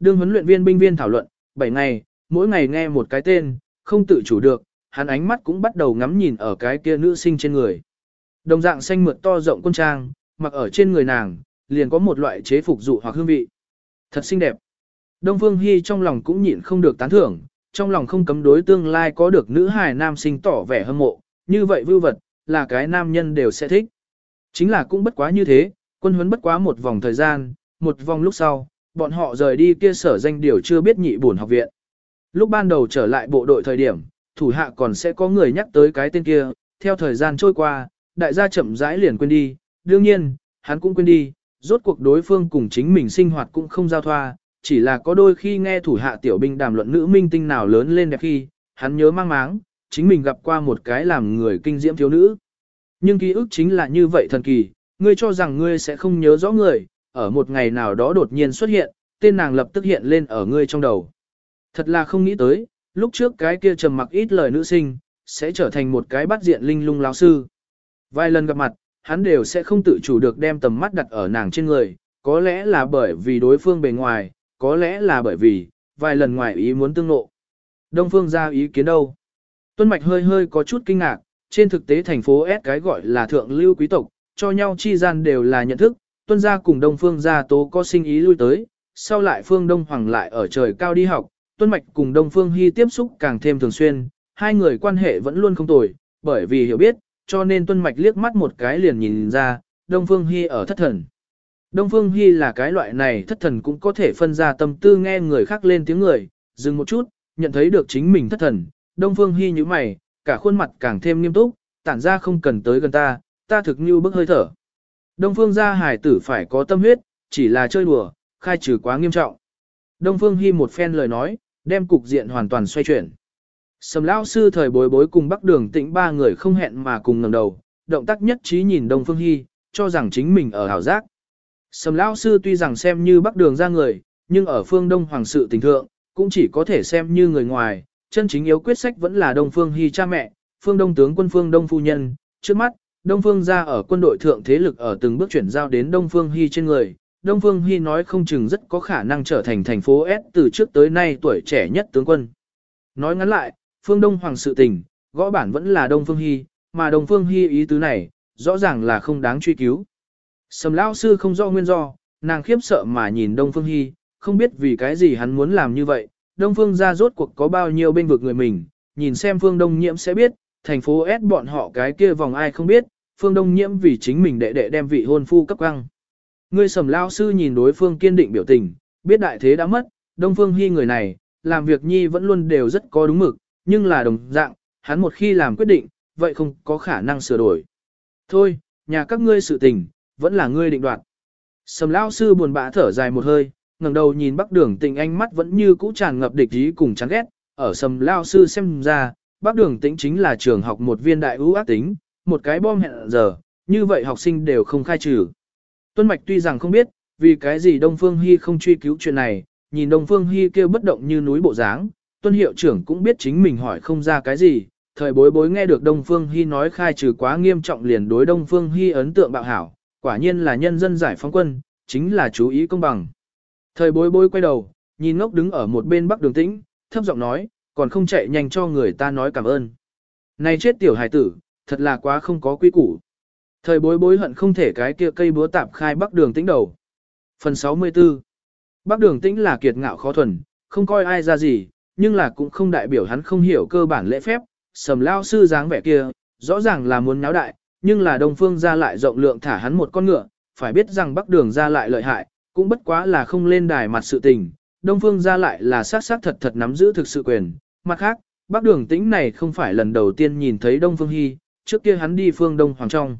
Đương huấn luyện viên binh viên thảo luận, 7 ngày, mỗi ngày nghe một cái tên, không tự chủ được, hắn ánh mắt cũng bắt đầu ngắm nhìn ở cái kia nữ sinh trên người. Đồng dạng xanh mượt to rộng quân trang, mặc ở trên người nàng, liền có một loại chế phục dụ hoặc hương vị. Thật xinh đẹp. Đông Phương Hy trong lòng cũng nhịn không được tán thưởng, trong lòng không cấm đối tương lai có được nữ hài nam sinh tỏ vẻ hâm mộ, như vậy vưu vật, là cái nam nhân đều sẽ thích. Chính là cũng bất quá như thế, quân huấn bất quá một vòng thời gian, một vòng lúc sau, bọn họ rời đi kia sở danh điều chưa biết nhị buồn học viện. Lúc ban đầu trở lại bộ đội thời điểm, thủ hạ còn sẽ có người nhắc tới cái tên kia, theo thời gian trôi qua, đại gia chậm rãi liền quên đi, đương nhiên, hắn cũng quên đi, rốt cuộc đối phương cùng chính mình sinh hoạt cũng không giao thoa, chỉ là có đôi khi nghe thủ hạ tiểu binh đàm luận nữ minh tinh nào lớn lên đẹp khi, hắn nhớ mang máng, chính mình gặp qua một cái làm người kinh diễm thiếu nữ. Nhưng ký ức chính là như vậy thần kỳ, ngươi cho rằng ngươi sẽ không nhớ rõ người, ở một ngày nào đó đột nhiên xuất hiện, tên nàng lập tức hiện lên ở ngươi trong đầu. Thật là không nghĩ tới, lúc trước cái kia trầm mặc ít lời nữ sinh, sẽ trở thành một cái bắt diện linh lung lão sư. Vài lần gặp mặt, hắn đều sẽ không tự chủ được đem tầm mắt đặt ở nàng trên người, có lẽ là bởi vì đối phương bề ngoài, có lẽ là bởi vì, vài lần ngoài ý muốn tương nộ. Đông phương ra ý kiến đâu? Tuân Mạch hơi hơi có chút kinh ngạc, trên thực tế thành phố S cái gọi là thượng lưu quý tộc, cho nhau chi gian đều là nhận thức, tuân gia cùng đông phương gia tố có sinh ý lui tới, sau lại phương đông hoàng lại ở trời cao đi học, tuân mạch cùng đông phương hy tiếp xúc càng thêm thường xuyên, hai người quan hệ vẫn luôn không tồi, bởi vì hiểu biết, cho nên tuân mạch liếc mắt một cái liền nhìn ra, đông phương hy ở thất thần. Đông Phương Hy là cái loại này thất thần cũng có thể phân ra tâm tư nghe người khác lên tiếng người, dừng một chút, nhận thấy được chính mình thất thần, Đông Phương Hy như mày, cả khuôn mặt càng thêm nghiêm túc, tản ra không cần tới gần ta, ta thực như bức hơi thở. Đông Phương gia hải tử phải có tâm huyết, chỉ là chơi đùa, khai trừ quá nghiêm trọng. Đông Phương Hi một phen lời nói, đem cục diện hoàn toàn xoay chuyển. Sầm lão sư thời bối bối cùng Bắc Đường Tĩnh ba người không hẹn mà cùng ngẩng đầu, động tác nhất trí nhìn Đông Phương Hi, cho rằng chính mình ở hảo giác. Sầm lão sư tuy rằng xem như Bắc Đường ra người, nhưng ở phương Đông Hoàng sự tình thượng, cũng chỉ có thể xem như người ngoài, chân chính yếu quyết sách vẫn là Đông Phương Hi cha mẹ, phương Đông tướng quân phương Đông phu nhân, trước mắt, Đông Phương ra ở quân đội thượng thế lực ở từng bước chuyển giao đến Đông Phương Hy trên người. Đông Phương Hy nói không chừng rất có khả năng trở thành thành phố S từ trước tới nay tuổi trẻ nhất tướng quân. Nói ngắn lại, phương Đông Hoàng sự tình, gõ bản vẫn là Đông Phương Hy, mà Đông Phương Hy ý tứ này, rõ ràng là không đáng truy cứu. Sầm lão sư không rõ nguyên do, nàng khiếp sợ mà nhìn Đông Phương Hy, không biết vì cái gì hắn muốn làm như vậy. Đông Phương ra rốt cuộc có bao nhiêu bên vực người mình, nhìn xem Phương Đông Nhiễm sẽ biết, thành phố S bọn họ cái kia vòng ai không biết, Phương Đông Nhiễm vì chính mình đệ đệ đem vị hôn phu cấp căng. Ngươi sầm lao sư nhìn đối phương kiên định biểu tình, biết đại thế đã mất, Đông Phương Hy người này, làm việc nhi vẫn luôn đều rất có đúng mực, nhưng là đồng dạng, hắn một khi làm quyết định, vậy không có khả năng sửa đổi. Thôi, nhà các ngươi sự tình, vẫn là ngươi định đoạt. Sầm lao sư buồn bã thở dài một hơi, ngẩng đầu nhìn bắc đường tình ánh mắt vẫn như cũ tràn ngập địch ý cùng chán ghét, ở sầm lao sư xem ra, bắc đường tĩnh chính là trường học một viên đại ưu ác tính, một cái bom hẹn giờ, như vậy học sinh đều không khai trừ. Tuân Mạch tuy rằng không biết, vì cái gì Đông Phương Hy không truy cứu chuyện này, nhìn Đông Phương Hy kêu bất động như núi bộ dáng, Tuân hiệu trưởng cũng biết chính mình hỏi không ra cái gì, thời bối bối nghe được Đông Phương Hy nói khai trừ quá nghiêm trọng liền đối Đông Phương Hy ấn tượng bạo hảo, quả nhiên là nhân dân giải phóng quân, chính là chú ý công bằng. Thời bối bối quay đầu, nhìn ngốc đứng ở một bên bắc đường tĩnh, thấp giọng nói, còn không chạy nhanh cho người ta nói cảm ơn. Này chết tiểu hài tử, thật là quá không có quy củ. Thời bối bối hận không thể cái kia cây búa tạp khai bắc đường tĩnh đầu. Phần 64 Bắc đường tĩnh là kiệt ngạo khó thuần, không coi ai ra gì, nhưng là cũng không đại biểu hắn không hiểu cơ bản lễ phép, sầm lao sư dáng vẻ kia, rõ ràng là muốn náo đại, nhưng là Đông Phương ra lại rộng lượng thả hắn một con ngựa, phải biết rằng Bắc Đường ra lại lợi hại, cũng bất quá là không lên đài mặt sự tình, Đông Phương ra lại là sát sát thật thật nắm giữ thực sự quyền. Mặt khác, Bắc Đường Tĩnh này không phải lần đầu tiên nhìn thấy Đông Phương Hy, trước kia hắn đi phương Đông Hoàng trong.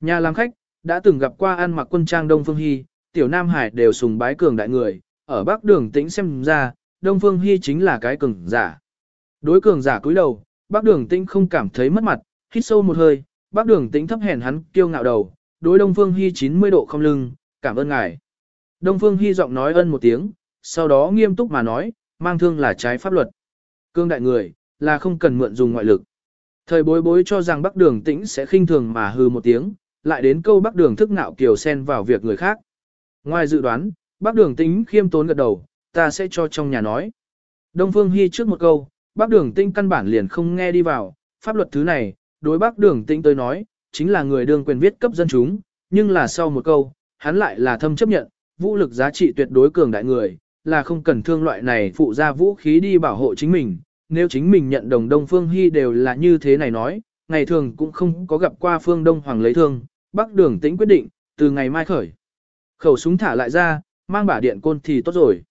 Nhà làm khách, đã từng gặp qua ăn mặc quân trang Đông Phương Hy, tiểu Nam Hải đều sùng bái cường đại người, ở Bắc Đường Tĩnh xem ra, Đông Phương Hy chính là cái cường giả. Đối cường giả cúi đầu, Bắc Đường Tĩnh không cảm thấy mất mặt, hít sâu một hơi, Bác đường tĩnh thấp hèn hắn kiêu ngạo đầu, đối Đông Phương Hy 90 độ không lưng, cảm ơn ngài. Đông Phương Hy giọng nói ân một tiếng, sau đó nghiêm túc mà nói, mang thương là trái pháp luật. Cương đại người, là không cần mượn dùng ngoại lực. Thời bối bối cho rằng Bắc Đường Tĩnh sẽ khinh thường mà hư một tiếng, lại đến câu Bắc Đường thức nạo kiều sen vào việc người khác. Ngoài dự đoán, Bắc Đường Tĩnh khiêm tốn gật đầu, ta sẽ cho trong nhà nói. Đông Phương Hy trước một câu, bác đường tinh căn bản liền không nghe đi vào, pháp luật thứ này, đối bác đường tinh tới nói, chính là người đương quyền viết cấp dân chúng, nhưng là sau một câu, hắn lại là thâm chấp nhận, vũ lực giá trị tuyệt đối cường đại người, là không cần thương loại này phụ ra vũ khí đi bảo hộ chính mình, nếu chính mình nhận đồng Đông Phương Hy đều là như thế này nói, ngày thường cũng không có gặp qua Phương Đông Hoàng lấy thương, Bắc Đường Tĩnh quyết định, từ ngày mai khởi. Khẩu súng thả lại ra, mang bả điện côn thì tốt rồi.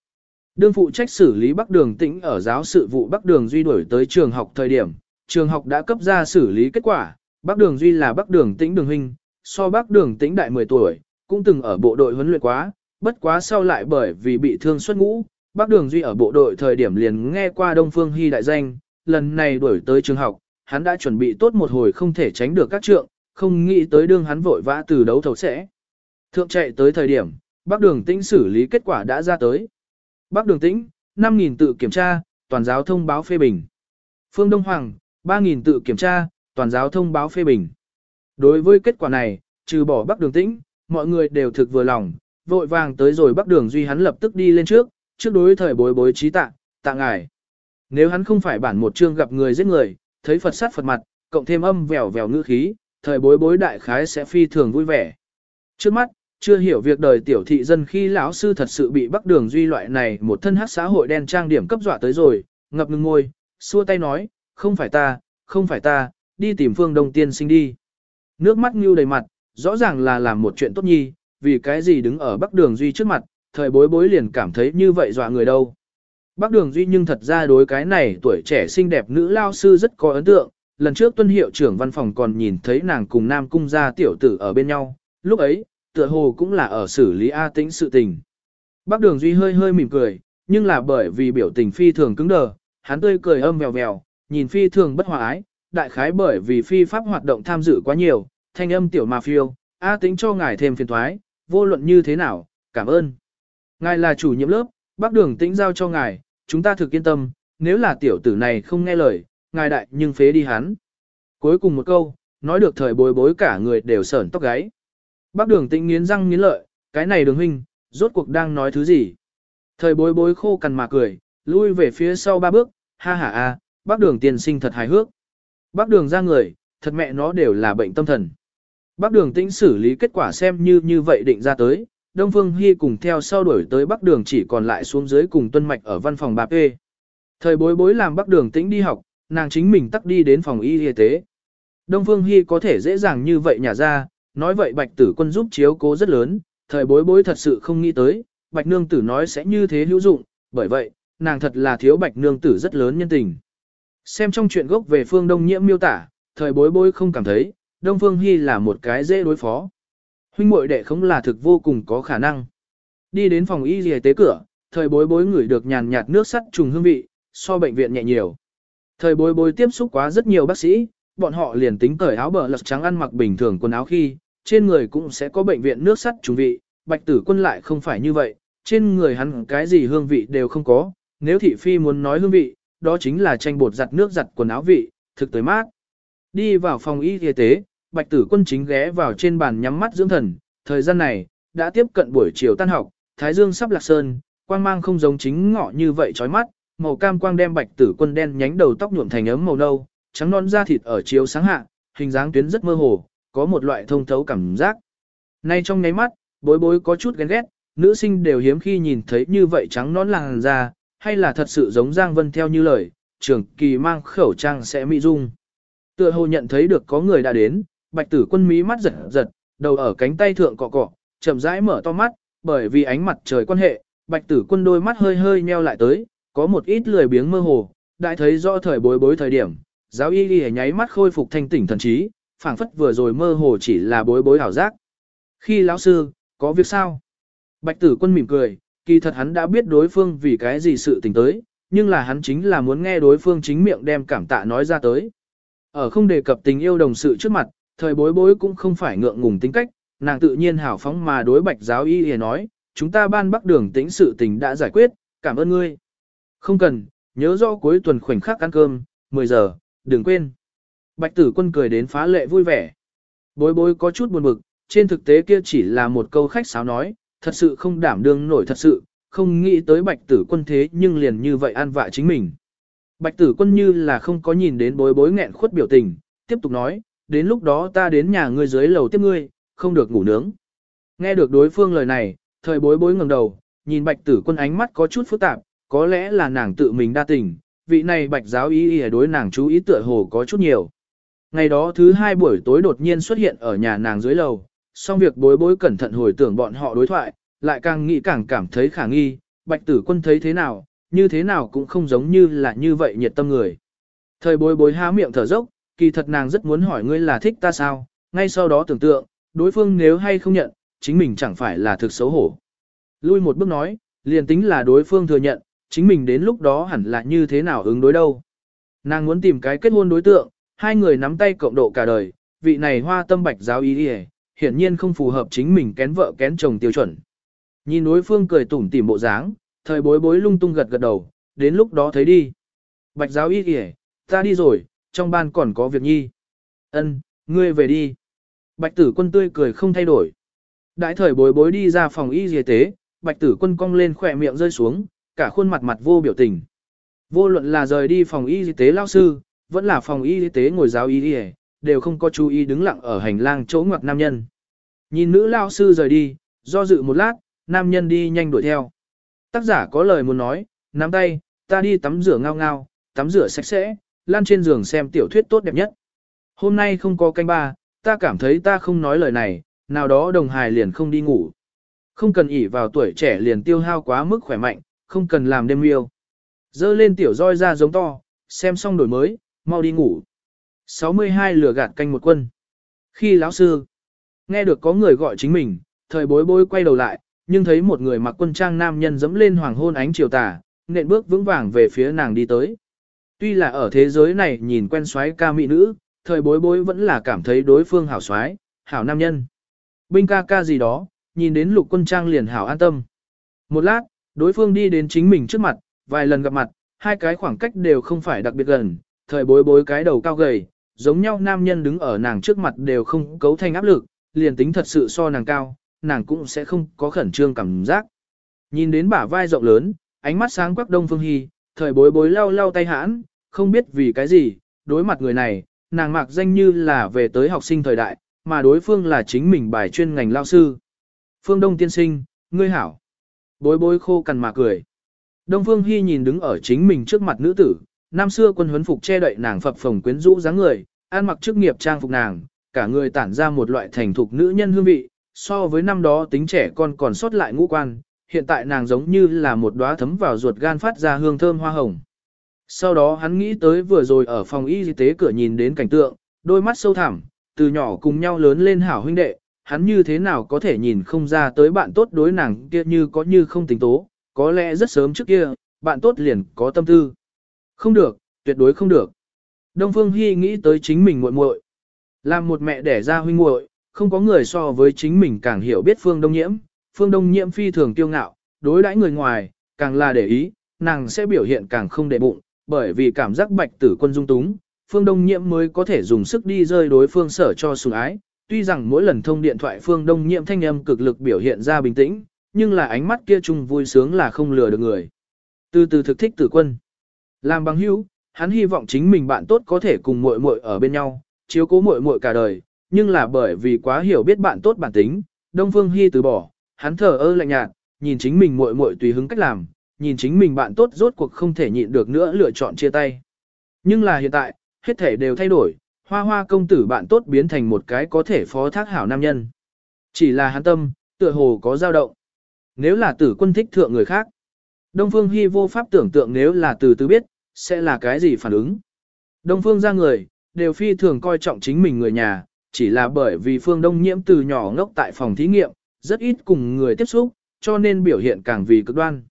Đương phụ trách xử lý Bắc Đường Tĩnh ở giáo sự vụ Bắc Đường Duy đuổi tới trường học thời điểm, trường học đã cấp ra xử lý kết quả, Bắc Đường Duy là Bắc Đường Tĩnh Đường Huynh, so Bắc Đường Tĩnh đại 10 tuổi, cũng từng ở bộ đội huấn luyện quá, bất quá sau lại bởi vì bị thương xuất ngũ, Bắc Đường Duy ở bộ đội thời điểm liền nghe qua Đông Phương Hy đại danh, lần này đuổi tới trường học, hắn đã chuẩn bị tốt một hồi không thể tránh được các trượng, không nghĩ tới đương hắn vội vã từ đấu thầu sẽ. Thượng chạy tới thời điểm, Bắc Đường Tĩnh xử lý kết quả đã ra tới. Bắc Đường Tĩnh, 5.000 tự kiểm tra, toàn giáo thông báo phê bình. Phương Đông Hoàng, 3.000 tự kiểm tra, toàn giáo thông báo phê bình. Đối với kết quả này, trừ bỏ Bắc Đường Tĩnh, mọi người đều thực vừa lòng, vội vàng tới rồi Bắc Đường Duy hắn lập tức đi lên trước, trước đối thời bối bối trí tạ, tạ ngài. Nếu hắn không phải bản một chương gặp người giết người, thấy Phật sát Phật mặt, cộng thêm âm vèo vèo ngữ khí, thời bối bối đại khái sẽ phi thường vui vẻ. Trước mắt, chưa hiểu việc đời tiểu thị dân khi lão sư thật sự bị Bắc Đường Duy loại này một thân hắc xã hội đen trang điểm cấp dọa tới rồi, ngập ngừng ngôi, xua tay nói, không phải ta, không phải ta, đi tìm phương đông tiên sinh đi. Nước mắt như đầy mặt, rõ ràng là làm một chuyện tốt nhi, vì cái gì đứng ở Bắc Đường Duy trước mặt, thời bối bối liền cảm thấy như vậy dọa người đâu. Bắc Đường Duy nhưng thật ra đối cái này tuổi trẻ xinh đẹp nữ lao sư rất có ấn tượng, lần trước tuân hiệu trưởng văn phòng còn nhìn thấy nàng cùng nam cung gia tiểu tử ở bên nhau, lúc ấy, tựa hồ cũng là ở xử lý A tĩnh sự tình. Bắc Đường Duy hơi hơi mỉm cười, nhưng là bởi vì biểu tình phi thường cứng đờ, hắn tươi cười âm vèo vèo, nhìn phi thường bất hòa ái, đại khái bởi vì phi pháp hoạt động tham dự quá nhiều, thanh âm tiểu mà phiêu, A tĩnh cho ngài thêm phiền thoái, vô luận như thế nào, cảm ơn. Ngài là chủ nhiệm lớp, bác đường tĩnh giao cho ngài, chúng ta thực yên tâm, nếu là tiểu tử này không nghe lời, ngài đại nhưng phế đi hắn. Cuối cùng một câu, nói được thời bối bối cả người đều sởn tóc gáy. Bác đường tĩnh nghiến răng nghiến lợi, cái này đường huynh, rốt cuộc đang nói thứ gì. Thời bối bối khô cằn mà cười, lui về phía sau ba bước, ha ha a, bác đường tiền sinh thật hài hước. Bác đường ra người, thật mẹ nó đều là bệnh tâm thần. Bắc đường tĩnh xử lý kết quả xem như như vậy định ra tới, Đông Phương Hy cùng theo sau đuổi tới Bắc Đường chỉ còn lại xuống dưới cùng tuân mạch ở văn phòng bà P. Thời bối bối làm Bắc Đường tĩnh đi học, nàng chính mình tắt đi đến phòng y y tế. Đông Phương Hy có thể dễ dàng như vậy nhả ra, nói vậy Bạch Tử Quân giúp chiếu cố rất lớn, thời bối bối thật sự không nghĩ tới, Bạch Nương Tử nói sẽ như thế hữu dụng, bởi vậy, nàng thật là thiếu Bạch Nương Tử rất lớn nhân tình. Xem trong chuyện gốc về phương Đông Nhiễm miêu tả, thời bối bối không cảm thấy, Đông Phương Hy là một cái dễ đối phó. Huynh muội đệ không là thực vô cùng có khả năng. Đi đến phòng y y tế cửa, thời bối bối ngửi được nhàn nhạt nước sắt trùng hương vị, so bệnh viện nhẹ nhiều. Thời bối bối tiếp xúc quá rất nhiều bác sĩ, bọn họ liền tính cởi áo bờ lật trắng ăn mặc bình thường quần áo khi, trên người cũng sẽ có bệnh viện nước sắt trùng vị, bạch tử quân lại không phải như vậy, trên người hắn cái gì hương vị đều không có, nếu thị phi muốn nói hương vị, đó chính là tranh bột giặt nước giặt quần áo vị, thực tới mát. Đi vào phòng y y tế, bạch tử quân chính ghé vào trên bàn nhắm mắt dưỡng thần, thời gian này, đã tiếp cận buổi chiều tan học, thái dương sắp lạc sơn, quang mang không giống chính ngọ như vậy chói mắt, màu cam quang đem bạch tử quân đen nhánh đầu tóc nhuộm thành ấm màu nâu, trắng non da thịt ở chiếu sáng hạ, hình dáng tuyến rất mơ hồ, có một loại thông thấu cảm giác. Nay trong nháy mắt, bối bối có chút ghen ghét, nữ sinh đều hiếm khi nhìn thấy như vậy trắng nón làn da, hay là thật sự giống Giang Vân theo như lời, trưởng kỳ mang khẩu trang sẽ mỹ dung. Tựa hồ nhận thấy được có người đã đến, bạch tử quân mí mắt giật giật, đầu ở cánh tay thượng cọ cọ, chậm rãi mở to mắt, bởi vì ánh mặt trời quan hệ, bạch tử quân đôi mắt hơi hơi nheo lại tới, có một ít lười biếng mơ hồ, đại thấy do thời bối bối thời điểm, giáo y đi nháy mắt khôi phục thanh tỉnh thần trí, phảng phất vừa rồi mơ hồ chỉ là bối bối ảo giác. Khi lão sư, có việc sao? Bạch tử quân mỉm cười, kỳ thật hắn đã biết đối phương vì cái gì sự tình tới, nhưng là hắn chính là muốn nghe đối phương chính miệng đem cảm tạ nói ra tới. Ở không đề cập tình yêu đồng sự trước mặt, thời bối bối cũng không phải ngượng ngùng tính cách, nàng tự nhiên hảo phóng mà đối bạch giáo y hề nói, chúng ta ban bắc đường tính sự tình đã giải quyết, cảm ơn ngươi. Không cần, nhớ rõ cuối tuần khoảnh khắc ăn cơm, 10 giờ, đừng quên. Bạch tử quân cười đến phá lệ vui vẻ. Bối bối có chút buồn bực, trên thực tế kia chỉ là một câu khách sáo nói, thật sự không đảm đương nổi thật sự, không nghĩ tới bạch tử quân thế nhưng liền như vậy an vạ chính mình. Bạch tử quân như là không có nhìn đến bối bối nghẹn khuất biểu tình, tiếp tục nói, đến lúc đó ta đến nhà ngươi dưới lầu tiếp ngươi, không được ngủ nướng. Nghe được đối phương lời này, thời bối bối ngẩng đầu, nhìn bạch tử quân ánh mắt có chút phức tạp, có lẽ là nàng tự mình đa tình, vị này bạch giáo ý ý đối nàng chú ý tựa hồ có chút nhiều. Ngày đó thứ hai buổi tối đột nhiên xuất hiện ở nhà nàng dưới lầu, xong việc bối bối cẩn thận hồi tưởng bọn họ đối thoại, lại càng nghĩ càng cảm thấy khả nghi, bạch tử quân thấy thế nào, như thế nào cũng không giống như là như vậy nhiệt tâm người. Thời bối bối há miệng thở dốc, kỳ thật nàng rất muốn hỏi ngươi là thích ta sao, ngay sau đó tưởng tượng, đối phương nếu hay không nhận, chính mình chẳng phải là thực xấu hổ. Lui một bước nói, liền tính là đối phương thừa nhận, chính mình đến lúc đó hẳn là như thế nào ứng đối đâu. Nàng muốn tìm cái kết hôn đối tượng, hai người nắm tay cộng độ cả đời, vị này hoa tâm bạch giáo ý đi hiển nhiên không phù hợp chính mình kén vợ kén chồng tiêu chuẩn. Nhìn đối phương cười tủm tỉm bộ dáng, thời bối bối lung tung gật gật đầu, đến lúc đó thấy đi. Bạch giáo ý đi ta đi rồi, trong ban còn có việc nhi. Ân, ngươi về đi. Bạch tử quân tươi cười không thay đổi. Đại thời bối bối đi ra phòng y y tế, bạch tử quân cong lên khỏe miệng rơi xuống, cả khuôn mặt mặt vô biểu tình. Vô luận là rời đi phòng y tế lao sư, vẫn là phòng y tế ngồi giáo y y, đều không có chú ý đứng lặng ở hành lang chỗ ngoặc nam nhân. Nhìn nữ lao sư rời đi, do dự một lát, nam nhân đi nhanh đuổi theo. Tác giả có lời muốn nói, nắm tay, ta đi tắm rửa ngao ngao, tắm rửa sạch sẽ, lan trên giường xem tiểu thuyết tốt đẹp nhất. Hôm nay không có canh ba, ta cảm thấy ta không nói lời này, nào đó đồng hài liền không đi ngủ. Không cần ỉ vào tuổi trẻ liền tiêu hao quá mức khỏe mạnh, không cần làm đêm yêu. Dơ lên tiểu roi ra giống to, xem xong đổi mới, mau đi ngủ. 62 lửa gạt canh một quân. Khi lão sư, nghe được có người gọi chính mình, thời bối bối quay đầu lại, nhưng thấy một người mặc quân trang nam nhân dẫm lên hoàng hôn ánh chiều tà, nện bước vững vàng về phía nàng đi tới. Tuy là ở thế giới này nhìn quen xoáy ca mỹ nữ, thời bối bối vẫn là cảm thấy đối phương hảo xoáy, hảo nam nhân. Binh ca ca gì đó, nhìn đến lục quân trang liền hảo an tâm. Một lát, đối phương đi đến chính mình trước mặt, vài lần gặp mặt, hai cái khoảng cách đều không phải đặc biệt gần, thời bối bối cái đầu cao gầy, giống nhau nam nhân đứng ở nàng trước mặt đều không cấu thành áp lực, liền tính thật sự so nàng cao, nàng cũng sẽ không có khẩn trương cảm giác. Nhìn đến bả vai rộng lớn, ánh mắt sáng quắc đông phương hy, thời bối bối lau lau tay hãn, không biết vì cái gì, đối mặt người này, nàng mạc danh như là về tới học sinh thời đại, mà đối phương là chính mình bài chuyên ngành lao sư. Phương Đông tiên sinh, ngươi hảo. Bối bối khô cằn mà cười. Đông Phương Hy nhìn đứng ở chính mình trước mặt nữ tử, năm xưa quân huấn phục che đậy nàng phập phồng quyến rũ dáng người, ăn mặc chức nghiệp trang phục nàng, cả người tản ra một loại thành thục nữ nhân hương vị, so với năm đó tính trẻ con còn sót lại ngũ quan, hiện tại nàng giống như là một đóa thấm vào ruột gan phát ra hương thơm hoa hồng. Sau đó hắn nghĩ tới vừa rồi ở phòng y tế cửa nhìn đến cảnh tượng, đôi mắt sâu thẳm, từ nhỏ cùng nhau lớn lên hảo huynh đệ, hắn như thế nào có thể nhìn không ra tới bạn tốt đối nàng kia như có như không tính tố, có lẽ rất sớm trước kia, bạn tốt liền có tâm tư. Không được, tuyệt đối không được. Đông Phương Hy nghĩ tới chính mình muội muội, làm một mẹ đẻ ra huynh muội, không có người so với chính mình càng hiểu biết Phương Đông Nhiễm, Phương Đông Nhiễm phi thường kiêu ngạo, đối đãi người ngoài, càng là để ý, nàng sẽ biểu hiện càng không để bụng, bởi vì cảm giác bạch tử quân dung túng, Phương Đông Nhiễm mới có thể dùng sức đi rơi đối phương sở cho sủng ái. Tuy rằng mỗi lần thông điện thoại Phương Đông Nhiễm thanh âm cực lực biểu hiện ra bình tĩnh, nhưng là ánh mắt kia chung vui sướng là không lừa được người. Từ từ thực thích tử quân. Làm bằng hữu, hắn hy vọng chính mình bạn tốt có thể cùng muội muội ở bên nhau, chiếu cố muội muội cả đời, nhưng là bởi vì quá hiểu biết bạn tốt bản tính, Đông Phương Hi từ bỏ, hắn thở ơ lạnh nhạt, nhìn chính mình muội muội tùy hứng cách làm, nhìn chính mình bạn tốt rốt cuộc không thể nhịn được nữa lựa chọn chia tay. Nhưng là hiện tại, hết thể đều thay đổi, hoa hoa công tử bạn tốt biến thành một cái có thể phó thác hảo nam nhân. Chỉ là hắn tâm, tựa hồ có dao động. Nếu là tử quân thích thượng người khác, Đông Phương Hy vô pháp tưởng tượng nếu là từ từ biết, sẽ là cái gì phản ứng. Đông Phương ra người, đều phi thường coi trọng chính mình người nhà, chỉ là bởi vì Phương Đông nhiễm từ nhỏ ngốc tại phòng thí nghiệm, rất ít cùng người tiếp xúc, cho nên biểu hiện càng vì cực đoan.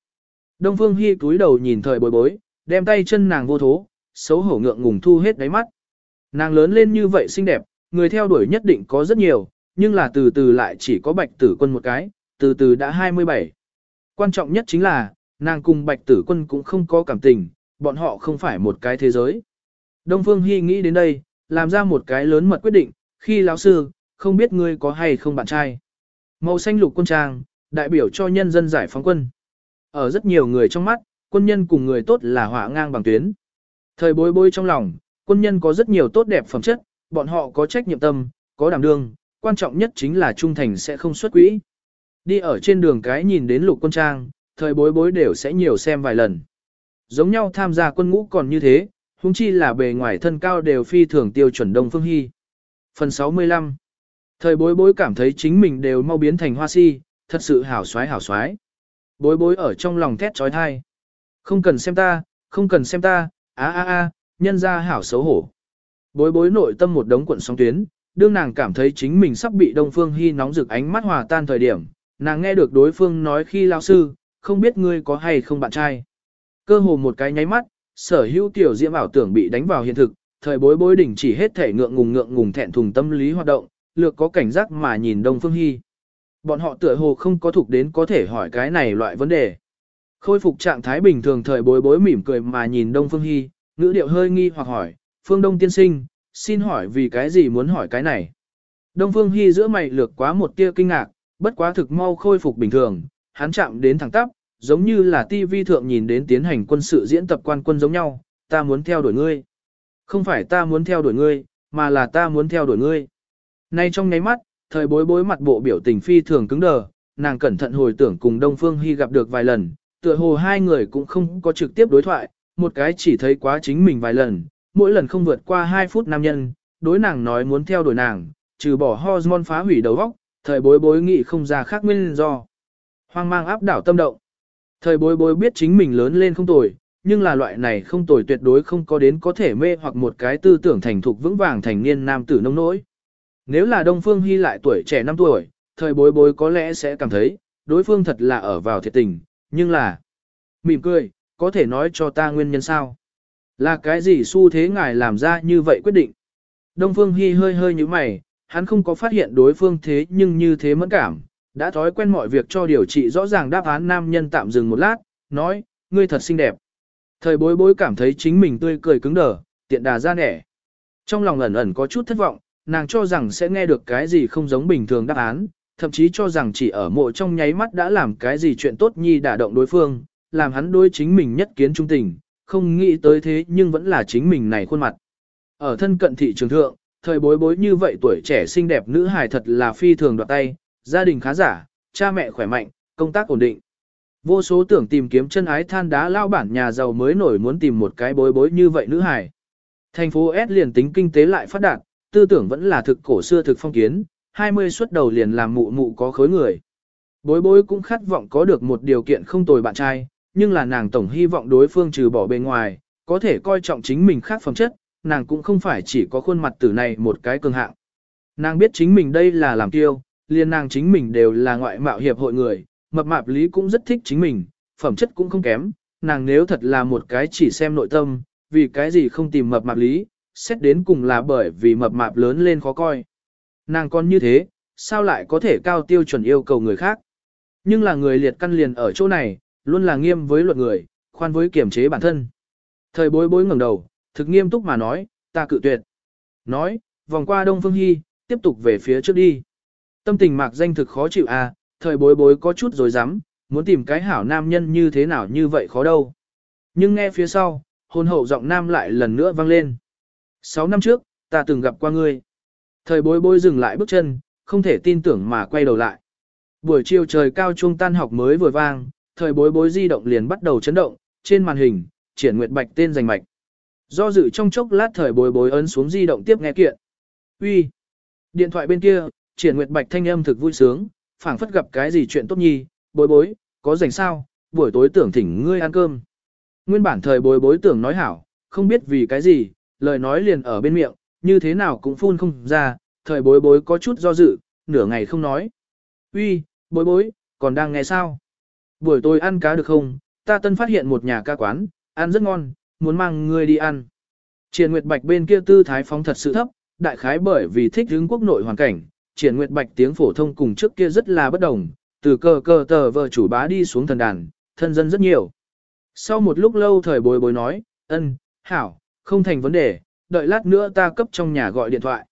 Đông Phương Hi cúi đầu nhìn thời bối bối, đem tay chân nàng vô thố, xấu hổ ngượng ngùng thu hết đáy mắt. Nàng lớn lên như vậy xinh đẹp, người theo đuổi nhất định có rất nhiều, nhưng là từ từ lại chỉ có bạch tử quân một cái, từ từ đã 27. Quan trọng nhất chính là, nàng cùng bạch tử quân cũng không có cảm tình, bọn họ không phải một cái thế giới. Đông Phương Hi nghĩ đến đây, làm ra một cái lớn mật quyết định, khi lão sư, không biết ngươi có hay không bạn trai. Màu xanh lục quân trang, đại biểu cho nhân dân giải phóng quân. Ở rất nhiều người trong mắt, quân nhân cùng người tốt là họa ngang bằng tuyến. Thời bối bối trong lòng, quân nhân có rất nhiều tốt đẹp phẩm chất, bọn họ có trách nhiệm tâm, có đảm đương, quan trọng nhất chính là trung thành sẽ không xuất quỹ. Đi ở trên đường cái nhìn đến lục quân trang, thời bối bối đều sẽ nhiều xem vài lần. Giống nhau tham gia quân ngũ còn như thế, huống chi là bề ngoài thân cao đều phi thường tiêu chuẩn Đông Phương Hy. Phần 65 Thời bối bối cảm thấy chính mình đều mau biến thành hoa si, thật sự hảo xoái hảo xoái. Bối bối ở trong lòng thét trói thai. Không cần xem ta, không cần xem ta, á á á, nhân ra hảo xấu hổ. Bối bối nội tâm một đống cuộn sóng tuyến, đương nàng cảm thấy chính mình sắp bị Đông Phương Hy nóng rực ánh mắt hòa tan thời điểm, nàng nghe được đối phương nói khi lao sư, không biết ngươi có hay không bạn trai. Cơ hồ một cái nháy mắt, sở hữu tiểu diễm ảo tưởng bị đánh vào hiện thực, thời bối bối đỉnh chỉ hết thể ngượng ngùng ngượng ngùng thẹn thùng tâm lý hoạt động, lược có cảnh giác mà nhìn Đông Phương Hy. Bọn họ tựa hồ không có thuộc đến có thể hỏi cái này loại vấn đề. Khôi phục trạng thái bình thường thời bối bối mỉm cười mà nhìn Đông Phương Hy, ngữ điệu hơi nghi hoặc hỏi, Phương Đông tiên sinh, xin hỏi vì cái gì muốn hỏi cái này. Đông Phương Hy giữa mày lược quá một tia kinh ngạc, bất quá thực mau khôi phục bình thường, hắn chạm đến thẳng tắp, giống như là TV thượng nhìn đến tiến hành quân sự diễn tập quan quân giống nhau, ta muốn theo đuổi ngươi. Không phải ta muốn theo đuổi ngươi, mà là ta muốn theo đuổi ngươi. Nay trong nháy mắt, thời bối bối mặt bộ biểu tình phi thường cứng đờ, nàng cẩn thận hồi tưởng cùng Đông Phương Hy gặp được vài lần, tựa hồ hai người cũng không có trực tiếp đối thoại, một cái chỉ thấy quá chính mình vài lần, mỗi lần không vượt qua 2 phút nam nhân, đối nàng nói muốn theo đuổi nàng, trừ bỏ hormone phá hủy đầu óc, thời bối bối nghĩ không ra khác nguyên do. Hoang mang áp đảo tâm động. Thời bối bối biết chính mình lớn lên không tồi, nhưng là loại này không tồi tuyệt đối không có đến có thể mê hoặc một cái tư tưởng thành thục vững vàng thành niên nam tử nông nỗi. Nếu là Đông Phương Hy lại tuổi trẻ 5 tuổi, thời bối bối có lẽ sẽ cảm thấy, đối phương thật là ở vào thiệt tình, nhưng là... Mỉm cười, có thể nói cho ta nguyên nhân sao? Là cái gì xu thế ngài làm ra như vậy quyết định? Đông Phương Hy hơi hơi như mày, hắn không có phát hiện đối phương thế nhưng như thế mẫn cảm, đã thói quen mọi việc cho điều trị rõ ràng đáp án nam nhân tạm dừng một lát, nói, ngươi thật xinh đẹp. Thời bối bối cảm thấy chính mình tươi cười cứng đờ, tiện đà ra nẻ. Trong lòng ẩn ẩn có chút thất vọng, nàng cho rằng sẽ nghe được cái gì không giống bình thường đáp án, thậm chí cho rằng chỉ ở mộ trong nháy mắt đã làm cái gì chuyện tốt nhi đả động đối phương, làm hắn đối chính mình nhất kiến trung tình, không nghĩ tới thế nhưng vẫn là chính mình này khuôn mặt. Ở thân cận thị trường thượng, thời bối bối như vậy tuổi trẻ xinh đẹp nữ hài thật là phi thường đoạt tay, gia đình khá giả, cha mẹ khỏe mạnh, công tác ổn định. Vô số tưởng tìm kiếm chân ái than đá lao bản nhà giàu mới nổi muốn tìm một cái bối bối như vậy nữ hài. Thành phố S liền tính kinh tế lại phát đạt, tư tưởng vẫn là thực cổ xưa thực phong kiến, 20 xuất đầu liền làm mụ mụ có khối người. Bối bối cũng khát vọng có được một điều kiện không tồi bạn trai, nhưng là nàng tổng hy vọng đối phương trừ bỏ bên ngoài, có thể coi trọng chính mình khác phẩm chất, nàng cũng không phải chỉ có khuôn mặt tử này một cái cường hạng. Nàng biết chính mình đây là làm tiêu, liền nàng chính mình đều là ngoại mạo hiệp hội người, mập mạp lý cũng rất thích chính mình, phẩm chất cũng không kém, nàng nếu thật là một cái chỉ xem nội tâm, vì cái gì không tìm mập mạp lý, xét đến cùng là bởi vì mập mạp lớn lên khó coi. Nàng con như thế, sao lại có thể cao tiêu chuẩn yêu cầu người khác? Nhưng là người liệt căn liền ở chỗ này, luôn là nghiêm với luật người, khoan với kiểm chế bản thân. Thời bối bối ngẩng đầu, thực nghiêm túc mà nói, ta cự tuyệt. Nói, vòng qua Đông Phương Hy, tiếp tục về phía trước đi. Tâm tình mạc danh thực khó chịu à, thời bối bối có chút rồi dám, muốn tìm cái hảo nam nhân như thế nào như vậy khó đâu. Nhưng nghe phía sau, hôn hậu giọng nam lại lần nữa vang lên. Sáu năm trước, ta từng gặp qua ngươi. Thời bối bối dừng lại bước chân, không thể tin tưởng mà quay đầu lại. Buổi chiều trời cao trung tan học mới vừa vang, thời bối bối di động liền bắt đầu chấn động, trên màn hình, triển nguyệt bạch tên giành mạch. Do dự trong chốc lát thời bối bối ấn xuống di động tiếp nghe kiện. Uy, Điện thoại bên kia, triển nguyệt bạch thanh âm thực vui sướng, phảng phất gặp cái gì chuyện tốt nhi, bối bối, có rảnh sao, buổi tối tưởng thỉnh ngươi ăn cơm. Nguyên bản thời bối bối tưởng nói hảo, không biết vì cái gì, lời nói liền ở bên miệng, như thế nào cũng phun không ra, thời bối bối có chút do dự, nửa ngày không nói. Uy, bối bối, còn đang nghe sao? Buổi tối ăn cá được không? Ta tân phát hiện một nhà ca quán, ăn rất ngon, muốn mang ngươi đi ăn. Triển Nguyệt Bạch bên kia tư thái phóng thật sự thấp, đại khái bởi vì thích hướng quốc nội hoàn cảnh, Triển Nguyệt Bạch tiếng phổ thông cùng trước kia rất là bất đồng, từ cờ cờ tờ vợ chủ bá đi xuống thần đàn, thân dân rất nhiều. Sau một lúc lâu thời bối bối nói, ân, hảo, không thành vấn đề, đợi lát nữa ta cấp trong nhà gọi điện thoại.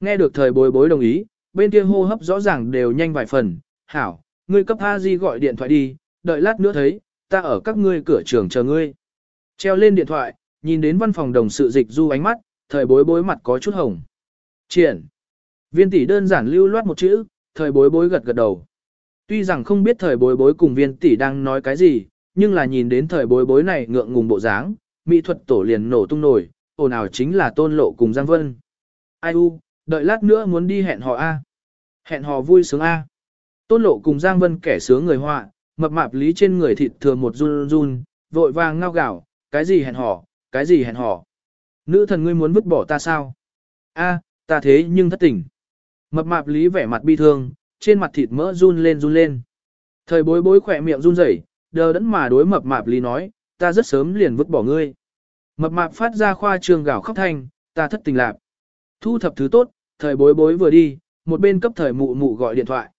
Nghe được thời bối bối đồng ý, bên kia hô hấp rõ ràng đều nhanh vài phần, hảo, ngươi cấp A Di gọi điện thoại đi, đợi lát nữa thấy, ta ở các ngươi cửa trường chờ ngươi. Treo lên điện thoại, nhìn đến văn phòng đồng sự dịch du ánh mắt, thời bối bối mặt có chút hồng. Triển. Viên tỷ đơn giản lưu loát một chữ, thời bối bối gật gật đầu. Tuy rằng không biết thời bối bối cùng viên tỷ đang nói cái gì, nhưng là nhìn đến thời bối bối này ngượng ngùng bộ dáng, mỹ thuật tổ liền nổ tung nổi, ồn ào chính là tôn lộ cùng Giang Vân. Ai u, đợi lát nữa muốn đi hẹn hò A. Hẹn hò vui sướng A. Tôn lộ cùng Giang Vân kẻ sướng người họa, mập mạp lý trên người thịt thừa một run run, vội vàng ngao gạo, cái gì hẹn hò, cái gì hẹn hò. Nữ thần ngươi muốn vứt bỏ ta sao? A, ta thế nhưng thất tình. Mập mạp lý vẻ mặt bi thương, trên mặt thịt mỡ run lên run lên. Thời bối bối khỏe miệng run rẩy, đờ đẫn mà đối mập mạp lý nói, ta rất sớm liền vứt bỏ ngươi. Mập mạp phát ra khoa trường gào khóc thanh, ta thất tình lạc. Thu thập thứ tốt, thời bối bối vừa đi, một bên cấp thời mụ mụ gọi điện thoại.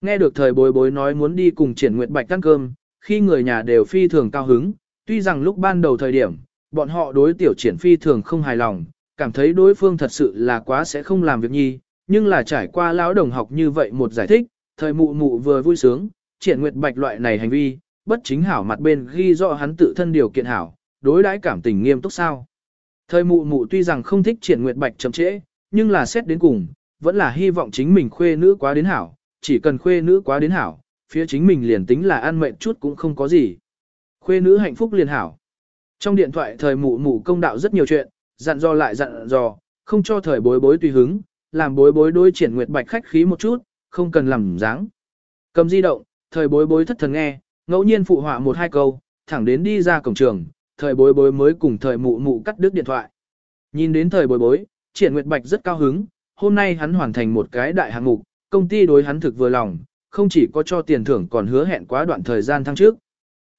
Nghe được thời bối bối nói muốn đi cùng triển nguyệt bạch ăn cơm, khi người nhà đều phi thường cao hứng, tuy rằng lúc ban đầu thời điểm, bọn họ đối tiểu triển phi thường không hài lòng, cảm thấy đối phương thật sự là quá sẽ không làm việc nhi, nhưng là trải qua lão đồng học như vậy một giải thích, thời mụ mụ vừa vui sướng, triển nguyệt bạch loại này hành vi, bất chính hảo mặt bên ghi rõ hắn tự thân điều kiện hảo, đối đãi cảm tình nghiêm túc sao. Thời mụ mụ tuy rằng không thích triển nguyệt bạch chậm trễ, nhưng là xét đến cùng, vẫn là hy vọng chính mình khuê nữ quá đến hảo, chỉ cần khuê nữ quá đến hảo, phía chính mình liền tính là ăn mệnh chút cũng không có gì. Khuê nữ hạnh phúc liền hảo. Trong điện thoại thời mụ mụ công đạo rất nhiều chuyện, dặn dò lại dặn dò, không cho thời bối bối tùy hứng, làm bối bối đối triển nguyệt bạch khách khí một chút, không cần làm dáng. Cầm di động, thời bối bối thất thần nghe, ngẫu nhiên phụ họa một hai câu, thẳng đến đi ra cổng trường, thời bối bối mới cùng thời mụ mụ cắt đứt điện thoại. Nhìn đến thời bối bối, triển nguyệt bạch rất cao hứng, hôm nay hắn hoàn thành một cái đại hạng mục, công ty đối hắn thực vừa lòng, không chỉ có cho tiền thưởng còn hứa hẹn quá đoạn thời gian tháng trước.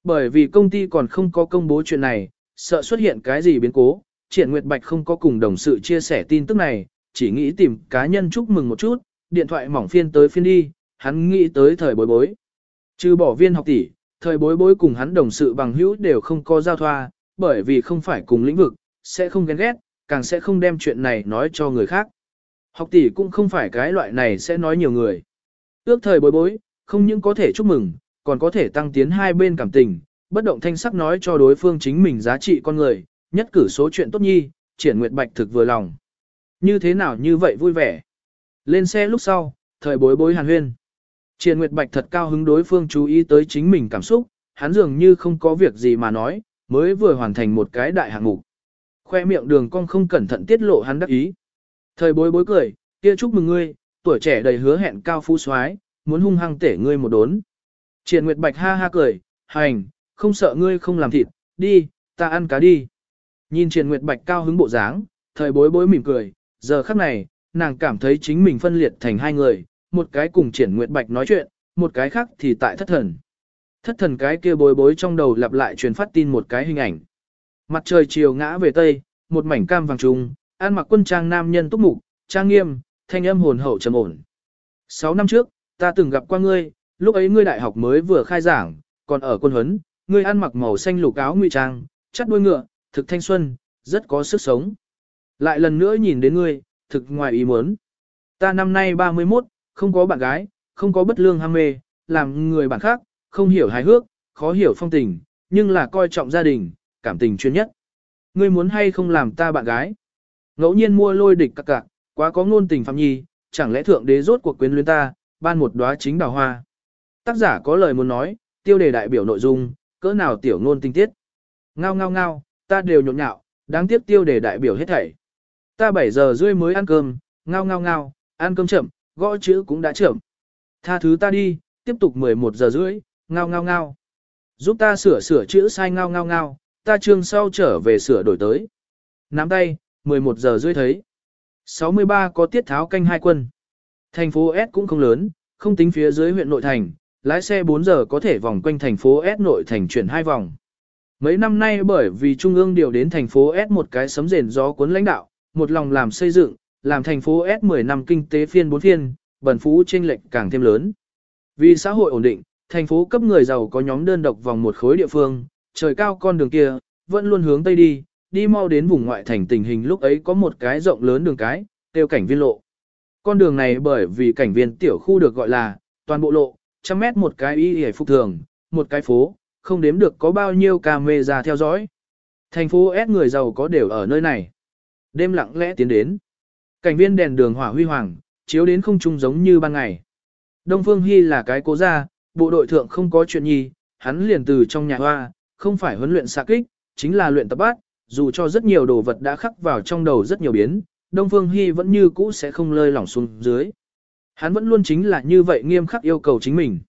Bởi vì công ty còn không có công bố chuyện này, sợ xuất hiện cái gì biến cố, triển nguyệt bạch không có cùng đồng sự chia sẻ tin tức này, chỉ nghĩ tìm cá nhân chúc mừng một chút, điện thoại mỏng phiên tới phiên đi, hắn nghĩ tới thời bối bối. Trừ bỏ viên học tỷ, thời bối bối cùng hắn đồng sự bằng hữu đều không có giao thoa, bởi vì không phải cùng lĩnh vực, sẽ không ghen ghét, càng sẽ không đem chuyện này nói cho người khác. Học tỷ cũng không phải cái loại này sẽ nói nhiều người. Ước thời bối bối, không những có thể chúc mừng, còn có thể tăng tiến hai bên cảm tình, bất động thanh sắc nói cho đối phương chính mình giá trị con người, nhất cử số chuyện tốt nhi, triển nguyệt bạch thực vừa lòng. Như thế nào như vậy vui vẻ. Lên xe lúc sau, thời bối bối hàn huyên. Triền nguyệt bạch thật cao hứng đối phương chú ý tới chính mình cảm xúc, hắn dường như không có việc gì mà nói, mới vừa hoàn thành một cái đại hạng mục. Khoe miệng đường cong không cẩn thận tiết lộ hắn đắc ý. Thời bối bối cười, kia chúc mừng ngươi, tuổi trẻ đầy hứa hẹn cao phú soái, muốn hung hăng tể ngươi một đốn. Triền Nguyệt Bạch ha ha cười, hành, không sợ ngươi không làm thịt, đi, ta ăn cá đi. Nhìn Triền Nguyệt Bạch cao hứng bộ dáng, thời bối bối mỉm cười, giờ khắc này, nàng cảm thấy chính mình phân liệt thành hai người, một cái cùng Triển Nguyệt Bạch nói chuyện, một cái khác thì tại thất thần. Thất thần cái kia bối bối trong đầu lặp lại truyền phát tin một cái hình ảnh. Mặt trời chiều ngã về tây, một mảnh cam vàng trùng, ăn mặc quân trang nam nhân túc mục, trang nghiêm, thanh âm hồn hậu trầm ổn. Sáu năm trước, ta từng gặp qua ngươi, lúc ấy ngươi đại học mới vừa khai giảng, còn ở quân huấn, ngươi ăn mặc màu xanh lục áo ngụy trang, chắt đuôi ngựa, thực thanh xuân, rất có sức sống. Lại lần nữa nhìn đến ngươi, thực ngoài ý muốn. Ta năm nay 31, không có bạn gái, không có bất lương ham mê, làm người bạn khác, không hiểu hài hước, khó hiểu phong tình, nhưng là coi trọng gia đình, cảm tình chuyên nhất. Ngươi muốn hay không làm ta bạn gái? Ngẫu nhiên mua lôi địch cặc cặc, quá có ngôn tình phạm nhi, chẳng lẽ thượng đế rốt cuộc quyến luyến ta, ban một đóa chính đào hoa. Tác giả có lời muốn nói, tiêu đề đại biểu nội dung, cỡ nào tiểu ngôn tinh tiết. Ngao ngao ngao, ta đều nhộn nhạo, đáng tiếc tiêu đề đại biểu hết thảy. Ta 7 giờ rưỡi mới ăn cơm, ngao ngao ngao, ăn cơm chậm, gõ chữ cũng đã trưởng, Tha thứ ta đi, tiếp tục 11 giờ rưỡi, ngao ngao ngao. Giúp ta sửa sửa chữ sai ngao ngao ngao, ta chương sau trở về sửa đổi tới. Nắm tay, 11 giờ rưỡi thấy. 63 có tiết tháo canh hai quân. Thành phố S cũng không lớn, không tính phía dưới huyện nội thành, lái xe 4 giờ có thể vòng quanh thành phố S nội thành chuyển hai vòng. Mấy năm nay bởi vì Trung ương điều đến thành phố S một cái sấm rền gió cuốn lãnh đạo, một lòng làm xây dựng, làm thành phố S 10 năm kinh tế phiên bốn phiên, bẩn phú chênh lệch càng thêm lớn. Vì xã hội ổn định, thành phố cấp người giàu có nhóm đơn độc vòng một khối địa phương, trời cao con đường kia, vẫn luôn hướng tây đi, đi mau đến vùng ngoại thành tình hình lúc ấy có một cái rộng lớn đường cái, tiêu cảnh viên lộ. Con đường này bởi vì cảnh viên tiểu khu được gọi là toàn bộ lộ, trăm mét một cái y hề phục thường, một cái phố, không đếm được có bao nhiêu camera theo dõi. Thành phố S người giàu có đều ở nơi này. Đêm lặng lẽ tiến đến. Cảnh viên đèn đường hỏa huy hoàng, chiếu đến không trung giống như ban ngày. Đông Phương Hy là cái cố gia, bộ đội thượng không có chuyện nhi, hắn liền từ trong nhà hoa, không phải huấn luyện xạ kích, chính là luyện tập bát, dù cho rất nhiều đồ vật đã khắc vào trong đầu rất nhiều biến, Đông Phương Hy vẫn như cũ sẽ không lơi lỏng xuống dưới. Hắn vẫn luôn chính là như vậy nghiêm khắc yêu cầu chính mình.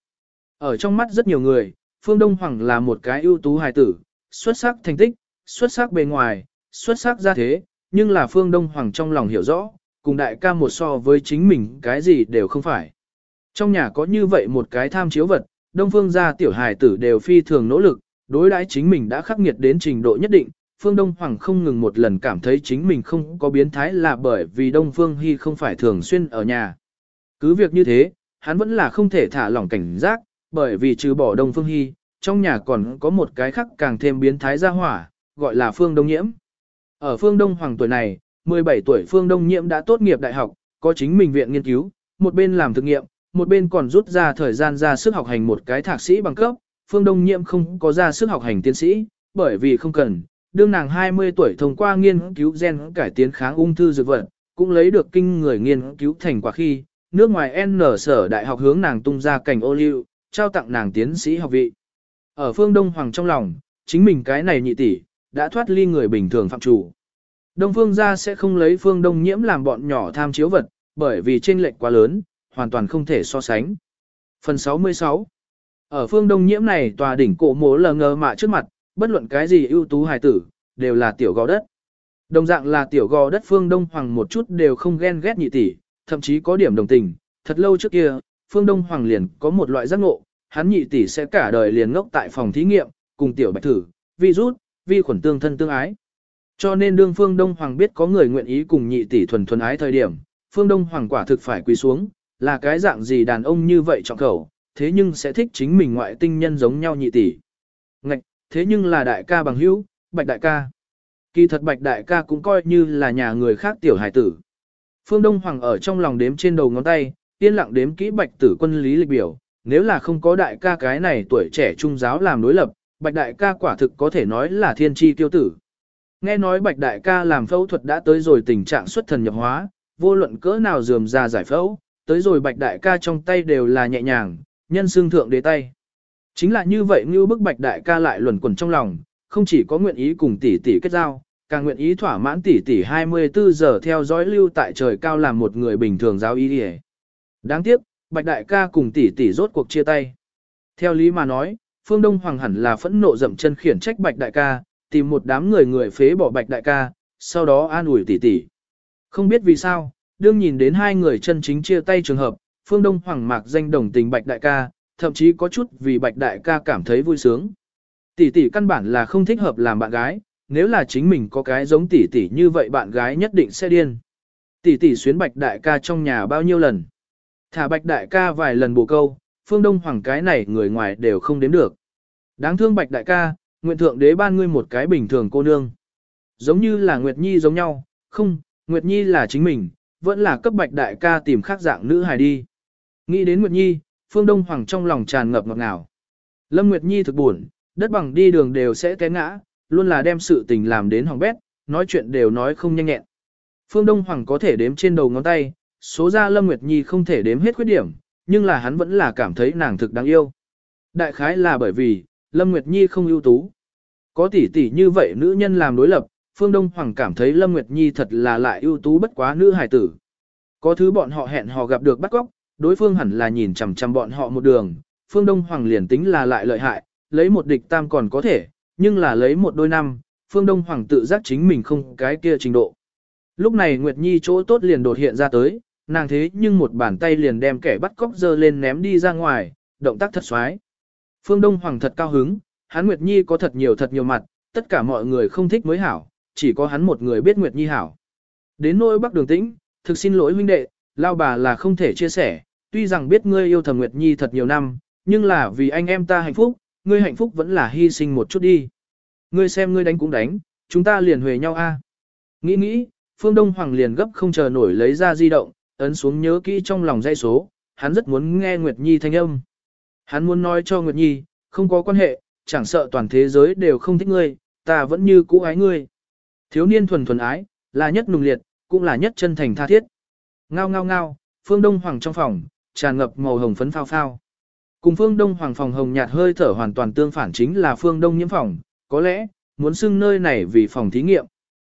Ở trong mắt rất nhiều người, Phương Đông Hoàng là một cái ưu tú hài tử, xuất sắc thành tích, xuất sắc bề ngoài, xuất sắc gia thế, nhưng là Phương Đông Hoàng trong lòng hiểu rõ, cùng đại ca một so với chính mình cái gì đều không phải. Trong nhà có như vậy một cái tham chiếu vật, Đông Phương gia tiểu hài tử đều phi thường nỗ lực, đối đãi chính mình đã khắc nghiệt đến trình độ nhất định. Phương Đông Hoàng không ngừng một lần cảm thấy chính mình không có biến thái là bởi vì Đông Phương Hy không phải thường xuyên ở nhà. Cứ việc như thế, hắn vẫn là không thể thả lỏng cảnh giác, bởi vì trừ bỏ Đông Phương Hy, trong nhà còn có một cái khác càng thêm biến thái ra hỏa, gọi là Phương Đông Nhiễm. Ở Phương Đông Hoàng tuổi này, 17 tuổi Phương Đông Nhiễm đã tốt nghiệp đại học, có chính mình viện nghiên cứu, một bên làm thực nghiệm, một bên còn rút ra thời gian ra sức học hành một cái thạc sĩ bằng cấp. Phương Đông Nhiễm không có ra sức học hành tiến sĩ, bởi vì không cần. Đương nàng 20 tuổi thông qua nghiên cứu gen cải tiến kháng ung thư dược vật, cũng lấy được kinh người nghiên cứu thành quả khi, nước ngoài N sở đại học hướng nàng tung ra cảnh ô liu, trao tặng nàng tiến sĩ học vị. Ở phương Đông Hoàng trong lòng, chính mình cái này nhị tỷ, đã thoát ly người bình thường phạm chủ. Đông phương gia sẽ không lấy phương Đông nhiễm làm bọn nhỏ tham chiếu vật, bởi vì chênh lệch quá lớn, hoàn toàn không thể so sánh. Phần 66 Ở phương Đông nhiễm này tòa đỉnh cổ mố lờ ngờ mạ trước mặt, bất luận cái gì ưu tú hài tử, đều là tiểu gò đất. Đồng dạng là tiểu gò đất phương Đông Hoàng một chút đều không ghen ghét nhị tỷ, thậm chí có điểm đồng tình, thật lâu trước kia, phương Đông Hoàng liền có một loại giác ngộ, hắn nhị tỷ sẽ cả đời liền ngốc tại phòng thí nghiệm, cùng tiểu bạch thử, virus, vi khuẩn tương thân tương ái. Cho nên đương phương Đông Hoàng biết có người nguyện ý cùng nhị tỷ thuần thuần ái thời điểm, phương Đông Hoàng quả thực phải quỳ xuống, là cái dạng gì đàn ông như vậy trọng khẩu, thế nhưng sẽ thích chính mình ngoại tinh nhân giống nhau nhị tỷ. Ngạch, thế nhưng là đại ca bằng hữu, bạch đại ca. Kỳ thật bạch đại ca cũng coi như là nhà người khác tiểu hải tử. Phương Đông Hoàng ở trong lòng đếm trên đầu ngón tay, yên lặng đếm kỹ bạch tử quân lý lịch biểu, nếu là không có đại ca cái này tuổi trẻ trung giáo làm đối lập, bạch đại ca quả thực có thể nói là thiên tri tiêu tử. Nghe nói bạch đại ca làm phẫu thuật đã tới rồi tình trạng xuất thần nhập hóa, vô luận cỡ nào dườm ra giải phẫu, tới rồi bạch đại ca trong tay đều là nhẹ nhàng, nhân xương thượng đế tay. Chính là như vậy như bức bạch đại ca lại luẩn quẩn trong lòng, không chỉ có nguyện ý cùng tỷ tỷ kết giao, càng nguyện ý thỏa mãn tỷ tỷ 24 giờ theo dõi lưu tại trời cao làm một người bình thường giáo ý đi Đáng tiếc, bạch đại ca cùng tỷ tỷ rốt cuộc chia tay. Theo lý mà nói, phương Đông Hoàng hẳn là phẫn nộ dậm chân khiển trách bạch đại ca, tìm một đám người người phế bỏ bạch đại ca, sau đó an ủi tỷ tỷ. Không biết vì sao, đương nhìn đến hai người chân chính chia tay trường hợp, phương Đông Hoàng mạc danh đồng tình bạch đại ca, thậm chí có chút vì bạch đại ca cảm thấy vui sướng. Tỷ tỷ căn bản là không thích hợp làm bạn gái, nếu là chính mình có cái giống tỷ tỷ như vậy bạn gái nhất định sẽ điên. Tỷ tỷ xuyến bạch đại ca trong nhà bao nhiêu lần. Thả bạch đại ca vài lần bổ câu, phương đông hoàng cái này người ngoài đều không đếm được. Đáng thương bạch đại ca, nguyện thượng đế ban ngươi một cái bình thường cô nương. Giống như là Nguyệt Nhi giống nhau, không, Nguyệt Nhi là chính mình, vẫn là cấp bạch đại ca tìm khác dạng nữ hài đi. Nghĩ đến Nguyệt Nhi, phương đông hoàng trong lòng tràn ngập ngọt ngào. Lâm Nguyệt Nhi thực buồn, đất bằng đi đường đều sẽ té ngã, luôn là đem sự tình làm đến hỏng bét, nói chuyện đều nói không nhanh nhẹn. Phương Đông Hoàng có thể đếm trên đầu ngón tay, số ra Lâm Nguyệt Nhi không thể đếm hết khuyết điểm, nhưng là hắn vẫn là cảm thấy nàng thực đáng yêu. Đại khái là bởi vì, Lâm Nguyệt Nhi không ưu tú. Có tỷ tỷ như vậy nữ nhân làm đối lập, Phương Đông Hoàng cảm thấy Lâm Nguyệt Nhi thật là lại ưu tú bất quá nữ hài tử. Có thứ bọn họ hẹn hò gặp được bắt góc, đối phương hẳn là nhìn chằm chằm bọn họ một đường, Phương Đông Hoàng liền tính là lại lợi hại, lấy một địch tam còn có thể, nhưng là lấy một đôi năm, Phương Đông Hoàng tự giác chính mình không cái kia trình độ. Lúc này Nguyệt Nhi chỗ tốt liền đột hiện ra tới, nàng thế nhưng một bàn tay liền đem kẻ bắt cóc dơ lên ném đi ra ngoài, động tác thật xoái. Phương Đông Hoàng thật cao hứng, hắn Nguyệt Nhi có thật nhiều thật nhiều mặt, tất cả mọi người không thích mới hảo, chỉ có hắn một người biết Nguyệt Nhi hảo. Đến nỗi Bắc Đường Tĩnh, thực xin lỗi huynh đệ, lao bà là không thể chia sẻ, tuy rằng biết ngươi yêu thầm Nguyệt Nhi thật nhiều năm, nhưng là vì anh em ta hạnh phúc, ngươi hạnh phúc vẫn là hy sinh một chút đi. Ngươi xem ngươi đánh cũng đánh, chúng ta liền huề nhau a. Nghĩ nghĩ, Phương Đông Hoàng liền gấp không chờ nổi lấy ra di động, ấn xuống nhớ kỹ trong lòng dây số, hắn rất muốn nghe Nguyệt Nhi thanh âm. Hắn muốn nói cho Nguyệt Nhi, không có quan hệ, chẳng sợ toàn thế giới đều không thích ngươi, ta vẫn như cũ ái ngươi. Thiếu niên thuần thuần ái, là nhất nùng liệt, cũng là nhất chân thành tha thiết. Ngao ngao ngao, phương đông hoàng trong phòng, tràn ngập màu hồng phấn phao phao. Cùng phương đông hoàng phòng hồng nhạt hơi thở hoàn toàn tương phản chính là phương đông nhiễm phòng, có lẽ, muốn xưng nơi này vì phòng thí nghiệm.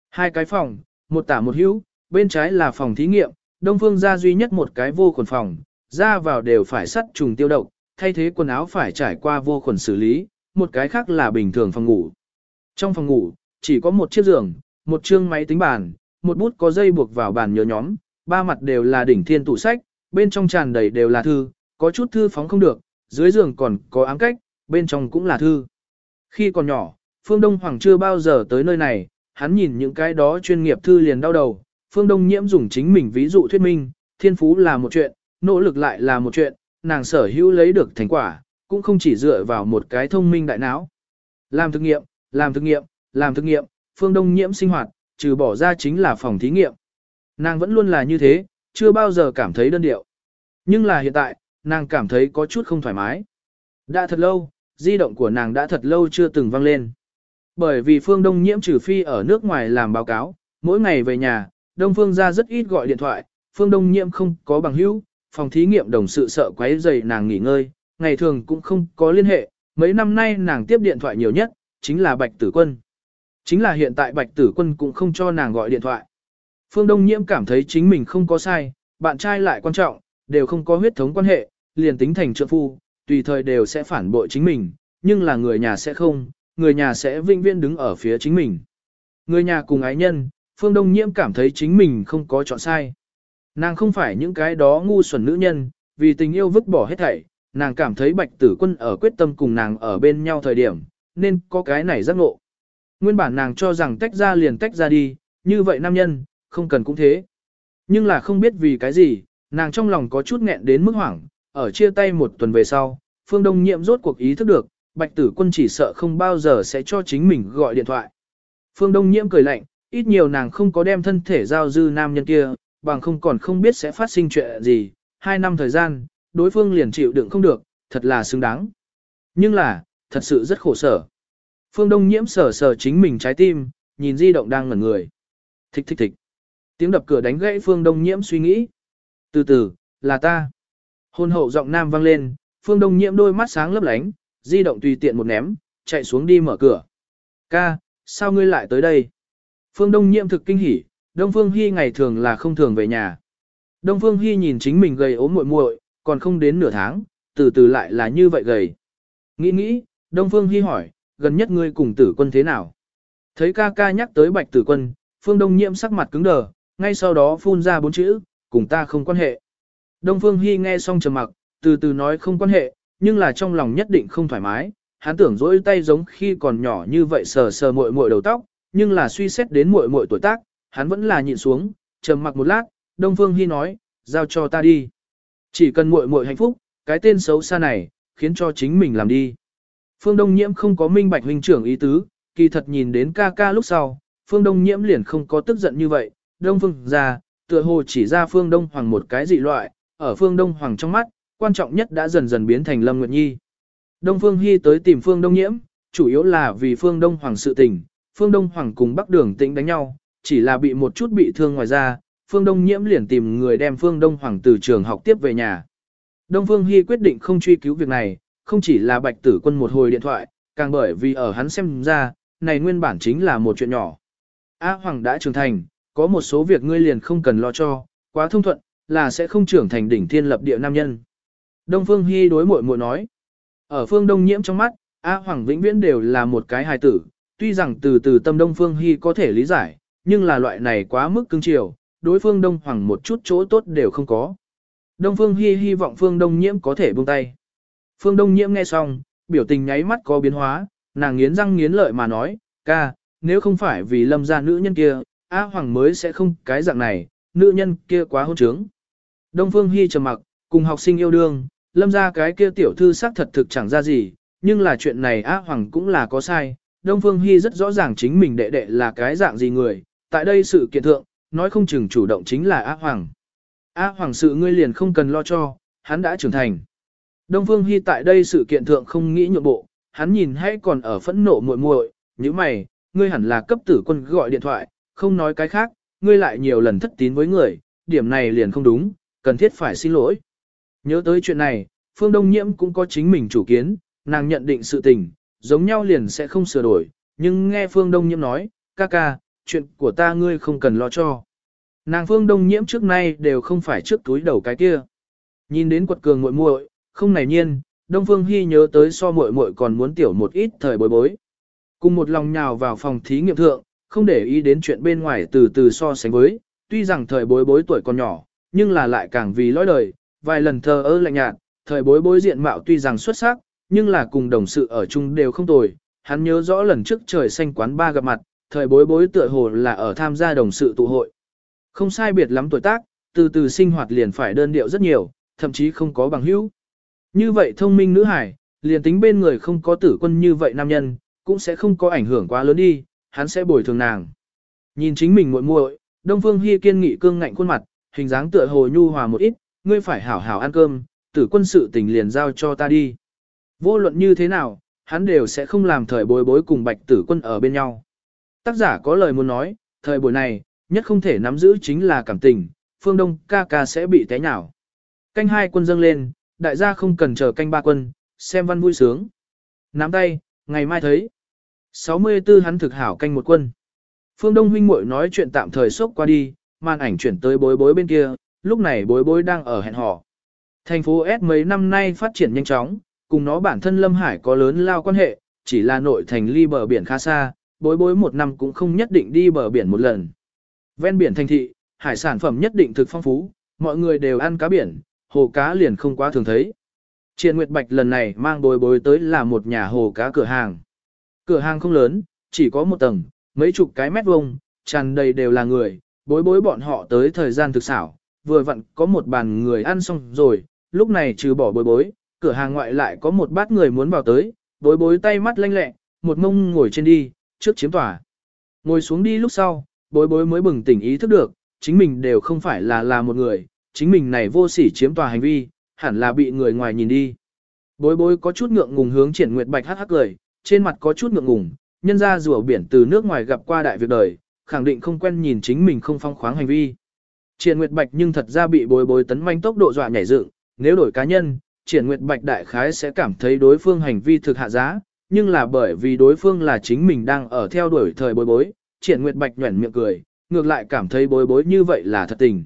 Hai cái phòng, một tả một hữu, bên trái là phòng thí nghiệm, đông phương ra duy nhất một cái vô khuẩn phòng, ra vào đều phải sắt trùng tiêu độc, thay thế quần áo phải trải qua vô khuẩn xử lý, một cái khác là bình thường phòng ngủ. Trong phòng ngủ, chỉ có một chiếc giường, một chương máy tính bàn, một bút có dây buộc vào bàn nhớ nhóm, ba mặt đều là đỉnh thiên tủ sách, bên trong tràn đầy đều là thư, có chút thư phóng không được, dưới giường còn có ám cách, bên trong cũng là thư. Khi còn nhỏ, Phương Đông Hoàng chưa bao giờ tới nơi này, hắn nhìn những cái đó chuyên nghiệp thư liền đau đầu. Phương Đông Nhiễm dùng chính mình ví dụ thuyết minh, thiên phú là một chuyện, nỗ lực lại là một chuyện, nàng sở hữu lấy được thành quả, cũng không chỉ dựa vào một cái thông minh đại não. Làm thực nghiệm, làm thực nghiệm, làm thực nghiệm, Phương Đông Nhiễm sinh hoạt, trừ bỏ ra chính là phòng thí nghiệm. Nàng vẫn luôn là như thế, chưa bao giờ cảm thấy đơn điệu. Nhưng là hiện tại, nàng cảm thấy có chút không thoải mái. Đã thật lâu, di động của nàng đã thật lâu chưa từng vang lên. Bởi vì Phương Đông Nhiễm trừ phi ở nước ngoài làm báo cáo, mỗi ngày về nhà, Đông Phương ra rất ít gọi điện thoại, Phương Đông Nhiễm không có bằng hữu, phòng thí nghiệm đồng sự sợ quấy rầy nàng nghỉ ngơi, ngày thường cũng không có liên hệ, mấy năm nay nàng tiếp điện thoại nhiều nhất, chính là Bạch Tử Quân. Chính là hiện tại Bạch Tử Quân cũng không cho nàng gọi điện thoại. Phương Đông Nhiễm cảm thấy chính mình không có sai, bạn trai lại quan trọng, đều không có huyết thống quan hệ, liền tính thành trượng phu, tùy thời đều sẽ phản bội chính mình, nhưng là người nhà sẽ không, người nhà sẽ vinh viễn đứng ở phía chính mình. Người nhà cùng ái nhân, Phương Đông Nhiễm cảm thấy chính mình không có chọn sai. Nàng không phải những cái đó ngu xuẩn nữ nhân, vì tình yêu vứt bỏ hết thảy, nàng cảm thấy bạch tử quân ở quyết tâm cùng nàng ở bên nhau thời điểm, nên có cái này giác ngộ. Nguyên bản nàng cho rằng tách ra liền tách ra đi, như vậy nam nhân, không cần cũng thế. Nhưng là không biết vì cái gì, nàng trong lòng có chút nghẹn đến mức hoảng, ở chia tay một tuần về sau, Phương Đông Nhiệm rốt cuộc ý thức được, Bạch Tử Quân chỉ sợ không bao giờ sẽ cho chính mình gọi điện thoại. Phương Đông Nhiễm cười lạnh, ít nhiều nàng không có đem thân thể giao dư nam nhân kia, bằng không còn không biết sẽ phát sinh chuyện gì, hai năm thời gian, đối phương liền chịu đựng không được, thật là xứng đáng. Nhưng là, thật sự rất khổ sở. Phương Đông Nhiễm sở sở chính mình trái tim, nhìn di động đang ngẩn người. Thích thích thích. Tiếng đập cửa đánh gãy Phương Đông Nhiễm suy nghĩ. Từ từ, là ta. Hôn hậu giọng nam vang lên, Phương Đông Nhiễm đôi mắt sáng lấp lánh, di động tùy tiện một ném, chạy xuống đi mở cửa. Ca, sao ngươi lại tới đây? Phương Đông Nhiễm thực kinh hỉ, Đông Phương Hy ngày thường là không thường về nhà. Đông Phương Hy nhìn chính mình gầy ốm muội muội, còn không đến nửa tháng, từ từ lại là như vậy gầy. Nghĩ nghĩ, Đông Phương Hy hỏi, gần nhất ngươi cùng tử quân thế nào? Thấy ca ca nhắc tới bạch tử quân, Phương Đông Nhiễm sắc mặt cứng đờ, ngay sau đó phun ra bốn chữ, cùng ta không quan hệ. Đông Phương Hy nghe xong trầm mặc, từ từ nói không quan hệ, nhưng là trong lòng nhất định không thoải mái, hắn tưởng dỗi tay giống khi còn nhỏ như vậy sờ sờ muội muội đầu tóc, nhưng là suy xét đến muội muội tuổi tác, hắn vẫn là nhịn xuống, trầm mặc một lát, Đông Phương Hi nói, giao cho ta đi. Chỉ cần muội muội hạnh phúc, cái tên xấu xa này, khiến cho chính mình làm đi. Phương Đông Nhiễm không có minh bạch huynh trưởng ý tứ, kỳ thật nhìn đến ca ca lúc sau, Phương Đông Nhiễm liền không có tức giận như vậy, Đông Phương ra, tựa hồ chỉ ra Phương Đông Hoàng một cái dị loại, ở Phương Đông Hoàng trong mắt, quan trọng nhất đã dần dần biến thành Lâm Nguyệt Nhi. Đông Phương Hy tới tìm Phương Đông Nhiễm, chủ yếu là vì Phương Đông Hoàng sự tình, Phương Đông Hoàng cùng Bắc Đường Tĩnh đánh nhau, chỉ là bị một chút bị thương ngoài ra, Phương Đông Nhiễm liền tìm người đem Phương Đông Hoàng từ trường học tiếp về nhà. Đông Phương Hy quyết định không truy cứu việc này, không chỉ là Bạch Tử Quân một hồi điện thoại, càng bởi vì ở hắn xem ra, này nguyên bản chính là một chuyện nhỏ. A Hoàng đã trưởng thành, có một số việc ngươi liền không cần lo cho, quá thông thuận, là sẽ không trưởng thành đỉnh thiên lập địa nam nhân. Đông Phương Hy đối muội muội nói. Ở phương Đông Nhiễm trong mắt, A Hoàng vĩnh viễn đều là một cái hài tử, tuy rằng từ từ tâm Đông Phương Hy có thể lý giải, nhưng là loại này quá mức cưng chiều, đối phương Đông Hoàng một chút chỗ tốt đều không có. Đông Phương Hy hy vọng Phương Đông Nhiễm có thể buông tay. Phương Đông Nhiễm nghe xong, biểu tình nháy mắt có biến hóa, nàng nghiến răng nghiến lợi mà nói, ca, nếu không phải vì lâm gia nữ nhân kia, A Hoàng mới sẽ không cái dạng này, nữ nhân kia quá hôn trướng. Đông Phương Hy trầm mặc, cùng học sinh yêu đương, lâm ra cái kia tiểu thư xác thật thực chẳng ra gì, nhưng là chuyện này A Hoàng cũng là có sai. Đông Phương Hy rất rõ ràng chính mình đệ đệ là cái dạng gì người, tại đây sự kiện thượng, nói không chừng chủ động chính là A Hoàng. A Hoàng sự ngươi liền không cần lo cho, hắn đã trưởng thành. Đông Phương Hy tại đây sự kiện thượng không nghĩ nhượng bộ, hắn nhìn hay còn ở phẫn nộ muội muội, như mày, ngươi hẳn là cấp tử quân gọi điện thoại, không nói cái khác, ngươi lại nhiều lần thất tín với người, điểm này liền không đúng, cần thiết phải xin lỗi. Nhớ tới chuyện này, Phương Đông Nhiễm cũng có chính mình chủ kiến, nàng nhận định sự tình, giống nhau liền sẽ không sửa đổi, nhưng nghe Phương Đông Nhiễm nói, ca ca, chuyện của ta ngươi không cần lo cho. Nàng Phương Đông Nhiễm trước nay đều không phải trước túi đầu cái kia. Nhìn đến quật cường muội muội, không nảy nhiên, Đông Phương Hy nhớ tới so muội muội còn muốn tiểu một ít thời bối bối. Cùng một lòng nhào vào phòng thí nghiệm thượng, không để ý đến chuyện bên ngoài từ từ so sánh với, tuy rằng thời bối bối tuổi còn nhỏ, nhưng là lại càng vì lõi đời, vài lần thờ ơ lạnh nhạt, thời bối bối diện mạo tuy rằng xuất sắc, nhưng là cùng đồng sự ở chung đều không tồi. Hắn nhớ rõ lần trước trời xanh quán ba gặp mặt, thời bối bối tựa hồ là ở tham gia đồng sự tụ hội. Không sai biệt lắm tuổi tác, từ từ sinh hoạt liền phải đơn điệu rất nhiều, thậm chí không có bằng hữu. Như vậy thông minh nữ hải, liền tính bên người không có tử quân như vậy nam nhân, cũng sẽ không có ảnh hưởng quá lớn đi, hắn sẽ bồi thường nàng. Nhìn chính mình muội muội, Đông Phương Hi kiên nghị cương ngạnh khuôn mặt, hình dáng tựa hồ nhu hòa một ít, ngươi phải hảo hảo ăn cơm, tử quân sự tình liền giao cho ta đi. Vô luận như thế nào, hắn đều sẽ không làm thời bối bối cùng bạch tử quân ở bên nhau. Tác giả có lời muốn nói, thời buổi này, nhất không thể nắm giữ chính là cảm tình, phương đông ca ca sẽ bị té nhào. Canh hai quân dâng lên, đại gia không cần chờ canh ba quân, xem văn vui sướng. Nắm tay, ngày mai thấy. 64 hắn thực hảo canh một quân. Phương Đông huynh muội nói chuyện tạm thời sốc qua đi, màn ảnh chuyển tới bối bối bên kia, lúc này bối bối đang ở hẹn hò. Thành phố S mấy năm nay phát triển nhanh chóng, cùng nó bản thân Lâm Hải có lớn lao quan hệ, chỉ là nội thành ly bờ biển khá xa, bối bối một năm cũng không nhất định đi bờ biển một lần. Ven biển thành thị, hải sản phẩm nhất định thực phong phú, mọi người đều ăn cá biển, hồ cá liền không quá thường thấy. Triền Nguyệt Bạch lần này mang bối bối tới là một nhà hồ cá cửa hàng. Cửa hàng không lớn, chỉ có một tầng, mấy chục cái mét vuông, tràn đầy đều là người, bối bối bọn họ tới thời gian thực xảo, vừa vặn có một bàn người ăn xong rồi, lúc này trừ bỏ bối bối, cửa hàng ngoại lại có một bát người muốn vào tới, bối bối tay mắt lanh lẹ, một mông ngồi trên đi, trước chiếm tòa. Ngồi xuống đi lúc sau, bối bối mới bừng tỉnh ý thức được, chính mình đều không phải là là một người, chính mình này vô sỉ chiếm tòa hành vi, hẳn là bị người ngoài nhìn đi. Bối bối có chút ngượng ngùng hướng triển nguyệt bạch hắc hắc cười, trên mặt có chút ngượng ngùng, nhân ra rùa biển từ nước ngoài gặp qua đại việc đời, khẳng định không quen nhìn chính mình không phong khoáng hành vi. Triển Nguyệt Bạch nhưng thật ra bị bối bối tấn manh tốc độ dọa nhảy dựng, nếu đổi cá nhân, Triển Nguyệt Bạch đại khái sẽ cảm thấy đối phương hành vi thực hạ giá, nhưng là bởi vì đối phương là chính mình đang ở theo đuổi thời bối bối, Triển Nguyệt Bạch nhuẩn miệng cười, ngược lại cảm thấy bối bối như vậy là thật tình.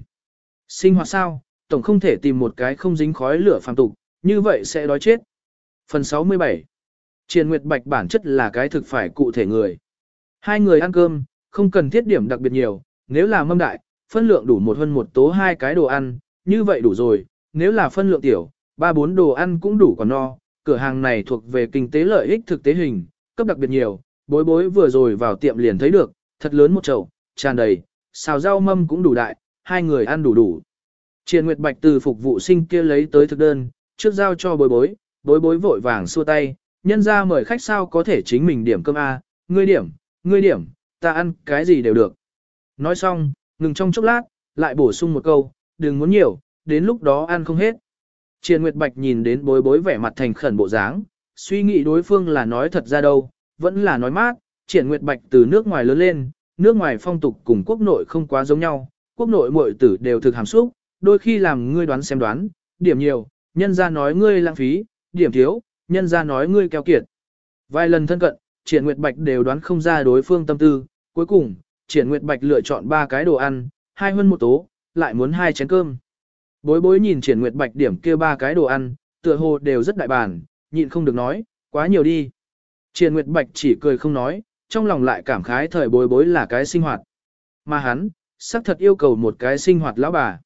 Sinh hoạt sao, tổng không thể tìm một cái không dính khói lửa phàm tục, như vậy sẽ đói chết. Phần 67 Triển Nguyệt Bạch bản chất là cái thực phải cụ thể người. Hai người ăn cơm, không cần thiết điểm đặc biệt nhiều, nếu là mâm đại, phân lượng đủ một hơn một tố hai cái đồ ăn, như vậy đủ rồi, nếu là phân lượng tiểu, ba bốn đồ ăn cũng đủ còn no, cửa hàng này thuộc về kinh tế lợi ích thực tế hình, cấp đặc biệt nhiều, bối bối vừa rồi vào tiệm liền thấy được, thật lớn một chậu, tràn đầy, xào rau mâm cũng đủ đại, hai người ăn đủ đủ. Triền Nguyệt Bạch từ phục vụ sinh kia lấy tới thực đơn, trước giao cho bối bối, bối bối vội vàng xua tay, nhân ra mời khách sao có thể chính mình điểm cơm A, ngươi điểm, ngươi điểm, ta ăn cái gì đều được. Nói xong, ngừng trong chốc lát, lại bổ sung một câu, đừng muốn nhiều, đến lúc đó ăn không hết. Triền Nguyệt Bạch nhìn đến bối bối vẻ mặt thành khẩn bộ dáng, suy nghĩ đối phương là nói thật ra đâu, vẫn là nói mát, Triển Nguyệt Bạch từ nước ngoài lớn lên, nước ngoài phong tục cùng quốc nội không quá giống nhau, quốc nội muội tử đều thực hàm xúc, đôi khi làm ngươi đoán xem đoán, điểm nhiều, nhân ra nói ngươi lãng phí, điểm thiếu, nhân ra nói ngươi keo kiệt. Vài lần thân cận, Triển Nguyệt Bạch đều đoán không ra đối phương tâm tư, cuối cùng, Triển Nguyệt Bạch lựa chọn ba cái đồ ăn, hai hơn một tố, lại muốn hai chén cơm. Bối bối nhìn Triển Nguyệt Bạch điểm kia ba cái đồ ăn, tựa hồ đều rất đại bản, nhịn không được nói, quá nhiều đi. Triển Nguyệt Bạch chỉ cười không nói, trong lòng lại cảm khái thời bối bối là cái sinh hoạt. Mà hắn, xác thật yêu cầu một cái sinh hoạt lão bà.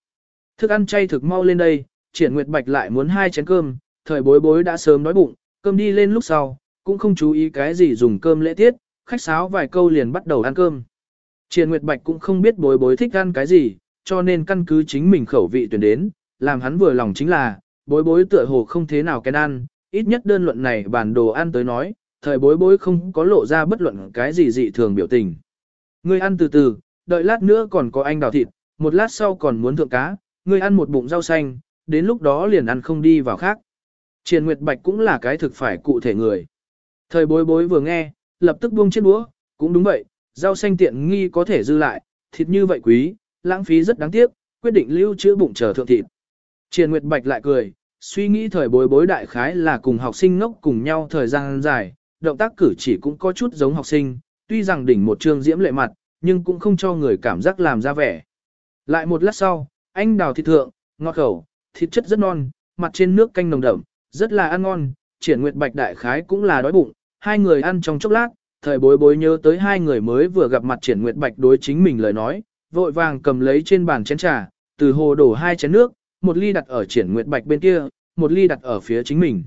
Thức ăn chay thực mau lên đây, Triển Nguyệt Bạch lại muốn hai chén cơm, thời bối bối đã sớm đói bụng, cơm đi lên lúc sau, cũng không chú ý cái gì dùng cơm lễ tiết, khách sáo vài câu liền bắt đầu ăn cơm. Triền Nguyệt Bạch cũng không biết bối bối thích ăn cái gì, cho nên căn cứ chính mình khẩu vị tuyển đến, làm hắn vừa lòng chính là, bối bối tựa hồ không thế nào kén ăn, ít nhất đơn luận này bản đồ ăn tới nói, thời bối bối không có lộ ra bất luận cái gì dị thường biểu tình. Ngươi ăn từ từ, đợi lát nữa còn có anh đào thịt, một lát sau còn muốn thượng cá, ngươi ăn một bụng rau xanh, đến lúc đó liền ăn không đi vào khác. Triền Nguyệt Bạch cũng là cái thực phải cụ thể người. Thời bối bối vừa nghe, lập tức buông chiếc đũa, cũng đúng vậy, rau xanh tiện nghi có thể dư lại, thịt như vậy quý, lãng phí rất đáng tiếc, quyết định lưu trữ bụng chờ thượng thịt. Triền Nguyệt Bạch lại cười, suy nghĩ thời bối bối đại khái là cùng học sinh ngốc cùng nhau thời gian dài, động tác cử chỉ cũng có chút giống học sinh, tuy rằng đỉnh một trương diễm lệ mặt, nhưng cũng không cho người cảm giác làm ra vẻ. Lại một lát sau, anh đào thịt thượng, ngọt khẩu, thịt chất rất non, mặt trên nước canh nồng đậm, rất là ăn ngon, triển nguyệt bạch đại khái cũng là đói bụng, hai người ăn trong chốc lát, thời bối bối nhớ tới hai người mới vừa gặp mặt triển nguyệt bạch đối chính mình lời nói, vội vàng cầm lấy trên bàn chén trà, từ hồ đổ hai chén nước, một ly đặt ở triển nguyệt bạch bên kia, một ly đặt ở phía chính mình.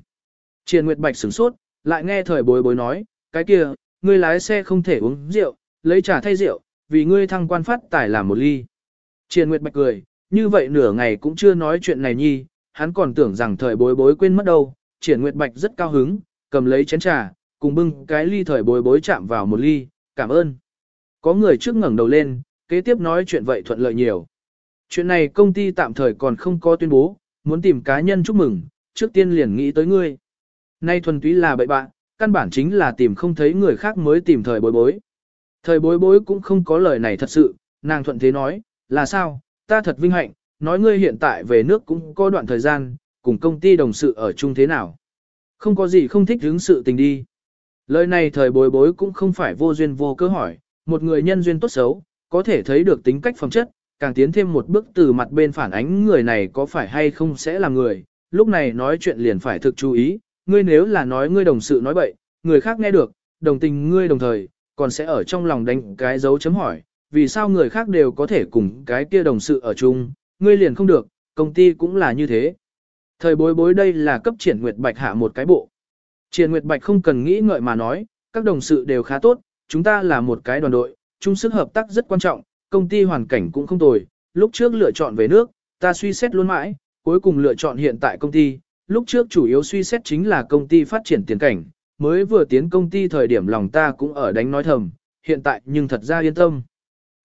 Triển nguyệt bạch sửng sốt, lại nghe thời bối bối nói, cái kia, ngươi lái xe không thể uống rượu, lấy trà thay rượu, vì ngươi thăng quan phát tải làm một ly. Triển nguyệt bạch cười, như vậy nửa ngày cũng chưa nói chuyện này nhi, hắn còn tưởng rằng thời bối bối quên mất đâu, triển nguyệt bạch rất cao hứng, cầm lấy chén trà, cùng bưng cái ly thời bối bối chạm vào một ly, cảm ơn. Có người trước ngẩng đầu lên, kế tiếp nói chuyện vậy thuận lợi nhiều. Chuyện này công ty tạm thời còn không có tuyên bố, muốn tìm cá nhân chúc mừng, trước tiên liền nghĩ tới ngươi. Nay thuần túy là bậy bạn, căn bản chính là tìm không thấy người khác mới tìm thời bối bối. Thời bối bối cũng không có lời này thật sự, nàng thuận thế nói, là sao, ta thật vinh hạnh, nói ngươi hiện tại về nước cũng có đoạn thời gian, cùng công ty đồng sự ở chung thế nào. Không có gì không thích hướng sự tình đi. Lời này thời bối bối cũng không phải vô duyên vô cơ hỏi, một người nhân duyên tốt xấu, có thể thấy được tính cách phẩm chất, càng tiến thêm một bước từ mặt bên phản ánh người này có phải hay không sẽ là người, lúc này nói chuyện liền phải thực chú ý, ngươi nếu là nói ngươi đồng sự nói bậy, người khác nghe được, đồng tình ngươi đồng thời, còn sẽ ở trong lòng đánh cái dấu chấm hỏi, vì sao người khác đều có thể cùng cái kia đồng sự ở chung, ngươi liền không được, công ty cũng là như thế. Thời bối bối đây là cấp triển Nguyệt Bạch hạ một cái bộ. Triển Nguyệt Bạch không cần nghĩ ngợi mà nói, các đồng sự đều khá tốt, chúng ta là một cái đoàn đội, chung sức hợp tác rất quan trọng, công ty hoàn cảnh cũng không tồi, lúc trước lựa chọn về nước, ta suy xét luôn mãi, cuối cùng lựa chọn hiện tại công ty, lúc trước chủ yếu suy xét chính là công ty phát triển tiền cảnh, mới vừa tiến công ty thời điểm lòng ta cũng ở đánh nói thầm, hiện tại nhưng thật ra yên tâm.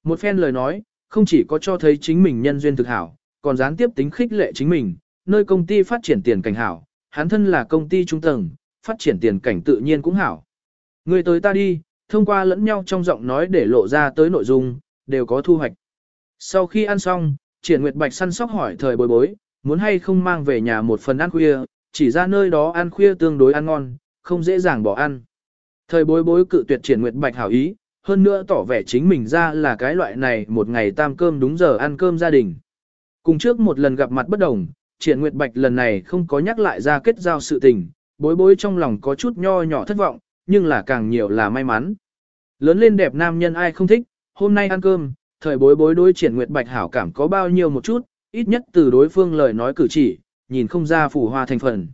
Một phen lời nói, không chỉ có cho thấy chính mình nhân duyên thực hảo, còn gián tiếp tính khích lệ chính mình, nơi công ty phát triển tiền cảnh hảo, hắn thân là công ty trung tầng, phát triển tiền cảnh tự nhiên cũng hảo. Người tới ta đi, thông qua lẫn nhau trong giọng nói để lộ ra tới nội dung, đều có thu hoạch. Sau khi ăn xong, triển nguyệt bạch săn sóc hỏi thời bối bối, muốn hay không mang về nhà một phần ăn khuya, chỉ ra nơi đó ăn khuya tương đối ăn ngon, không dễ dàng bỏ ăn. Thời bối bối cự tuyệt triển nguyệt bạch hảo ý, hơn nữa tỏ vẻ chính mình ra là cái loại này một ngày tam cơm đúng giờ ăn cơm gia đình. Cùng trước một lần gặp mặt bất đồng, triển nguyệt bạch lần này không có nhắc lại ra kết giao sự tình, bối bối trong lòng có chút nho nhỏ thất vọng, nhưng là càng nhiều là may mắn. Lớn lên đẹp nam nhân ai không thích, hôm nay ăn cơm, thời bối bối đối triển nguyệt bạch hảo cảm có bao nhiêu một chút, ít nhất từ đối phương lời nói cử chỉ, nhìn không ra phủ hoa thành phần.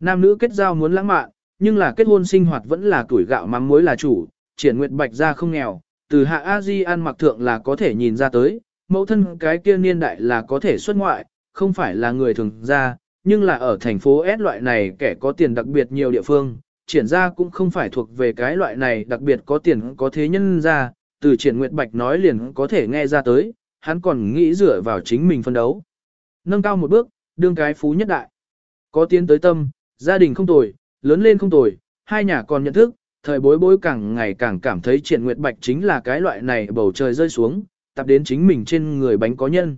Nam nữ kết giao muốn lãng mạn, nhưng là kết hôn sinh hoạt vẫn là tuổi gạo mắm muối là chủ, triển nguyệt bạch ra không nghèo, từ hạ a di ăn mặc thượng là có thể nhìn ra tới, mẫu thân cái kia niên đại là có thể xuất ngoại, không phải là người thường ra, nhưng là ở thành phố S loại này kẻ có tiền đặc biệt nhiều địa phương, triển ra cũng không phải thuộc về cái loại này đặc biệt có tiền có thế nhân ra, từ triển nguyệt bạch nói liền có thể nghe ra tới, hắn còn nghĩ dựa vào chính mình phân đấu. Nâng cao một bước, đương cái phú nhất đại. Có tiến tới tâm, gia đình không tồi, lớn lên không tồi, hai nhà còn nhận thức, thời bối bối càng ngày càng cảm thấy triển nguyệt bạch chính là cái loại này bầu trời rơi xuống, tập đến chính mình trên người bánh có nhân.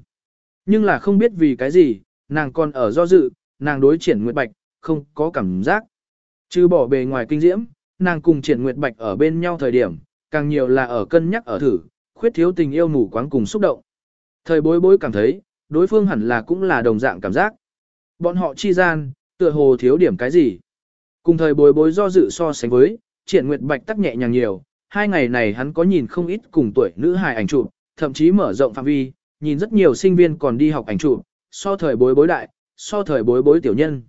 Nhưng là không biết vì cái gì, nàng còn ở do dự, nàng đối triển nguyệt bạch, không có cảm giác. Chứ bỏ bề ngoài kinh diễm, nàng cùng triển nguyệt bạch ở bên nhau thời điểm, càng nhiều là ở cân nhắc ở thử, khuyết thiếu tình yêu mù quáng cùng xúc động. Thời bối bối cảm thấy, đối phương hẳn là cũng là đồng dạng cảm giác. Bọn họ chi gian, tựa hồ thiếu điểm cái gì. Cùng thời bối bối do dự so sánh với, triển nguyệt bạch tắc nhẹ nhàng nhiều, hai ngày này hắn có nhìn không ít cùng tuổi nữ hài ảnh chụp, thậm chí mở rộng phạm vi, nhìn rất nhiều sinh viên còn đi học ảnh chụp, so thời bối bối đại, so thời bối bối tiểu nhân.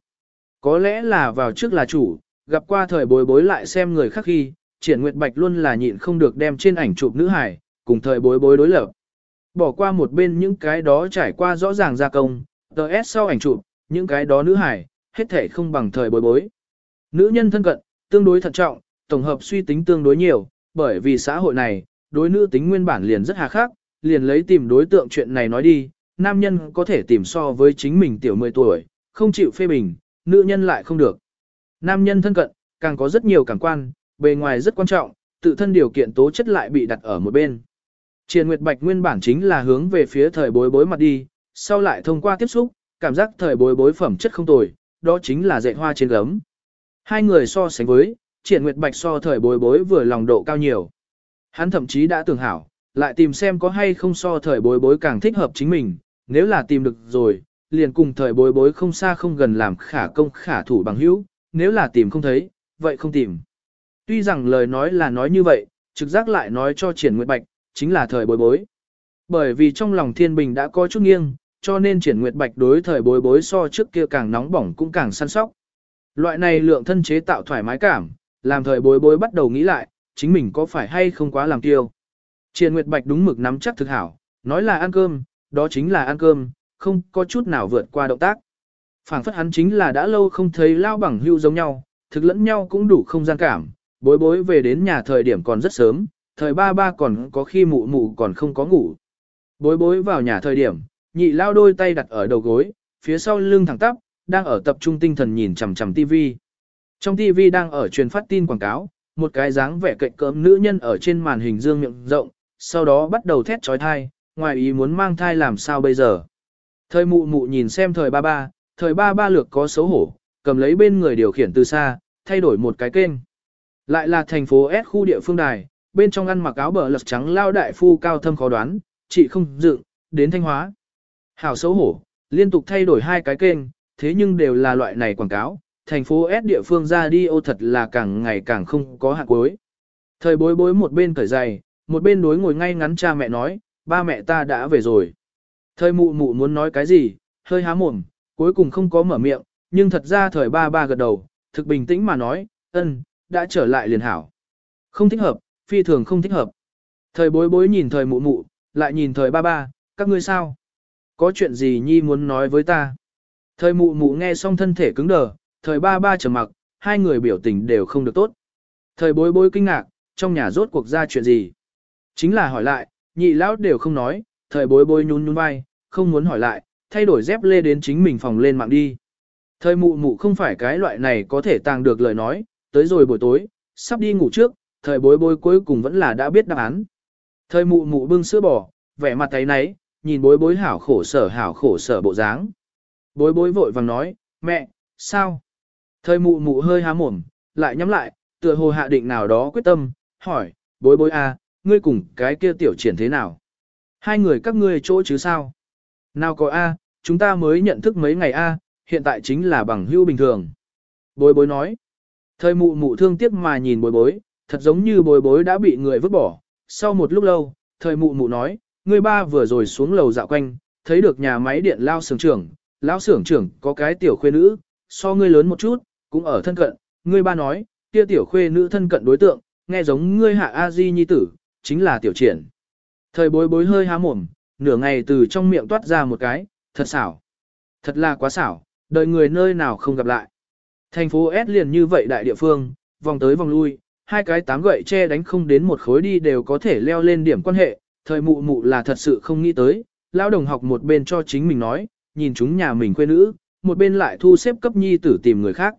Có lẽ là vào trước là chủ, gặp qua thời bối bối lại xem người khác khi, triển nguyệt bạch luôn là nhịn không được đem trên ảnh chụp nữ hải cùng thời bối bối đối lập. Bỏ qua một bên những cái đó trải qua rõ ràng gia công, tờ S sau ảnh chụp, những cái đó nữ hải hết thể không bằng thời bối bối. Nữ nhân thân cận, tương đối thận trọng, tổng hợp suy tính tương đối nhiều, bởi vì xã hội này, đối nữ tính nguyên bản liền rất hà khắc, liền lấy tìm đối tượng chuyện này nói đi, nam nhân có thể tìm so với chính mình tiểu 10 tuổi, không chịu phê bình, nữ nhân lại không được. Nam nhân thân cận, càng có rất nhiều cảm quan, bề ngoài rất quan trọng, tự thân điều kiện tố chất lại bị đặt ở một bên. Triền Nguyệt Bạch nguyên bản chính là hướng về phía thời bối bối mặt đi, sau lại thông qua tiếp xúc, cảm giác thời bối bối phẩm chất không tồi, đó chính là dạy hoa trên gấm. Hai người so sánh với, Triển Nguyệt Bạch so thời bối bối vừa lòng độ cao nhiều. Hắn thậm chí đã tưởng hảo, lại tìm xem có hay không so thời bối bối càng thích hợp chính mình, nếu là tìm được rồi, liền cùng thời bối bối không xa không gần làm khả công khả thủ bằng hữu, nếu là tìm không thấy, vậy không tìm. Tuy rằng lời nói là nói như vậy, trực giác lại nói cho Triển Nguyệt Bạch, chính là thời bối bối. Bởi vì trong lòng thiên bình đã có chút nghiêng, cho nên Triển Nguyệt Bạch đối thời bối bối so trước kia càng nóng bỏng cũng càng săn sóc. Loại này lượng thân chế tạo thoải mái cảm, làm thời bối bối bắt đầu nghĩ lại, chính mình có phải hay không quá làm tiêu. Triển Nguyệt Bạch đúng mực nắm chắc thực hảo, nói là ăn cơm, đó chính là ăn cơm, không có chút nào vượt qua động tác phảng phất hắn chính là đã lâu không thấy lao bằng hưu giống nhau, thực lẫn nhau cũng đủ không gian cảm, bối bối về đến nhà thời điểm còn rất sớm, thời ba ba còn có khi mụ mụ còn không có ngủ. Bối bối vào nhà thời điểm, nhị lao đôi tay đặt ở đầu gối, phía sau lưng thẳng tắp, đang ở tập trung tinh thần nhìn chằm chằm TV. Trong TV đang ở truyền phát tin quảng cáo, một cái dáng vẻ cạnh cỡm nữ nhân ở trên màn hình dương miệng rộng, sau đó bắt đầu thét trói thai, ngoài ý muốn mang thai làm sao bây giờ. Thời mụ mụ nhìn xem thời ba ba, thời ba ba lược có xấu hổ, cầm lấy bên người điều khiển từ xa, thay đổi một cái kênh. Lại là thành phố S khu địa phương đài, bên trong ăn mặc áo bờ lật trắng lao đại phu cao thâm khó đoán, chị không dựng, đến thanh hóa. Hảo xấu hổ, liên tục thay đổi hai cái kênh, thế nhưng đều là loại này quảng cáo, thành phố S địa phương ra đi ô thật là càng ngày càng không có hạn cuối. Thời bối bối một bên cởi giày, một bên đối ngồi ngay ngắn cha mẹ nói, ba mẹ ta đã về rồi. Thời mụ mụ muốn nói cái gì, hơi há mồm, cuối cùng không có mở miệng, nhưng thật ra thời ba ba gật đầu, thực bình tĩnh mà nói, ân, đã trở lại liền hảo. Không thích hợp, phi thường không thích hợp. Thời bối bối nhìn thời mụ mụ, lại nhìn thời ba ba, các ngươi sao? Có chuyện gì nhi muốn nói với ta? Thời mụ mụ nghe xong thân thể cứng đờ, thời ba ba trầm mặc, hai người biểu tình đều không được tốt. Thời bối bối kinh ngạc, trong nhà rốt cuộc ra chuyện gì? Chính là hỏi lại, nhị lão đều không nói, thời bối bối nhún nhún vai, không muốn hỏi lại, thay đổi dép lê đến chính mình phòng lên mạng đi. Thời mụ mụ không phải cái loại này có thể tàng được lời nói, tới rồi buổi tối, sắp đi ngủ trước, thời bối bối cuối cùng vẫn là đã biết đáp án. Thời mụ mụ bưng sữa bò, vẻ mặt thấy nấy, nhìn bối bối hảo khổ sở hảo khổ sở bộ dáng. Bối bối vội vàng nói, mẹ, sao? Thời mụ mụ hơi há mồm, lại nhắm lại, tựa hồ hạ định nào đó quyết tâm, hỏi, bối bối a, à, ngươi cùng cái kia tiểu triển thế nào? Hai người các ngươi chỗ chứ sao? Nào có a, chúng ta mới nhận thức mấy ngày a, hiện tại chính là bằng hữu bình thường. Bối bối nói, thời mụ mụ thương tiếc mà nhìn bối bối, thật giống như bối bối đã bị người vứt bỏ. Sau một lúc lâu, thời mụ mụ nói, người ba vừa rồi xuống lầu dạo quanh, thấy được nhà máy điện lao sưởng trưởng, lão sưởng trưởng có cái tiểu khuê nữ, so ngươi lớn một chút, cũng ở thân cận, ngươi ba nói, kia tiểu khuê nữ thân cận đối tượng, nghe giống ngươi hạ A Di nhi tử, chính là tiểu triển. Thời bối bối hơi há mồm, nửa ngày từ trong miệng toát ra một cái, thật xảo. Thật là quá xảo, đời người nơi nào không gặp lại. Thành phố S liền như vậy đại địa phương, vòng tới vòng lui, hai cái tám gậy che đánh không đến một khối đi đều có thể leo lên điểm quan hệ, thời mụ mụ là thật sự không nghĩ tới, lão đồng học một bên cho chính mình nói, nhìn chúng nhà mình quê nữ, một bên lại thu xếp cấp nhi tử tìm người khác.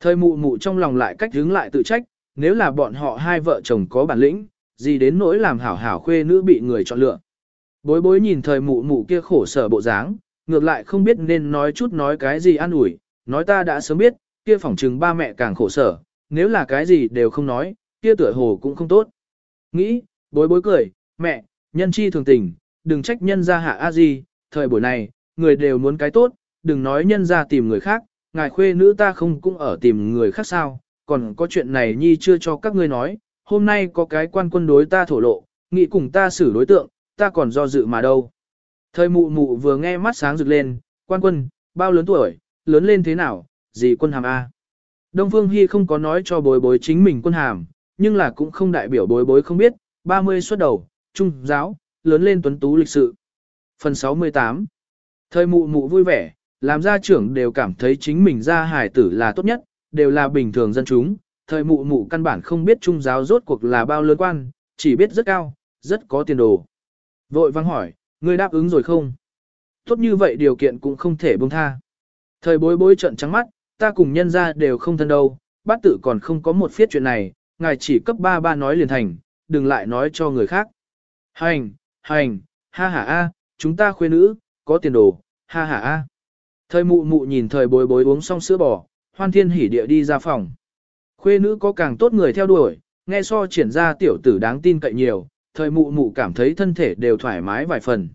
Thời mụ mụ trong lòng lại cách hướng lại tự trách, nếu là bọn họ hai vợ chồng có bản lĩnh, gì đến nỗi làm hảo hảo khuê nữ bị người chọn lựa. Bối bối nhìn thời mụ mụ kia khổ sở bộ dáng, ngược lại không biết nên nói chút nói cái gì an ủi, nói ta đã sớm biết, kia phỏng trừng ba mẹ càng khổ sở, nếu là cái gì đều không nói, kia tựa hồ cũng không tốt. Nghĩ, bối bối cười, mẹ, nhân chi thường tình, đừng trách nhân ra hạ a gì. thời buổi này, người đều muốn cái tốt, đừng nói nhân ra tìm người khác, ngài khuê nữ ta không cũng ở tìm người khác sao, còn có chuyện này nhi chưa cho các ngươi nói, hôm nay có cái quan quân đối ta thổ lộ, nghĩ cùng ta xử đối tượng, ta còn do dự mà đâu. Thời mụ mụ vừa nghe mắt sáng rực lên, quan quân, bao lớn tuổi, lớn lên thế nào, gì quân hàm A. Đông Phương Hy không có nói cho bối bối chính mình quân hàm, nhưng là cũng không đại biểu bối bối không biết, 30 xuất đầu, trung giáo, lớn lên tuấn tú lịch sự. Phần 68 Thời mụ mụ vui vẻ, làm gia trưởng đều cảm thấy chính mình ra hài tử là tốt nhất, đều là bình thường dân chúng. Thời mụ mụ căn bản không biết trung giáo rốt cuộc là bao lớn quan, chỉ biết rất cao, rất có tiền đồ. Vội vang hỏi, ngươi đáp ứng rồi không? Tốt như vậy điều kiện cũng không thể buông tha. Thời bối bối trận trắng mắt, ta cùng nhân ra đều không thân đâu, bát tự còn không có một phiết chuyện này, ngài chỉ cấp ba ba nói liền thành, đừng lại nói cho người khác. Hành, hành, ha ha a, chúng ta khuê nữ, có tiền đồ, ha ha a. Thời mụ mụ nhìn thời bối bối uống xong sữa bò, hoan thiên hỉ địa đi ra phòng. Khuê nữ có càng tốt người theo đuổi, nghe so triển ra tiểu tử đáng tin cậy nhiều, thời mụ mụ cảm thấy thân thể đều thoải mái vài phần.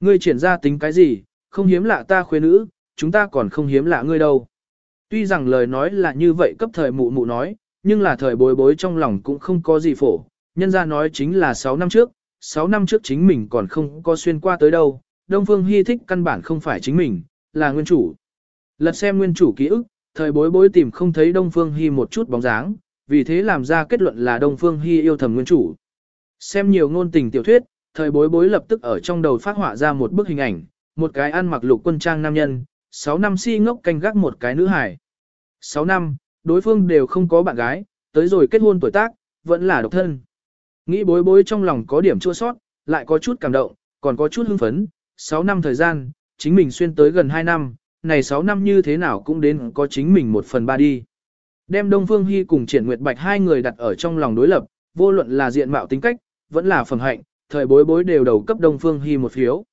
Ngươi triển ra tính cái gì, không hiếm lạ ta khuê nữ, chúng ta còn không hiếm lạ ngươi đâu. Tuy rằng lời nói là như vậy cấp thời mụ mụ nói, nhưng là thời bối bối trong lòng cũng không có gì phổ, nhân ra nói chính là 6 năm trước, 6 năm trước chính mình còn không có xuyên qua tới đâu, Đông Phương Hy thích căn bản không phải chính mình, là nguyên chủ. Lật xem nguyên chủ ký ức, thời bối bối tìm không thấy Đông Phương Hy một chút bóng dáng, vì thế làm ra kết luận là Đông Phương Hy yêu thầm nguyên chủ. Xem nhiều ngôn tình tiểu thuyết, thời bối bối lập tức ở trong đầu phát họa ra một bức hình ảnh, một cái ăn mặc lục quân trang nam nhân, 6 năm si ngốc canh gác một cái nữ hải. 6 năm, đối phương đều không có bạn gái, tới rồi kết hôn tuổi tác, vẫn là độc thân. Nghĩ bối bối trong lòng có điểm chua sót, lại có chút cảm động, còn có chút hưng phấn, 6 năm thời gian, chính mình xuyên tới gần 2 năm, này 6 năm như thế nào cũng đến có chính mình một phần ba đi. Đem Đông Phương Hy cùng Triển Nguyệt Bạch hai người đặt ở trong lòng đối lập, vô luận là diện mạo tính cách, vẫn là phẩm hạnh, thời bối bối đều đầu cấp Đông Phương Hi một phiếu.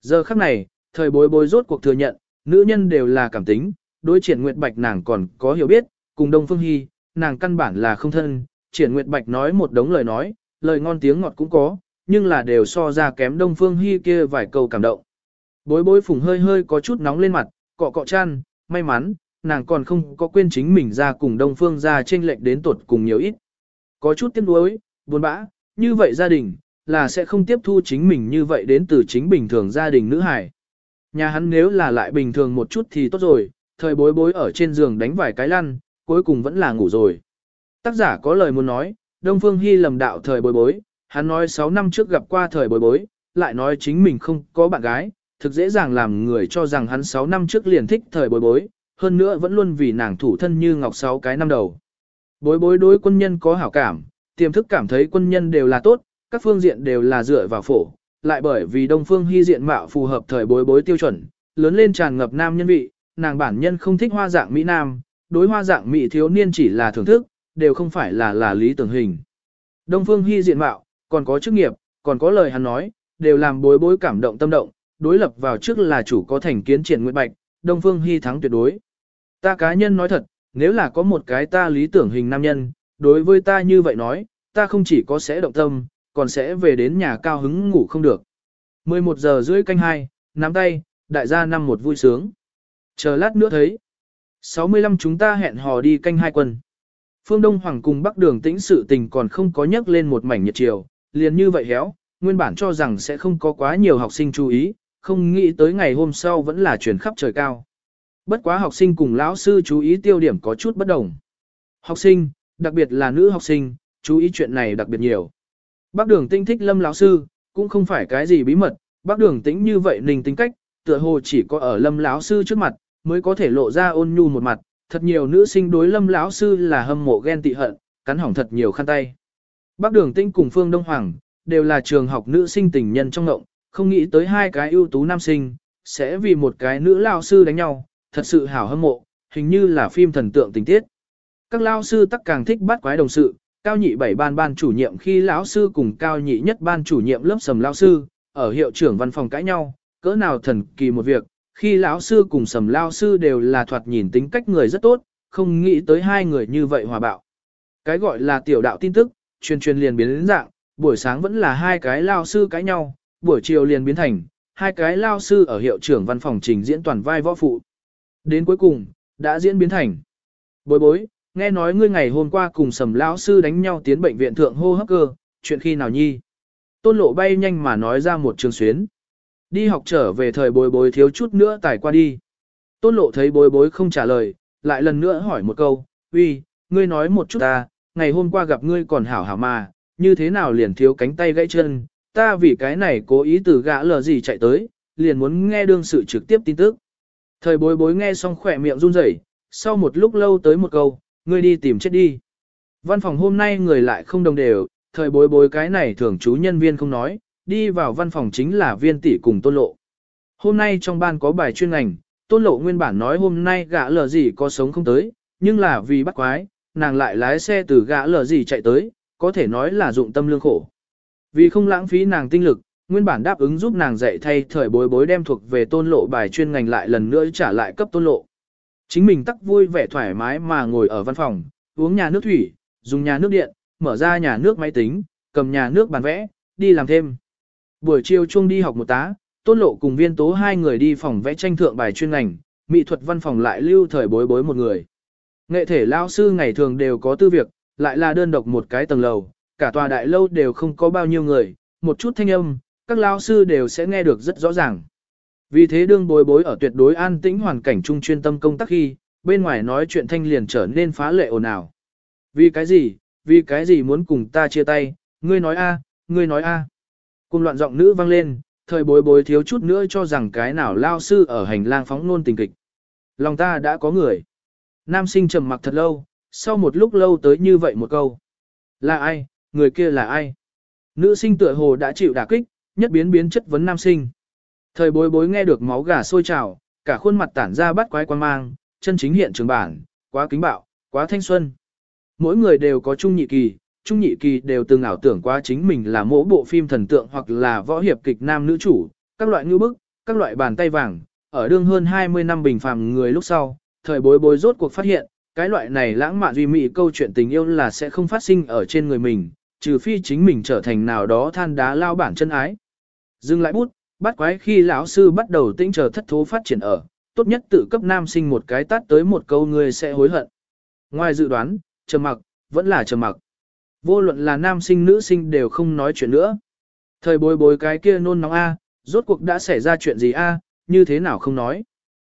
Giờ khắc này, thời bối bối rốt cuộc thừa nhận, nữ nhân đều là cảm tính, đối Triển Nguyệt Bạch nàng còn có hiểu biết, cùng Đông Phương Hi, nàng căn bản là không thân, Triển Nguyệt Bạch nói một đống lời nói, lời ngon tiếng ngọt cũng có, nhưng là đều so ra kém Đông Phương Hi kia vài câu cảm động. Bối bối phùng hơi hơi có chút nóng lên mặt, cọ cọ chăn, may mắn, nàng còn không có quên chính mình ra cùng Đông Phương ra chênh lệnh đến tuột cùng nhiều ít. Có chút tiếc nuối, buồn bã, như vậy gia đình, là sẽ không tiếp thu chính mình như vậy đến từ chính bình thường gia đình nữ hải. Nhà hắn nếu là lại bình thường một chút thì tốt rồi, thời bối bối ở trên giường đánh vài cái lăn, cuối cùng vẫn là ngủ rồi. Tác giả có lời muốn nói, Đông Phương Hy lầm đạo thời bối bối, hắn nói 6 năm trước gặp qua thời bối bối, lại nói chính mình không có bạn gái, thực dễ dàng làm người cho rằng hắn 6 năm trước liền thích thời bối bối, hơn nữa vẫn luôn vì nàng thủ thân như ngọc sáu cái năm đầu. Bối bối đối quân nhân có hảo cảm, tiềm thức cảm thấy quân nhân đều là tốt, các phương diện đều là dựa vào phổ, lại bởi vì Đông Phương Hy diện mạo phù hợp thời bối bối tiêu chuẩn, lớn lên tràn ngập nam nhân vị, nàng bản nhân không thích hoa dạng Mỹ Nam, đối hoa dạng Mỹ thiếu niên chỉ là thưởng thức, đều không phải là là lý tưởng hình. Đông Phương Hy diện mạo, còn có chức nghiệp, còn có lời hắn nói, đều làm bối bối cảm động tâm động, đối lập vào trước là chủ có thành kiến triển nguyện bạch, Đông Phương Hy thắng tuyệt đối. Ta cá nhân nói thật, nếu là có một cái ta lý tưởng hình nam nhân, đối với ta như vậy nói, ta không chỉ có sẽ động tâm, còn sẽ về đến nhà cao hứng ngủ không được. 11 giờ rưỡi canh hai, nắm tay, đại gia năm một vui sướng. Chờ lát nữa thấy. 65 chúng ta hẹn hò đi canh hai quân. Phương Đông Hoàng cùng Bắc Đường tĩnh sự tình còn không có nhắc lên một mảnh nhiệt chiều, liền như vậy héo, nguyên bản cho rằng sẽ không có quá nhiều học sinh chú ý, không nghĩ tới ngày hôm sau vẫn là chuyển khắp trời cao. Bất quá học sinh cùng lão sư chú ý tiêu điểm có chút bất đồng. Học sinh, đặc biệt là nữ học sinh, chú ý chuyện này đặc biệt nhiều. Bác đường tinh thích lâm lão sư, cũng không phải cái gì bí mật, bác đường tĩnh như vậy nình tính cách, tựa hồ chỉ có ở lâm lão sư trước mặt, mới có thể lộ ra ôn nhu một mặt, thật nhiều nữ sinh đối lâm lão sư là hâm mộ ghen tị hận, cắn hỏng thật nhiều khăn tay. Bác đường tĩnh cùng Phương Đông Hoàng, đều là trường học nữ sinh tình nhân trong ngộng, không nghĩ tới hai cái ưu tú nam sinh, sẽ vì một cái nữ lão sư đánh nhau, thật sự hảo hâm mộ, hình như là phim thần tượng tình tiết. Các lao sư tắc càng thích bắt quái đồng sự, cao nhị bảy ban ban chủ nhiệm khi lão sư cùng cao nhị nhất ban chủ nhiệm lớp sầm lao sư, ở hiệu trưởng văn phòng cãi nhau, cỡ nào thần kỳ một việc, khi lão sư cùng sầm lao sư đều là thoạt nhìn tính cách người rất tốt, không nghĩ tới hai người như vậy hòa bạo. Cái gọi là tiểu đạo tin tức, truyền truyền liền biến đến dạng, buổi sáng vẫn là hai cái lao sư cãi nhau, buổi chiều liền biến thành, hai cái lao sư ở hiệu trưởng văn phòng trình diễn toàn vai võ phụ. Đến cuối cùng, đã diễn biến thành. Bối bối, nghe nói ngươi ngày hôm qua cùng sầm lão sư đánh nhau tiến bệnh viện thượng hô hấp cơ, chuyện khi nào nhi? Tôn lộ bay nhanh mà nói ra một trường xuyến. Đi học trở về thời bối bối thiếu chút nữa tải qua đi. Tôn lộ thấy bối bối không trả lời, lại lần nữa hỏi một câu, uy, ngươi nói một chút ta, ngày hôm qua gặp ngươi còn hảo hảo mà, như thế nào liền thiếu cánh tay gãy chân, ta vì cái này cố ý từ gã lờ gì chạy tới, liền muốn nghe đương sự trực tiếp tin tức. Thời bối bối nghe xong khỏe miệng run rẩy, sau một lúc lâu tới một câu, ngươi đi tìm chết đi. Văn phòng hôm nay người lại không đồng đều, thời bối bối cái này thường chú nhân viên không nói, đi vào văn phòng chính là viên tỷ cùng tôn lộ. Hôm nay trong ban có bài chuyên ngành, tôn lộ nguyên bản nói hôm nay gã lờ gì có sống không tới, nhưng là vì bắt quái, nàng lại lái xe từ gã lờ gì chạy tới, có thể nói là dụng tâm lương khổ. Vì không lãng phí nàng tinh lực, nguyên bản đáp ứng giúp nàng dạy thay thời bối bối đem thuộc về tôn lộ bài chuyên ngành lại lần nữa trả lại cấp tôn lộ. Chính mình tắc vui vẻ thoải mái mà ngồi ở văn phòng, uống nhà nước thủy, dùng nhà nước điện, mở ra nhà nước máy tính, cầm nhà nước bàn vẽ, đi làm thêm. Buổi chiều chung đi học một tá, tôn lộ cùng viên tố hai người đi phòng vẽ tranh thượng bài chuyên ngành, mỹ thuật văn phòng lại lưu thời bối bối một người. Nghệ thể lao sư ngày thường đều có tư việc, lại là đơn độc một cái tầng lầu, cả tòa đại lâu đều không có bao nhiêu người, một chút thanh âm, các lao sư đều sẽ nghe được rất rõ ràng. Vì thế đương bối bối ở tuyệt đối an tĩnh hoàn cảnh trung chuyên tâm công tác khi, bên ngoài nói chuyện thanh liền trở nên phá lệ ồn ào. Vì cái gì, vì cái gì muốn cùng ta chia tay, ngươi nói a, ngươi nói a. Cùng loạn giọng nữ vang lên, thời bối bối thiếu chút nữa cho rằng cái nào lao sư ở hành lang phóng nôn tình kịch. Lòng ta đã có người. Nam sinh trầm mặc thật lâu, sau một lúc lâu tới như vậy một câu. Là ai, người kia là ai? Nữ sinh tựa hồ đã chịu đả kích, nhất biến biến chất vấn nam sinh. Thời bối bối nghe được máu gà sôi trào, cả khuôn mặt tản ra bắt quái quan mang, chân chính hiện trường bản, quá kính bạo, quá thanh xuân. Mỗi người đều có trung nhị kỳ, trung nhị kỳ đều từng ảo tưởng quá chính mình là mỗi bộ phim thần tượng hoặc là võ hiệp kịch nam nữ chủ, các loại ngư bức, các loại bàn tay vàng, ở đương hơn 20 năm bình phàm người lúc sau, thời bối bối rốt cuộc phát hiện, cái loại này lãng mạn duy mỹ câu chuyện tình yêu là sẽ không phát sinh ở trên người mình, trừ phi chính mình trở thành nào đó than đá lao bản chân ái. Dừng lại bút, bắt quái khi lão sư bắt đầu tĩnh chờ thất thố phát triển ở, tốt nhất tự cấp nam sinh một cái tát tới một câu người sẽ hối hận. Ngoài dự đoán, trầm mặc, vẫn là trầm mặc. Vô luận là nam sinh nữ sinh đều không nói chuyện nữa. Thời bối bối cái kia nôn nóng A, rốt cuộc đã xảy ra chuyện gì A, như thế nào không nói.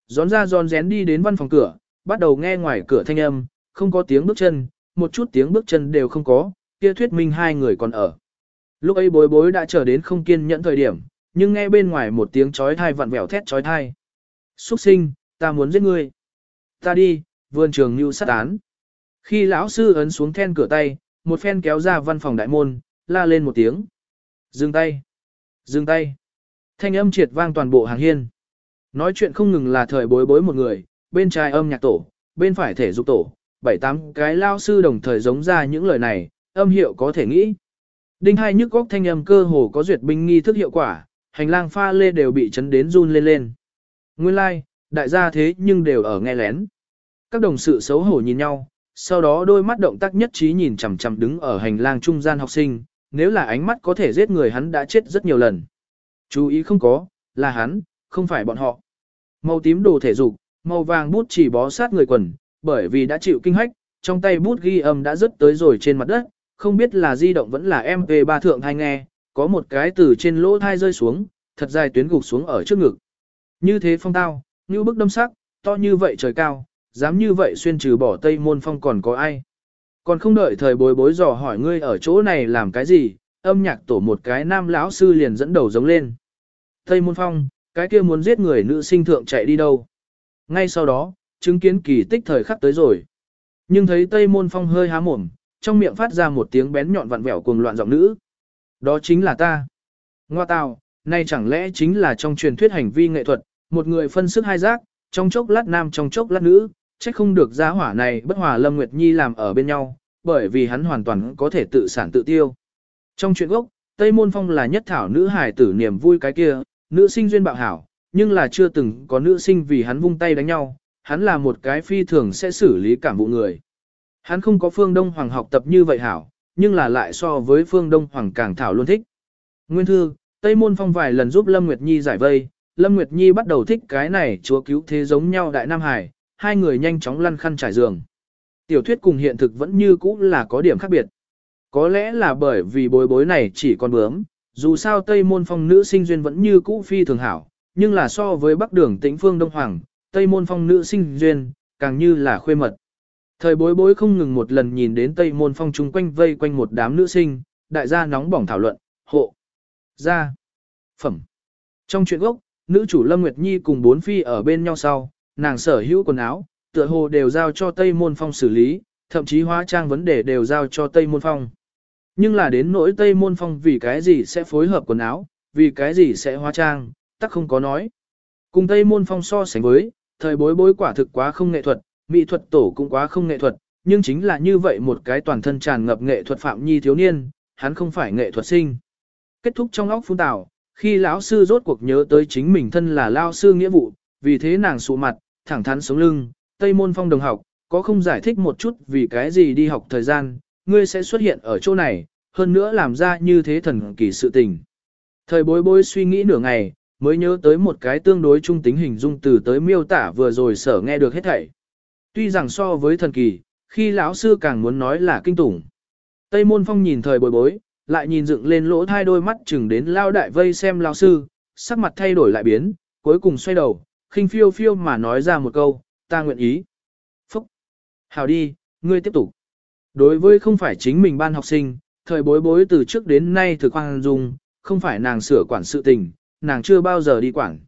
Gión ra giòn rén đi đến văn phòng cửa, bắt đầu nghe ngoài cửa thanh âm, không có tiếng bước chân, một chút tiếng bước chân đều không có, kia thuyết minh hai người còn ở. Lúc ấy bối bối đã chờ đến không kiên nhẫn thời điểm, nhưng nghe bên ngoài một tiếng chói thai vặn vẹo thét chói thai. Xuất sinh, ta muốn giết ngươi. Ta đi, vườn trường như sát án. Khi lão sư ấn xuống then cửa tay, một phen kéo ra văn phòng đại môn, la lên một tiếng. Dừng tay. Dừng tay. Thanh âm triệt vang toàn bộ hàng hiên. Nói chuyện không ngừng là thời bối bối một người, bên trái âm nhạc tổ, bên phải thể dục tổ, bảy tám cái lao sư đồng thời giống ra những lời này, âm hiệu có thể nghĩ. Đinh hai nhức góc thanh âm cơ hồ có duyệt binh nghi thức hiệu quả, hành lang pha lê đều bị chấn đến run lên lên. Nguyên lai, like, đại gia thế nhưng đều ở nghe lén. Các đồng sự xấu hổ nhìn nhau, sau đó đôi mắt động tác nhất trí nhìn chằm chằm đứng ở hành lang trung gian học sinh, nếu là ánh mắt có thể giết người hắn đã chết rất nhiều lần. Chú ý không có, là hắn, không phải bọn họ. Màu tím đồ thể dục, màu vàng bút chỉ bó sát người quần, bởi vì đã chịu kinh hách, trong tay bút ghi âm đã rớt tới rồi trên mặt đất, không biết là di động vẫn là MP3 thượng hay nghe, có một cái từ trên lỗ thai rơi xuống, thật dài tuyến gục xuống ở trước ngực. Như thế phong tao, như bức đâm sắc, to như vậy trời cao, dám như vậy xuyên trừ bỏ tây môn phong còn có ai. Còn không đợi thời bối bối dò hỏi ngươi ở chỗ này làm cái gì, âm nhạc tổ một cái nam lão sư liền dẫn đầu giống lên. Tây môn phong, cái kia muốn giết người nữ sinh thượng chạy đi đâu. Ngay sau đó, chứng kiến kỳ tích thời khắc tới rồi. Nhưng thấy Tây Môn Phong hơi há mồm, trong miệng phát ra một tiếng bén nhọn vặn vẹo cuồng loạn giọng nữ. Đó chính là ta. Ngoa tào, nay chẳng lẽ chính là trong truyền thuyết hành vi nghệ thuật, một người phân sức hai giác, trong chốc lát nam trong chốc lát nữ, chắc không được giá hỏa này bất hòa Lâm Nguyệt Nhi làm ở bên nhau, bởi vì hắn hoàn toàn có thể tự sản tự tiêu. Trong chuyện gốc, Tây Môn Phong là nhất thảo nữ hài tử niềm vui cái kia, nữ sinh duyên bạo hảo, nhưng là chưa từng có nữ sinh vì hắn vung tay đánh nhau, hắn là một cái phi thường sẽ xử lý cảm vụ người. Hắn không có phương Đông Hoàng học tập như vậy hảo, nhưng là lại so với phương Đông Hoàng càng thảo luôn thích. Nguyên thư, Tây Môn Phong vài lần giúp Lâm Nguyệt Nhi giải vây, Lâm Nguyệt Nhi bắt đầu thích cái này chúa cứu thế giống nhau Đại Nam Hải, hai người nhanh chóng lăn khăn trải giường. Tiểu thuyết cùng hiện thực vẫn như cũ là có điểm khác biệt. Có lẽ là bởi vì bối bối này chỉ còn bướm, dù sao Tây Môn Phong nữ sinh duyên vẫn như cũ phi thường hảo, nhưng là so với Bắc Đường Tĩnh Phương Đông Hoàng, Tây Môn Phong nữ sinh duyên, càng như là khuê mật. Thời bối bối không ngừng một lần nhìn đến Tây Môn Phong chung quanh vây quanh một đám nữ sinh, đại gia nóng bỏng thảo luận, hộ, gia, phẩm. Trong chuyện gốc, nữ chủ Lâm Nguyệt Nhi cùng bốn phi ở bên nhau sau, nàng sở hữu quần áo, tựa hồ đều giao cho Tây Môn Phong xử lý, thậm chí hóa trang vấn đề đều giao cho Tây Môn Phong. Nhưng là đến nỗi Tây Môn Phong vì cái gì sẽ phối hợp quần áo, vì cái gì sẽ hóa trang, tắc không có nói. Cùng Tây Môn Phong so sánh với, thời bối bối quả thực quá không nghệ thuật, mỹ thuật tổ cũng quá không nghệ thuật, nhưng chính là như vậy một cái toàn thân tràn ngập nghệ thuật phạm nhi thiếu niên, hắn không phải nghệ thuật sinh. Kết thúc trong óc phun tảo, khi lão sư rốt cuộc nhớ tới chính mình thân là lao sư nghĩa vụ, vì thế nàng sụ mặt, thẳng thắn sống lưng, Tây Môn Phong đồng học, có không giải thích một chút vì cái gì đi học thời gian, ngươi sẽ xuất hiện ở chỗ này, hơn nữa làm ra như thế thần kỳ sự tình. Thời bối bối suy nghĩ nửa ngày, mới nhớ tới một cái tương đối trung tính hình dung từ tới miêu tả vừa rồi sở nghe được hết thảy. Tuy rằng so với thần kỳ, khi lão sư càng muốn nói là kinh tủng. Tây môn phong nhìn thời bồi bối, lại nhìn dựng lên lỗ thai đôi mắt chừng đến lao đại vây xem lão sư, sắc mặt thay đổi lại biến, cuối cùng xoay đầu, khinh phiêu phiêu mà nói ra một câu, ta nguyện ý. Phúc! Hào đi, ngươi tiếp tục. Đối với không phải chính mình ban học sinh, thời bối bối từ trước đến nay thực hoang dung, không phải nàng sửa quản sự tình, nàng chưa bao giờ đi quản.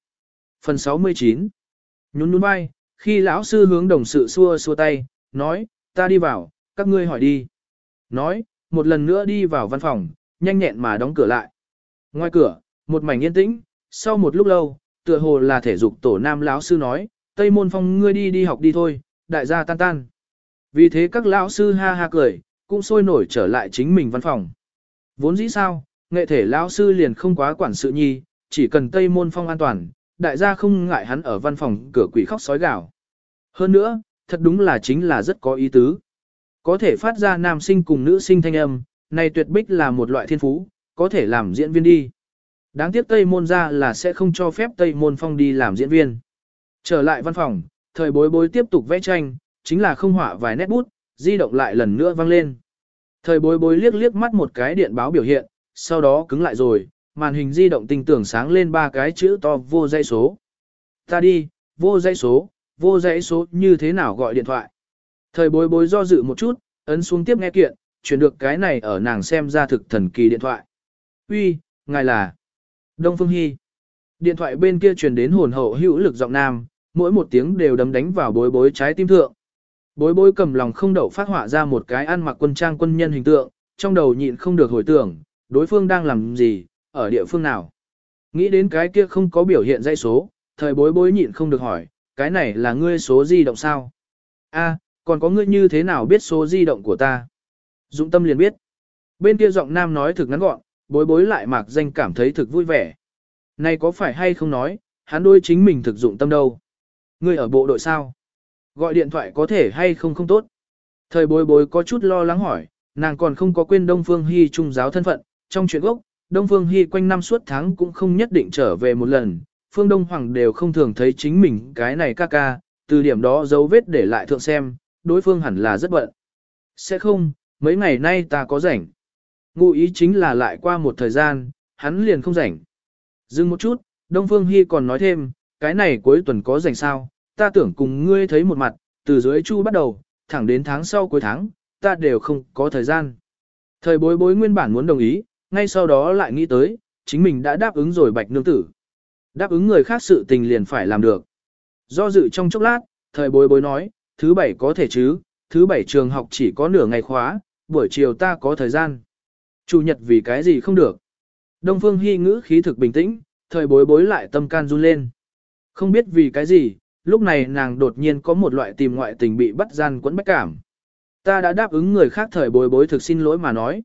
Phần 69 Nhún nhún vai, khi lão sư hướng đồng sự xua xua tay, nói, ta đi vào, các ngươi hỏi đi. Nói, một lần nữa đi vào văn phòng, nhanh nhẹn mà đóng cửa lại. Ngoài cửa, một mảnh yên tĩnh, sau một lúc lâu, tựa hồ là thể dục tổ nam lão sư nói, Tây Môn Phong ngươi đi đi học đi thôi, đại gia tan tan. Vì thế các lão sư ha ha cười, cũng sôi nổi trở lại chính mình văn phòng. Vốn dĩ sao, nghệ thể lão sư liền không quá quản sự nhi, chỉ cần Tây Môn Phong an toàn, đại gia không ngại hắn ở văn phòng cửa quỷ khóc sói gào. Hơn nữa, thật đúng là chính là rất có ý tứ. Có thể phát ra nam sinh cùng nữ sinh thanh âm, này tuyệt bích là một loại thiên phú, có thể làm diễn viên đi. Đáng tiếc Tây Môn ra là sẽ không cho phép Tây Môn Phong đi làm diễn viên. Trở lại văn phòng, thời bối bối tiếp tục vẽ tranh, chính là không họa vài nét bút, di động lại lần nữa vang lên. Thời bối bối liếc liếc mắt một cái điện báo biểu hiện, sau đó cứng lại rồi, màn hình di động tinh tưởng sáng lên ba cái chữ to vô dãy số. Ta đi, vô dãy số, vô dãy số như thế nào gọi điện thoại. Thời bối bối do dự một chút, ấn xuống tiếp nghe kiện, chuyển được cái này ở nàng xem ra thực thần kỳ điện thoại. Uy, ngài là Đông Phương Hy. Điện thoại bên kia truyền đến hồn hậu hữu lực giọng nam, mỗi một tiếng đều đấm đánh vào bối bối trái tim thượng. Bối bối cầm lòng không đậu phát họa ra một cái ăn mặc quân trang quân nhân hình tượng, trong đầu nhịn không được hồi tưởng, đối phương đang làm gì, ở địa phương nào. Nghĩ đến cái kia không có biểu hiện dãy số, thời bối bối nhịn không được hỏi, cái này là ngươi số di động sao? A, còn có ngươi như thế nào biết số di động của ta? Dũng tâm liền biết. Bên kia giọng nam nói thực ngắn gọn, bối bối lại mạc danh cảm thấy thực vui vẻ. Này có phải hay không nói, hắn đôi chính mình thực dụng tâm đâu. Ngươi ở bộ đội sao? Gọi điện thoại có thể hay không không tốt. Thời bối bối có chút lo lắng hỏi, nàng còn không có quên Đông Phương Hy trung giáo thân phận, trong chuyện gốc, Đông Phương Hy quanh năm suốt tháng cũng không nhất định trở về một lần, Phương Đông Hoàng đều không thường thấy chính mình cái này ca ca, từ điểm đó dấu vết để lại thượng xem, đối phương hẳn là rất bận. Sẽ không, mấy ngày nay ta có rảnh. Ngụ ý chính là lại qua một thời gian, hắn liền không rảnh. Dừng một chút, Đông Phương Hy còn nói thêm, cái này cuối tuần có rảnh sao, ta tưởng cùng ngươi thấy một mặt, từ dưới chu bắt đầu, thẳng đến tháng sau cuối tháng, ta đều không có thời gian. Thời bối bối nguyên bản muốn đồng ý, ngay sau đó lại nghĩ tới, chính mình đã đáp ứng rồi bạch nương tử. Đáp ứng người khác sự tình liền phải làm được. Do dự trong chốc lát, thời bối bối nói, thứ bảy có thể chứ, thứ bảy trường học chỉ có nửa ngày khóa, buổi chiều ta có thời gian. Chủ nhật vì cái gì không được. Đông Phương Hy ngữ khí thực bình tĩnh, thời bối bối lại tâm can run lên. Không biết vì cái gì, lúc này nàng đột nhiên có một loại tìm ngoại tình bị bắt gian quẫn bách cảm. Ta đã đáp ứng người khác thời bối bối thực xin lỗi mà nói.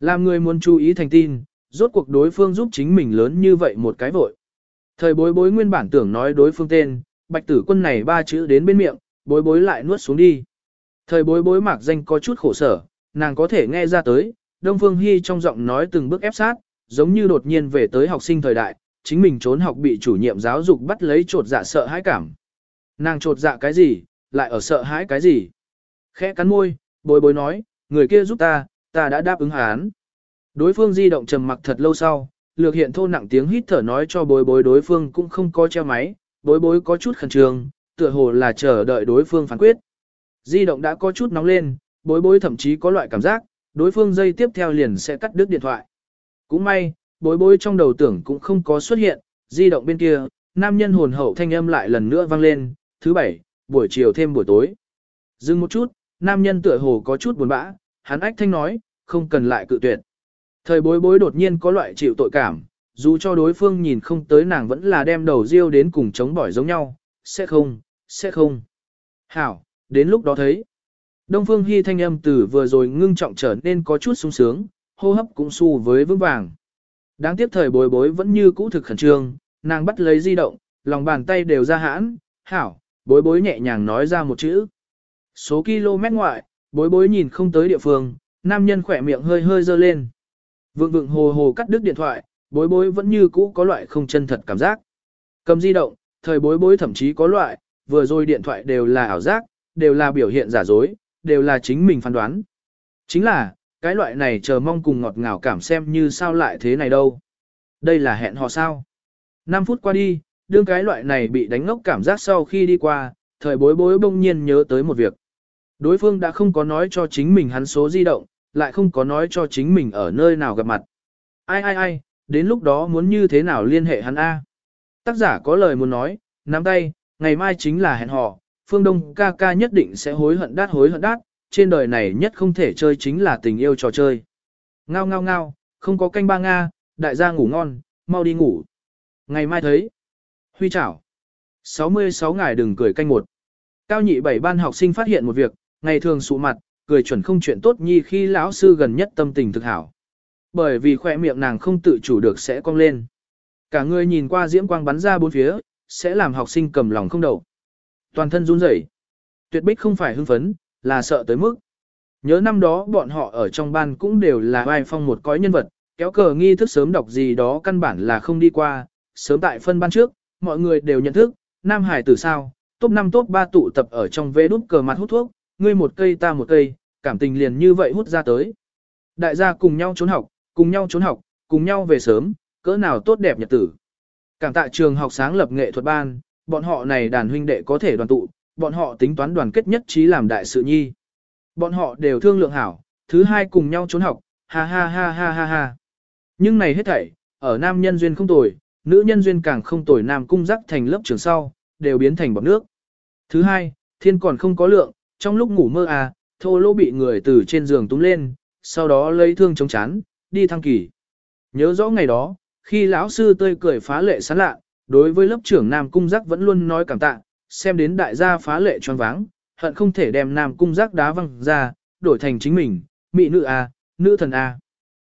Làm người muốn chú ý thành tin, rốt cuộc đối phương giúp chính mình lớn như vậy một cái vội. Thời bối bối nguyên bản tưởng nói đối phương tên, bạch tử quân này ba chữ đến bên miệng, bối bối lại nuốt xuống đi. Thời bối bối mạc danh có chút khổ sở, nàng có thể nghe ra tới, Đông Phương Hy trong giọng nói từng bước ép sát, giống như đột nhiên về tới học sinh thời đại, chính mình trốn học bị chủ nhiệm giáo dục bắt lấy trột dạ sợ hãi cảm. Nàng trột dạ cái gì, lại ở sợ hãi cái gì. Khẽ cắn môi, bối bối nói, người kia giúp ta, ta đã đáp ứng hắn. Đối phương di động trầm mặc thật lâu sau, lược hiện thô nặng tiếng hít thở nói cho bối bối đối phương cũng không có treo máy, bối bối có chút khẩn trương, tựa hồ là chờ đợi đối phương phán quyết. Di động đã có chút nóng lên, bối bối thậm chí có loại cảm giác, đối phương dây tiếp theo liền sẽ cắt đứt điện thoại. Cũng may, bối bối trong đầu tưởng cũng không có xuất hiện, di động bên kia, nam nhân hồn hậu thanh âm lại lần nữa vang lên, thứ bảy, buổi chiều thêm buổi tối. Dừng một chút, nam nhân tựa hồ có chút buồn bã, hắn ách thanh nói, không cần lại cự tuyệt. Thời bối bối đột nhiên có loại chịu tội cảm, dù cho đối phương nhìn không tới nàng vẫn là đem đầu riêu đến cùng chống bỏi giống nhau, sẽ không, sẽ không. Hảo, đến lúc đó thấy. Đông Phương Hy thanh âm từ vừa rồi ngưng trọng trở nên có chút sung sướng, hô hấp cũng xu với vững vàng. Đáng tiếc thời bối bối vẫn như cũ thực khẩn trương, nàng bắt lấy di động, lòng bàn tay đều ra hãn, hảo, bối bối nhẹ nhàng nói ra một chữ. Số km ngoại, bối bối nhìn không tới địa phương, nam nhân khỏe miệng hơi hơi dơ lên. Vượng vượng hồ hồ cắt đứt điện thoại, bối bối vẫn như cũ có loại không chân thật cảm giác. Cầm di động, thời bối bối thậm chí có loại, vừa rồi điện thoại đều là ảo giác, đều là biểu hiện giả dối, đều là chính mình phán đoán. Chính là, cái loại này chờ mong cùng ngọt ngào cảm xem như sao lại thế này đâu. Đây là hẹn hò sao. 5 phút qua đi, đương cái loại này bị đánh ngốc cảm giác sau khi đi qua, thời bối bối bỗng nhiên nhớ tới một việc. Đối phương đã không có nói cho chính mình hắn số di động, lại không có nói cho chính mình ở nơi nào gặp mặt. Ai ai ai, đến lúc đó muốn như thế nào liên hệ hắn A. Tác giả có lời muốn nói, nắm tay, ngày mai chính là hẹn hò, phương đông ca ca nhất định sẽ hối hận đát hối hận đát, trên đời này nhất không thể chơi chính là tình yêu trò chơi. Ngao ngao ngao, không có canh ba Nga, đại gia ngủ ngon, mau đi ngủ. Ngày mai thấy. Huy chảo. 66 ngày đừng cười canh một. Cao nhị bảy ban học sinh phát hiện một việc, ngày thường sụ mặt, cười chuẩn không chuyện tốt nhi khi lão sư gần nhất tâm tình thực hảo. Bởi vì khỏe miệng nàng không tự chủ được sẽ cong lên. Cả người nhìn qua diễm quang bắn ra bốn phía, sẽ làm học sinh cầm lòng không đầu Toàn thân run rẩy. Tuyệt bích không phải hưng phấn, là sợ tới mức. Nhớ năm đó bọn họ ở trong ban cũng đều là vai phong một cõi nhân vật, kéo cờ nghi thức sớm đọc gì đó căn bản là không đi qua, sớm tại phân ban trước, mọi người đều nhận thức, Nam Hải từ sao, top 5 top 3 tụ tập ở trong vế đút cờ mặt hút thuốc, ngươi một cây ta một cây, cảm tình liền như vậy hút ra tới. Đại gia cùng nhau trốn học, cùng nhau trốn học, cùng nhau về sớm, cỡ nào tốt đẹp nhật tử. Cảm tạ trường học sáng lập nghệ thuật ban, bọn họ này đàn huynh đệ có thể đoàn tụ, bọn họ tính toán đoàn kết nhất trí làm đại sự nhi. Bọn họ đều thương lượng hảo, thứ hai cùng nhau trốn học, ha ha ha ha ha ha. Nhưng này hết thảy, ở nam nhân duyên không tồi, nữ nhân duyên càng không tồi nam cung rắc thành lớp trường sau, đều biến thành bọt nước. Thứ hai, thiên còn không có lượng, trong lúc ngủ mơ à, thô lỗ bị người từ trên giường túm lên, sau đó lấy thương chống chán, đi thăng kỳ. Nhớ rõ ngày đó, khi lão sư tươi cười phá lệ sán lạ, đối với lớp trưởng Nam Cung Giác vẫn luôn nói cảm tạ, xem đến đại gia phá lệ choáng váng, hận không thể đem Nam Cung Giác đá văng ra, đổi thành chính mình, mỹ nữ A, nữ thần A.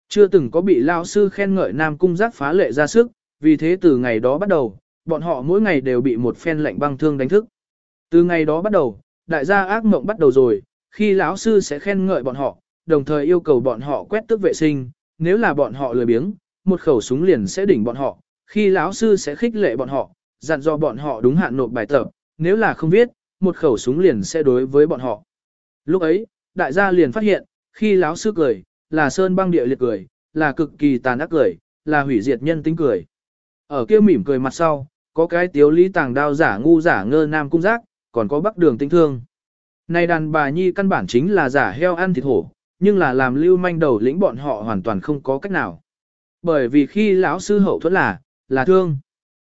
Chưa từng có bị lão sư khen ngợi Nam Cung Giác phá lệ ra sức, vì thế từ ngày đó bắt đầu, bọn họ mỗi ngày đều bị một phen lạnh băng thương đánh thức. Từ ngày đó bắt đầu, đại gia ác mộng bắt đầu rồi, khi lão sư sẽ khen ngợi bọn họ, đồng thời yêu cầu bọn họ quét tước vệ sinh, nếu là bọn họ lười biếng, một khẩu súng liền sẽ đỉnh bọn họ, khi lão sư sẽ khích lệ bọn họ, dặn dò bọn họ đúng hạn nộp bài tập, nếu là không viết, một khẩu súng liền sẽ đối với bọn họ. Lúc ấy, đại gia liền phát hiện, khi lão sư cười, là sơn băng địa liệt cười, là cực kỳ tàn ác cười, là hủy diệt nhân tính cười. Ở kia mỉm cười mặt sau, có cái tiếu lý tàng đao giả ngu giả ngơ nam cung giác, còn có bắc đường tinh thương. Này đàn bà nhi căn bản chính là giả heo ăn thịt hổ, nhưng là làm lưu manh đầu lĩnh bọn họ hoàn toàn không có cách nào. Bởi vì khi lão sư hậu thuẫn là, là thương.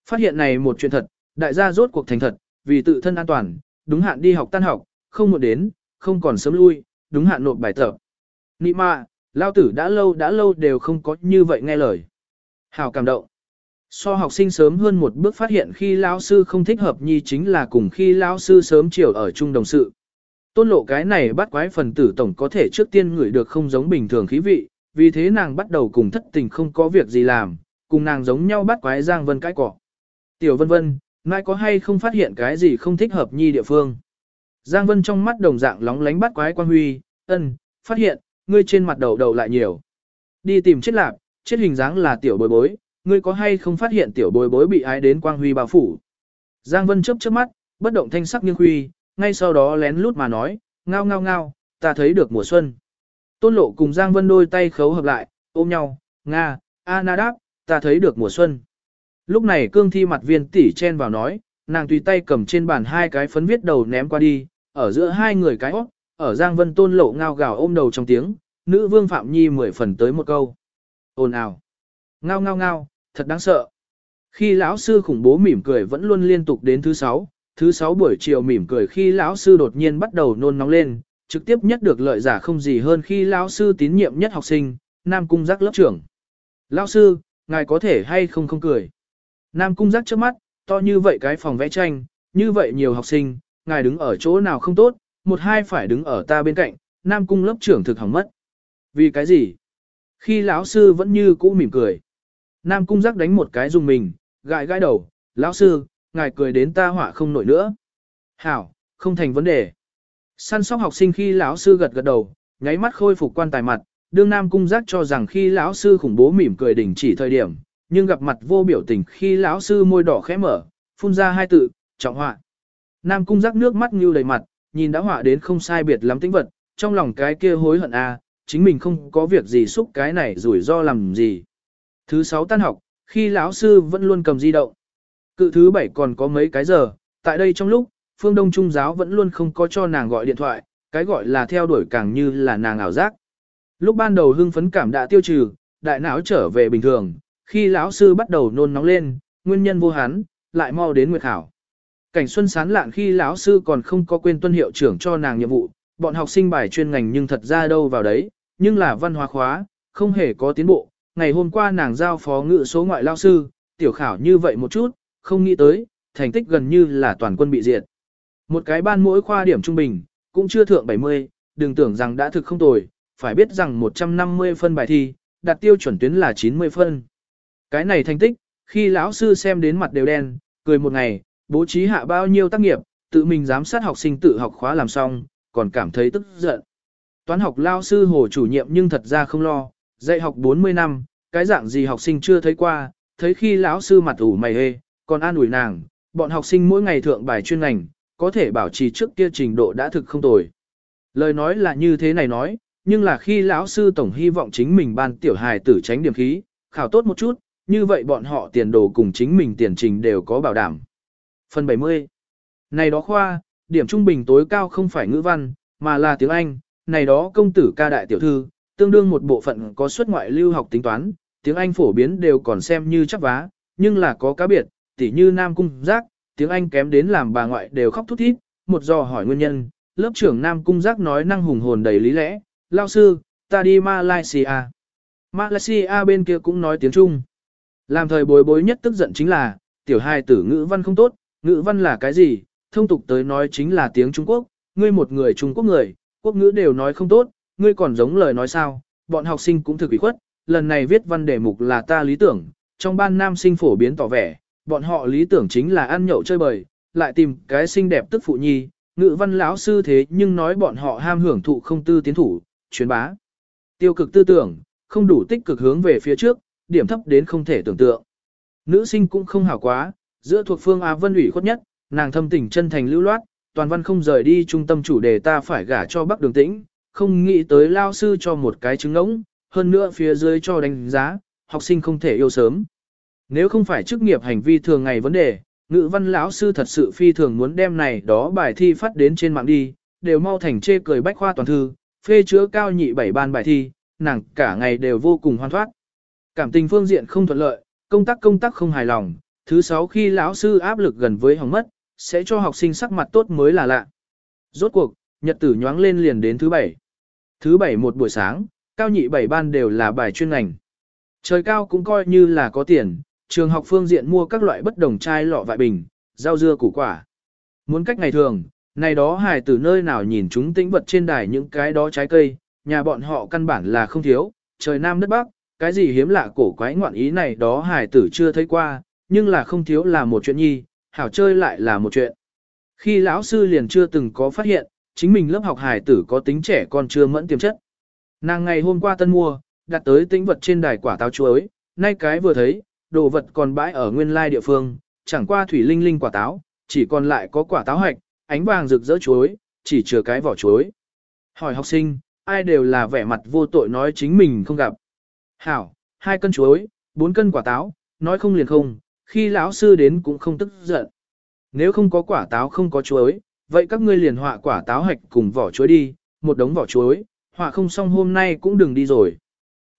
Phát hiện này một chuyện thật, đại gia rốt cuộc thành thật, vì tự thân an toàn, đúng hạn đi học tan học, không một đến, không còn sớm lui, đúng hạn nộp bài tập. Nị mạ, lao tử đã lâu đã lâu đều không có như vậy nghe lời. Hào cảm động. So học sinh sớm hơn một bước phát hiện khi lão sư không thích hợp nhi chính là cùng khi lão sư sớm chiều ở chung đồng sự. Tôn lộ cái này bắt quái phần tử tổng có thể trước tiên ngửi được không giống bình thường khí vị, vì thế nàng bắt đầu cùng thất tình không có việc gì làm, cùng nàng giống nhau bắt quái Giang Vân cái cỏ. Tiểu Vân Vân, mai có hay không phát hiện cái gì không thích hợp nhi địa phương? Giang Vân trong mắt đồng dạng lóng lánh bắt quái quan huy, ân, phát hiện, ngươi trên mặt đầu đầu lại nhiều. Đi tìm chết lạc, chết hình dáng là tiểu bối bối, ngươi có hay không phát hiện tiểu bối bối bị ái đến quang huy bao phủ. Giang Vân chớp chớp mắt, bất động thanh sắc nghiêng huy, ngay sau đó lén lút mà nói, ngao ngao ngao, ta thấy được mùa xuân. Tôn lộ cùng Giang Vân đôi tay khấu hợp lại, ôm nhau, Nga, A Na đáp, ta thấy được mùa xuân. Lúc này cương thi mặt viên tỷ chen vào nói, nàng tùy tay cầm trên bàn hai cái phấn viết đầu ném qua đi, ở giữa hai người cái óc, ở Giang Vân tôn lộ ngao gào ôm đầu trong tiếng, nữ vương Phạm Nhi mười phần tới một câu. Ồn ào. Ngao ngao ngao, thật đáng sợ. Khi lão sư khủng bố mỉm cười vẫn luôn liên tục đến thứ sáu, thứ sáu buổi chiều mỉm cười khi lão sư đột nhiên bắt đầu nôn nóng lên, trực tiếp nhất được lợi giả không gì hơn khi lão sư tín nhiệm nhất học sinh, Nam Cung giác lớp trưởng. Lão sư, ngài có thể hay không không cười. Nam Cung giác trước mắt, to như vậy cái phòng vẽ tranh, như vậy nhiều học sinh, ngài đứng ở chỗ nào không tốt, một hai phải đứng ở ta bên cạnh, Nam Cung lớp trưởng thực hỏng mất. Vì cái gì? Khi lão sư vẫn như cũ mỉm cười. Nam Cung giác đánh một cái dùng mình, gãi gãi đầu, lão sư, ngài cười đến ta họa không nổi nữa. Hảo, không thành vấn đề. Săn sóc học sinh khi lão sư gật gật đầu, nháy mắt khôi phục quan tài mặt, đương Nam Cung giác cho rằng khi lão sư khủng bố mỉm cười đỉnh chỉ thời điểm, nhưng gặp mặt vô biểu tình khi lão sư môi đỏ khẽ mở, phun ra hai tự, trọng họa. Nam Cung giác nước mắt như đầy mặt, nhìn đã họa đến không sai biệt lắm tính vật, trong lòng cái kia hối hận a, à, chính mình không có việc gì xúc cái này rủi ro làm gì. Thứ sáu tan học, khi lão sư vẫn luôn cầm di động. Cự thứ bảy còn có mấy cái giờ, tại đây trong lúc, phương đông trung giáo vẫn luôn không có cho nàng gọi điện thoại, cái gọi là theo đuổi càng như là nàng ảo giác. Lúc ban đầu hưng phấn cảm đã tiêu trừ, đại não trở về bình thường, khi lão sư bắt đầu nôn nóng lên, nguyên nhân vô hắn, lại mau đến nguyệt khảo. Cảnh xuân sán lạn khi lão sư còn không có quên tuân hiệu trưởng cho nàng nhiệm vụ, bọn học sinh bài chuyên ngành nhưng thật ra đâu vào đấy, nhưng là văn hóa khóa, không hề có tiến bộ. Ngày hôm qua nàng giao phó ngự số ngoại lao sư, tiểu khảo như vậy một chút, không nghĩ tới, thành tích gần như là toàn quân bị diệt. Một cái ban mỗi khoa điểm trung bình, cũng chưa thượng 70, đừng tưởng rằng đã thực không tồi, phải biết rằng 150 phân bài thi, đặt tiêu chuẩn tuyến là 90 phân. Cái này thành tích, khi lão sư xem đến mặt đều đen, cười một ngày, bố trí hạ bao nhiêu tác nghiệp, tự mình giám sát học sinh tự học khóa làm xong, còn cảm thấy tức giận. Toán học lao sư hồ chủ nhiệm nhưng thật ra không lo, dạy học 40 năm, cái dạng gì học sinh chưa thấy qua, thấy khi lão sư mặt ủ mày hê, còn an ủi nàng, bọn học sinh mỗi ngày thượng bài chuyên ngành, có thể bảo trì trước kia trình độ đã thực không tồi. Lời nói là như thế này nói, nhưng là khi lão sư tổng hy vọng chính mình ban tiểu hài tử tránh điểm khí, khảo tốt một chút, như vậy bọn họ tiền đồ cùng chính mình tiền trình đều có bảo đảm. Phần 70 Này đó khoa, điểm trung bình tối cao không phải ngữ văn, mà là tiếng Anh, này đó công tử ca đại tiểu thư, tương đương một bộ phận có xuất ngoại lưu học tính toán, tiếng Anh phổ biến đều còn xem như chắc vá, nhưng là có cá biệt, tỉ như Nam Cung Giác, tiếng Anh kém đến làm bà ngoại đều khóc thút thít, một dò hỏi nguyên nhân, lớp trưởng Nam Cung Giác nói năng hùng hồn đầy lý lẽ, lao sư, ta đi Malaysia. Malaysia bên kia cũng nói tiếng Trung. Làm thời bối bối nhất tức giận chính là, tiểu hai tử ngữ văn không tốt, ngữ văn là cái gì, thông tục tới nói chính là tiếng Trung Quốc, ngươi một người Trung Quốc người, quốc ngữ đều nói không tốt, ngươi còn giống lời nói sao, bọn học sinh cũng thực ủy khuất, lần này viết văn đề mục là ta lý tưởng, trong ban nam sinh phổ biến tỏ vẻ, bọn họ lý tưởng chính là ăn nhậu chơi bời, lại tìm cái xinh đẹp tức phụ nhi, ngữ văn lão sư thế nhưng nói bọn họ ham hưởng thụ không tư tiến thủ, truyền bá. Tiêu cực tư tưởng, không đủ tích cực hướng về phía trước, điểm thấp đến không thể tưởng tượng. Nữ sinh cũng không hảo quá, giữa thuộc phương Á Vân ủy khuất nhất, nàng thâm tình chân thành lưu loát, toàn văn không rời đi trung tâm chủ đề ta phải gả cho Bắc Đường Tĩnh, không nghĩ tới lao sư cho một cái trứng ngỗng, hơn nữa phía dưới cho đánh giá, học sinh không thể yêu sớm. Nếu không phải chức nghiệp hành vi thường ngày vấn đề, ngữ văn lão sư thật sự phi thường muốn đem này đó bài thi phát đến trên mạng đi, đều mau thành chê cười bách khoa toàn thư, phê chữa cao nhị bảy ban bài thi, nàng cả ngày đều vô cùng hoan thoát. Cảm tình phương diện không thuận lợi, công tác công tác không hài lòng, thứ sáu khi lão sư áp lực gần với hỏng mất, sẽ cho học sinh sắc mặt tốt mới là lạ. Rốt cuộc, nhật tử nhoáng lên liền đến thứ bảy. Thứ bảy một buổi sáng, cao nhị bảy ban đều là bài chuyên ngành. Trời cao cũng coi như là có tiền, trường học phương diện mua các loại bất đồng chai lọ vại bình, rau dưa củ quả. Muốn cách ngày thường, này đó hài từ nơi nào nhìn chúng tĩnh vật trên đài những cái đó trái cây, nhà bọn họ căn bản là không thiếu, trời nam đất bắc, cái gì hiếm lạ cổ quái ngoạn ý này đó hài tử chưa thấy qua, nhưng là không thiếu là một chuyện nhi, hảo chơi lại là một chuyện. Khi lão sư liền chưa từng có phát hiện, chính mình lớp học hài tử có tính trẻ còn chưa mẫn tiềm chất. Nàng ngày hôm qua tân mua, đặt tới tính vật trên đài quả táo chuối, nay cái vừa thấy, đồ vật còn bãi ở nguyên lai địa phương, chẳng qua thủy linh linh quả táo, chỉ còn lại có quả táo hạch, ánh vàng rực rỡ chuối, chỉ chừa cái vỏ chuối. Hỏi học sinh, ai đều là vẻ mặt vô tội nói chính mình không gặp. Hảo, hai cân chuối, bốn cân quả táo, nói không liền không, khi lão sư đến cũng không tức giận. Nếu không có quả táo không có chuối, vậy các ngươi liền họa quả táo hạch cùng vỏ chuối đi, một đống vỏ chuối, họa không xong hôm nay cũng đừng đi rồi.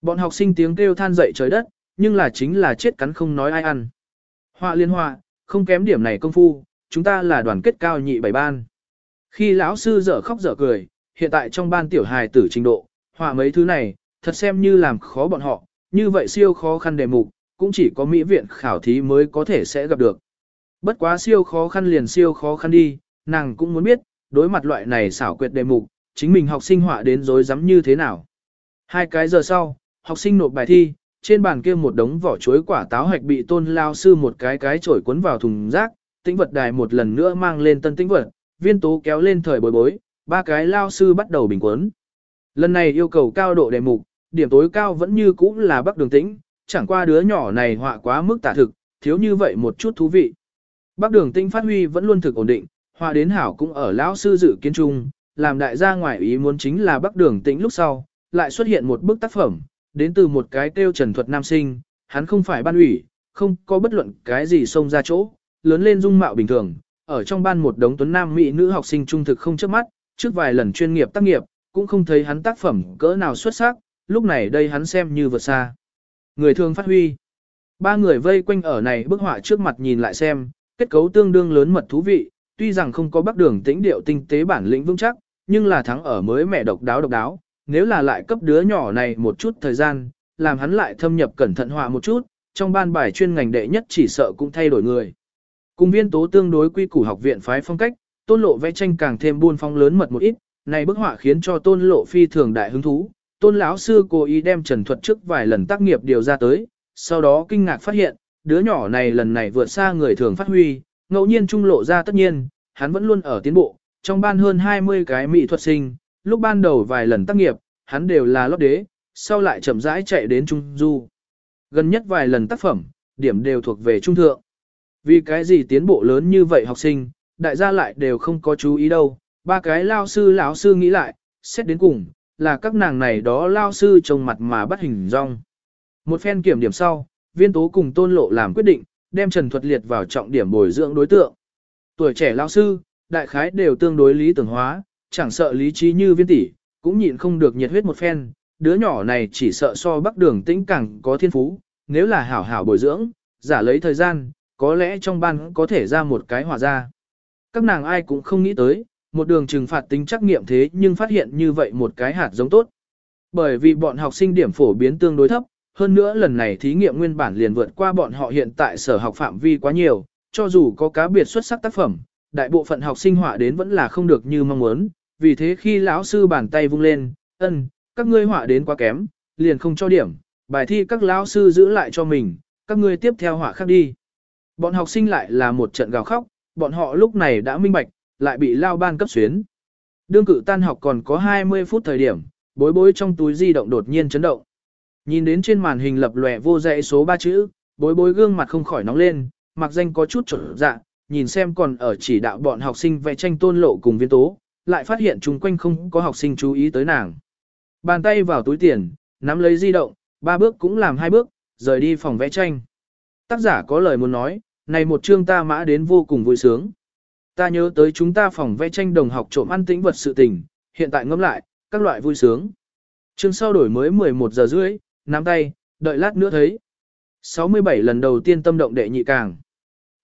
Bọn học sinh tiếng kêu than dậy trời đất, nhưng là chính là chết cắn không nói ai ăn. Họa liên họa, không kém điểm này công phu, chúng ta là đoàn kết cao nhị bảy ban. Khi lão sư dở khóc dở cười, hiện tại trong ban tiểu hài tử trình độ, họa mấy thứ này, thật xem như làm khó bọn họ, như vậy siêu khó khăn đề mục, cũng chỉ có mỹ viện khảo thí mới có thể sẽ gặp được. Bất quá siêu khó khăn liền siêu khó khăn đi, nàng cũng muốn biết, đối mặt loại này xảo quyệt đề mục, chính mình học sinh họa đến rối rắm như thế nào. Hai cái giờ sau, học sinh nộp bài thi, trên bàn kia một đống vỏ chuối quả táo hạch bị tôn lao sư một cái cái chổi cuốn vào thùng rác, tĩnh vật đài một lần nữa mang lên tân tĩnh vật, viên tố kéo lên thời bối bối, ba cái lao sư bắt đầu bình cuốn. Lần này yêu cầu cao độ đề mục, điểm tối cao vẫn như cũ là bắc đường tĩnh, chẳng qua đứa nhỏ này họa quá mức tả thực, thiếu như vậy một chút thú vị. Bắc đường tĩnh phát huy vẫn luôn thực ổn định, họa đến hảo cũng ở lão sư dự kiến trung, làm đại gia ngoại ý muốn chính là bắc đường tĩnh lúc sau, lại xuất hiện một bức tác phẩm, đến từ một cái tiêu trần thuật nam sinh, hắn không phải ban ủy, không có bất luận cái gì xông ra chỗ, lớn lên dung mạo bình thường, ở trong ban một đống tuấn nam mỹ nữ học sinh trung thực không chớp mắt, trước vài lần chuyên nghiệp tác nghiệp, cũng không thấy hắn tác phẩm cỡ nào xuất sắc, lúc này đây hắn xem như vượt xa. Người thường phát huy. Ba người vây quanh ở này bức họa trước mặt nhìn lại xem, kết cấu tương đương lớn mật thú vị, tuy rằng không có bắc đường tĩnh điệu tinh tế bản lĩnh vững chắc, nhưng là thắng ở mới mẹ độc đáo độc đáo, nếu là lại cấp đứa nhỏ này một chút thời gian, làm hắn lại thâm nhập cẩn thận họa một chút, trong ban bài chuyên ngành đệ nhất chỉ sợ cũng thay đổi người. Cùng viên tố tương đối quy củ học viện phái phong cách, tôn lộ vẽ tranh càng thêm buôn phong lớn mật một ít, này bức họa khiến cho tôn lộ phi thường đại hứng thú. Tôn lão sư cố ý đem trần thuật trước vài lần tác nghiệp điều ra tới, sau đó kinh ngạc phát hiện, đứa nhỏ này lần này vượt xa người thường phát huy, ngẫu nhiên trung lộ ra tất nhiên, hắn vẫn luôn ở tiến bộ, trong ban hơn 20 cái mỹ thuật sinh, lúc ban đầu vài lần tác nghiệp, hắn đều là lót đế, sau lại chậm rãi chạy đến trung du. Gần nhất vài lần tác phẩm, điểm đều thuộc về trung thượng. Vì cái gì tiến bộ lớn như vậy học sinh, đại gia lại đều không có chú ý đâu, ba cái lao sư lão sư nghĩ lại, xét đến cùng, là các nàng này đó lao sư trông mặt mà bắt hình rong. Một phen kiểm điểm sau, viên tố cùng tôn lộ làm quyết định, đem Trần Thuật Liệt vào trọng điểm bồi dưỡng đối tượng. Tuổi trẻ lao sư, đại khái đều tương đối lý tưởng hóa, chẳng sợ lý trí như viên tỷ, cũng nhịn không được nhiệt huyết một phen, đứa nhỏ này chỉ sợ so bắc đường tĩnh càng có thiên phú, nếu là hảo hảo bồi dưỡng, giả lấy thời gian, có lẽ trong ban có thể ra một cái hòa ra. Các nàng ai cũng không nghĩ tới, một đường trừng phạt tính trắc nghiệm thế nhưng phát hiện như vậy một cái hạt giống tốt. Bởi vì bọn học sinh điểm phổ biến tương đối thấp, hơn nữa lần này thí nghiệm nguyên bản liền vượt qua bọn họ hiện tại sở học phạm vi quá nhiều, cho dù có cá biệt xuất sắc tác phẩm, đại bộ phận học sinh họa đến vẫn là không được như mong muốn, vì thế khi lão sư bàn tay vung lên, ân, các ngươi họa đến quá kém, liền không cho điểm, bài thi các lão sư giữ lại cho mình, các ngươi tiếp theo họa khác đi. Bọn học sinh lại là một trận gào khóc, bọn họ lúc này đã minh bạch, lại bị lao ban cấp xuyến. Đương cự tan học còn có 20 phút thời điểm, bối bối trong túi di động đột nhiên chấn động. Nhìn đến trên màn hình lập lòe vô dãy số 3 chữ, bối bối gương mặt không khỏi nóng lên, mặc danh có chút trở dạ, nhìn xem còn ở chỉ đạo bọn học sinh vẽ tranh tôn lộ cùng viên tố, lại phát hiện chung quanh không có học sinh chú ý tới nàng. Bàn tay vào túi tiền, nắm lấy di động, ba bước cũng làm hai bước, rời đi phòng vẽ tranh. Tác giả có lời muốn nói, này một chương ta mã đến vô cùng vui sướng. Ta nhớ tới chúng ta phòng vẽ tranh đồng học trộm ăn tĩnh vật sự tình, hiện tại ngẫm lại, các loại vui sướng. Chương sau đổi mới 11 giờ rưỡi, nắm tay, đợi lát nữa thấy. 67 lần đầu tiên tâm động đệ nhị càng.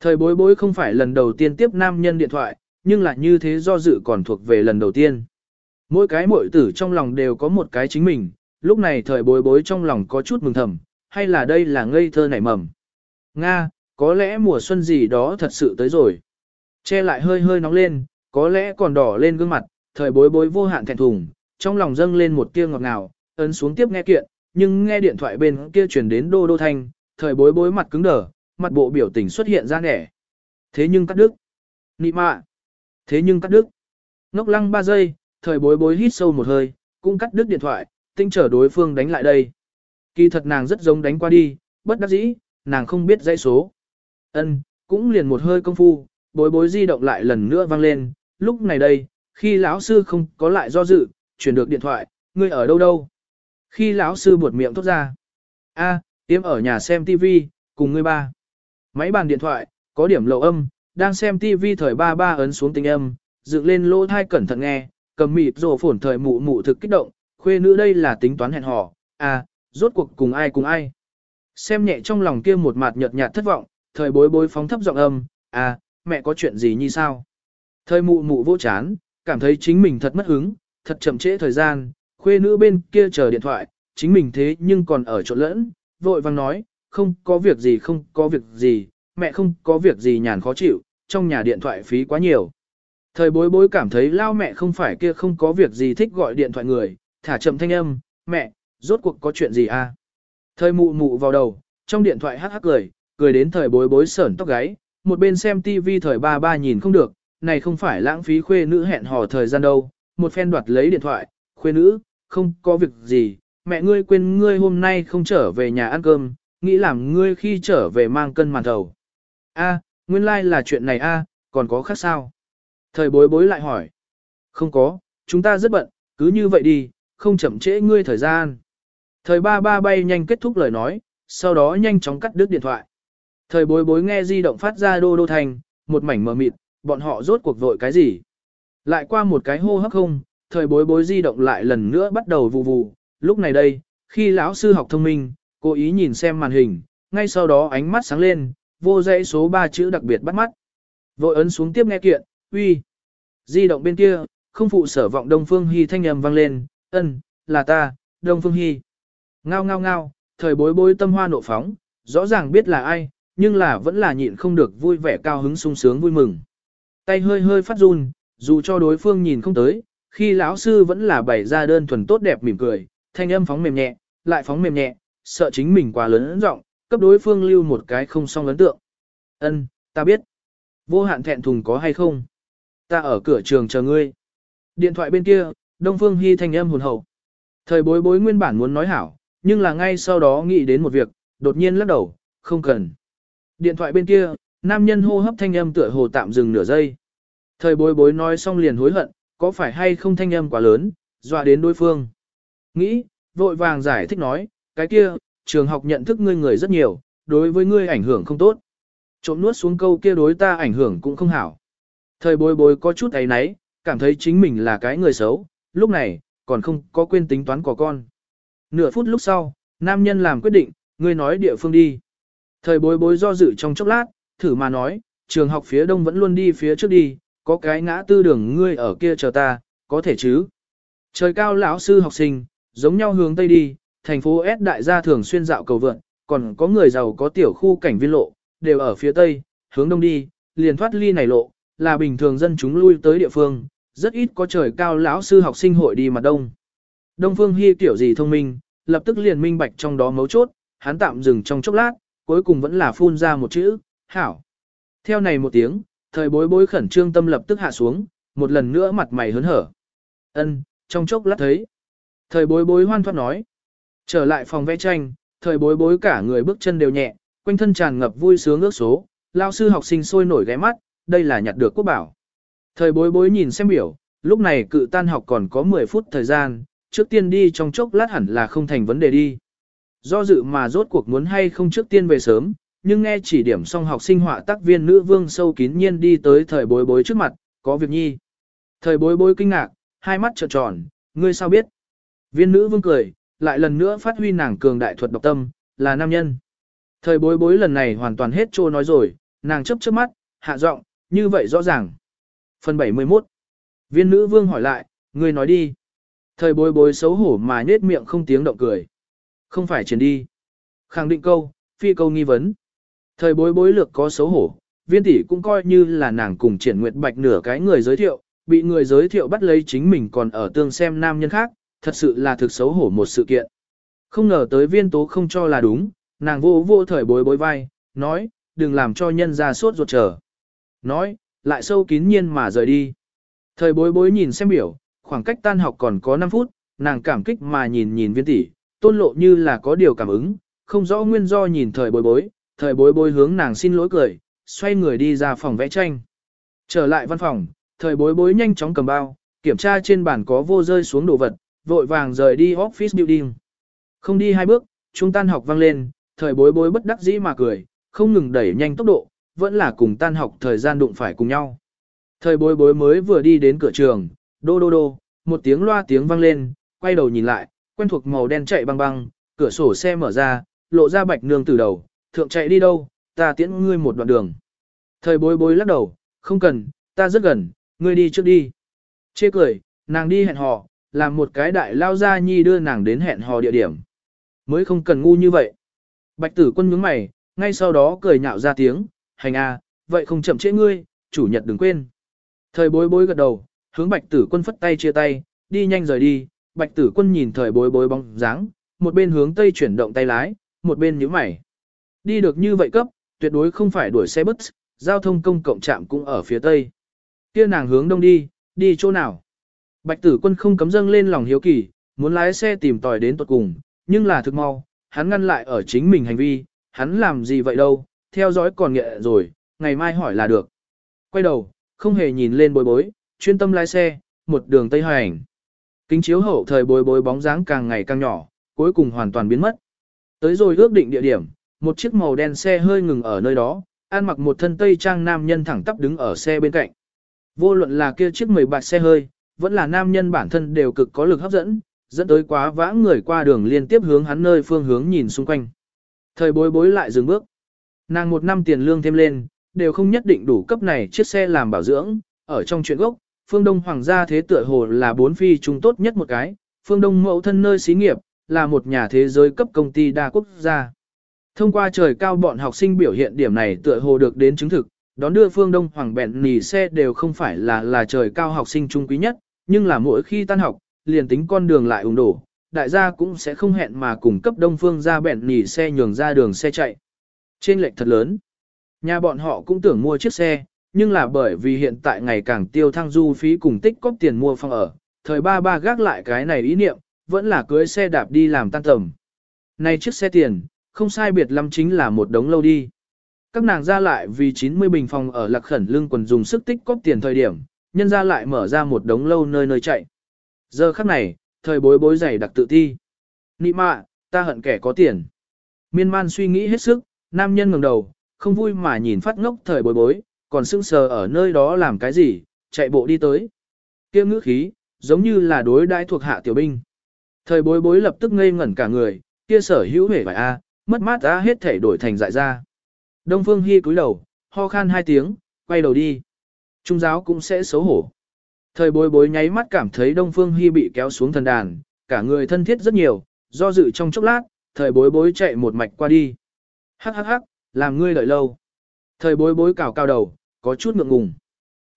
Thời bối bối không phải lần đầu tiên tiếp nam nhân điện thoại, nhưng là như thế do dự còn thuộc về lần đầu tiên. Mỗi cái muội tử trong lòng đều có một cái chính mình, lúc này thời bối bối trong lòng có chút mừng thầm, hay là đây là ngây thơ nảy mầm. Nga, có lẽ mùa xuân gì đó thật sự tới rồi. Che lại hơi hơi nóng lên, có lẽ còn đỏ lên gương mặt, thời bối bối vô hạn thẹn thùng, trong lòng dâng lên một tia ngọt ngào, ấn xuống tiếp nghe kiện, nhưng nghe điện thoại bên kia truyền đến đô đô thanh, thời bối bối mặt cứng đờ, mặt bộ biểu tình xuất hiện ra nẻ. Thế nhưng cắt đứt. Nị mạ. Thế nhưng cắt đứt. Ngốc lăng 3 giây, thời bối bối hít sâu một hơi, cũng cắt đứt điện thoại, tinh trở đối phương đánh lại đây. Kỳ thật nàng rất giống đánh qua đi, bất đắc dĩ, nàng không biết dãy số. Ân, cũng liền một hơi công phu, bối bối di động lại lần nữa vang lên, lúc này đây, khi lão sư không có lại do dự, chuyển được điện thoại, ngươi ở đâu đâu? Khi lão sư buột miệng thốt ra, a, tiêm ở nhà xem TV, cùng ngươi ba. Máy bàn điện thoại, có điểm lậu âm, đang xem TV thời ba ba ấn xuống tình âm, dựng lên lỗ thai cẩn thận nghe, cầm mịt rồ phổn thời mụ mụ thực kích động, khuê nữ đây là tính toán hẹn hò, à, rốt cuộc cùng ai cùng ai. Xem nhẹ trong lòng kia một mặt nhợt nhạt thất vọng, thời bối bối phóng thấp giọng âm, à, mẹ có chuyện gì như sao? Thời mụ mụ vô chán, cảm thấy chính mình thật mất hứng, thật chậm trễ thời gian, khuê nữ bên kia chờ điện thoại, chính mình thế nhưng còn ở chỗ lẫn, vội vang nói, không có việc gì không có việc gì, mẹ không có việc gì nhàn khó chịu, trong nhà điện thoại phí quá nhiều. Thời bối bối cảm thấy lao mẹ không phải kia không có việc gì thích gọi điện thoại người, thả chậm thanh âm, mẹ, rốt cuộc có chuyện gì à? Thời mụ mụ vào đầu, trong điện thoại hắc hắc cười, cười đến thời bối bối sởn tóc gáy, một bên xem tivi thời ba ba nhìn không được, này không phải lãng phí khuê nữ hẹn hò thời gian đâu, một phen đoạt lấy điện thoại, khuê nữ, không có việc gì, mẹ ngươi quên ngươi hôm nay không trở về nhà ăn cơm, nghĩ làm ngươi khi trở về mang cân màn thầu. A, nguyên lai like là chuyện này a, còn có khác sao? Thời bối bối lại hỏi. Không có, chúng ta rất bận, cứ như vậy đi, không chậm trễ ngươi thời gian. Thời ba ba bay nhanh kết thúc lời nói, sau đó nhanh chóng cắt đứt điện thoại. Thời bối bối nghe di động phát ra đô đô thành, một mảnh mờ mịt, bọn họ rốt cuộc vội cái gì. Lại qua một cái hô hấp không, thời bối bối di động lại lần nữa bắt đầu vù vù, lúc này đây, khi lão sư học thông minh, cố ý nhìn xem màn hình, ngay sau đó ánh mắt sáng lên, vô dãy số 3 chữ đặc biệt bắt mắt. Vội ấn xuống tiếp nghe kiện, uy. Di động bên kia, không phụ sở vọng Đông Phương Hy thanh âm vang lên, ân, là ta, Đông Phương Hy. Ngao ngao ngao, thời bối bối tâm hoa nộ phóng, rõ ràng biết là ai, nhưng là vẫn là nhịn không được vui vẻ cao hứng sung sướng vui mừng. Tay hơi hơi phát run, dù cho đối phương nhìn không tới, khi lão sư vẫn là bày ra đơn thuần tốt đẹp mỉm cười, thanh âm phóng mềm nhẹ, lại phóng mềm nhẹ, sợ chính mình quá lớn giọng, cấp đối phương lưu một cái không song ấn tượng. Ân, ta biết. Vô hạn thẹn thùng có hay không? Ta ở cửa trường chờ ngươi. Điện thoại bên kia, Đông Phương Hy thanh âm hồn hậu. Thời bối bối nguyên bản muốn nói hảo, nhưng là ngay sau đó nghĩ đến một việc, đột nhiên lắc đầu, không cần. Điện thoại bên kia, nam nhân hô hấp thanh âm tựa hồ tạm dừng nửa giây. Thời bối bối nói xong liền hối hận, có phải hay không thanh âm quá lớn, dọa đến đối phương. Nghĩ, vội vàng giải thích nói, cái kia, trường học nhận thức ngươi người rất nhiều, đối với ngươi ảnh hưởng không tốt. Trộm nuốt xuống câu kia đối ta ảnh hưởng cũng không hảo. Thời bối bối có chút ấy náy, cảm thấy chính mình là cái người xấu, lúc này, còn không có quên tính toán của con. Nửa phút lúc sau, nam nhân làm quyết định, ngươi nói địa phương đi. Thời bối bối do dự trong chốc lát, thử mà nói, trường học phía đông vẫn luôn đi phía trước đi, có cái ngã tư đường ngươi ở kia chờ ta, có thể chứ. Trời cao lão sư học sinh, giống nhau hướng tây đi, thành phố S đại gia thường xuyên dạo cầu vượn, còn có người giàu có tiểu khu cảnh viên lộ, đều ở phía tây, hướng đông đi, liền thoát ly này lộ, là bình thường dân chúng lui tới địa phương, rất ít có trời cao lão sư học sinh hội đi mặt đông. Đông Phương Hi tiểu gì thông minh, lập tức liền minh bạch trong đó mấu chốt, hắn tạm dừng trong chốc lát, cuối cùng vẫn là phun ra một chữ, hảo. Theo này một tiếng, thời bối bối khẩn trương tâm lập tức hạ xuống, một lần nữa mặt mày hớn hở. Ân, trong chốc lát thấy. Thời bối bối hoan thoát nói. Trở lại phòng vẽ tranh, thời bối bối cả người bước chân đều nhẹ, quanh thân tràn ngập vui sướng ước số, lao sư học sinh sôi nổi ghé mắt, đây là nhặt được quốc bảo. Thời bối bối nhìn xem biểu, lúc này cự tan học còn có 10 phút thời gian, trước tiên đi trong chốc lát hẳn là không thành vấn đề đi. Do dự mà rốt cuộc muốn hay không trước tiên về sớm, nhưng nghe chỉ điểm xong học sinh họa tác viên nữ vương sâu kín nhiên đi tới thời bối bối trước mặt, có việc nhi. Thời bối bối kinh ngạc, hai mắt trợn tròn, ngươi sao biết? Viên nữ vương cười, lại lần nữa phát huy nàng cường đại thuật độc tâm, là nam nhân. Thời bối bối lần này hoàn toàn hết trô nói rồi, nàng chấp chớp mắt, hạ giọng, như vậy rõ ràng. Phần 71 Viên nữ vương hỏi lại, ngươi nói đi. Thời bối bối xấu hổ mà nết miệng không tiếng động cười. Không phải triển đi. Khẳng định câu, phi câu nghi vấn. Thời bối bối lược có xấu hổ, viên tỷ cũng coi như là nàng cùng triển nguyệt bạch nửa cái người giới thiệu, bị người giới thiệu bắt lấy chính mình còn ở tương xem nam nhân khác, thật sự là thực xấu hổ một sự kiện. Không ngờ tới viên tố không cho là đúng, nàng vô vô thời bối bối vai, nói, đừng làm cho nhân ra sốt ruột chờ. Nói, lại sâu kín nhiên mà rời đi. Thời bối bối nhìn xem biểu, khoảng cách tan học còn có 5 phút, nàng cảm kích mà nhìn nhìn viên tỷ, tôn lộ như là có điều cảm ứng, không rõ nguyên do nhìn thời bối bối, thời bối bối hướng nàng xin lỗi cười, xoay người đi ra phòng vẽ tranh. Trở lại văn phòng, thời bối bối nhanh chóng cầm bao, kiểm tra trên bàn có vô rơi xuống đồ vật, vội vàng rời đi office building. Không đi hai bước, trung tan học vang lên, thời bối bối bất đắc dĩ mà cười, không ngừng đẩy nhanh tốc độ, vẫn là cùng tan học thời gian đụng phải cùng nhau. Thời bối bối mới vừa đi đến cửa trường, đô đô đô, một tiếng loa tiếng vang lên, quay đầu nhìn lại, quen thuộc màu đen chạy băng băng, cửa sổ xe mở ra, lộ ra bạch nương từ đầu, thượng chạy đi đâu, ta tiễn ngươi một đoạn đường. Thời bối bối lắc đầu, không cần, ta rất gần, ngươi đi trước đi. Chê cười, nàng đi hẹn hò, làm một cái đại lao ra nhi đưa nàng đến hẹn hò địa điểm. Mới không cần ngu như vậy. Bạch tử quân nhướng mày, ngay sau đó cười nhạo ra tiếng, hành a, vậy không chậm trễ ngươi, chủ nhật đừng quên. Thời bối bối gật đầu, hướng bạch tử quân phất tay chia tay, đi nhanh rời đi, bạch tử quân nhìn thời bối bối bóng dáng, một bên hướng tây chuyển động tay lái, một bên nhíu mày. Đi được như vậy cấp, tuyệt đối không phải đuổi xe bus, giao thông công cộng trạm cũng ở phía tây. Kia nàng hướng đông đi, đi chỗ nào? Bạch tử quân không cấm dâng lên lòng hiếu kỳ, muốn lái xe tìm tòi đến tuột cùng, nhưng là thực mau, hắn ngăn lại ở chính mình hành vi, hắn làm gì vậy đâu, theo dõi còn nghệ rồi, ngày mai hỏi là được. Quay đầu, không hề nhìn lên bối bối, chuyên tâm lái xe, một đường tây hành. Kính chiếu hậu thời bối bối bóng dáng càng ngày càng nhỏ, cuối cùng hoàn toàn biến mất. Tới rồi ước định địa điểm, một chiếc màu đen xe hơi ngừng ở nơi đó, an mặc một thân tây trang nam nhân thẳng tắp đứng ở xe bên cạnh. Vô luận là kia chiếc mười bạc xe hơi, vẫn là nam nhân bản thân đều cực có lực hấp dẫn, dẫn tới quá vã người qua đường liên tiếp hướng hắn nơi phương hướng nhìn xung quanh. Thời bối bối lại dừng bước. Nàng một năm tiền lương thêm lên, đều không nhất định đủ cấp này chiếc xe làm bảo dưỡng, ở trong chuyện gốc, phương Đông Hoàng gia thế tựa hồ là bốn phi trung tốt nhất một cái, phương Đông mẫu thân nơi xí nghiệp, là một nhà thế giới cấp công ty đa quốc gia. Thông qua trời cao bọn học sinh biểu hiện điểm này tựa hồ được đến chứng thực, đón đưa phương Đông Hoàng bẹn nì xe đều không phải là là trời cao học sinh trung quý nhất, nhưng là mỗi khi tan học, liền tính con đường lại ủng đổ, đại gia cũng sẽ không hẹn mà cùng cấp Đông Phương ra bẹn nì xe nhường ra đường xe chạy. Trên lệch thật lớn. Nhà bọn họ cũng tưởng mua chiếc xe, nhưng là bởi vì hiện tại ngày càng tiêu thăng du phí cùng tích cóp tiền mua phòng ở, thời ba ba gác lại cái này ý niệm, vẫn là cưới xe đạp đi làm tan tầm. Này chiếc xe tiền, không sai biệt lắm chính là một đống lâu đi. Các nàng ra lại vì 90 bình phòng ở lạc khẩn lương quần dùng sức tích cóp tiền thời điểm, nhân ra lại mở ra một đống lâu nơi nơi chạy. Giờ khắc này, thời bối bối dày đặc tự thi. Nị mạ, ta hận kẻ có tiền. Miên man suy nghĩ hết sức, nam nhân ngẩng đầu, không vui mà nhìn phát ngốc thời bối bối, còn sững sờ ở nơi đó làm cái gì, chạy bộ đi tới. Kia ngữ khí, giống như là đối đãi thuộc hạ tiểu binh. Thời bối bối lập tức ngây ngẩn cả người, kia sở hữu vẻ vải a, mất mát đã hết thể đổi thành dại ra. Đông Phương Hi cúi đầu, ho khan hai tiếng, quay đầu đi. Trung giáo cũng sẽ xấu hổ. Thời bối bối nháy mắt cảm thấy Đông Phương Hi bị kéo xuống thần đàn, cả người thân thiết rất nhiều, do dự trong chốc lát, thời bối bối chạy một mạch qua đi. Hắc hắc hắc, làm ngươi đợi lâu. Thời bối bối cào cao đầu, có chút ngượng ngùng.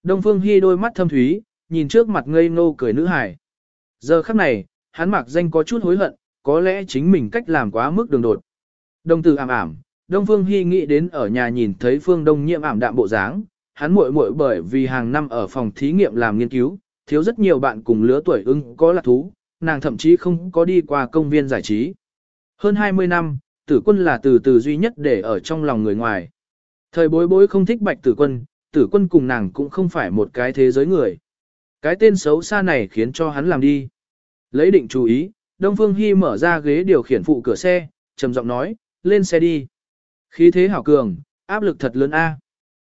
Đông Phương Hi đôi mắt thâm thúy, nhìn trước mặt ngây ngô cười nữ hải. Giờ khắc này, hắn mặc danh có chút hối hận, có lẽ chính mình cách làm quá mức đường đột. Đông tử ảm ảm, Đông Phương hy nghĩ đến ở nhà nhìn thấy Phương Đông Nhiệm ảm đạm bộ dáng, hắn muội muội bởi vì hàng năm ở phòng thí nghiệm làm nghiên cứu, thiếu rất nhiều bạn cùng lứa tuổi ưng có lạc thú, nàng thậm chí không có đi qua công viên giải trí. Hơn 20 năm, tử quân là từ từ duy nhất để ở trong lòng người ngoài. Thời bối bối không thích bạch tử quân, tử quân cùng nàng cũng không phải một cái thế giới người. Cái tên xấu xa này khiến cho hắn làm đi. Lấy định chú ý, Đông Phương Hy mở ra ghế điều khiển phụ cửa xe, trầm giọng nói, lên xe đi. Khí thế hảo cường, áp lực thật lớn a.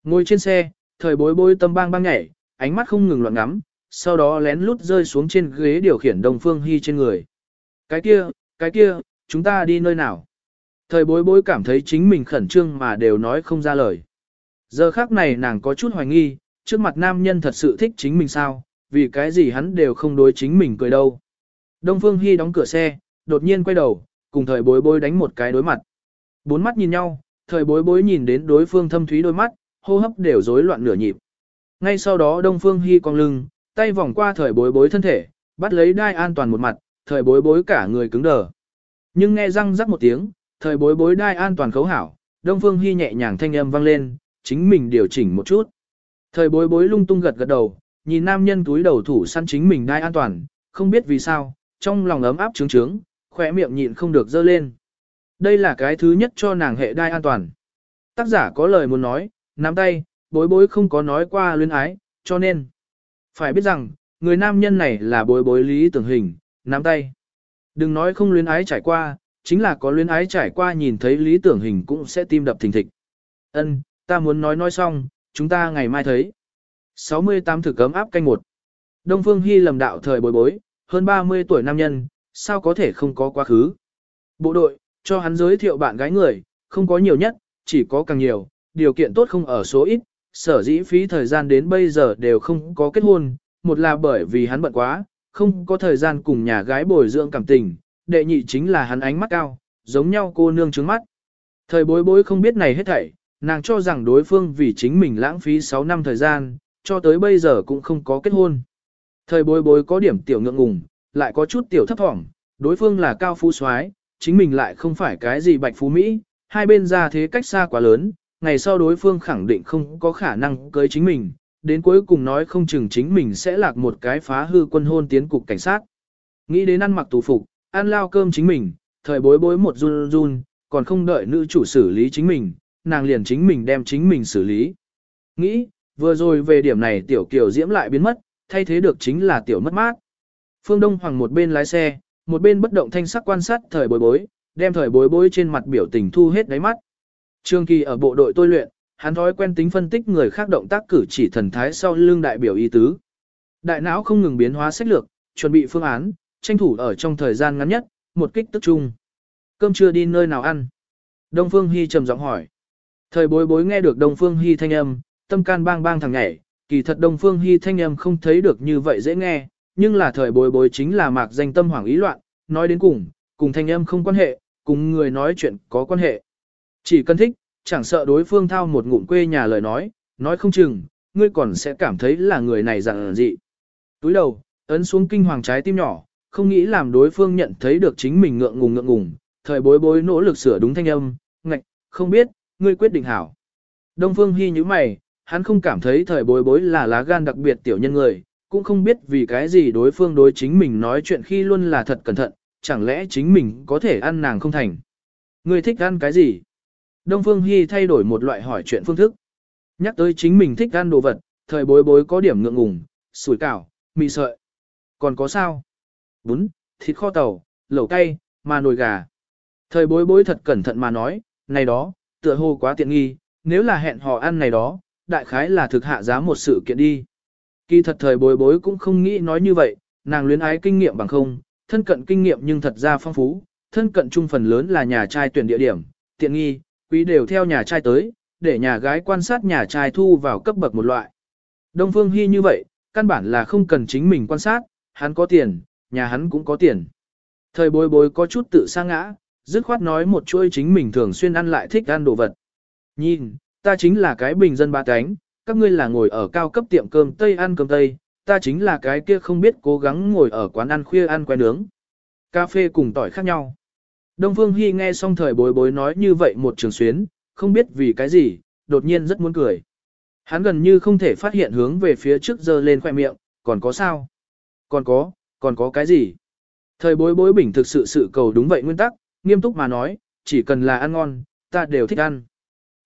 Ngồi trên xe, thời bối bối tâm bang bang nhảy, ánh mắt không ngừng loạn ngắm, sau đó lén lút rơi xuống trên ghế điều khiển Đông Phương Hy trên người. Cái kia, cái kia, chúng ta đi nơi nào? Thời bối bối cảm thấy chính mình khẩn trương mà đều nói không ra lời. Giờ khác này nàng có chút hoài nghi, trước mặt nam nhân thật sự thích chính mình sao, vì cái gì hắn đều không đối chính mình cười đâu. Đông Phương Hy đóng cửa xe, đột nhiên quay đầu, cùng thời bối bối đánh một cái đối mặt. Bốn mắt nhìn nhau, thời bối bối nhìn đến đối phương thâm thúy đôi mắt, hô hấp đều rối loạn nửa nhịp. Ngay sau đó Đông Phương Hy cong lưng, tay vòng qua thời bối bối thân thể, bắt lấy đai an toàn một mặt, thời bối bối cả người cứng đờ. Nhưng nghe răng rắc một tiếng, thời bối bối đai an toàn khấu hảo, Đông Phương Hy nhẹ nhàng thanh âm vang lên, chính mình điều chỉnh một chút. Thời bối bối lung tung gật gật đầu, nhìn nam nhân túi đầu thủ săn chính mình đai an toàn, không biết vì sao, trong lòng ấm áp trướng trướng, khỏe miệng nhịn không được dơ lên. Đây là cái thứ nhất cho nàng hệ đai an toàn. Tác giả có lời muốn nói, nắm tay, bối bối không có nói qua luyến ái, cho nên. Phải biết rằng, người nam nhân này là bối bối lý tưởng hình, nắm tay. Đừng nói không luyến ái trải qua, chính là có luyến ái trải qua nhìn thấy lý tưởng hình cũng sẽ tim đập thình thịch. Ân, ta muốn nói nói xong, chúng ta ngày mai thấy. 68 thực cấm áp canh một. Đông Phương Hy lầm đạo thời bối bối, hơn 30 tuổi nam nhân, sao có thể không có quá khứ. Bộ đội, cho hắn giới thiệu bạn gái người, không có nhiều nhất, chỉ có càng nhiều, điều kiện tốt không ở số ít, sở dĩ phí thời gian đến bây giờ đều không có kết hôn, một là bởi vì hắn bận quá, không có thời gian cùng nhà gái bồi dưỡng cảm tình, đệ nhị chính là hắn ánh mắt cao, giống nhau cô nương trứng mắt. Thời bối bối không biết này hết thảy, nàng cho rằng đối phương vì chính mình lãng phí 6 năm thời gian, cho tới bây giờ cũng không có kết hôn. Thời bối bối có điểm tiểu ngượng ngùng, lại có chút tiểu thấp thỏm, đối phương là cao phú soái, chính mình lại không phải cái gì bạch phú Mỹ, hai bên ra thế cách xa quá lớn, ngày sau đối phương khẳng định không có khả năng cưới chính mình, đến cuối cùng nói không chừng chính mình sẽ lạc một cái phá hư quân hôn tiến cục cảnh sát. Nghĩ đến ăn mặc tù phục, ăn lao cơm chính mình, thời bối bối một run run, còn không đợi nữ chủ xử lý chính mình, nàng liền chính mình đem chính mình xử lý. Nghĩ, vừa rồi về điểm này tiểu kiểu diễm lại biến mất, thay thế được chính là tiểu mất mát. Phương Đông Hoàng một bên lái xe, một bên bất động thanh sắc quan sát thời bối bối, đem thời bối bối trên mặt biểu tình thu hết đáy mắt. Trương Kỳ ở bộ đội tôi luyện, hắn thói quen tính phân tích người khác động tác cử chỉ thần thái sau lưng đại biểu ý tứ. Đại não không ngừng biến hóa sách lược, chuẩn bị phương án, tranh thủ ở trong thời gian ngắn nhất, một kích tức chung. Cơm chưa đi nơi nào ăn? Đông Phương Hy trầm giọng hỏi. Thời bối bối nghe được Đông Phương Hy thanh âm, tâm can bang bang thằng nhảy, kỳ thật Đông Phương Hy thanh âm không thấy được như vậy dễ nghe, nhưng là thời bối bối chính là mạc danh tâm hoảng ý loạn, nói đến cùng, cùng thanh âm không quan hệ, cùng người nói chuyện có quan hệ. Chỉ cần thích, chẳng sợ đối phương thao một ngụm quê nhà lời nói, nói không chừng, ngươi còn sẽ cảm thấy là người này dặn dị. Túi đầu, ấn xuống kinh hoàng trái tim nhỏ, không nghĩ làm đối phương nhận thấy được chính mình ngượng ngùng ngượng ngùng, thời bối bối nỗ lực sửa đúng thanh âm, ngạch, không biết, ngươi quyết định hảo. Đông Phương Hy như mày, hắn không cảm thấy thời bối bối là lá gan đặc biệt tiểu nhân người, cũng không biết vì cái gì đối phương đối chính mình nói chuyện khi luôn là thật cẩn thận, chẳng lẽ chính mình có thể ăn nàng không thành. người thích ăn cái gì? Đông Phương Hy thay đổi một loại hỏi chuyện phương thức. Nhắc tới chính mình thích ăn đồ vật, thời bối bối có điểm ngượng ngùng, sủi cảo, mì sợi. Còn có sao? Bún, thịt kho tàu, lẩu cay, mà nồi gà. Thời bối bối thật cẩn thận mà nói, này đó, tựa hồ quá tiện nghi, nếu là hẹn họ ăn này đó, đại khái là thực hạ giá một sự kiện đi. Kỳ thật thời bối bối cũng không nghĩ nói như vậy, nàng luyến ái kinh nghiệm bằng không, thân cận kinh nghiệm nhưng thật ra phong phú, thân cận trung phần lớn là nhà trai tuyển địa điểm, tiện nghi, quý đều theo nhà trai tới, để nhà gái quan sát nhà trai thu vào cấp bậc một loại. Đông Phương Hy như vậy, căn bản là không cần chính mình quan sát, hắn có tiền, nhà hắn cũng có tiền. Thời bối bối có chút tự sa ngã, dứt khoát nói một chuỗi chính mình thường xuyên ăn lại thích ăn đồ vật. Nhìn, ta chính là cái bình dân ba cánh, các ngươi là ngồi ở cao cấp tiệm cơm Tây ăn cơm Tây, ta chính là cái kia không biết cố gắng ngồi ở quán ăn khuya ăn quen nướng. Cà phê cùng tỏi khác nhau. Đông Phương Hy nghe xong thời bối bối nói như vậy một trường xuyến, không biết vì cái gì, đột nhiên rất muốn cười. Hắn gần như không thể phát hiện hướng về phía trước dơ lên khoẻ miệng, còn có sao? Còn có, còn có cái gì? Thời bối bối bình thực sự sự cầu đúng vậy nguyên tắc, nghiêm túc mà nói, chỉ cần là ăn ngon, ta đều thích ăn.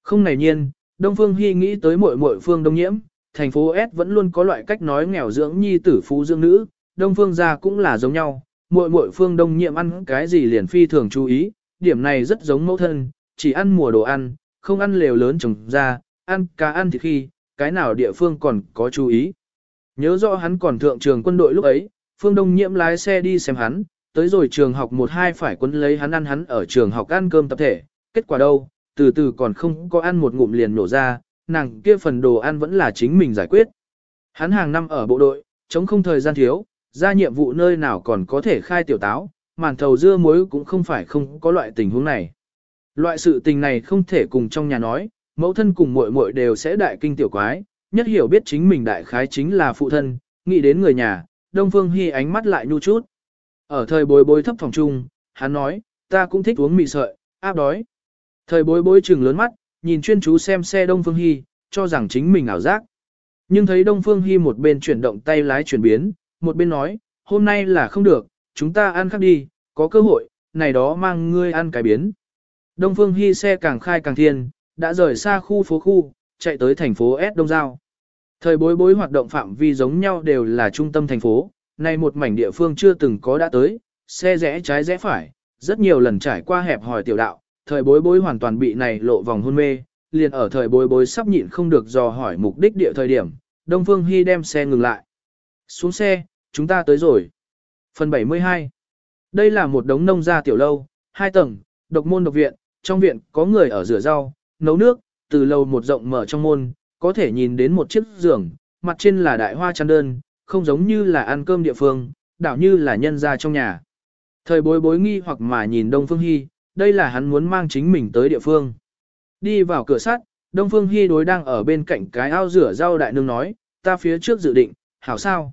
Không này nhiên, Đông Phương Hy nghĩ tới muội muội phương đông nhiễm, thành phố S vẫn luôn có loại cách nói nghèo dưỡng nhi tử phú dưỡng nữ, Đông Phương gia cũng là giống nhau, muội muội phương đông nhiễm ăn cái gì liền phi thường chú ý, điểm này rất giống mẫu thân, chỉ ăn mùa đồ ăn, không ăn lều lớn trồng ra, ăn cá ăn thì khi, cái nào địa phương còn có chú ý. Nhớ rõ hắn còn thượng trường quân đội lúc ấy, phương đông nhiễm lái xe đi xem hắn, tới rồi trường học một hai phải quân lấy hắn ăn hắn ở trường học ăn cơm tập thể, kết quả đâu, từ từ còn không có ăn một ngụm liền nổ ra, nàng kia phần đồ ăn vẫn là chính mình giải quyết. Hắn hàng năm ở bộ đội, chống không thời gian thiếu, ra nhiệm vụ nơi nào còn có thể khai tiểu táo, màn thầu dưa muối cũng không phải không có loại tình huống này. Loại sự tình này không thể cùng trong nhà nói, mẫu thân cùng muội muội đều sẽ đại kinh tiểu quái, nhất hiểu biết chính mình đại khái chính là phụ thân, nghĩ đến người nhà, Đông Phương Hy ánh mắt lại nhu chút. Ở thời bối bối thấp phòng trung, hắn nói, ta cũng thích uống mì sợi, áp đói. Thời bối bối trừng lớn mắt, nhìn chuyên chú xem xe Đông Phương Hy, cho rằng chính mình ảo giác. Nhưng thấy Đông Phương Hy một bên chuyển động tay lái chuyển biến, một bên nói, hôm nay là không được, chúng ta ăn khác đi, có cơ hội, này đó mang ngươi ăn cái biến. Đông Phương Hy xe càng khai càng thiên, đã rời xa khu phố khu, chạy tới thành phố S Đông Giao. Thời bối bối hoạt động phạm vi giống nhau đều là trung tâm thành phố, nay một mảnh địa phương chưa từng có đã tới, xe rẽ trái rẽ phải, rất nhiều lần trải qua hẹp hòi tiểu đạo, thời bối bối hoàn toàn bị này lộ vòng hôn mê, liền ở thời bối bối sắp nhịn không được dò hỏi mục đích địa thời điểm, Đông Phương Hy đem xe ngừng lại. Xuống xe, chúng ta tới rồi. Phần 72 Đây là một đống nông gia tiểu lâu, hai tầng, độc môn độc viện, trong viện có người ở rửa rau, nấu nước, từ lâu một rộng mở trong môn, có thể nhìn đến một chiếc giường, mặt trên là đại hoa chăn đơn, không giống như là ăn cơm địa phương, đảo như là nhân gia trong nhà. Thời bối bối nghi hoặc mà nhìn Đông Phương Hy, đây là hắn muốn mang chính mình tới địa phương. Đi vào cửa sắt, Đông Phương Hi đối đang ở bên cạnh cái ao rửa rau đại nương nói, ta phía trước dự định, hảo sao.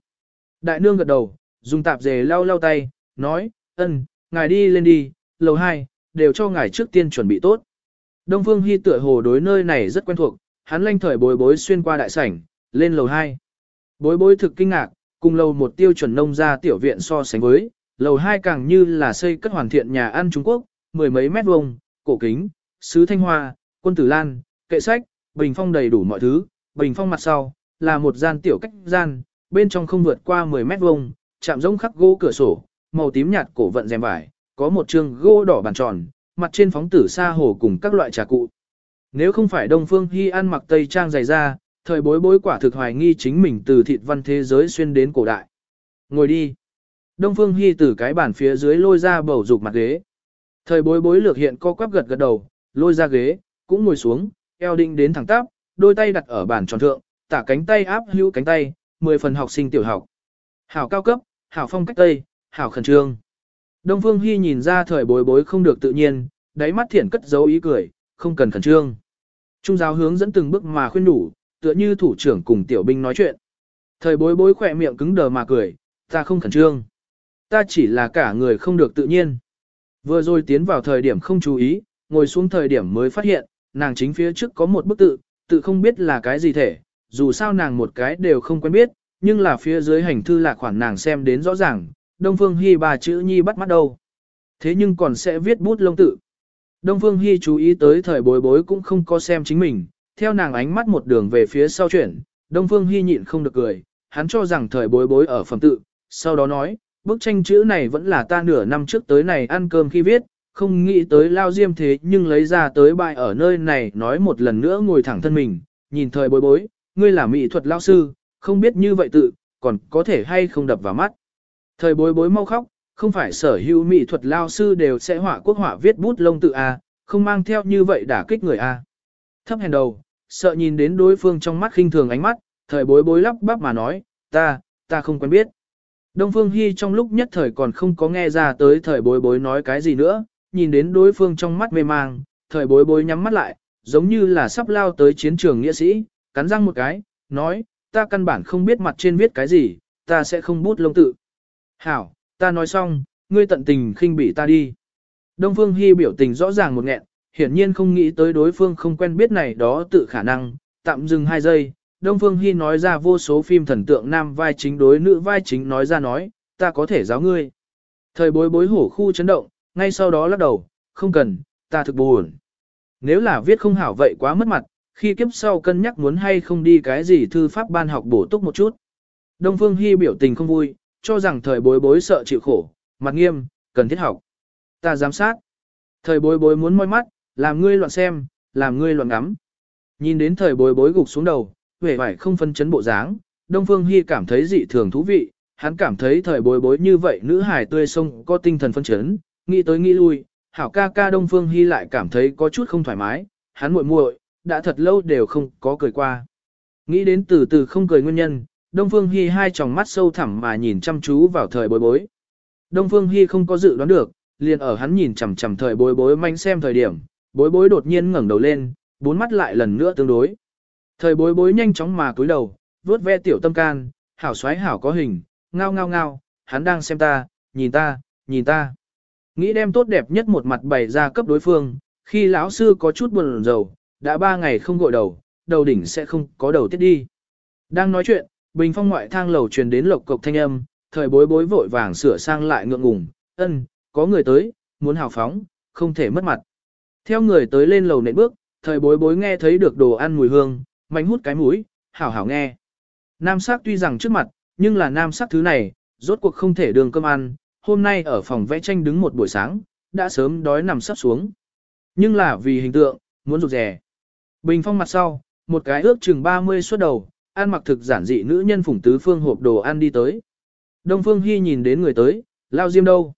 Đại nương gật đầu, dùng tạp dề lau lau tay, nói, ân, ngài đi lên đi, lầu 2, đều cho ngài trước tiên chuẩn bị tốt. Đông Phương Hi tựa hồ đối nơi này rất quen thuộc, hắn lanh thời bối bối xuyên qua đại sảnh, lên lầu 2. Bối bối thực kinh ngạc, cùng lầu một tiêu chuẩn nông ra tiểu viện so sánh với, lầu 2 càng như là xây cất hoàn thiện nhà ăn Trung Quốc, mười mấy mét vuông, cổ kính, sứ thanh hoa, quân tử lan, kệ sách, bình phong đầy đủ mọi thứ, bình phong mặt sau, là một gian tiểu cách gian, bên trong không vượt qua 10 mét vuông, chạm rỗng khắc gỗ cửa sổ, màu tím nhạt cổ vận rèm vải, có một trường gỗ đỏ bàn tròn, mặt trên phóng tử sa hồ cùng các loại trà cụ. Nếu không phải Đông Phương Hi ăn mặc tây trang dày da, thời bối bối quả thực hoài nghi chính mình từ thịt văn thế giới xuyên đến cổ đại. Ngồi đi. Đông Phương Hi từ cái bàn phía dưới lôi ra bầu dục mặt ghế. Thời bối bối lược hiện co quắp gật gật đầu, lôi ra ghế, cũng ngồi xuống, eo định đến thẳng tắp, đôi tay đặt ở bàn tròn thượng, tả cánh tay áp hữu cánh tay, 10 phần học sinh tiểu học. Hảo cao cấp, hảo phong cách tây, hảo khẩn trương. Đông Phương Hy nhìn ra thời bối bối không được tự nhiên, đáy mắt thiển cất dấu ý cười, không cần khẩn trương. Trung giáo hướng dẫn từng bước mà khuyên đủ, tựa như thủ trưởng cùng tiểu binh nói chuyện. Thời bối bối khỏe miệng cứng đờ mà cười, ta không khẩn trương. Ta chỉ là cả người không được tự nhiên. Vừa rồi tiến vào thời điểm không chú ý, ngồi xuống thời điểm mới phát hiện, nàng chính phía trước có một bức tự, tự không biết là cái gì thể, dù sao nàng một cái đều không quen biết, nhưng là phía dưới hành thư là khoản nàng xem đến rõ ràng, Đông Phương Hy bà chữ nhi bắt mắt đâu. Thế nhưng còn sẽ viết bút lông tự. Đông Phương Hy chú ý tới thời bối bối cũng không có xem chính mình, theo nàng ánh mắt một đường về phía sau chuyển, Đông Phương Hy nhịn không được cười, hắn cho rằng thời bối bối ở phẩm tự, sau đó nói, bức tranh chữ này vẫn là ta nửa năm trước tới này ăn cơm khi viết, không nghĩ tới lao diêm thế nhưng lấy ra tới bài ở nơi này nói một lần nữa ngồi thẳng thân mình, nhìn thời bối bối, ngươi là mỹ thuật lao sư, không biết như vậy tự, còn có thể hay không đập vào mắt. Thời bối bối mau khóc, không phải sở hữu mỹ thuật lao sư đều sẽ họa quốc họa viết bút lông tự A, không mang theo như vậy đả kích người A. Thấp hèn đầu, sợ nhìn đến đối phương trong mắt khinh thường ánh mắt, thời bối bối lắp bắp mà nói, ta, ta không quen biết. Đông Phương Hy trong lúc nhất thời còn không có nghe ra tới thời bối bối nói cái gì nữa, nhìn đến đối phương trong mắt mê mang, thời bối bối nhắm mắt lại, giống như là sắp lao tới chiến trường nghĩa sĩ, cắn răng một cái, nói, ta căn bản không biết mặt trên viết cái gì, ta sẽ không bút lông tự. Hảo, ta nói xong, ngươi tận tình khinh bị ta đi. Đông Phương Hy biểu tình rõ ràng một nghẹn, hiển nhiên không nghĩ tới đối phương không quen biết này đó tự khả năng, tạm dừng hai giây. Đông Phương Hi nói ra vô số phim thần tượng nam vai chính đối nữ vai chính nói ra nói, ta có thể giáo ngươi. Thời bối bối hổ khu chấn động, ngay sau đó lắc đầu, không cần, ta thực buồn. Nếu là viết không hảo vậy quá mất mặt, khi kiếp sau cân nhắc muốn hay không đi cái gì thư pháp ban học bổ túc một chút. Đông Phương Hi biểu tình không vui, cho rằng thời bối bối sợ chịu khổ, mặt nghiêm, cần thiết học. Ta giám sát. Thời bối bối muốn môi mắt, làm ngươi loạn xem, làm ngươi loạn ngắm. Nhìn đến thời bối bối gục xuống đầu, vẻ vải không phân chấn bộ dáng, Đông Phương Hy cảm thấy dị thường thú vị, hắn cảm thấy thời bối bối như vậy nữ hài tươi sông có tinh thần phân chấn, nghĩ tới nghĩ lui, hảo ca ca Đông Phương Hy lại cảm thấy có chút không thoải mái, hắn muội muội đã thật lâu đều không có cười qua. Nghĩ đến từ từ không cười nguyên nhân, Đông Phương Hy hai tròng mắt sâu thẳm mà nhìn chăm chú vào thời bối bối. Đông Phương Hy không có dự đoán được, liền ở hắn nhìn chằm chằm thời bối bối manh xem thời điểm, bối bối đột nhiên ngẩng đầu lên, bốn mắt lại lần nữa tương đối. Thời bối bối nhanh chóng mà cúi đầu, vớt ve tiểu tâm can, hảo xoáy hảo có hình, ngao ngao ngao, hắn đang xem ta, nhìn ta, nhìn ta. Nghĩ đem tốt đẹp nhất một mặt bày ra cấp đối phương, khi lão sư có chút buồn rầu, đã ba ngày không gội đầu, đầu đỉnh sẽ không có đầu tiết đi. Đang nói chuyện, bình phong ngoại thang lầu truyền đến lộc cộc thanh âm, thời bối bối vội vàng sửa sang lại ngượng ngùng, ân, có người tới, muốn hào phóng, không thể mất mặt. Theo người tới lên lầu nệm bước, thời bối bối nghe thấy được đồ ăn mùi hương, mạnh hút cái mũi, hảo hảo nghe. Nam sắc tuy rằng trước mặt, nhưng là nam sắc thứ này, rốt cuộc không thể đường cơm ăn, hôm nay ở phòng vẽ tranh đứng một buổi sáng, đã sớm đói nằm sắp xuống. Nhưng là vì hình tượng, muốn rụt rè. Bình phong mặt sau, một cái ước chừng 30 suốt đầu, ăn mặc thực giản dị nữ nhân phủng tứ phương hộp đồ ăn đi tới. Đông Phương Hy nhìn đến người tới, lao diêm đâu?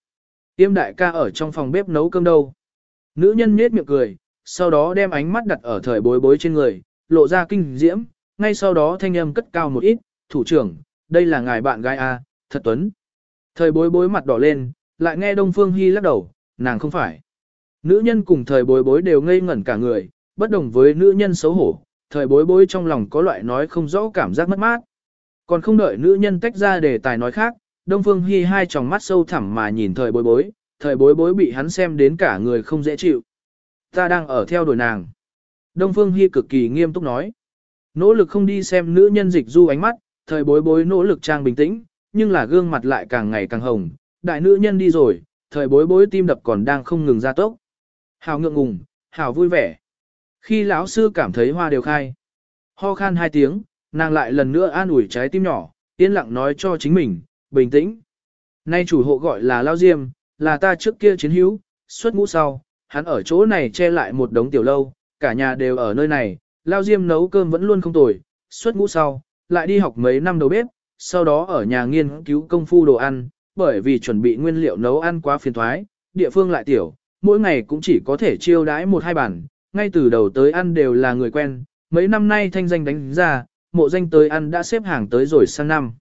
Tiêm đại ca ở trong phòng bếp nấu cơm đâu? Nữ nhân nhếch miệng cười, sau đó đem ánh mắt đặt ở thời bối bối trên người, lộ ra kinh diễm, ngay sau đó thanh âm cất cao một ít, thủ trưởng, đây là ngài bạn gái A, thật tuấn. Thời bối bối mặt đỏ lên, lại nghe Đông Phương Hy lắc đầu, nàng không phải. Nữ nhân cùng thời bối bối đều ngây ngẩn cả người, bất đồng với nữ nhân xấu hổ, thời bối bối trong lòng có loại nói không rõ cảm giác mất mát, Còn không đợi nữ nhân tách ra để tài nói khác, Đông Phương Hi hai tròng mắt sâu thẳm mà nhìn thời bối bối, thời bối bối bị hắn xem đến cả người không dễ chịu. Ta đang ở theo đuổi nàng. Đông Phương Hi cực kỳ nghiêm túc nói. Nỗ lực không đi xem nữ nhân dịch du ánh mắt, thời bối bối nỗ lực trang bình tĩnh, nhưng là gương mặt lại càng ngày càng hồng. Đại nữ nhân đi rồi, thời bối bối tim đập còn đang không ngừng ra tốc. Hào ngượng ngùng, hào vui vẻ. Khi lão sư cảm thấy hoa đều khai. Ho khan hai tiếng, nàng lại lần nữa an ủi trái tim nhỏ, yên lặng nói cho chính mình, bình tĩnh. Nay chủ hộ gọi là Lao Diêm, là ta trước kia chiến hữu, xuất ngũ sau, hắn ở chỗ này che lại một đống tiểu lâu, cả nhà đều ở nơi này, Lao Diêm nấu cơm vẫn luôn không tồi, xuất ngũ sau, lại đi học mấy năm đầu bếp, sau đó ở nhà nghiên cứu công phu đồ ăn, bởi vì chuẩn bị nguyên liệu nấu ăn quá phiền thoái, địa phương lại tiểu, mỗi ngày cũng chỉ có thể chiêu đãi một hai bản, ngay từ đầu tới ăn đều là người quen, mấy năm nay thanh danh đánh ra, mộ danh tới ăn đã xếp hàng tới rồi sang năm.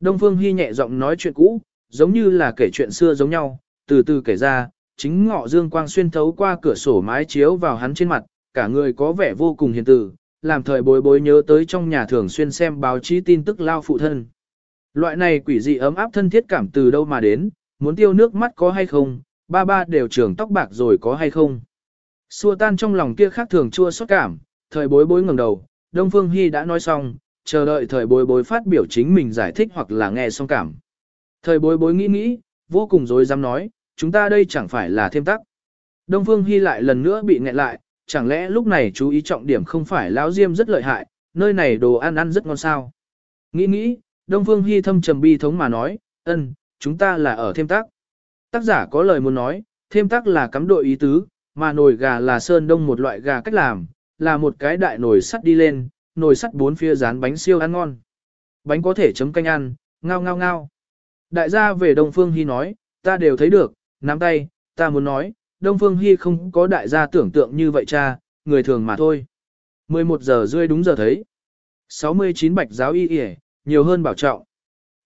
Đông Phương Hy nhẹ giọng nói chuyện cũ, giống như là kể chuyện xưa giống nhau, từ từ kể ra, chính ngọ dương quang xuyên thấu qua cửa sổ mái chiếu vào hắn trên mặt, cả người có vẻ vô cùng hiền từ, làm thời bối bối nhớ tới trong nhà thường xuyên xem báo chí tin tức lao phụ thân. Loại này quỷ dị ấm áp thân thiết cảm từ đâu mà đến, muốn tiêu nước mắt có hay không, ba ba đều trưởng tóc bạc rồi có hay không. Xua tan trong lòng kia khác thường chua xót cảm, thời bối bối ngẩng đầu, Đông Phương Hy đã nói xong, chờ đợi thời bối bối phát biểu chính mình giải thích hoặc là nghe xong cảm. Thời bối bối nghĩ nghĩ, vô cùng dối dám nói, chúng ta đây chẳng phải là thêm tắc. Đông Phương Hy lại lần nữa bị nghẹn lại, chẳng lẽ lúc này chú ý trọng điểm không phải lão diêm rất lợi hại, nơi này đồ ăn ăn rất ngon sao. Nghĩ nghĩ, Đông Phương Hy thâm trầm bi thống mà nói, ân, chúng ta là ở thêm tác. Tác giả có lời muốn nói, thêm tác là cắm đội ý tứ, mà nồi gà là sơn đông một loại gà cách làm, là một cái đại nồi sắt đi lên, nồi sắt bốn phía dán bánh siêu ăn ngon. Bánh có thể chấm canh ăn, ngao ngao ngao. Đại gia về Đông Phương Hy nói, ta đều thấy được, nắm tay, ta muốn nói, Đông Phương Hy không có đại gia tưởng tượng như vậy cha, người thường mà thôi. 11 giờ rơi đúng giờ thấy. 69 bạch giáo y y, nhiều hơn bảo trọng.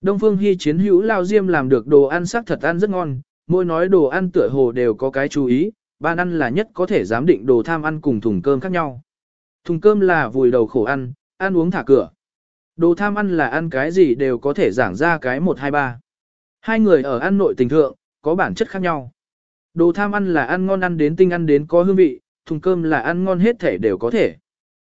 Đông Phương Hy chiến hữu Lao Diêm làm được đồ ăn sắc thật ăn rất ngon, mỗi nói đồ ăn tựa hồ đều có cái chú ý, ban ăn là nhất có thể giám định đồ tham ăn cùng thùng cơm khác nhau. Thùng cơm là vùi đầu khổ ăn, ăn uống thả cửa. Đồ tham ăn là ăn cái gì đều có thể giảng ra cái 1-2-3. Hai người ở ăn nội tình thượng, có bản chất khác nhau. Đồ tham ăn là ăn ngon ăn đến tinh ăn đến có hương vị, thùng cơm là ăn ngon hết thể đều có thể.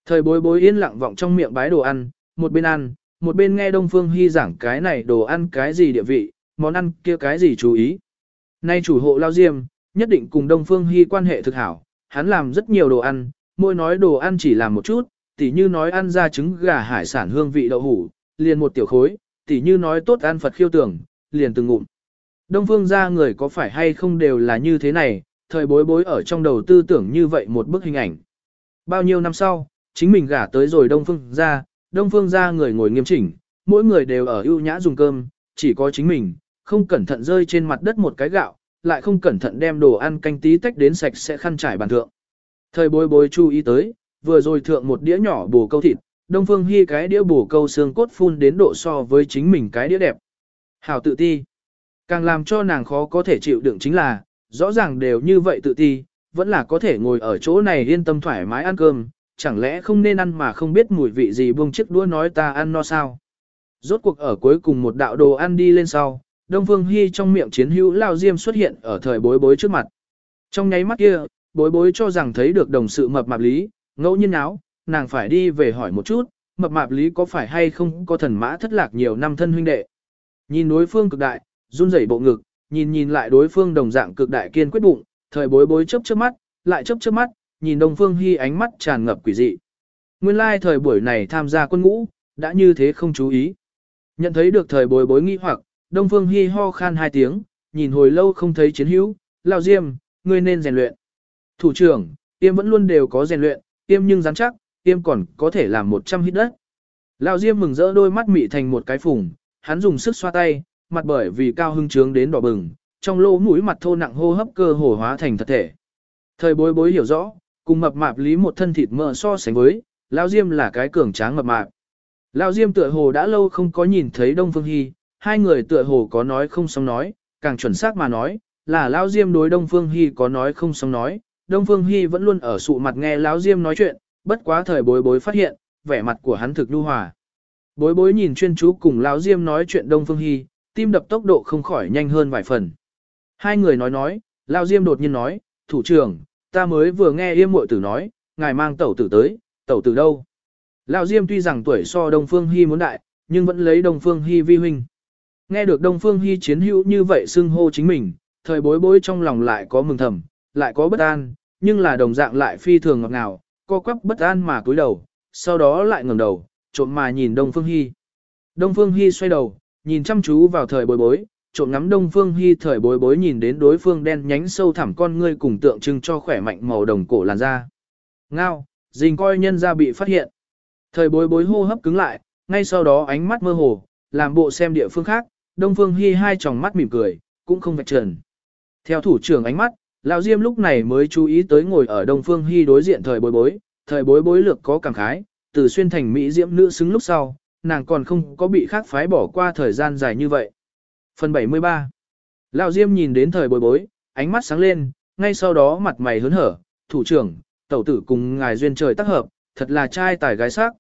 Thời bối bối yên lặng vọng trong miệng bái đồ ăn, một bên ăn, một bên nghe Đông Phương Hy giảng cái này đồ ăn cái gì địa vị, món ăn kia cái gì chú ý. Nay chủ hộ lao diêm, nhất định cùng Đông Phương Hy quan hệ thực hảo, hắn làm rất nhiều đồ ăn, mỗi nói đồ ăn chỉ làm một chút, tỉ như nói ăn ra trứng gà hải sản hương vị đậu hủ, liền một tiểu khối, tỉ như nói tốt ăn Phật khiêu tưởng, liền từng ngụm. Đông Phương gia người có phải hay không đều là như thế này, thời bối bối ở trong đầu tư tưởng như vậy một bức hình ảnh. Bao nhiêu năm sau, chính mình gả tới rồi Đông Phương gia, Đông Phương gia người ngồi nghiêm chỉnh, mỗi người đều ở ưu nhã dùng cơm, chỉ có chính mình, không cẩn thận rơi trên mặt đất một cái gạo, lại không cẩn thận đem đồ ăn canh tí tách đến sạch sẽ khăn trải bàn thượng. Thời bối bối chú ý tới, vừa rồi thượng một đĩa nhỏ bổ câu thịt, Đông Phương Hi cái đĩa bổ câu xương cốt phun đến độ so với chính mình cái đĩa đẹp. Hảo tự ti. Càng làm cho nàng khó có thể chịu đựng chính là, rõ ràng đều như vậy tự ti, vẫn là có thể ngồi ở chỗ này yên tâm thoải mái ăn cơm, chẳng lẽ không nên ăn mà không biết mùi vị gì buông chiếc đũa nói ta ăn no sao. Rốt cuộc ở cuối cùng một đạo đồ ăn đi lên sau, Đông Phương Hy trong miệng chiến hữu lao diêm xuất hiện ở thời bối bối trước mặt. Trong nháy mắt kia, bối bối cho rằng thấy được đồng sự mập mạp lý, ngẫu nhiên áo, nàng phải đi về hỏi một chút, mập mạp lý có phải hay không có thần mã thất lạc nhiều năm thân huynh đệ. Nhìn đối phương cực đại, run rẩy bộ ngực, nhìn nhìn lại đối phương đồng dạng cực đại kiên quyết bụng, thời bối bối chớp chớp mắt, lại chớp chớp mắt, nhìn Đông Phương Hi ánh mắt tràn ngập quỷ dị. Nguyên lai like thời buổi này tham gia quân ngũ, đã như thế không chú ý. Nhận thấy được thời bối bối nghi hoặc, Đông Phương Hi ho khan hai tiếng, nhìn hồi lâu không thấy chiến hữu, lao diêm, ngươi nên rèn luyện. Thủ trưởng, tiêm vẫn luôn đều có rèn luyện, tiêm nhưng rắn chắc, tiêm còn có thể làm 100 hít đất. Lao diêm mừng rỡ đôi mắt mị thành một cái phùng, hắn dùng sức xoa tay, mặt bởi vì cao hưng trướng đến đỏ bừng, trong lỗ mũi mặt thô nặng hô hấp cơ hồ hóa thành thật thể. Thời bối bối hiểu rõ, cùng mập mạp lý một thân thịt mỡ so sánh với, Lao Diêm là cái cường tráng mập mạp. Lao Diêm tựa hồ đã lâu không có nhìn thấy Đông Phương Hy, hai người tựa hồ có nói không xong nói, càng chuẩn xác mà nói, là Lao Diêm đối Đông Phương Hy có nói không xong nói, Đông Phương Hy vẫn luôn ở sụ mặt nghe Lão Diêm nói chuyện, bất quá thời bối bối phát hiện, vẻ mặt của hắn thực nhu hòa. Bối bối nhìn chuyên chú cùng lão Diêm nói chuyện Đông Phương Hy, tim đập tốc độ không khỏi nhanh hơn vài phần. Hai người nói nói, Lao Diêm đột nhiên nói, thủ trưởng, ta mới vừa nghe yêm muội tử nói, ngài mang tẩu tử tới, tẩu tử đâu? Lão Diêm tuy rằng tuổi so Đông Phương Hy muốn đại, nhưng vẫn lấy Đông Phương Hy vi huynh. Nghe được Đông Phương Hy chiến hữu như vậy xưng hô chính mình, thời bối bối trong lòng lại có mừng thầm, lại có bất an, nhưng là đồng dạng lại phi thường ngọt ngào, co quắp bất an mà cúi đầu, sau đó lại ngẩng đầu, trộm mà nhìn Đông Phương Hy. Đông Phương Hy xoay đầu, nhìn chăm chú vào thời bối bối, trộm ngắm Đông Phương Hy thời bối bối nhìn đến đối phương đen nhánh sâu thẳm con ngươi cùng tượng trưng cho khỏe mạnh màu đồng cổ làn da. Ngao, dình coi nhân ra bị phát hiện. Thời bối bối hô hấp cứng lại, ngay sau đó ánh mắt mơ hồ, làm bộ xem địa phương khác, Đông Phương Hy hai tròng mắt mỉm cười, cũng không vạch trần. Theo thủ trưởng ánh mắt, Lão Diêm lúc này mới chú ý tới ngồi ở Đông Phương Hy đối diện thời bối bối, thời bối bối lược có cảm khái, từ xuyên thành Mỹ diễm nữ xứng lúc sau, nàng còn không có bị khác phái bỏ qua thời gian dài như vậy. Phần 73 Lão Diêm nhìn đến thời bối bối, ánh mắt sáng lên, ngay sau đó mặt mày hớn hở, thủ trưởng, tẩu tử cùng ngài duyên trời tác hợp, thật là trai tài gái sắc.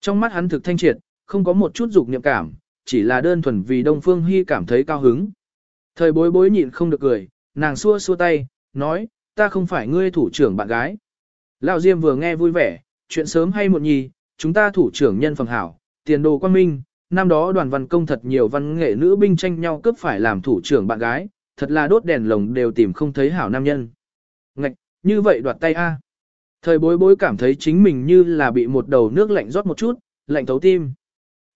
Trong mắt hắn thực thanh triệt, không có một chút dục niệm cảm, chỉ là đơn thuần vì Đông Phương Hy cảm thấy cao hứng. Thời bối bối nhịn không được cười, nàng xua xua tay, nói, ta không phải ngươi thủ trưởng bạn gái. Lão Diêm vừa nghe vui vẻ, chuyện sớm hay muộn nhì, chúng ta thủ trưởng nhân phẩm hảo, tiền đồ quan minh, năm đó đoàn văn công thật nhiều văn nghệ nữ binh tranh nhau cướp phải làm thủ trưởng bạn gái, thật là đốt đèn lồng đều tìm không thấy hảo nam nhân. Ngạch, như vậy đoạt tay a. Thời bối bối cảm thấy chính mình như là bị một đầu nước lạnh rót một chút, lạnh thấu tim.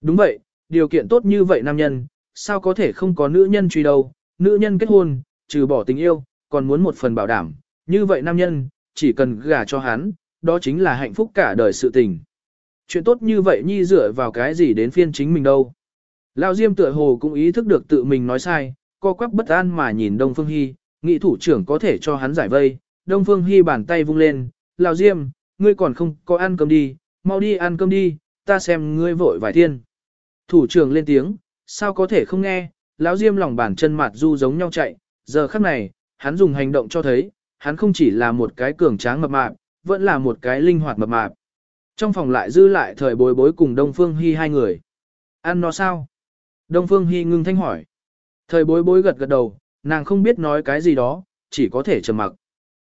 Đúng vậy, điều kiện tốt như vậy nam nhân, sao có thể không có nữ nhân truy đâu, nữ nhân kết hôn, trừ bỏ tình yêu, còn muốn một phần bảo đảm, như vậy nam nhân, chỉ cần gả cho hắn, đó chính là hạnh phúc cả đời sự tình. Chuyện tốt như vậy nhi dựa vào cái gì đến phiên chính mình đâu. Lão Diêm tựa hồ cũng ý thức được tự mình nói sai, co quắp bất an mà nhìn Đông Phương Hy, nghị thủ trưởng có thể cho hắn giải vây. Đông Phương Hy bàn tay vung lên, Lão Diêm, ngươi còn không có ăn cơm đi, mau đi ăn cơm đi, ta xem ngươi vội vài thiên. Thủ trưởng lên tiếng, sao có thể không nghe, Lão Diêm lòng bàn chân mặt du giống nhau chạy, giờ khắc này, hắn dùng hành động cho thấy, hắn không chỉ là một cái cường tráng mập mạp, vẫn là một cái linh hoạt mập mạp. Trong phòng lại dư lại thời bối bối cùng Đông Phương Hy hai người. Ăn nó sao? Đông Phương Hy ngưng thanh hỏi. Thời bối bối gật gật đầu, nàng không biết nói cái gì đó, chỉ có thể trầm mặc.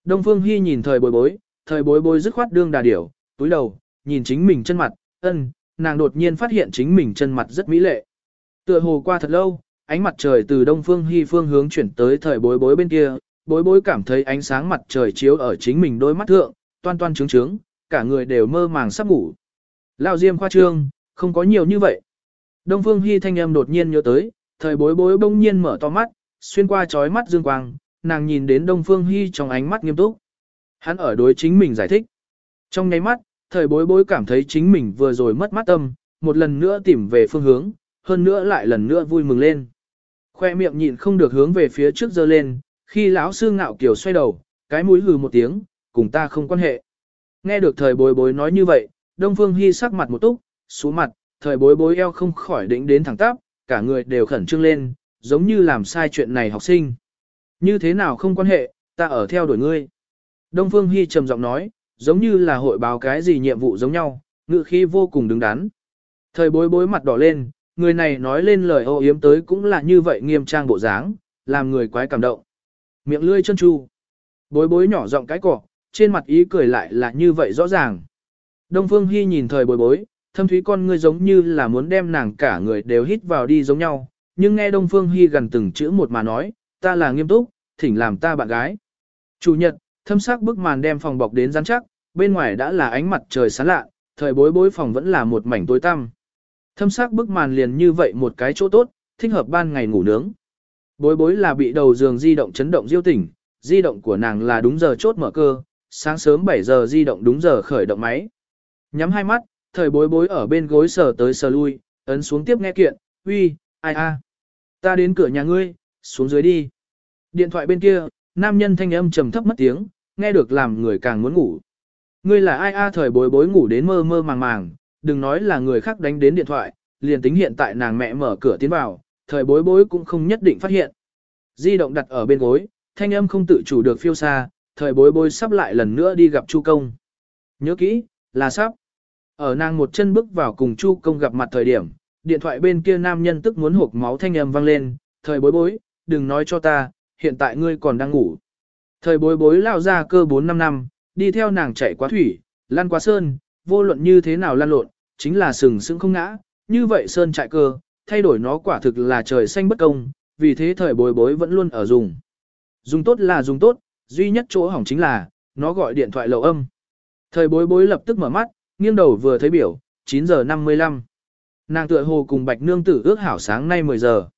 Đông Phương Hy nhìn thời bối bối, thời bối bối dứt khoát đương đà điểu, túi đầu, nhìn chính mình chân mặt, ân, nàng đột nhiên phát hiện chính mình chân mặt rất mỹ lệ. Tựa hồ qua thật lâu, ánh mặt trời từ Đông Phương Hy phương hướng chuyển tới thời bối bối bên kia, bối bối cảm thấy ánh sáng mặt trời chiếu ở chính mình đôi mắt thượng, toan toan trướng trướng, cả người đều mơ màng sắp ngủ. Lao Diêm khoa trương, không có nhiều như vậy. Đông Phương Hi thanh âm đột nhiên nhớ tới, thời bối bối bỗng nhiên mở to mắt, xuyên qua chói mắt dương quang, nàng nhìn đến Đông Phương Hi trong ánh mắt nghiêm túc. Hắn ở đối chính mình giải thích. Trong nháy mắt, thời bối bối cảm thấy chính mình vừa rồi mất mắt tâm, một lần nữa tìm về phương hướng, hơn nữa lại lần nữa vui mừng lên. Khoe miệng nhịn không được hướng về phía trước giơ lên, khi lão sư ngạo kiều xoay đầu, cái mũi hừ một tiếng, cùng ta không quan hệ. Nghe được thời bối bối nói như vậy, Đông Phương Hy sắc mặt một túc, xuống mặt, thời bối bối eo không khỏi đỉnh đến thẳng tắp, cả người đều khẩn trương lên, giống như làm sai chuyện này học sinh. Như thế nào không quan hệ, ta ở theo đuổi ngươi. Đông Phương Hy trầm giọng nói, giống như là hội báo cái gì nhiệm vụ giống nhau, ngự khí vô cùng đứng đắn. Thời bối bối mặt đỏ lên, người này nói lên lời ô yếm tới cũng là như vậy nghiêm trang bộ dáng, làm người quái cảm động. Miệng lươi chân chu. Bối bối nhỏ giọng cái cỏ, trên mặt ý cười lại là như vậy rõ ràng. Đông Phương Hy nhìn thời bối bối, thâm thúy con ngươi giống như là muốn đem nàng cả người đều hít vào đi giống nhau, nhưng nghe Đông Phương Hy gần từng chữ một mà nói, ta là nghiêm túc, thỉnh làm ta bạn gái. Chủ nhật, thâm sắc bức màn đem phòng bọc đến rắn chắc, bên ngoài đã là ánh mặt trời sáng lạ, thời bối bối phòng vẫn là một mảnh tối tăm. Thâm sắc bức màn liền như vậy một cái chỗ tốt, thích hợp ban ngày ngủ nướng. Bối bối là bị đầu giường di động chấn động diêu tỉnh, di động của nàng là đúng giờ chốt mở cơ, sáng sớm 7 giờ di động đúng giờ khởi động máy. Nhắm hai mắt, thời bối bối ở bên gối sờ tới sờ lui, ấn xuống tiếp nghe kiện, uy, ai a, ta đến cửa nhà ngươi, xuống dưới đi. Điện thoại bên kia, nam nhân thanh âm trầm thấp mất tiếng, nghe được làm người càng muốn ngủ. Ngươi là ai a thời bối bối ngủ đến mơ mơ màng màng, đừng nói là người khác đánh đến điện thoại, liền tính hiện tại nàng mẹ mở cửa tiến vào, thời bối bối cũng không nhất định phát hiện. Di động đặt ở bên gối, thanh âm không tự chủ được phiêu xa, thời bối bối sắp lại lần nữa đi gặp Chu Công. Nhớ kỹ, là sắp. Ở nàng một chân bước vào cùng Chu công gặp mặt thời điểm, điện thoại bên kia nam nhân tức muốn hộp máu thanh âm vang lên, thời bối bối, đừng nói cho ta, hiện tại ngươi còn đang ngủ. Thời bối bối lao ra cơ 4-5 năm, đi theo nàng chạy qua thủy, lăn qua sơn, vô luận như thế nào lăn lộn, chính là sừng sững không ngã, như vậy sơn chạy cơ, thay đổi nó quả thực là trời xanh bất công, vì thế thời bối bối vẫn luôn ở dùng. Dùng tốt là dùng tốt, duy nhất chỗ hỏng chính là, nó gọi điện thoại lậu âm. Thời bối bối lập tức mở mắt, nghiêng đầu vừa thấy biểu, 9 giờ 55. Nàng tựa hồ cùng bạch nương tử ước hảo sáng nay 10 giờ.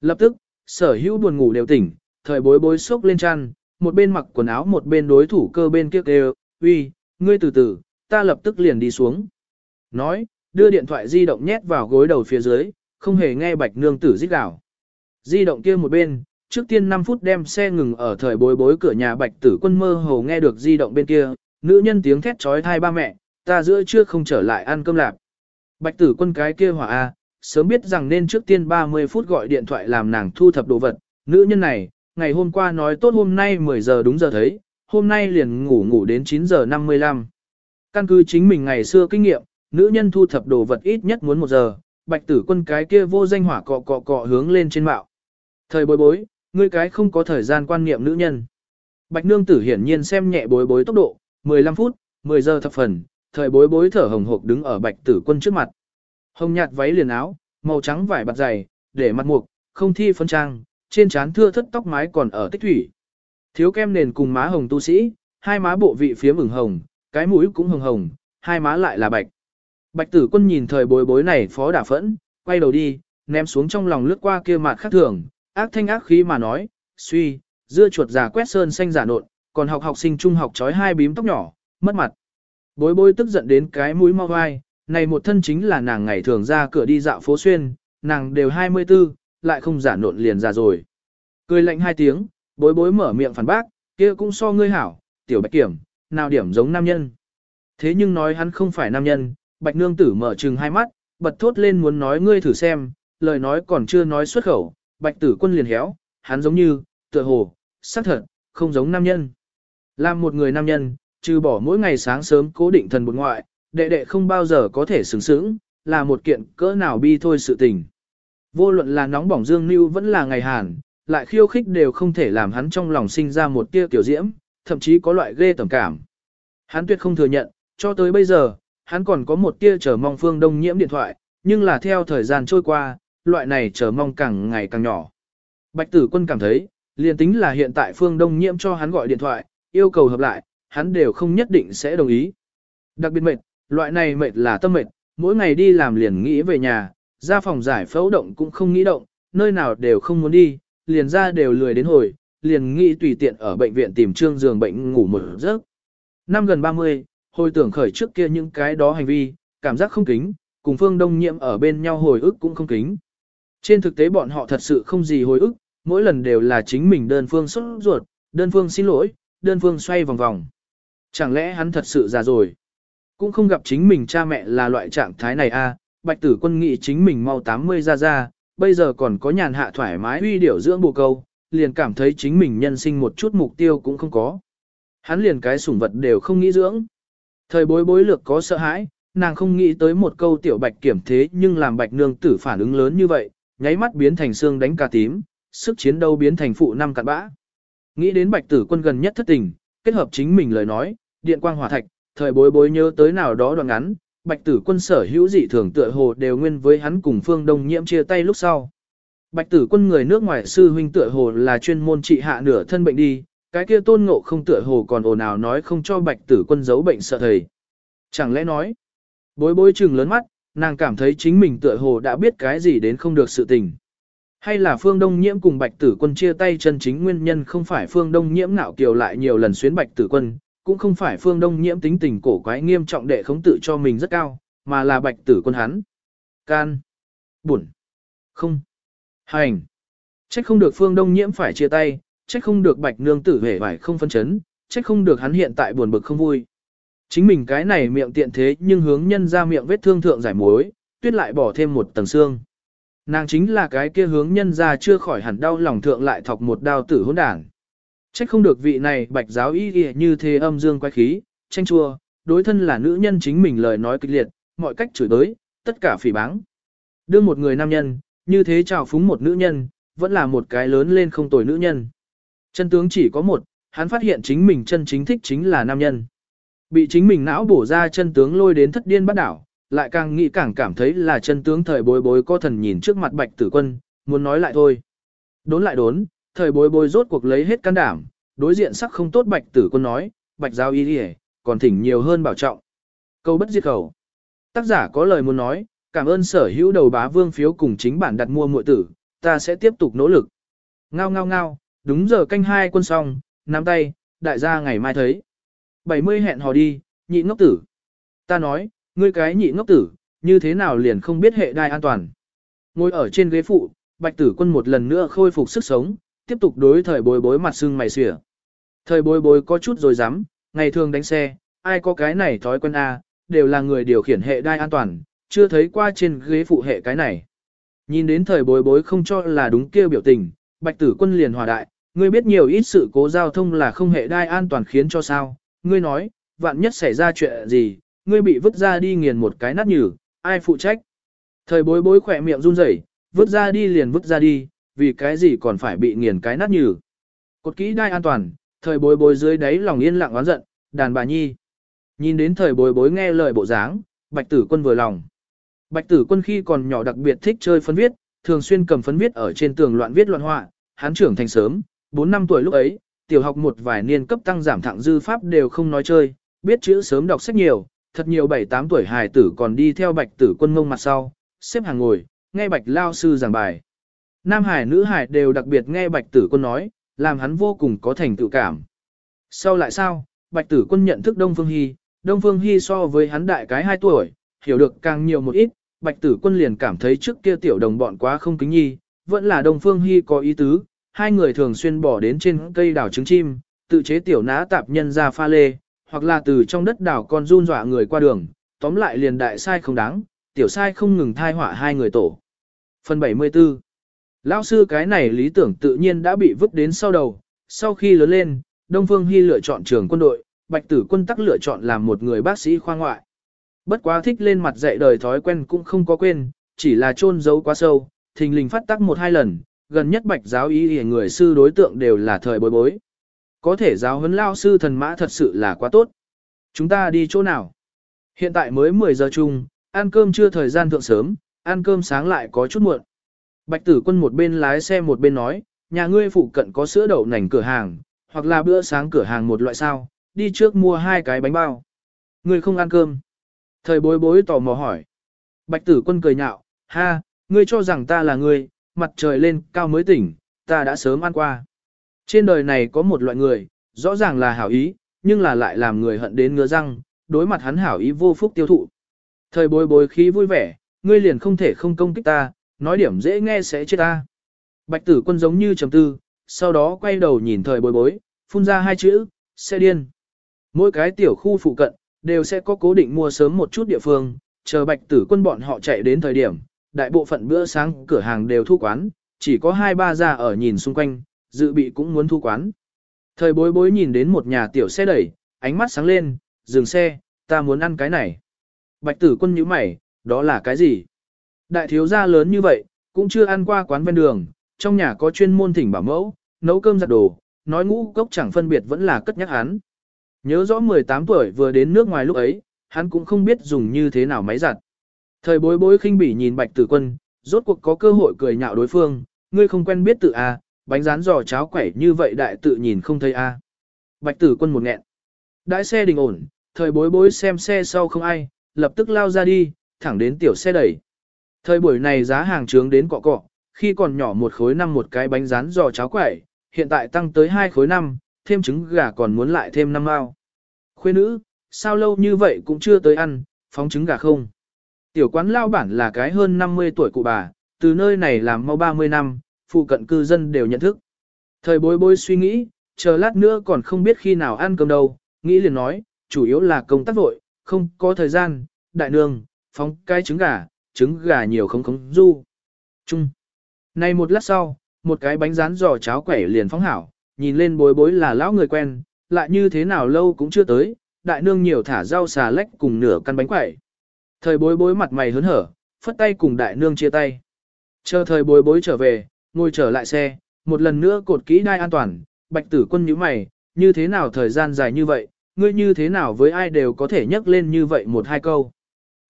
Lập tức, sở hữu buồn ngủ đều tỉnh, thời bối bối sốc lên chăn, một bên mặc quần áo một bên đối thủ cơ bên kia đều, uy, ngươi từ từ, ta lập tức liền đi xuống. Nói, đưa điện thoại di động nhét vào gối đầu phía dưới, không hề nghe bạch nương tử rít gào. Di động kia một bên, trước tiên 5 phút đem xe ngừng ở thời bối bối cửa nhà bạch tử quân mơ hồ nghe được di động bên kia, nữ nhân tiếng thét trói thai ba mẹ, ta giữa trưa không trở lại ăn cơm lạp. Bạch tử quân cái kia hỏa A, sớm biết rằng nên trước tiên 30 phút gọi điện thoại làm nàng thu thập đồ vật, nữ nhân này, ngày hôm qua nói tốt hôm nay 10 giờ đúng giờ thấy, hôm nay liền ngủ ngủ đến 9 giờ 55. Căn cứ chính mình ngày xưa kinh nghiệm, nữ nhân thu thập đồ vật ít nhất muốn 1 giờ, bạch tử quân cái kia vô danh hỏa cọ cọ cọ hướng lên trên mạo. Thời bối bối, ngươi cái không có thời gian quan niệm nữ nhân. Bạch nương tử hiển nhiên xem nhẹ bối bối tốc độ, 15 phút, 10 giờ thập phần, thời bối bối thở hồng hộc đứng ở bạch tử quân trước mặt. Hồng nhạt váy liền áo, màu trắng vải bạt dày, để mặt mục, không thi phấn trang, trên trán thưa thất tóc mái còn ở tích thủy. Thiếu kem nền cùng má hồng tu sĩ, hai má bộ vị phía mừng hồng, cái mũi cũng hồng hồng, hai má lại là bạch. Bạch tử quân nhìn thời bối bối này phó đả phẫn, quay đầu đi, ném xuống trong lòng lướt qua kia mặt khác thường, ác thanh ác khí mà nói, suy, dưa chuột giả quét sơn xanh giả nộn, còn học học sinh trung học trói hai bím tóc nhỏ, mất mặt. Bối bối tức giận đến cái mũi mau vai, này một thân chính là nàng ngày thường ra cửa đi dạo phố xuyên, nàng đều 24, lại không giả nộn liền ra rồi. Cười lạnh hai tiếng, bối bối mở miệng phản bác, kia cũng so ngươi hảo, tiểu bạch kiểm, nào điểm giống nam nhân. Thế nhưng nói hắn không phải nam nhân, bạch nương tử mở trừng hai mắt, bật thốt lên muốn nói ngươi thử xem, lời nói còn chưa nói xuất khẩu, bạch tử quân liền héo, hắn giống như, tựa hồ, xác thật, không giống nam nhân. Làm một người nam nhân, trừ bỏ mỗi ngày sáng sớm cố định thần bột ngoại, đệ đệ không bao giờ có thể sướng sướng, là một kiện cỡ nào bi thôi sự tình. Vô luận là nóng bỏng dương lưu vẫn là ngày hàn, lại khiêu khích đều không thể làm hắn trong lòng sinh ra một tia tiểu diễm, thậm chí có loại ghê tầm cảm. Hắn tuyệt không thừa nhận, cho tới bây giờ, hắn còn có một tia chờ mong phương đông nhiễm điện thoại, nhưng là theo thời gian trôi qua, loại này chờ mong càng ngày càng nhỏ. Bạch tử quân cảm thấy, liền tính là hiện tại phương đông nhiễm cho hắn gọi điện thoại, yêu cầu hợp lại, hắn đều không nhất định sẽ đồng ý. Đặc biệt mệt, loại này mệt là tâm mệt, mỗi ngày đi làm liền nghĩ về nhà, ra phòng giải phẫu động cũng không nghĩ động, nơi nào đều không muốn đi, liền ra đều lười đến hồi, liền nghĩ tùy tiện ở bệnh viện tìm trương giường bệnh ngủ một giấc. Năm gần 30, hồi tưởng khởi trước kia những cái đó hành vi, cảm giác không kính, cùng phương đông nhiễm ở bên nhau hồi ức cũng không kính. Trên thực tế bọn họ thật sự không gì hồi ức, mỗi lần đều là chính mình đơn phương xuất ruột, đơn phương xin lỗi, đơn phương xoay vòng vòng. Chẳng lẽ hắn thật sự già rồi? Cũng không gặp chính mình cha mẹ là loại trạng thái này a à, bạch tử quân nghĩ chính mình mau 80 ra ra, bây giờ còn có nhàn hạ thoải mái uy điểu dưỡng bồ câu, liền cảm thấy chính mình nhân sinh một chút mục tiêu cũng không có. Hắn liền cái sủng vật đều không nghĩ dưỡng. Thời bối bối lược có sợ hãi, nàng không nghĩ tới một câu tiểu bạch kiểm thế nhưng làm bạch nương tử phản ứng lớn như vậy, nháy mắt biến thành xương đánh cà tím, sức chiến đấu biến thành phụ năm cặn bã. Nghĩ đến bạch tử quân gần nhất thất tình, kết hợp chính mình lời nói, điện quang hỏa thạch, thời bối bối nhớ tới nào đó đoạn ngắn, bạch tử quân sở hữu dị thường tựa hồ đều nguyên với hắn cùng phương đông nhiễm chia tay lúc sau. Bạch tử quân người nước ngoài sư huynh tựa hồ là chuyên môn trị hạ nửa thân bệnh đi, cái kia tôn ngộ không tựa hồ còn ồn ào nói không cho bạch tử quân giấu bệnh sợ thầy. Chẳng lẽ nói, bối bối trừng lớn mắt, nàng cảm thấy chính mình tựa hồ đã biết cái gì đến không được sự tình. Hay là phương đông nhiễm cùng bạch tử quân chia tay chân chính nguyên nhân không phải phương đông nhiễm nạo kiều lại nhiều lần xuyến bạch tử quân, cũng không phải phương đông nhiễm tính tình cổ quái nghiêm trọng đệ khống tự cho mình rất cao, mà là bạch tử quân hắn. Can. Buồn. Không. Hành. Trách không được phương đông nhiễm phải chia tay, trách không được bạch nương tử hề phải không phân chấn, trách không được hắn hiện tại buồn bực không vui. Chính mình cái này miệng tiện thế nhưng hướng nhân ra miệng vết thương thượng giải mối, tuyết lại bỏ thêm một tầng xương. Nàng chính là cái kia hướng nhân ra chưa khỏi hẳn đau lòng thượng lại thọc một đao tử hỗn đảng. Trách không được vị này bạch giáo y y như thế âm dương quái khí, tranh chua, đối thân là nữ nhân chính mình lời nói kịch liệt, mọi cách chửi tới, tất cả phỉ báng. Đưa một người nam nhân, như thế chào phúng một nữ nhân, vẫn là một cái lớn lên không tồi nữ nhân. Chân tướng chỉ có một, hắn phát hiện chính mình chân chính thích chính là nam nhân. Bị chính mình não bổ ra chân tướng lôi đến thất điên bắt đảo, lại càng nghĩ càng cảm thấy là chân tướng thời bối bối có thần nhìn trước mặt bạch tử quân, muốn nói lại thôi. Đốn lại đốn, thời bối bối rốt cuộc lấy hết can đảm, đối diện sắc không tốt bạch tử quân nói, bạch giao y đi còn thỉnh nhiều hơn bảo trọng. Câu bất diệt khẩu. Tác giả có lời muốn nói, cảm ơn sở hữu đầu bá vương phiếu cùng chính bản đặt mua muội tử, ta sẽ tiếp tục nỗ lực. Ngao ngao ngao, đúng giờ canh hai quân xong, nắm tay, đại gia ngày mai thấy. 70 hẹn hò đi, nhị ngốc tử. Ta nói, ngươi cái nhị ngốc tử, như thế nào liền không biết hệ đai an toàn. Ngồi ở trên ghế phụ, bạch tử quân một lần nữa khôi phục sức sống, tiếp tục đối thời bối bối mặt sưng mày xỉa. Thời bối bối có chút rồi dám, ngày thường đánh xe, ai có cái này thói quen A, đều là người điều khiển hệ đai an toàn, chưa thấy qua trên ghế phụ hệ cái này. Nhìn đến thời bối bối không cho là đúng kêu biểu tình, bạch tử quân liền hòa đại, ngươi biết nhiều ít sự cố giao thông là không hệ đai an toàn khiến cho sao, ngươi nói, vạn nhất xảy ra chuyện gì, ngươi bị vứt ra đi nghiền một cái nát nhừ, ai phụ trách. Thời bối bối khỏe miệng run rẩy, vứt ra đi liền vứt ra đi, vì cái gì còn phải bị nghiền cái nát nhừ. Cột kỹ đai an toàn, thời bối bối dưới đáy lòng yên lặng oán giận, đàn bà nhi. Nhìn đến thời bối bối nghe lời bộ dáng, bạch tử quân vừa lòng. Bạch tử quân khi còn nhỏ đặc biệt thích chơi phấn viết, thường xuyên cầm phấn viết ở trên tường loạn viết loạn họa, hắn trưởng thành sớm, 4 năm tuổi lúc ấy, tiểu học một vài niên cấp tăng giảm thẳng dư pháp đều không nói chơi, biết chữ sớm đọc sách nhiều, thật nhiều 7-8 tuổi hài tử còn đi theo bạch tử quân ngông mặt sau, xếp hàng ngồi, nghe bạch lao sư giảng bài. Nam hải nữ hải đều đặc biệt nghe bạch tử quân nói, làm hắn vô cùng có thành tựu cảm. Sau lại sao, bạch tử quân nhận thức Đông Phương Hy, Đông Phương Hy so với hắn đại cái 2 tuổi, hiểu được càng nhiều một ít, bạch tử quân liền cảm thấy trước kia tiểu đồng bọn quá không kính nhi, vẫn là Đông Phương Hy có ý tứ, hai người thường xuyên bỏ đến trên cây đảo trứng chim, tự chế tiểu ná tạp nhân ra pha lê, hoặc là từ trong đất đảo con run dọa người qua đường, tóm lại liền đại sai không đáng, tiểu sai không ngừng thai họa hai người tổ. Phần 74 Lão sư cái này lý tưởng tự nhiên đã bị vứt đến sau đầu, sau khi lớn lên, Đông Phương Hy lựa chọn trường quân đội, Bạch Tử Quân tắc lựa chọn làm một người bác sĩ khoa ngoại. Bất quá thích lên mặt dạy đời thói quen cũng không có quên, chỉ là chôn giấu quá sâu, thình lình phát tắc một hai lần, gần nhất bạch giáo ý hề người sư đối tượng đều là thời bối bối. Có thể giáo huấn lao sư thần mã thật sự là quá tốt. Chúng ta đi chỗ nào? Hiện tại mới 10 giờ chung, ăn cơm chưa thời gian thượng sớm, ăn cơm sáng lại có chút muộn. Bạch tử quân một bên lái xe một bên nói, nhà ngươi phụ cận có sữa đậu nành cửa hàng, hoặc là bữa sáng cửa hàng một loại sao, đi trước mua hai cái bánh bao. Ngươi không ăn cơm. Thời bối bối tò mò hỏi. Bạch tử quân cười nhạo, ha, ngươi cho rằng ta là ngươi, mặt trời lên cao mới tỉnh, ta đã sớm ăn qua. Trên đời này có một loại người, rõ ràng là hảo ý, nhưng là lại làm người hận đến ngứa răng, đối mặt hắn hảo ý vô phúc tiêu thụ. Thời bối bối khí vui vẻ, ngươi liền không thể không công kích ta, nói điểm dễ nghe sẽ chết ta. Bạch tử quân giống như trầm tư, sau đó quay đầu nhìn thời bối bối, phun ra hai chữ, xe điên. Mỗi cái tiểu khu phụ cận, đều sẽ có cố định mua sớm một chút địa phương, chờ bạch tử quân bọn họ chạy đến thời điểm, đại bộ phận bữa sáng cửa hàng đều thu quán, chỉ có hai ba gia ở nhìn xung quanh, dự bị cũng muốn thu quán. Thời bối bối nhìn đến một nhà tiểu xe đẩy, ánh mắt sáng lên, dừng xe, ta muốn ăn cái này. Bạch tử quân nhíu mày, đó là cái gì? Đại thiếu gia lớn như vậy, cũng chưa ăn qua quán ven đường, trong nhà có chuyên môn thỉnh bảo mẫu, nấu cơm giặt đồ, nói ngũ cốc chẳng phân biệt vẫn là cất nhắc hắn. Nhớ rõ 18 tuổi vừa đến nước ngoài lúc ấy, hắn cũng không biết dùng như thế nào máy giặt. Thời bối bối khinh bỉ nhìn bạch tử quân, rốt cuộc có cơ hội cười nhạo đối phương, ngươi không quen biết tự a, à, bánh rán giò cháo quẩy như vậy đại tự nhìn không thấy a. À. Bạch tử quân một nghẹn. Đãi xe đình ổn, thời bối bối xem xe sau không ai, lập tức lao ra đi, thẳng đến tiểu xe đẩy. Thời buổi này giá hàng trướng đến cọ cọ, khi còn nhỏ một khối năm một cái bánh rán giò cháo quẩy, hiện tại tăng tới hai khối năm, thêm trứng gà còn muốn lại thêm năm ao. Khuê nữ, sao lâu như vậy cũng chưa tới ăn, phóng trứng gà không? Tiểu quán lao bản là cái hơn 50 tuổi cụ bà, từ nơi này làm mau 30 năm, phụ cận cư dân đều nhận thức. Thời bối bối suy nghĩ, chờ lát nữa còn không biết khi nào ăn cơm đâu, nghĩ liền nói, chủ yếu là công tác vội, không có thời gian, đại nương, phóng cái trứng gà, trứng gà nhiều không không du. Chung. Này một lát sau, một cái bánh rán giò cháo quẩy liền phóng hảo, nhìn lên bối bối là lão người quen, lại như thế nào lâu cũng chưa tới, đại nương nhiều thả rau xà lách cùng nửa căn bánh quẩy. Thời bối bối mặt mày hớn hở, phất tay cùng đại nương chia tay. Chờ thời bối bối trở về, ngồi trở lại xe, một lần nữa cột kỹ đai an toàn, bạch tử quân nhíu mày, như thế nào thời gian dài như vậy, ngươi như thế nào với ai đều có thể nhắc lên như vậy một hai câu.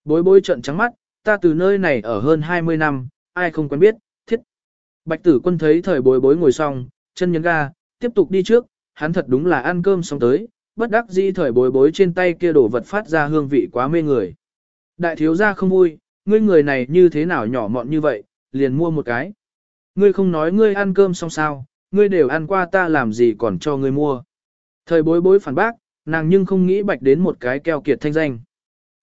Bối bối trận trắng mắt, ta từ nơi này ở hơn 20 năm, ai không quen biết, thiết. Bạch tử quân thấy thời bối bối ngồi xong, chân nhấn ga, tiếp tục đi trước, hắn thật đúng là ăn cơm xong tới, bất đắc dĩ thời bối bối trên tay kia đổ vật phát ra hương vị quá mê người. Đại thiếu gia không vui, ngươi người này như thế nào nhỏ mọn như vậy, liền mua một cái. Ngươi không nói ngươi ăn cơm xong sao, ngươi đều ăn qua ta làm gì còn cho ngươi mua. Thời bối bối phản bác, nàng nhưng không nghĩ bạch đến một cái keo kiệt thanh danh.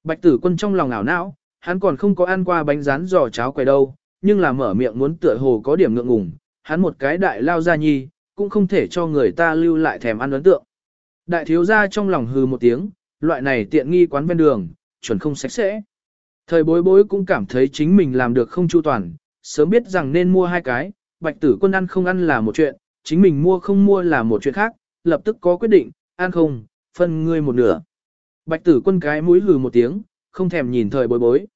Bạch tử quân trong lòng ảo não, hắn còn không có ăn qua bánh rán giò cháo quay đâu, nhưng là mở miệng muốn tựa hồ có điểm ngượng ngùng, hắn một cái đại lao ra nhi, cũng không thể cho người ta lưu lại thèm ăn ấn tượng. Đại thiếu gia trong lòng hừ một tiếng, loại này tiện nghi quán ven đường, chuẩn không sạch sẽ. Thời bối bối cũng cảm thấy chính mình làm được không chu toàn, sớm biết rằng nên mua hai cái, bạch tử quân ăn không ăn là một chuyện, chính mình mua không mua là một chuyện khác, lập tức có quyết định, ăn không, phân ngươi một nửa. Bạch tử quân cái mũi hừ một tiếng, không thèm nhìn thời bối bối.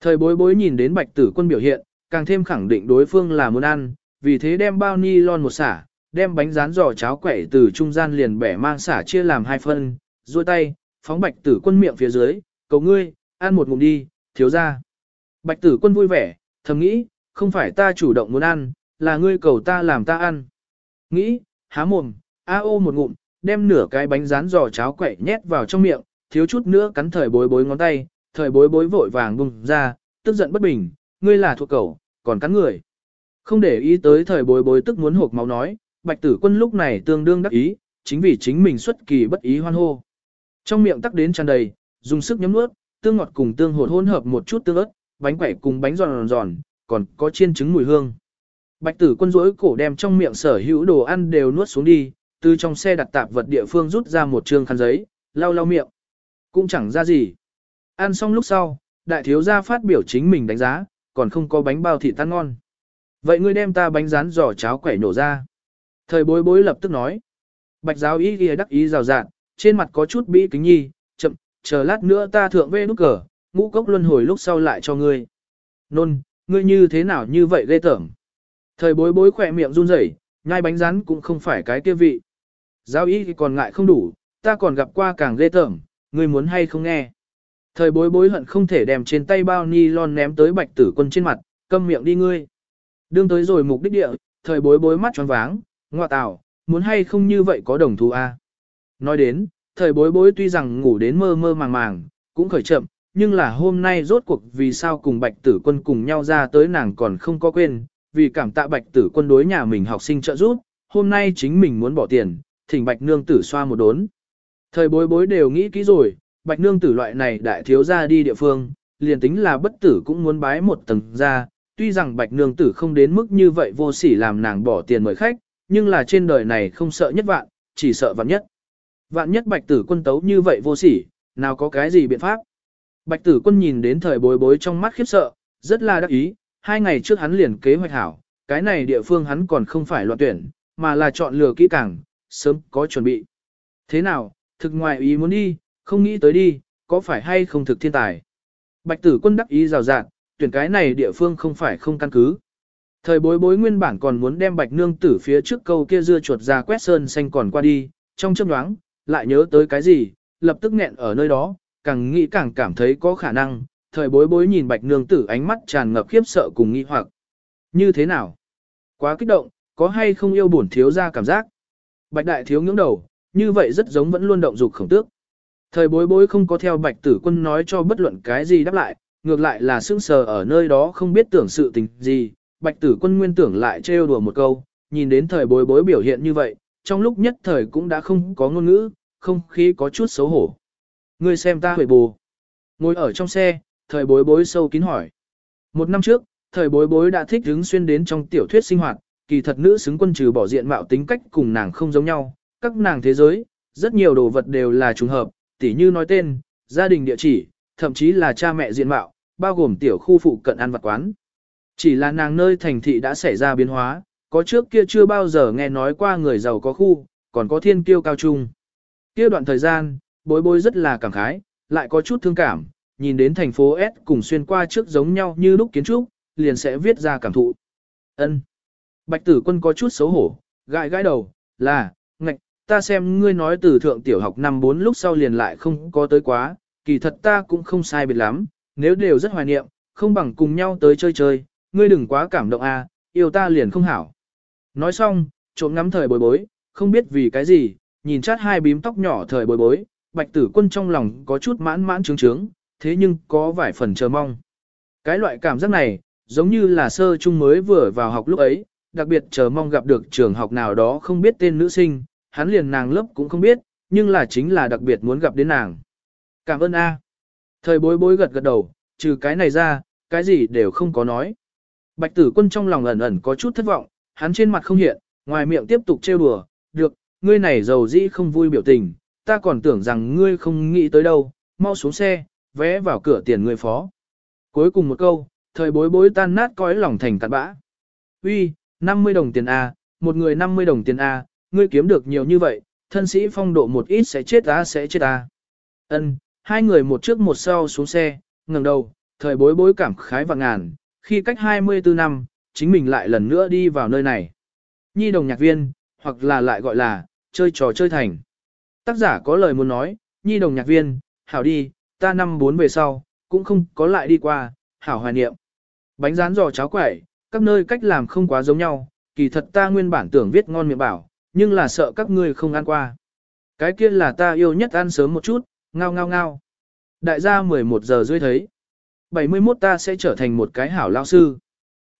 Thời bối bối nhìn đến bạch tử quân biểu hiện, càng thêm khẳng định đối phương là muốn ăn, vì thế đem bao ni lon một xả, đem bánh rán giò cháo quẩy từ trung gian liền bẻ mang xả chia làm hai phân, duỗi tay, phóng bạch tử quân miệng phía dưới, cầu ngươi, ăn một ngụm đi, thiếu ra. Bạch tử quân vui vẻ, thầm nghĩ, không phải ta chủ động muốn ăn, là ngươi cầu ta làm ta ăn. Nghĩ, há mồm, a ô một ngụm, đem nửa cái bánh rán giò cháo quậy nhét vào trong miệng, thiếu chút nữa cắn thời bối bối ngón tay, thời bối bối vội vàng bùng ra, tức giận bất bình, ngươi là thuộc cầu, còn cắn người. Không để ý tới thời bối bối tức muốn hộp máu nói, bạch tử quân lúc này tương đương đắc ý, chính vì chính mình xuất kỳ bất ý hoan hô. Trong miệng tắc đến tràn đầy, dùng sức nhấm nuốt, tương ngọt cùng tương hột hỗn hợp một chút tương ớt, bánh quẩy cùng bánh giòn giòn, còn có chiên trứng mùi hương. Bạch tử quân rỗi cổ đem trong miệng sở hữu đồ ăn đều nuốt xuống đi, từ trong xe đặt tạp vật địa phương rút ra một trương khăn giấy, lau lau miệng. Cũng chẳng ra gì. Ăn xong lúc sau, đại thiếu gia phát biểu chính mình đánh giá, còn không có bánh bao thịt tan ngon. Vậy ngươi đem ta bánh rán giò cháo quẩy nổ ra. Thời bối bối lập tức nói. Bạch giáo ý ghi đắc ý rào rạt, trên mặt có chút bĩ kính nhi, chờ lát nữa ta thượng về nút cờ, ngũ cốc luân hồi lúc sau lại cho ngươi. Nôn, ngươi như thế nào như vậy ghê tởm. Thời bối bối khỏe miệng run rẩy, nhai bánh rán cũng không phải cái kia vị. Giáo ý thì còn ngại không đủ, ta còn gặp qua càng ghê tởm, ngươi muốn hay không nghe. Thời bối bối hận không thể đem trên tay bao ni lon ném tới bạch tử quân trên mặt, câm miệng đi ngươi. Đương tới rồi mục đích địa, thời bối bối mắt tròn váng, ngoại tảo, muốn hay không như vậy có đồng thù a Nói đến, thời bối bối tuy rằng ngủ đến mơ mơ màng màng, cũng khởi chậm, nhưng là hôm nay rốt cuộc vì sao cùng bạch tử quân cùng nhau ra tới nàng còn không có quên, vì cảm tạ bạch tử quân đối nhà mình học sinh trợ giúp, hôm nay chính mình muốn bỏ tiền, thỉnh bạch nương tử xoa một đốn. Thời bối bối đều nghĩ kỹ rồi, bạch nương tử loại này đại thiếu ra đi địa phương, liền tính là bất tử cũng muốn bái một tầng ra, tuy rằng bạch nương tử không đến mức như vậy vô sỉ làm nàng bỏ tiền mời khách, nhưng là trên đời này không sợ nhất vạn, chỉ sợ vạn nhất. Vạn nhất bạch tử quân tấu như vậy vô sỉ, nào có cái gì biện pháp. Bạch tử quân nhìn đến thời bối bối trong mắt khiếp sợ, rất là đắc ý, hai ngày trước hắn liền kế hoạch hảo, cái này địa phương hắn còn không phải loạn tuyển, mà là chọn lựa kỹ càng, sớm có chuẩn bị. Thế nào, thực ngoài ý muốn đi, không nghĩ tới đi, có phải hay không thực thiên tài. Bạch tử quân đắc ý rào rạt, tuyển cái này địa phương không phải không căn cứ. Thời bối bối nguyên bản còn muốn đem bạch nương tử phía trước câu kia dưa chuột ra quét sơn xanh còn qua đi, trong chớp nhoáng, lại nhớ tới cái gì, lập tức nghẹn ở nơi đó, càng nghĩ càng cảm thấy có khả năng, thời bối bối nhìn bạch nương tử ánh mắt tràn ngập khiếp sợ cùng nghi hoặc. Như thế nào? Quá kích động, có hay không yêu bổn thiếu ra cảm giác? Bạch đại thiếu ngưỡng đầu, như vậy rất giống vẫn luôn động dục khổng tước. Thời bối bối không có theo bạch tử quân nói cho bất luận cái gì đáp lại, ngược lại là sững sờ ở nơi đó không biết tưởng sự tình gì, bạch tử quân nguyên tưởng lại trêu đùa một câu, nhìn đến thời bối bối biểu hiện như vậy, trong lúc nhất thời cũng đã không có ngôn ngữ, không khí có chút xấu hổ. Ngươi xem ta huệ bù. Ngồi ở trong xe, thời bối bối sâu kín hỏi. Một năm trước, thời bối bối đã thích hứng xuyên đến trong tiểu thuyết sinh hoạt, kỳ thật nữ xứng quân trừ bỏ diện mạo tính cách cùng nàng không giống nhau, các nàng thế giới, rất nhiều đồ vật đều là trùng hợp, tỉ như nói tên, gia đình địa chỉ, thậm chí là cha mẹ diện mạo, bao gồm tiểu khu phụ cận ăn vặt quán. Chỉ là nàng nơi thành thị đã xảy ra biến hóa, có trước kia chưa bao giờ nghe nói qua người giàu có khu, còn có thiên kiêu cao trung. Kia đoạn thời gian, bối bối rất là cảm khái, lại có chút thương cảm, nhìn đến thành phố S cùng xuyên qua trước giống nhau như lúc kiến trúc, liền sẽ viết ra cảm thụ. Ân. Bạch tử quân có chút xấu hổ, gãi gãi đầu, là, ngạch, ta xem ngươi nói từ thượng tiểu học năm 4 lúc sau liền lại không có tới quá, kỳ thật ta cũng không sai biệt lắm, nếu đều rất hoài niệm, không bằng cùng nhau tới chơi chơi, ngươi đừng quá cảm động a, yêu ta liền không hảo. Nói xong, trộm ngắm thời bối bối, không biết vì cái gì, nhìn chát hai bím tóc nhỏ thời bối bối, bạch tử quân trong lòng có chút mãn mãn trướng trướng, thế nhưng có vài phần chờ mong. Cái loại cảm giác này, giống như là sơ trung mới vừa vào học lúc ấy, đặc biệt chờ mong gặp được trường học nào đó không biết tên nữ sinh, hắn liền nàng lớp cũng không biết, nhưng là chính là đặc biệt muốn gặp đến nàng. Cảm ơn A. Thời bối bối gật gật đầu, trừ cái này ra, cái gì đều không có nói. Bạch tử quân trong lòng ẩn ẩn có chút thất vọng, hắn trên mặt không hiện, ngoài miệng tiếp tục trêu đùa, được, ngươi này giàu dĩ không vui biểu tình, ta còn tưởng rằng ngươi không nghĩ tới đâu, mau xuống xe, vé vào cửa tiền ngươi phó. Cuối cùng một câu, thời bối bối tan nát cõi lòng thành cặn bã. Uy, 50 đồng tiền A, một người 50 đồng tiền A, ngươi kiếm được nhiều như vậy, thân sĩ phong độ một ít sẽ chết ta sẽ chết ta. Ân, hai người một trước một sau xuống xe, ngẩng đầu, thời bối bối cảm khái và ngàn, khi cách 24 năm, chính mình lại lần nữa đi vào nơi này. Nhi đồng nhạc viên, hoặc là lại gọi là, chơi trò chơi thành. Tác giả có lời muốn nói, nhi đồng nhạc viên, hảo đi, ta năm bốn về sau, cũng không có lại đi qua, hảo hoài niệm. Bánh rán giò cháo quẩy, các nơi cách làm không quá giống nhau, kỳ thật ta nguyên bản tưởng viết ngon miệng bảo, nhưng là sợ các ngươi không ăn qua. Cái kia là ta yêu nhất ăn sớm một chút, ngao ngao ngao. Đại gia 11 giờ rưỡi thấy. 71 ta sẽ trở thành một cái hảo lao sư.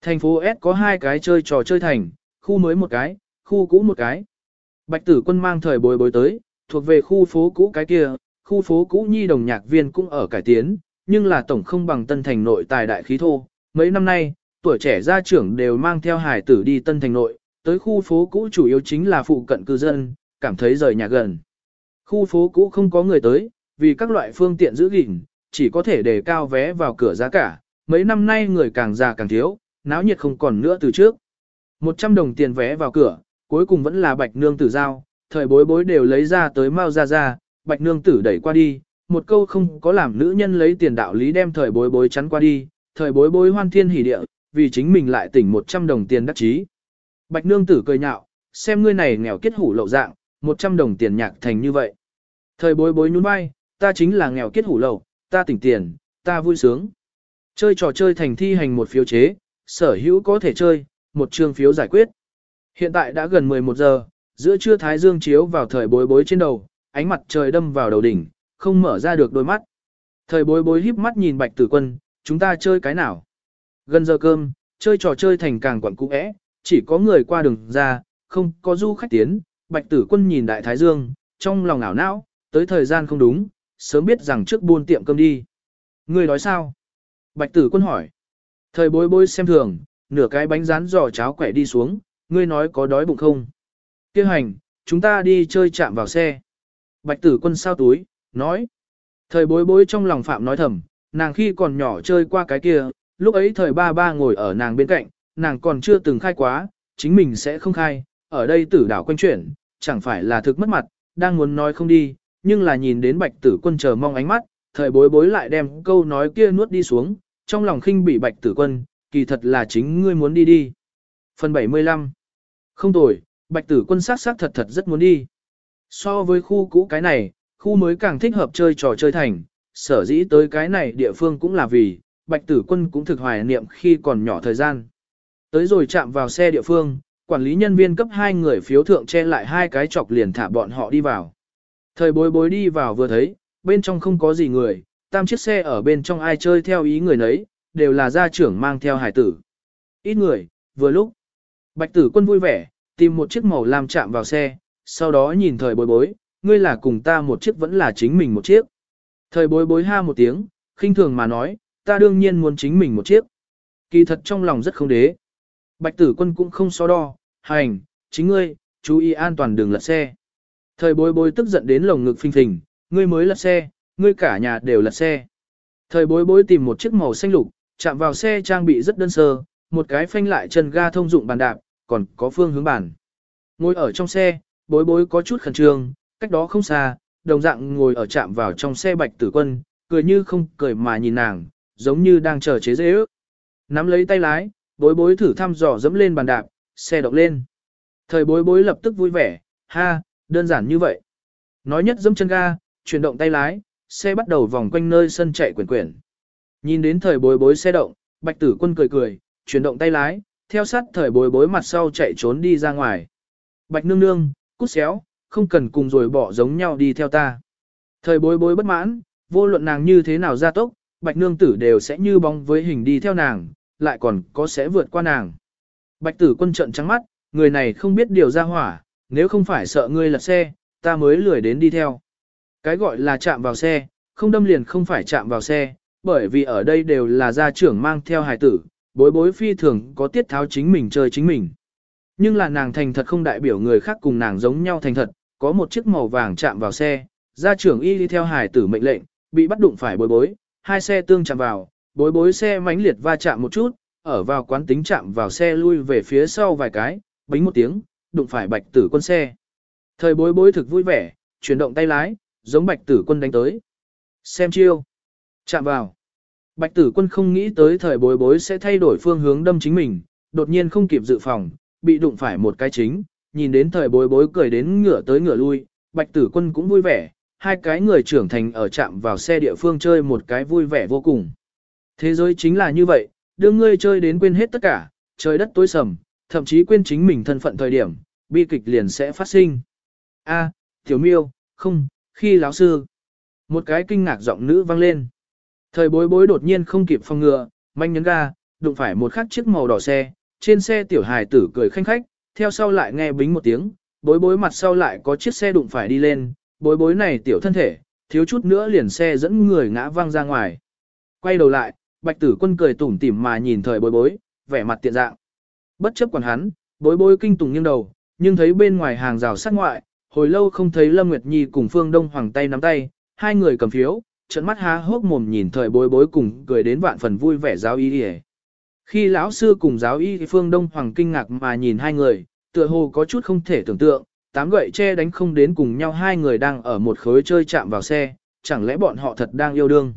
Thành phố S có hai cái chơi trò chơi thành, khu mới một cái, khu cũ một cái. Bạch tử quân mang thời bồi bối tới, thuộc về khu phố cũ cái kia, khu phố cũ nhi đồng nhạc viên cũng ở cải tiến, nhưng là tổng không bằng tân thành nội tài đại khí thô. Mấy năm nay, tuổi trẻ gia trưởng đều mang theo hải tử đi tân thành nội, tới khu phố cũ chủ yếu chính là phụ cận cư dân, cảm thấy rời nhà gần. Khu phố cũ không có người tới, vì các loại phương tiện giữ gìn, chỉ có thể đề cao vé vào cửa giá cả. Mấy năm nay người càng già càng thiếu, náo nhiệt không còn nữa từ trước. 100 đồng tiền vé vào cửa, cuối cùng vẫn là bạch nương tử giao, thời bối bối đều lấy ra tới mau ra ra, bạch nương tử đẩy qua đi, một câu không có làm nữ nhân lấy tiền đạo lý đem thời bối bối chắn qua đi, thời bối bối hoan thiên hỉ địa, vì chính mình lại tỉnh 100 đồng tiền đắc chí. Bạch nương tử cười nhạo, xem ngươi này nghèo kết hủ lậu dạng, 100 đồng tiền nhạc thành như vậy. Thời bối bối nhún vai, ta chính là nghèo kết hủ lậu, ta tỉnh tiền, ta vui sướng. Chơi trò chơi thành thi hành một phiếu chế, sở hữu có thể chơi, một chương phiếu giải quyết. Hiện tại đã gần 11 giờ, giữa trưa thái dương chiếu vào thời bối bối trên đầu, ánh mặt trời đâm vào đầu đỉnh, không mở ra được đôi mắt. Thời bối bối híp mắt nhìn bạch tử quân, chúng ta chơi cái nào? Gần giờ cơm, chơi trò chơi thành càng quẩn cũ ẽ, chỉ có người qua đường ra, không có du khách tiến. Bạch tử quân nhìn đại thái dương, trong lòng ảo não, tới thời gian không đúng, sớm biết rằng trước buôn tiệm cơm đi. Người nói sao? Bạch tử quân hỏi. Thời bối bối xem thường, nửa cái bánh rán giò cháo quẻ đi xuống, ngươi nói có đói bụng không? Kêu hành, chúng ta đi chơi chạm vào xe. Bạch tử quân sao túi, nói. Thời bối bối trong lòng phạm nói thầm, nàng khi còn nhỏ chơi qua cái kia, lúc ấy thời ba ba ngồi ở nàng bên cạnh, nàng còn chưa từng khai quá, chính mình sẽ không khai, ở đây tử đảo quanh chuyển, chẳng phải là thực mất mặt, đang muốn nói không đi, nhưng là nhìn đến bạch tử quân chờ mong ánh mắt, thời bối bối lại đem câu nói kia nuốt đi xuống, trong lòng khinh bị bạch tử quân, kỳ thật là chính ngươi muốn đi đi. Phần 75 Không tồi, bạch tử quân sát sát thật thật rất muốn đi. So với khu cũ cái này, khu mới càng thích hợp chơi trò chơi thành, sở dĩ tới cái này địa phương cũng là vì, bạch tử quân cũng thực hoài niệm khi còn nhỏ thời gian. Tới rồi chạm vào xe địa phương, quản lý nhân viên cấp hai người phiếu thượng che lại hai cái chọc liền thả bọn họ đi vào. Thời bối bối đi vào vừa thấy, bên trong không có gì người, tam chiếc xe ở bên trong ai chơi theo ý người nấy, đều là gia trưởng mang theo hải tử. Ít người, vừa lúc. Bạch tử quân vui vẻ, tìm một chiếc màu lam chạm vào xe, sau đó nhìn thời bối bối, ngươi là cùng ta một chiếc vẫn là chính mình một chiếc. Thời bối bối ha một tiếng, khinh thường mà nói, ta đương nhiên muốn chính mình một chiếc. Kỳ thật trong lòng rất không đế. Bạch tử quân cũng không so đo, hành, chính ngươi, chú ý an toàn đường lật xe. Thời bối bối tức giận đến lồng ngực phình phình, ngươi mới lật xe, ngươi cả nhà đều lật xe. Thời bối bối tìm một chiếc màu xanh lục, chạm vào xe trang bị rất đơn sơ, một cái phanh lại chân ga thông dụng bàn đạp, còn có phương hướng bản. Ngồi ở trong xe, bối bối có chút khẩn trương, cách đó không xa, đồng dạng ngồi ở chạm vào trong xe bạch tử quân, cười như không cười mà nhìn nàng, giống như đang chờ chế dễ ước. Nắm lấy tay lái, bối bối thử thăm dò dẫm lên bàn đạp, xe động lên. Thời bối bối lập tức vui vẻ, ha, đơn giản như vậy. Nói nhất dẫm chân ga, chuyển động tay lái, xe bắt đầu vòng quanh nơi sân chạy quyển quyển. Nhìn đến thời bối bối xe động, bạch tử quân cười cười, chuyển động tay lái, theo sát thời bối bối mặt sau chạy trốn đi ra ngoài. Bạch nương nương, cút xéo, không cần cùng rồi bỏ giống nhau đi theo ta. Thời bối bối bất mãn, vô luận nàng như thế nào ra tốc, bạch nương tử đều sẽ như bóng với hình đi theo nàng, lại còn có sẽ vượt qua nàng. Bạch tử quân trận trắng mắt, người này không biết điều ra hỏa, nếu không phải sợ ngươi lật xe, ta mới lười đến đi theo. Cái gọi là chạm vào xe, không đâm liền không phải chạm vào xe, bởi vì ở đây đều là gia trưởng mang theo hài tử, bối bối phi thường có tiết tháo chính mình chơi chính mình. Nhưng là nàng thành thật không đại biểu người khác cùng nàng giống nhau thành thật, có một chiếc màu vàng chạm vào xe, gia trưởng y đi theo hài tử mệnh lệnh, bị bắt đụng phải bối bối, hai xe tương chạm vào, bối bối xe mãnh liệt va chạm một chút, ở vào quán tính chạm vào xe lui về phía sau vài cái, bính một tiếng, đụng phải bạch tử quân xe. Thời bối bối thực vui vẻ, chuyển động tay lái, giống bạch tử quân đánh tới. Xem chiêu. Chạm vào. Bạch tử quân không nghĩ tới thời bối bối sẽ thay đổi phương hướng đâm chính mình, đột nhiên không kịp dự phòng, bị đụng phải một cái chính, nhìn đến thời bối bối cười đến ngửa tới ngửa lui, bạch tử quân cũng vui vẻ, hai cái người trưởng thành ở chạm vào xe địa phương chơi một cái vui vẻ vô cùng. Thế giới chính là như vậy, đưa ngươi chơi đến quên hết tất cả, trời đất tối sầm, thậm chí quên chính mình thân phận thời điểm, bi kịch liền sẽ phát sinh. A, tiểu miêu, không, khi lão sư. Một cái kinh ngạc giọng nữ vang lên. Thời bối bối đột nhiên không kịp phòng ngừa, manh nhấn ga, đụng phải một khắc chiếc màu đỏ xe, trên xe tiểu hài tử cười khanh khách, theo sau lại nghe bính một tiếng, bối bối mặt sau lại có chiếc xe đụng phải đi lên, bối bối này tiểu thân thể, thiếu chút nữa liền xe dẫn người ngã văng ra ngoài. Quay đầu lại, bạch tử quân cười tủm tỉm mà nhìn thời bối bối, vẻ mặt tiện dạng. Bất chấp quản hắn, bối bối kinh tủng nghiêng đầu, nhưng thấy bên ngoài hàng rào sát ngoại, hồi lâu không thấy Lâm Nguyệt Nhi cùng Phương Đông Hoàng tay nắm tay, hai người cầm phiếu, trận mắt há hốc mồm nhìn thời bối bối cùng cười đến vạn phần vui vẻ giáo y đi Khi lão sư cùng giáo y Phương Đông Hoàng kinh ngạc mà nhìn hai người, tựa hồ có chút không thể tưởng tượng, tám gậy che đánh không đến cùng nhau hai người đang ở một khối chơi chạm vào xe, chẳng lẽ bọn họ thật đang yêu đương.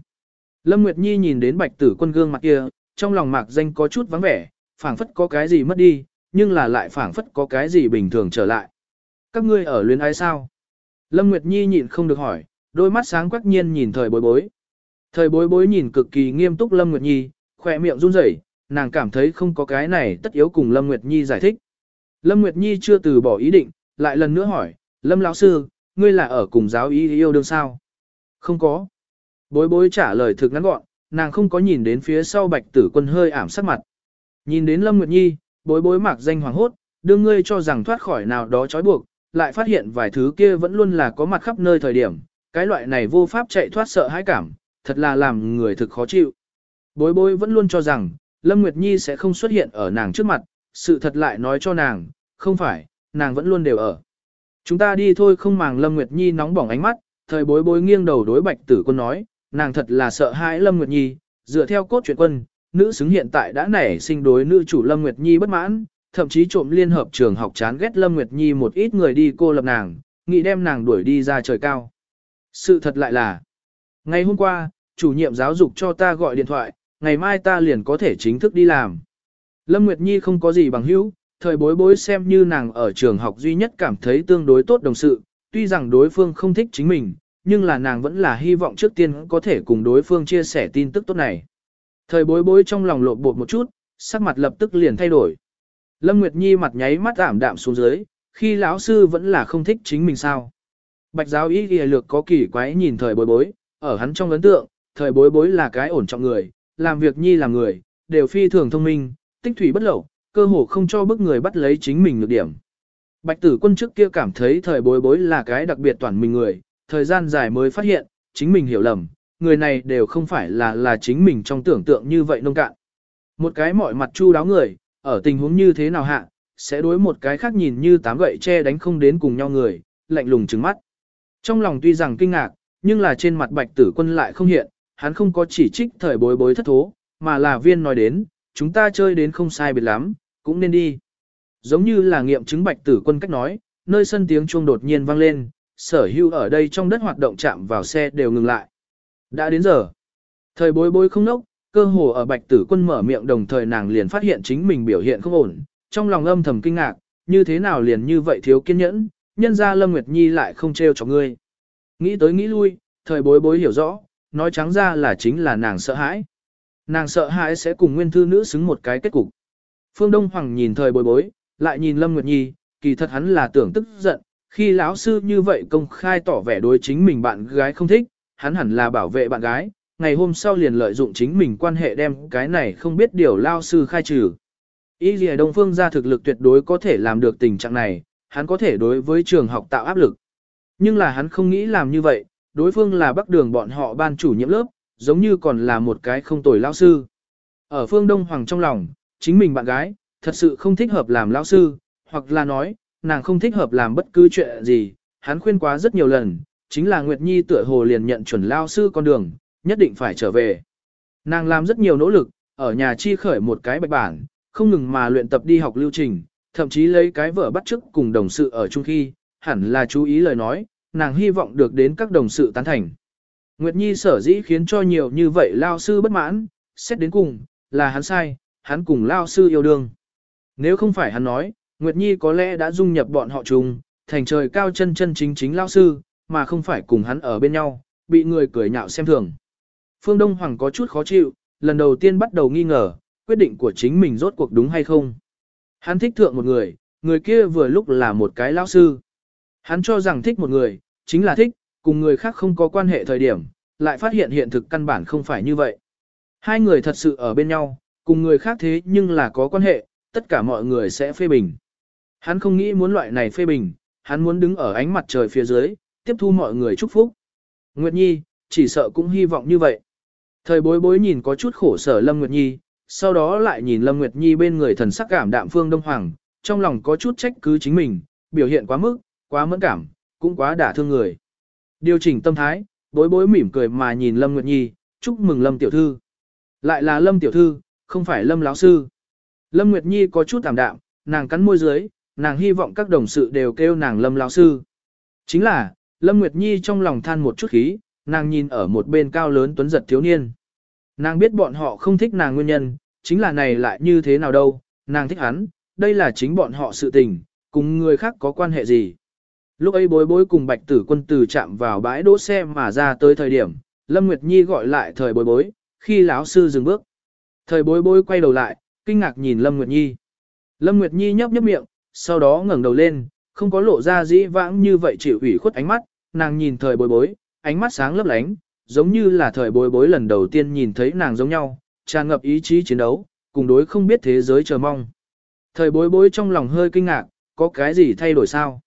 Lâm Nguyệt Nhi nhìn đến bạch tử quân gương mặt kia, trong lòng mạc danh có chút vắng vẻ, phảng phất có cái gì mất đi, nhưng là lại phảng phất có cái gì bình thường trở lại. Các ngươi ở luyến ái sao? Lâm Nguyệt Nhi nhịn không được hỏi, đôi mắt sáng quắc nhiên nhìn thời bối bối. Thời bối bối nhìn cực kỳ nghiêm túc Lâm Nguyệt Nhi, khỏe miệng run rẩy, nàng cảm thấy không có cái này tất yếu cùng Lâm Nguyệt Nhi giải thích. Lâm Nguyệt Nhi chưa từ bỏ ý định, lại lần nữa hỏi, Lâm lão sư, ngươi là ở cùng giáo ý yêu đương sao? Không có. Bối bối trả lời thực ngắn gọn, nàng không có nhìn đến phía sau bạch tử quân hơi ảm sắc mặt. Nhìn đến Lâm Nguyệt Nhi, bối bối mạc danh hoàng hốt, đương ngươi cho rằng thoát khỏi nào đó trói buộc, lại phát hiện vài thứ kia vẫn luôn là có mặt khắp nơi thời điểm, cái loại này vô pháp chạy thoát sợ hãi cảm, thật là làm người thực khó chịu. Bối bối vẫn luôn cho rằng, Lâm Nguyệt Nhi sẽ không xuất hiện ở nàng trước mặt, sự thật lại nói cho nàng, không phải, nàng vẫn luôn đều ở. Chúng ta đi thôi không màng Lâm Nguyệt Nhi nóng bỏng ánh mắt, thời bối bối nghiêng đầu đối bạch tử quân nói, nàng thật là sợ hãi Lâm Nguyệt Nhi, dựa theo cốt truyện quân, nữ xứng hiện tại đã nảy sinh đối nữ chủ Lâm Nguyệt Nhi bất mãn, thậm chí trộm liên hợp trường học chán ghét Lâm Nguyệt Nhi một ít người đi cô lập nàng, nghĩ đem nàng đuổi đi ra trời cao. Sự thật lại là, ngày hôm qua, chủ nhiệm giáo dục cho ta gọi điện thoại, ngày mai ta liền có thể chính thức đi làm. Lâm Nguyệt Nhi không có gì bằng hữu, thời bối bối xem như nàng ở trường học duy nhất cảm thấy tương đối tốt đồng sự, tuy rằng đối phương không thích chính mình, nhưng là nàng vẫn là hy vọng trước tiên có thể cùng đối phương chia sẻ tin tức tốt này. Thời bối bối trong lòng lộn bột một chút, sắc mặt lập tức liền thay đổi. Lâm Nguyệt Nhi mặt nháy mắt ảm đạm xuống dưới, khi lão sư vẫn là không thích chính mình sao. Bạch giáo ý ghi lược có kỳ quái nhìn thời bối bối, ở hắn trong ấn tượng, thời bối bối là cái ổn trọng người, làm việc nhi làm người, đều phi thường thông minh, tích thủy bất lậu, cơ hồ không cho bức người bắt lấy chính mình được điểm. Bạch tử quân trước kia cảm thấy thời bối bối là cái đặc biệt toàn mình người, thời gian dài mới phát hiện, chính mình hiểu lầm, người này đều không phải là là chính mình trong tưởng tượng như vậy nông cạn. Một cái mọi mặt chu đáo người, ở tình huống như thế nào hạ, sẽ đối một cái khác nhìn như tám gậy che đánh không đến cùng nhau người, lạnh lùng trừng mắt. Trong lòng tuy rằng kinh ngạc, nhưng là trên mặt bạch tử quân lại không hiện, hắn không có chỉ trích thời bối bối thất thố, mà là viên nói đến, chúng ta chơi đến không sai biệt lắm, cũng nên đi. Giống như là nghiệm chứng bạch tử quân cách nói, nơi sân tiếng chuông đột nhiên vang lên, sở hữu ở đây trong đất hoạt động chạm vào xe đều ngừng lại. Đã đến giờ. Thời bối bối không nốc, cơ hồ ở bạch tử quân mở miệng đồng thời nàng liền phát hiện chính mình biểu hiện không ổn, trong lòng âm thầm kinh ngạc, như thế nào liền như vậy thiếu kiên nhẫn, nhân ra Lâm Nguyệt Nhi lại không trêu cho ngươi. Nghĩ tới nghĩ lui, thời bối bối hiểu rõ, nói trắng ra là chính là nàng sợ hãi. Nàng sợ hãi sẽ cùng nguyên thư nữ xứng một cái kết cục. Phương Đông Hoàng nhìn thời bối bối, lại nhìn Lâm Nguyệt Nhi, kỳ thật hắn là tưởng tức giận, khi lão sư như vậy công khai tỏ vẻ đối chính mình bạn gái không thích, hắn hẳn là bảo vệ bạn gái, ngày hôm sau liền lợi dụng chính mình quan hệ đem cái này không biết điều lao sư khai trừ. Ý gì Đông Phương ra thực lực tuyệt đối có thể làm được tình trạng này, hắn có thể đối với trường học tạo áp lực. Nhưng là hắn không nghĩ làm như vậy, đối phương là bắc đường bọn họ ban chủ nhiệm lớp, giống như còn là một cái không tồi lao sư. Ở phương Đông Hoàng trong lòng, chính mình bạn gái, thật sự không thích hợp làm lao sư, hoặc là nói, nàng không thích hợp làm bất cứ chuyện gì, hắn khuyên quá rất nhiều lần, chính là Nguyệt Nhi tựa hồ liền nhận chuẩn lao sư con đường, nhất định phải trở về. Nàng làm rất nhiều nỗ lực, ở nhà chi khởi một cái bạch bản, không ngừng mà luyện tập đi học lưu trình, thậm chí lấy cái vở bắt chước cùng đồng sự ở chung khi, hẳn là chú ý lời nói, nàng hy vọng được đến các đồng sự tán thành. Nguyệt Nhi sở dĩ khiến cho nhiều như vậy lao sư bất mãn, xét đến cùng, là hắn sai, hắn cùng lao sư yêu đương. Nếu không phải hắn nói, Nguyệt Nhi có lẽ đã dung nhập bọn họ chung, thành trời cao chân chân chính chính lao sư, mà không phải cùng hắn ở bên nhau, bị người cười nhạo xem thường. Phương Đông Hoàng có chút khó chịu, lần đầu tiên bắt đầu nghi ngờ, quyết định của chính mình rốt cuộc đúng hay không. Hắn thích thượng một người, người kia vừa lúc là một cái lão sư. Hắn cho rằng thích một người, chính là thích, cùng người khác không có quan hệ thời điểm, lại phát hiện hiện thực căn bản không phải như vậy. Hai người thật sự ở bên nhau, cùng người khác thế nhưng là có quan hệ, tất cả mọi người sẽ phê bình. Hắn không nghĩ muốn loại này phê bình, hắn muốn đứng ở ánh mặt trời phía dưới, tiếp thu mọi người chúc phúc. Nguyệt Nhi, chỉ sợ cũng hy vọng như vậy. Thời bối bối nhìn có chút khổ sở Lâm Nguyệt Nhi, sau đó lại nhìn Lâm Nguyệt Nhi bên người thần sắc cảm đạm phương Đông Hoàng, trong lòng có chút trách cứ chính mình, biểu hiện quá mức, quá mẫn cảm, cũng quá đả thương người. Điều chỉnh tâm thái, bối bối mỉm cười mà nhìn Lâm Nguyệt Nhi, chúc mừng Lâm Tiểu Thư. Lại là Lâm Tiểu Thư, không phải Lâm lão Sư. Lâm Nguyệt Nhi có chút tạm đạm, nàng cắn môi dưới, nàng hy vọng các đồng sự đều kêu nàng Lâm lão Sư. Chính là, Lâm Nguyệt Nhi trong lòng than một chút khí, nàng nhìn ở một bên cao lớn tuấn giật thiếu niên. Nàng biết bọn họ không thích nàng nguyên nhân, chính là này lại như thế nào đâu, nàng thích hắn, đây là chính bọn họ sự tình, cùng người khác có quan hệ gì. Lúc ấy bối bối cùng bạch tử quân tử chạm vào bãi đỗ xe mà ra tới thời điểm, Lâm Nguyệt Nhi gọi lại thời bối bối, khi lão sư dừng bước. Thời bối bối quay đầu lại, kinh ngạc nhìn Lâm Nguyệt Nhi. Lâm Nguyệt Nhi nhấp nhấp miệng, sau đó ngẩng đầu lên, không có lộ ra dĩ vãng như vậy chịu ủy khuất ánh mắt, nàng nhìn thời bối bối, ánh mắt sáng lấp lánh, giống như là thời bối bối lần đầu tiên nhìn thấy nàng giống nhau, tràn ngập ý chí chiến đấu, cùng đối không biết thế giới chờ mong. Thời bối bối trong lòng hơi kinh ngạc, có cái gì thay đổi sao?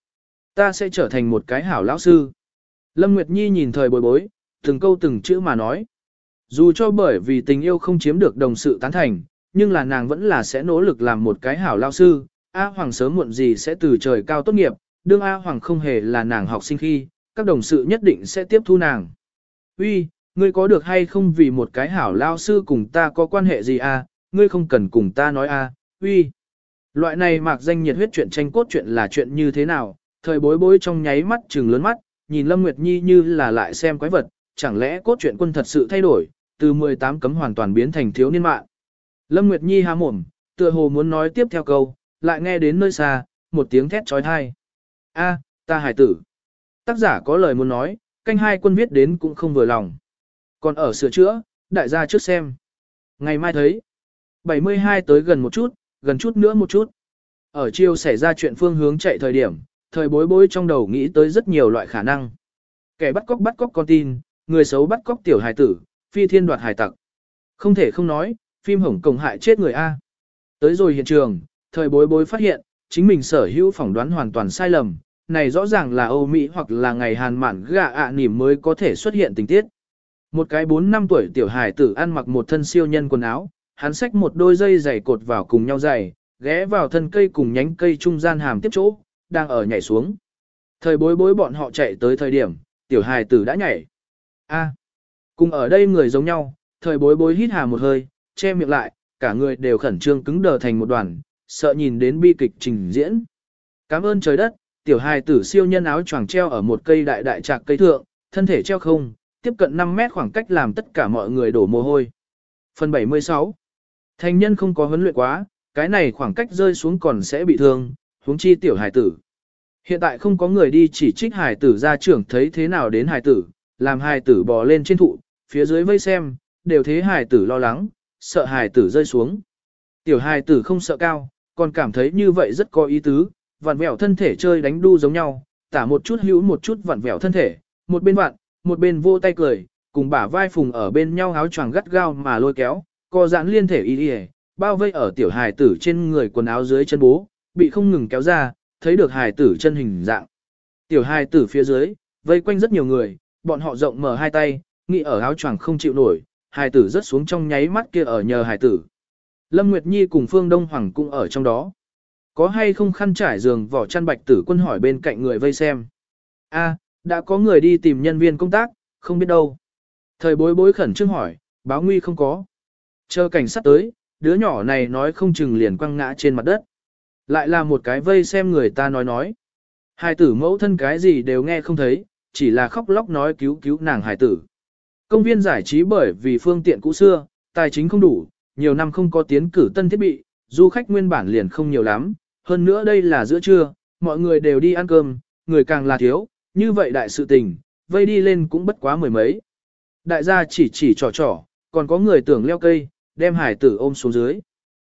Ta sẽ trở thành một cái hảo lão sư. Lâm Nguyệt Nhi nhìn thời bối bối, từng câu từng chữ mà nói. Dù cho bởi vì tình yêu không chiếm được đồng sự tán thành, nhưng là nàng vẫn là sẽ nỗ lực làm một cái hảo lão sư. A Hoàng sớm muộn gì sẽ từ trời cao tốt nghiệp, đương A Hoàng không hề là nàng học sinh khi, các đồng sự nhất định sẽ tiếp thu nàng. Uy, ngươi có được hay không vì một cái hảo lao sư cùng ta có quan hệ gì à, ngươi không cần cùng ta nói à, uy. Loại này mạc danh nhiệt huyết chuyện tranh cốt chuyện là chuyện như thế nào, thời bối bối trong nháy mắt trừng lớn mắt, nhìn Lâm Nguyệt Nhi như là lại xem quái vật, chẳng lẽ cốt truyện quân thật sự thay đổi, từ 18 cấm hoàn toàn biến thành thiếu niên mạng. Lâm Nguyệt Nhi há mồm, tựa hồ muốn nói tiếp theo câu, lại nghe đến nơi xa, một tiếng thét trói thai. A, ta hải tử. Tác giả có lời muốn nói, canh hai quân viết đến cũng không vừa lòng. Còn ở sửa chữa, đại gia trước xem. Ngày mai thấy. 72 tới gần một chút, gần chút nữa một chút. Ở chiều xảy ra chuyện phương hướng chạy thời điểm, thời bối bối trong đầu nghĩ tới rất nhiều loại khả năng. Kẻ bắt cóc bắt cóc con tin, người xấu bắt cóc tiểu hài tử, phi thiên đoạt hài tặc. Không thể không nói, phim hổng cổng hại chết người A. Tới rồi hiện trường, thời bối bối phát hiện, chính mình sở hữu phỏng đoán hoàn toàn sai lầm, này rõ ràng là Âu Mỹ hoặc là ngày Hàn mạn gạ ạ nỉm mới có thể xuất hiện tình tiết. Một cái 4 năm tuổi tiểu hài tử ăn mặc một thân siêu nhân quần áo, hắn xách một đôi dây giày cột vào cùng nhau giày, ghé vào thân cây cùng nhánh cây trung gian hàm tiếp chỗ, đang ở nhảy xuống. Thời bối bối bọn họ chạy tới thời điểm, tiểu hài tử đã nhảy. A, cùng ở đây người giống nhau, thời bối bối hít hà một hơi, che miệng lại, cả người đều khẩn trương cứng đờ thành một đoàn, sợ nhìn đến bi kịch trình diễn. Cảm ơn trời đất, tiểu hài tử siêu nhân áo choàng treo ở một cây đại đại trạc cây thượng, thân thể treo không, tiếp cận 5 mét khoảng cách làm tất cả mọi người đổ mồ hôi. Phần 76 Thành nhân không có huấn luyện quá, cái này khoảng cách rơi xuống còn sẽ bị thương, huống chi tiểu hài tử. Hiện tại không có người đi chỉ trích hài tử ra trưởng thấy thế nào đến hài tử, làm hài tử bò lên trên thụ, phía dưới vây xem, đều thế hài tử lo lắng, sợ hài tử rơi xuống. Tiểu hài tử không sợ cao, còn cảm thấy như vậy rất có ý tứ, vặn vẹo thân thể chơi đánh đu giống nhau, tả một chút hữu một chút vặn vẹo thân thể, một bên vặn, một bên vô tay cười, cùng bả vai phùng ở bên nhau áo choàng gắt gao mà lôi kéo, co giãn liên thể y y, bao vây ở tiểu hài tử trên người quần áo dưới chân bố, bị không ngừng kéo ra, thấy được hài tử chân hình dạng. Tiểu hài tử phía dưới, vây quanh rất nhiều người, bọn họ rộng mở hai tay, nghĩ ở áo choàng không chịu nổi, hài tử rớt xuống trong nháy mắt kia ở nhờ hài tử. Lâm Nguyệt Nhi cùng Phương Đông Hoàng cũng ở trong đó. Có hay không khăn trải giường vỏ chăn bạch tử quân hỏi bên cạnh người vây xem. A, đã có người đi tìm nhân viên công tác, không biết đâu. Thời bối bối khẩn trương hỏi, báo nguy không có. Chờ cảnh sát tới, đứa nhỏ này nói không chừng liền quăng ngã trên mặt đất. Lại là một cái vây xem người ta nói nói. Hai tử mẫu thân cái gì đều nghe không thấy, chỉ là khóc lóc nói cứu cứu nàng hải tử. Công viên giải trí bởi vì phương tiện cũ xưa, tài chính không đủ, nhiều năm không có tiến cử tân thiết bị, du khách nguyên bản liền không nhiều lắm, hơn nữa đây là giữa trưa, mọi người đều đi ăn cơm, người càng là thiếu, như vậy đại sự tình, vây đi lên cũng bất quá mười mấy. Đại gia chỉ chỉ trò trò, còn có người tưởng leo cây, đem hải tử ôm xuống dưới.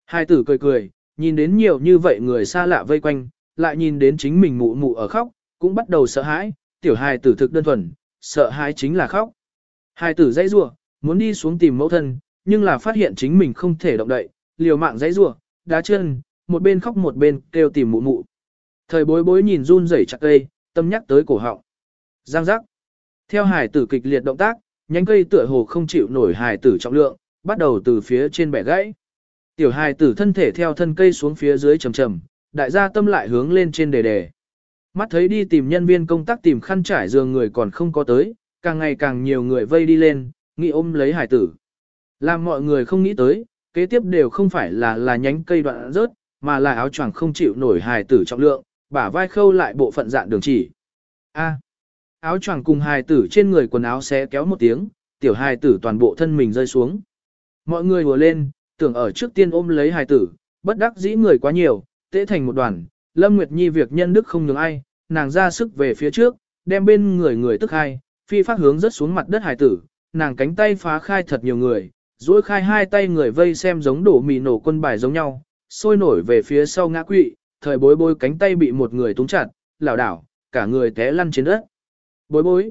Hải tử cười cười, nhìn đến nhiều như vậy người xa lạ vây quanh, lại nhìn đến chính mình mụ mụ ở khóc, cũng bắt đầu sợ hãi, tiểu hải tử thực đơn thuần, sợ hãi chính là khóc. Hải tử dãy rủa, muốn đi xuống tìm mẫu thân, nhưng là phát hiện chính mình không thể động đậy, liều mạng dãy rủa, đá chân, một bên khóc một bên kêu tìm mụ mụ. Thời bối bối nhìn run rẩy chặt cây, tâm nhắc tới cổ họng. Giang giác. Theo hải tử kịch liệt động tác, nhánh cây tựa hồ không chịu nổi hải tử trọng lượng, bắt đầu từ phía trên bẻ gãy. Tiểu hải tử thân thể theo thân cây xuống phía dưới trầm trầm, đại gia tâm lại hướng lên trên đề đề. Mắt thấy đi tìm nhân viên công tác tìm khăn trải giường người còn không có tới, càng ngày càng nhiều người vây đi lên, nghĩ ôm lấy hải tử. Làm mọi người không nghĩ tới, kế tiếp đều không phải là là nhánh cây đoạn rớt, mà là áo choàng không chịu nổi hài tử trọng lượng, bả vai khâu lại bộ phận dạng đường chỉ. A. áo choàng cùng hài tử trên người quần áo xé kéo một tiếng, tiểu hài tử toàn bộ thân mình rơi xuống. Mọi người vừa lên, tưởng ở trước tiên ôm lấy hài tử, bất đắc dĩ người quá nhiều, tễ thành một đoàn, Lâm Nguyệt Nhi việc nhân đức không nhường ai, nàng ra sức về phía trước, đem bên người người tức hai, phi phát hướng rất xuống mặt đất hài tử, nàng cánh tay phá khai thật nhiều người, duỗi khai hai tay người vây xem giống đổ mì nổ quân bài giống nhau, sôi nổi về phía sau ngã quỵ, thời bối bối cánh tay bị một người túng chặt, lảo đảo, cả người té lăn trên đất. Bối bối.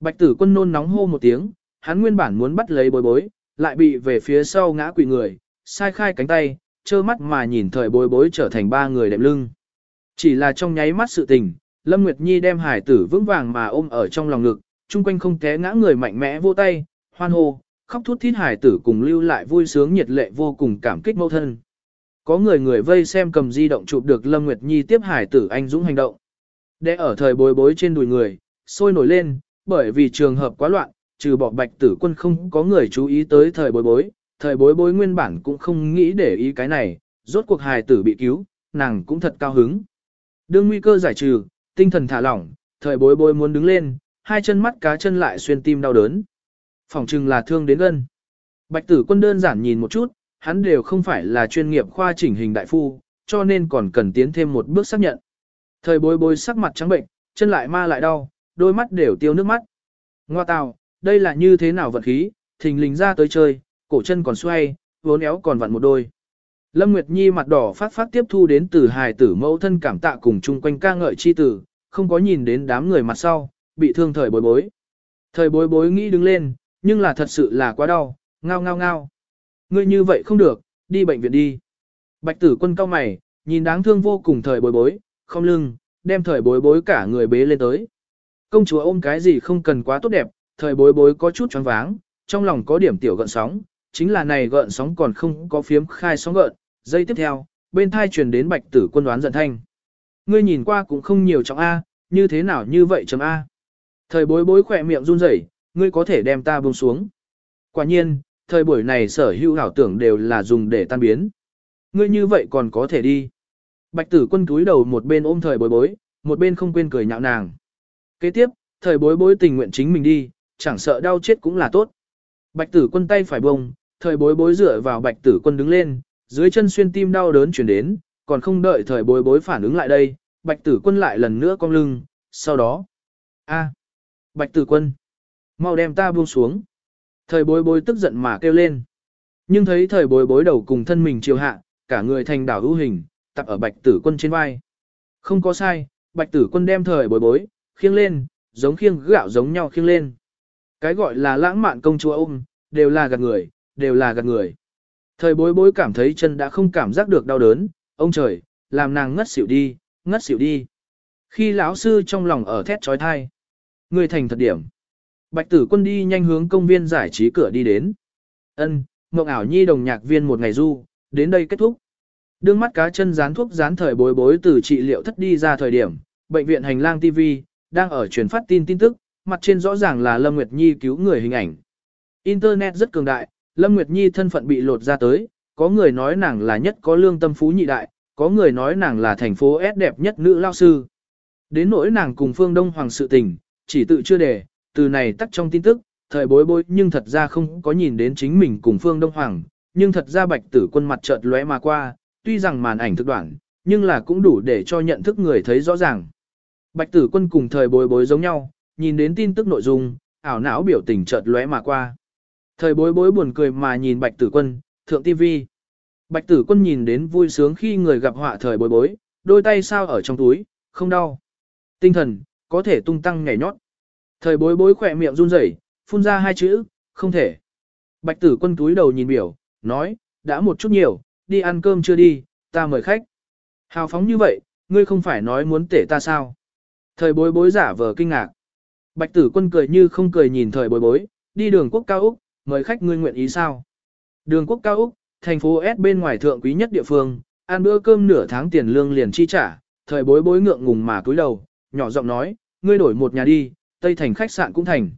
Bạch tử quân nôn nóng hô một tiếng, hắn nguyên bản muốn bắt lấy bối bối, lại bị về phía sau ngã quỵ người, sai khai cánh tay, trơ mắt mà nhìn thời bối bối trở thành ba người đệm lưng. Chỉ là trong nháy mắt sự tình, Lâm Nguyệt Nhi đem hải tử vững vàng mà ôm ở trong lòng ngực, chung quanh không té ngã người mạnh mẽ vô tay, hoan hô, khóc thút thít hải tử cùng lưu lại vui sướng nhiệt lệ vô cùng cảm kích mẫu thân. Có người người vây xem cầm di động chụp được Lâm Nguyệt Nhi tiếp hải tử anh dũng hành động. Để ở thời bối bối trên đùi người, sôi nổi lên, bởi vì trường hợp quá loạn, trừ bỏ bạch tử quân không có người chú ý tới thời bối bối, thời bối bối nguyên bản cũng không nghĩ để ý cái này, rốt cuộc hài tử bị cứu, nàng cũng thật cao hứng. Đương nguy cơ giải trừ, tinh thần thả lỏng, thời bối bối muốn đứng lên, hai chân mắt cá chân lại xuyên tim đau đớn. Phòng trừng là thương đến gân. Bạch tử quân đơn giản nhìn một chút, hắn đều không phải là chuyên nghiệp khoa chỉnh hình đại phu, cho nên còn cần tiến thêm một bước xác nhận. Thời bối bối sắc mặt trắng bệnh, chân lại ma lại đau, đôi mắt đều tiêu nước mắt. Ngoa tào, đây là như thế nào vận khí, thình lình ra tới chơi, cổ chân còn xoay, vốn éo còn vặn một đôi. Lâm Nguyệt Nhi mặt đỏ phát phát tiếp thu đến từ hài tử mẫu thân cảm tạ cùng chung quanh ca ngợi chi tử, không có nhìn đến đám người mặt sau, bị thương thời bối bối. Thời bối bối nghĩ đứng lên, nhưng là thật sự là quá đau, ngao ngao ngao. Ngươi như vậy không được, đi bệnh viện đi. Bạch tử quân cao mày, nhìn đáng thương vô cùng thời bối bối, không lưng, đem thời bối bối cả người bế lên tới. Công chúa ôm cái gì không cần quá tốt đẹp, thời bối bối có chút choáng váng, trong lòng có điểm tiểu gợn sóng, chính là này gợn sóng còn không có phiếm khai sóng gợn. Giây tiếp theo, bên thai truyền đến bạch tử quân đoán giận thanh. Ngươi nhìn qua cũng không nhiều trọng A, như thế nào như vậy chấm A. Thời bối bối khỏe miệng run rẩy, ngươi có thể đem ta buông xuống. Quả nhiên, thời buổi này sở hữu ảo tưởng đều là dùng để tan biến. Ngươi như vậy còn có thể đi. Bạch tử quân túi đầu một bên ôm thời bối bối, một bên không quên cười nhạo nàng. Kế tiếp, thời bối bối tình nguyện chính mình đi, chẳng sợ đau chết cũng là tốt. Bạch tử quân tay phải bông, thời bối bối dựa vào bạch tử quân đứng lên, dưới chân xuyên tim đau đớn chuyển đến, còn không đợi thời bối bối phản ứng lại đây, bạch tử quân lại lần nữa cong lưng, sau đó. a bạch tử quân, mau đem ta buông xuống. Thời bối bối tức giận mà kêu lên. Nhưng thấy thời bối bối đầu cùng thân mình chiều hạ, cả người thành đảo hữu hình, tập ở bạch tử quân trên vai. Không có sai, bạch tử quân đem thời bối bối, khiêng lên, giống khiêng gạo giống nhau khiêng lên. Cái gọi là lãng mạn công chúa ôm, đều là gạt người, đều là gạt người. Thời bối bối cảm thấy chân đã không cảm giác được đau đớn, ông trời, làm nàng ngất xỉu đi, ngất xỉu đi. Khi lão sư trong lòng ở thét trói thai, người thành thật điểm. Bạch tử quân đi nhanh hướng công viên giải trí cửa đi đến. ân Mộng ảo nhi đồng nhạc viên một ngày du, đến đây kết thúc. Đương mắt cá chân dán thuốc dán thời bối bối từ trị liệu thất đi ra thời điểm, bệnh viện hành lang TV, đang ở truyền phát tin tin tức, mặt trên rõ ràng là Lâm Nguyệt Nhi cứu người hình ảnh. Internet rất cường đại, Lâm Nguyệt Nhi thân phận bị lột ra tới, có người nói nàng là nhất có lương tâm phú nhị đại, có người nói nàng là thành phố S đẹp nhất nữ lao sư. Đến nỗi nàng cùng Phương Đông Hoàng sự tình, chỉ tự chưa đề, từ này tắt trong tin tức, thời bối bối nhưng thật ra không có nhìn đến chính mình cùng Phương Đông Hoàng, nhưng thật ra bạch tử quân mặt chợt lóe mà qua, tuy rằng màn ảnh thực đoạn, nhưng là cũng đủ để cho nhận thức người thấy rõ ràng. Bạch tử quân cùng thời bối bối giống nhau, nhìn đến tin tức nội dung, ảo não biểu tình chợt lóe mà qua. Thời bối bối buồn cười mà nhìn bạch tử quân, thượng tivi Bạch tử quân nhìn đến vui sướng khi người gặp họa thời bối bối, đôi tay sao ở trong túi, không đau. Tinh thần, có thể tung tăng nhảy nhót. Thời bối bối khỏe miệng run rẩy, phun ra hai chữ, không thể. Bạch tử quân túi đầu nhìn biểu, nói, đã một chút nhiều, đi ăn cơm chưa đi, ta mời khách. Hào phóng như vậy, ngươi không phải nói muốn tể ta sao? Thời bối bối giả vờ kinh ngạc. Bạch tử quân cười như không cười nhìn thời bối bối, đi đường quốc cao Úc, mời khách ngươi nguyện ý sao? Đường quốc cao Úc, thành phố S bên ngoài thượng quý nhất địa phương, ăn bữa cơm nửa tháng tiền lương liền chi trả, thời bối bối ngượng ngùng mà cúi đầu, nhỏ giọng nói, ngươi đổi một nhà đi, Tây Thành khách sạn cũng thành.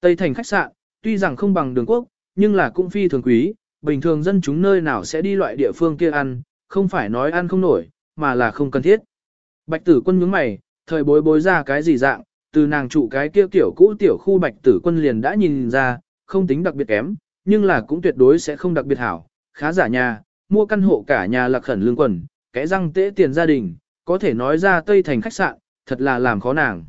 Tây Thành khách sạn, tuy rằng không bằng đường quốc, nhưng là cũng phi thường quý, bình thường dân chúng nơi nào sẽ đi loại địa phương kia ăn, không phải nói ăn không nổi, mà là không cần thiết. Bạch tử quân nhướng mày, thời bối bối ra cái gì dạng, từ nàng trụ cái kia kiểu cũ tiểu khu bạch tử quân liền đã nhìn ra, không tính đặc biệt kém, nhưng là cũng tuyệt đối sẽ không đặc biệt hảo, khá giả nhà, mua căn hộ cả nhà lạc khẩn lương quần, kẽ răng tễ tiền gia đình, có thể nói ra Tây Thành khách sạn, thật là làm khó nàng.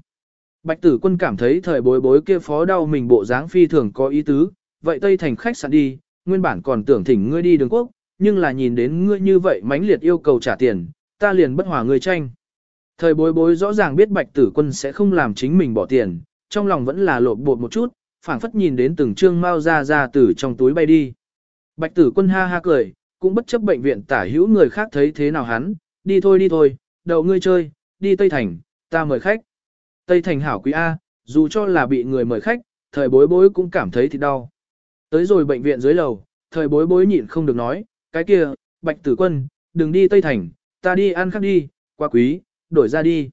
Bạch tử quân cảm thấy thời bối bối kia phó đau mình bộ dáng phi thường có ý tứ, vậy Tây Thành khách sạn đi, nguyên bản còn tưởng thỉnh ngươi đi đường quốc, nhưng là nhìn đến ngươi như vậy mãnh liệt yêu cầu trả tiền, ta liền bất hòa ngươi tranh. Thời bối bối rõ ràng biết bạch tử quân sẽ không làm chính mình bỏ tiền, trong lòng vẫn là lộn bột một chút, phảng phất nhìn đến từng trương mau ra ra từ trong túi bay đi. Bạch tử quân ha ha cười, cũng bất chấp bệnh viện tả hữu người khác thấy thế nào hắn, đi thôi đi thôi, đầu ngươi chơi, đi Tây Thành, ta mời khách. Tây Thành hảo quý A, dù cho là bị người mời khách, thời bối bối cũng cảm thấy thì đau. Tới rồi bệnh viện dưới lầu, thời bối bối nhịn không được nói, cái kia, bạch tử quân, đừng đi Tây Thành, ta đi ăn khác đi, quá quý, đổi ra đi.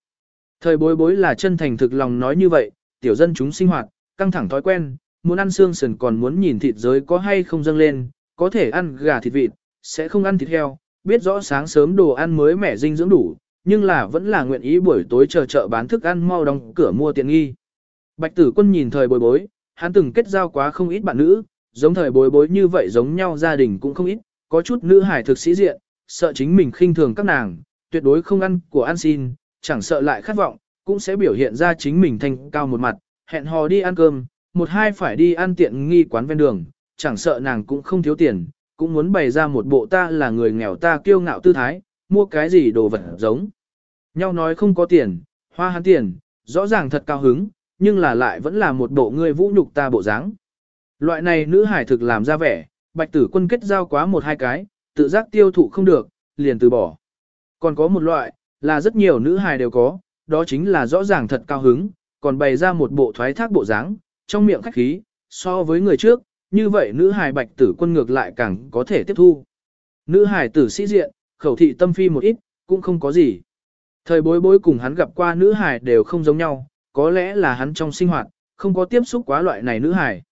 Thời bối bối là chân thành thực lòng nói như vậy, tiểu dân chúng sinh hoạt, căng thẳng thói quen, muốn ăn xương sườn còn muốn nhìn thịt giới có hay không dâng lên, có thể ăn gà thịt vịt, sẽ không ăn thịt heo, biết rõ sáng sớm đồ ăn mới mẻ dinh dưỡng đủ, nhưng là vẫn là nguyện ý buổi tối chờ chợ bán thức ăn mau đóng cửa mua tiện nghi. Bạch tử quân nhìn thời bối bối, hắn từng kết giao quá không ít bạn nữ, giống thời bối bối như vậy giống nhau gia đình cũng không ít, có chút nữ hải thực sĩ diện, sợ chính mình khinh thường các nàng, tuyệt đối không ăn của ăn xin, chẳng sợ lại khát vọng, cũng sẽ biểu hiện ra chính mình thành cao một mặt, hẹn hò đi ăn cơm, một hai phải đi ăn tiện nghi quán ven đường, chẳng sợ nàng cũng không thiếu tiền, cũng muốn bày ra một bộ ta là người nghèo ta kiêu ngạo tư thái, mua cái gì đồ vật giống. Nhau nói không có tiền, hoa hắn tiền, rõ ràng thật cao hứng, nhưng là lại vẫn là một bộ người vũ nhục ta bộ dáng. Loại này nữ hải thực làm ra vẻ, bạch tử quân kết giao quá một hai cái, tự giác tiêu thụ không được, liền từ bỏ. Còn có một loại, là rất nhiều nữ hài đều có, đó chính là rõ ràng thật cao hứng, còn bày ra một bộ thoái thác bộ dáng, trong miệng khách khí, so với người trước, như vậy nữ hài bạch tử quân ngược lại càng có thể tiếp thu. Nữ hài tử sĩ diện, khẩu thị tâm phi một ít, cũng không có gì. Thời bối bối cùng hắn gặp qua nữ hải đều không giống nhau, có lẽ là hắn trong sinh hoạt, không có tiếp xúc quá loại này nữ hải.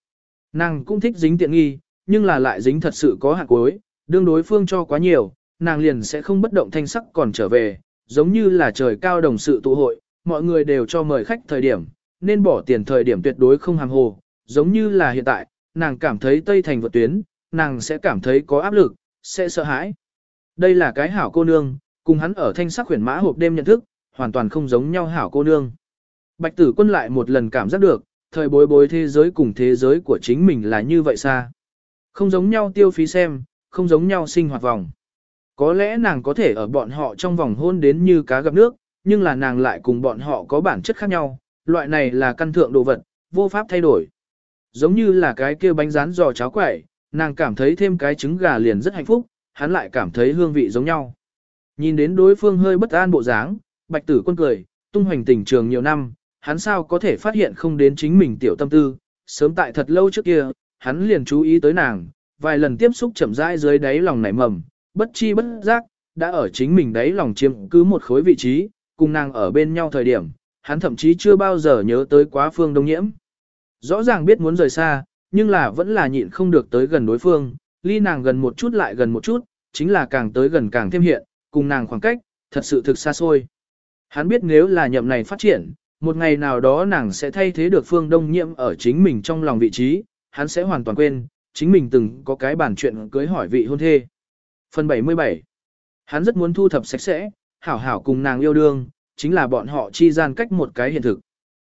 Nàng cũng thích dính tiện nghi, nhưng là lại dính thật sự có hạn cuối, đương đối phương cho quá nhiều, nàng liền sẽ không bất động thanh sắc còn trở về, giống như là trời cao đồng sự tụ hội, mọi người đều cho mời khách thời điểm, nên bỏ tiền thời điểm tuyệt đối không hàng hồ, giống như là hiện tại, nàng cảm thấy Tây Thành vượt tuyến, nàng sẽ cảm thấy có áp lực, sẽ sợ hãi. Đây là cái hảo cô nương, cùng hắn ở thanh sắc huyền mã hộp đêm nhận thức, hoàn toàn không giống nhau hảo cô nương. Bạch tử quân lại một lần cảm giác được, thời bối bối thế giới cùng thế giới của chính mình là như vậy xa. Không giống nhau tiêu phí xem, không giống nhau sinh hoạt vòng. Có lẽ nàng có thể ở bọn họ trong vòng hôn đến như cá gặp nước, nhưng là nàng lại cùng bọn họ có bản chất khác nhau, loại này là căn thượng đồ vật, vô pháp thay đổi. Giống như là cái kia bánh rán giò cháo quẩy, nàng cảm thấy thêm cái trứng gà liền rất hạnh phúc, hắn lại cảm thấy hương vị giống nhau. Nhìn đến đối phương hơi bất an bộ dáng, bạch tử quân cười, tung hoành tình trường nhiều năm, hắn sao có thể phát hiện không đến chính mình tiểu tâm tư, sớm tại thật lâu trước kia, hắn liền chú ý tới nàng, vài lần tiếp xúc chậm rãi dưới đáy lòng nảy mầm, bất chi bất giác, đã ở chính mình đáy lòng chiếm cứ một khối vị trí, cùng nàng ở bên nhau thời điểm, hắn thậm chí chưa bao giờ nhớ tới quá phương đông nhiễm. Rõ ràng biết muốn rời xa, nhưng là vẫn là nhịn không được tới gần đối phương, ly nàng gần một chút lại gần một chút, chính là càng tới gần càng thêm hiện, cùng nàng khoảng cách, thật sự thực xa xôi. Hắn biết nếu là nhậm này phát triển, một ngày nào đó nàng sẽ thay thế được phương đông nhiễm ở chính mình trong lòng vị trí, hắn sẽ hoàn toàn quên, chính mình từng có cái bản chuyện cưới hỏi vị hôn thê. Phần 77 Hắn rất muốn thu thập sạch sẽ, hảo hảo cùng nàng yêu đương, chính là bọn họ chi gian cách một cái hiện thực.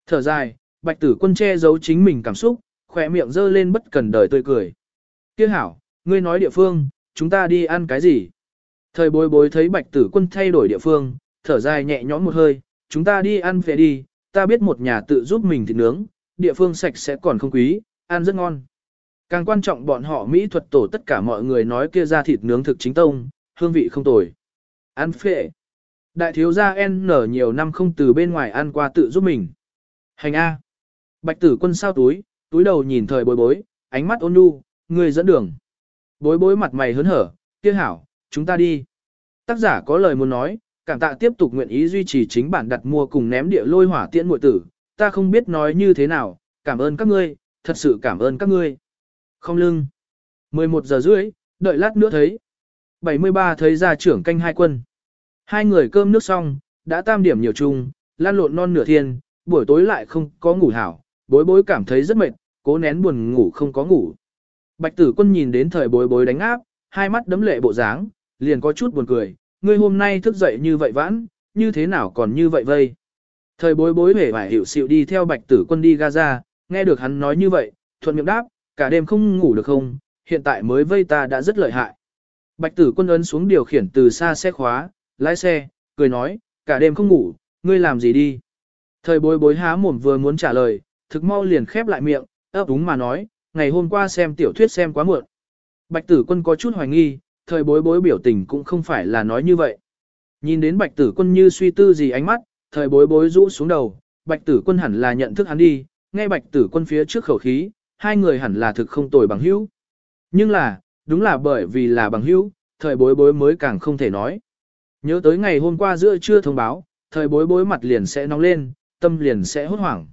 Thở dài, bạch tử quân che giấu chính mình cảm xúc, khỏe miệng dơ lên bất cần đời tươi cười. Kia hảo, ngươi nói địa phương, chúng ta đi ăn cái gì? Thời bối bối thấy bạch tử quân thay đổi địa phương, thở dài nhẹ nhõm một hơi, chúng ta đi ăn về đi, ta biết một nhà tự giúp mình thịt nướng, địa phương sạch sẽ còn không quý, ăn rất ngon. Càng quan trọng bọn họ mỹ thuật tổ tất cả mọi người nói kia ra thịt nướng thực chính tông, hương vị không tồi. Ăn phệ. Đại thiếu gia N nở nhiều năm không từ bên ngoài ăn qua tự giúp mình. Hành A. Bạch tử quân sao túi, túi đầu nhìn thời bối bối, ánh mắt ôn nhu, người dẫn đường. Bối bối mặt mày hớn hở, kia hảo, chúng ta đi. Tác giả có lời muốn nói, cảm tạ tiếp tục nguyện ý duy trì chính bản đặt mua cùng ném địa lôi hỏa tiễn muội tử, ta không biết nói như thế nào, cảm ơn các ngươi, thật sự cảm ơn các ngươi. Không lưng. 11 giờ rưỡi, đợi lát nữa thấy. 73 thấy ra trưởng canh hai quân. Hai người cơm nước xong, đã tam điểm nhiều chung, lan lộn non nửa thiên, buổi tối lại không có ngủ hảo, bối bối cảm thấy rất mệt, cố nén buồn ngủ không có ngủ. Bạch tử quân nhìn đến thời bối bối đánh áp, hai mắt đấm lệ bộ dáng, liền có chút buồn cười, ngươi hôm nay thức dậy như vậy vãn, như thế nào còn như vậy vây. Thời bối bối hề vải hiểu xịu đi theo bạch tử quân đi Gaza, nghe được hắn nói như vậy, thuận miệng đáp, cả đêm không ngủ được không, hiện tại mới vây ta đã rất lợi hại. Bạch tử quân ấn xuống điều khiển từ xa xe khóa, lái xe, cười nói, cả đêm không ngủ, ngươi làm gì đi. Thời bối bối há mồm vừa muốn trả lời, thực mau liền khép lại miệng, ấp đúng mà nói, ngày hôm qua xem tiểu thuyết xem quá muộn. Bạch tử quân có chút hoài nghi, thời bối bối biểu tình cũng không phải là nói như vậy. Nhìn đến bạch tử quân như suy tư gì ánh mắt, thời bối bối rũ xuống đầu, bạch tử quân hẳn là nhận thức hắn đi, nghe bạch tử quân phía trước khẩu khí, hai người hẳn là thực không tồi bằng hữu. Nhưng là, đúng là bởi vì là bằng hữu, thời bối bối mới càng không thể nói. Nhớ tới ngày hôm qua giữa trưa thông báo, thời bối bối mặt liền sẽ nóng lên, tâm liền sẽ hốt hoảng.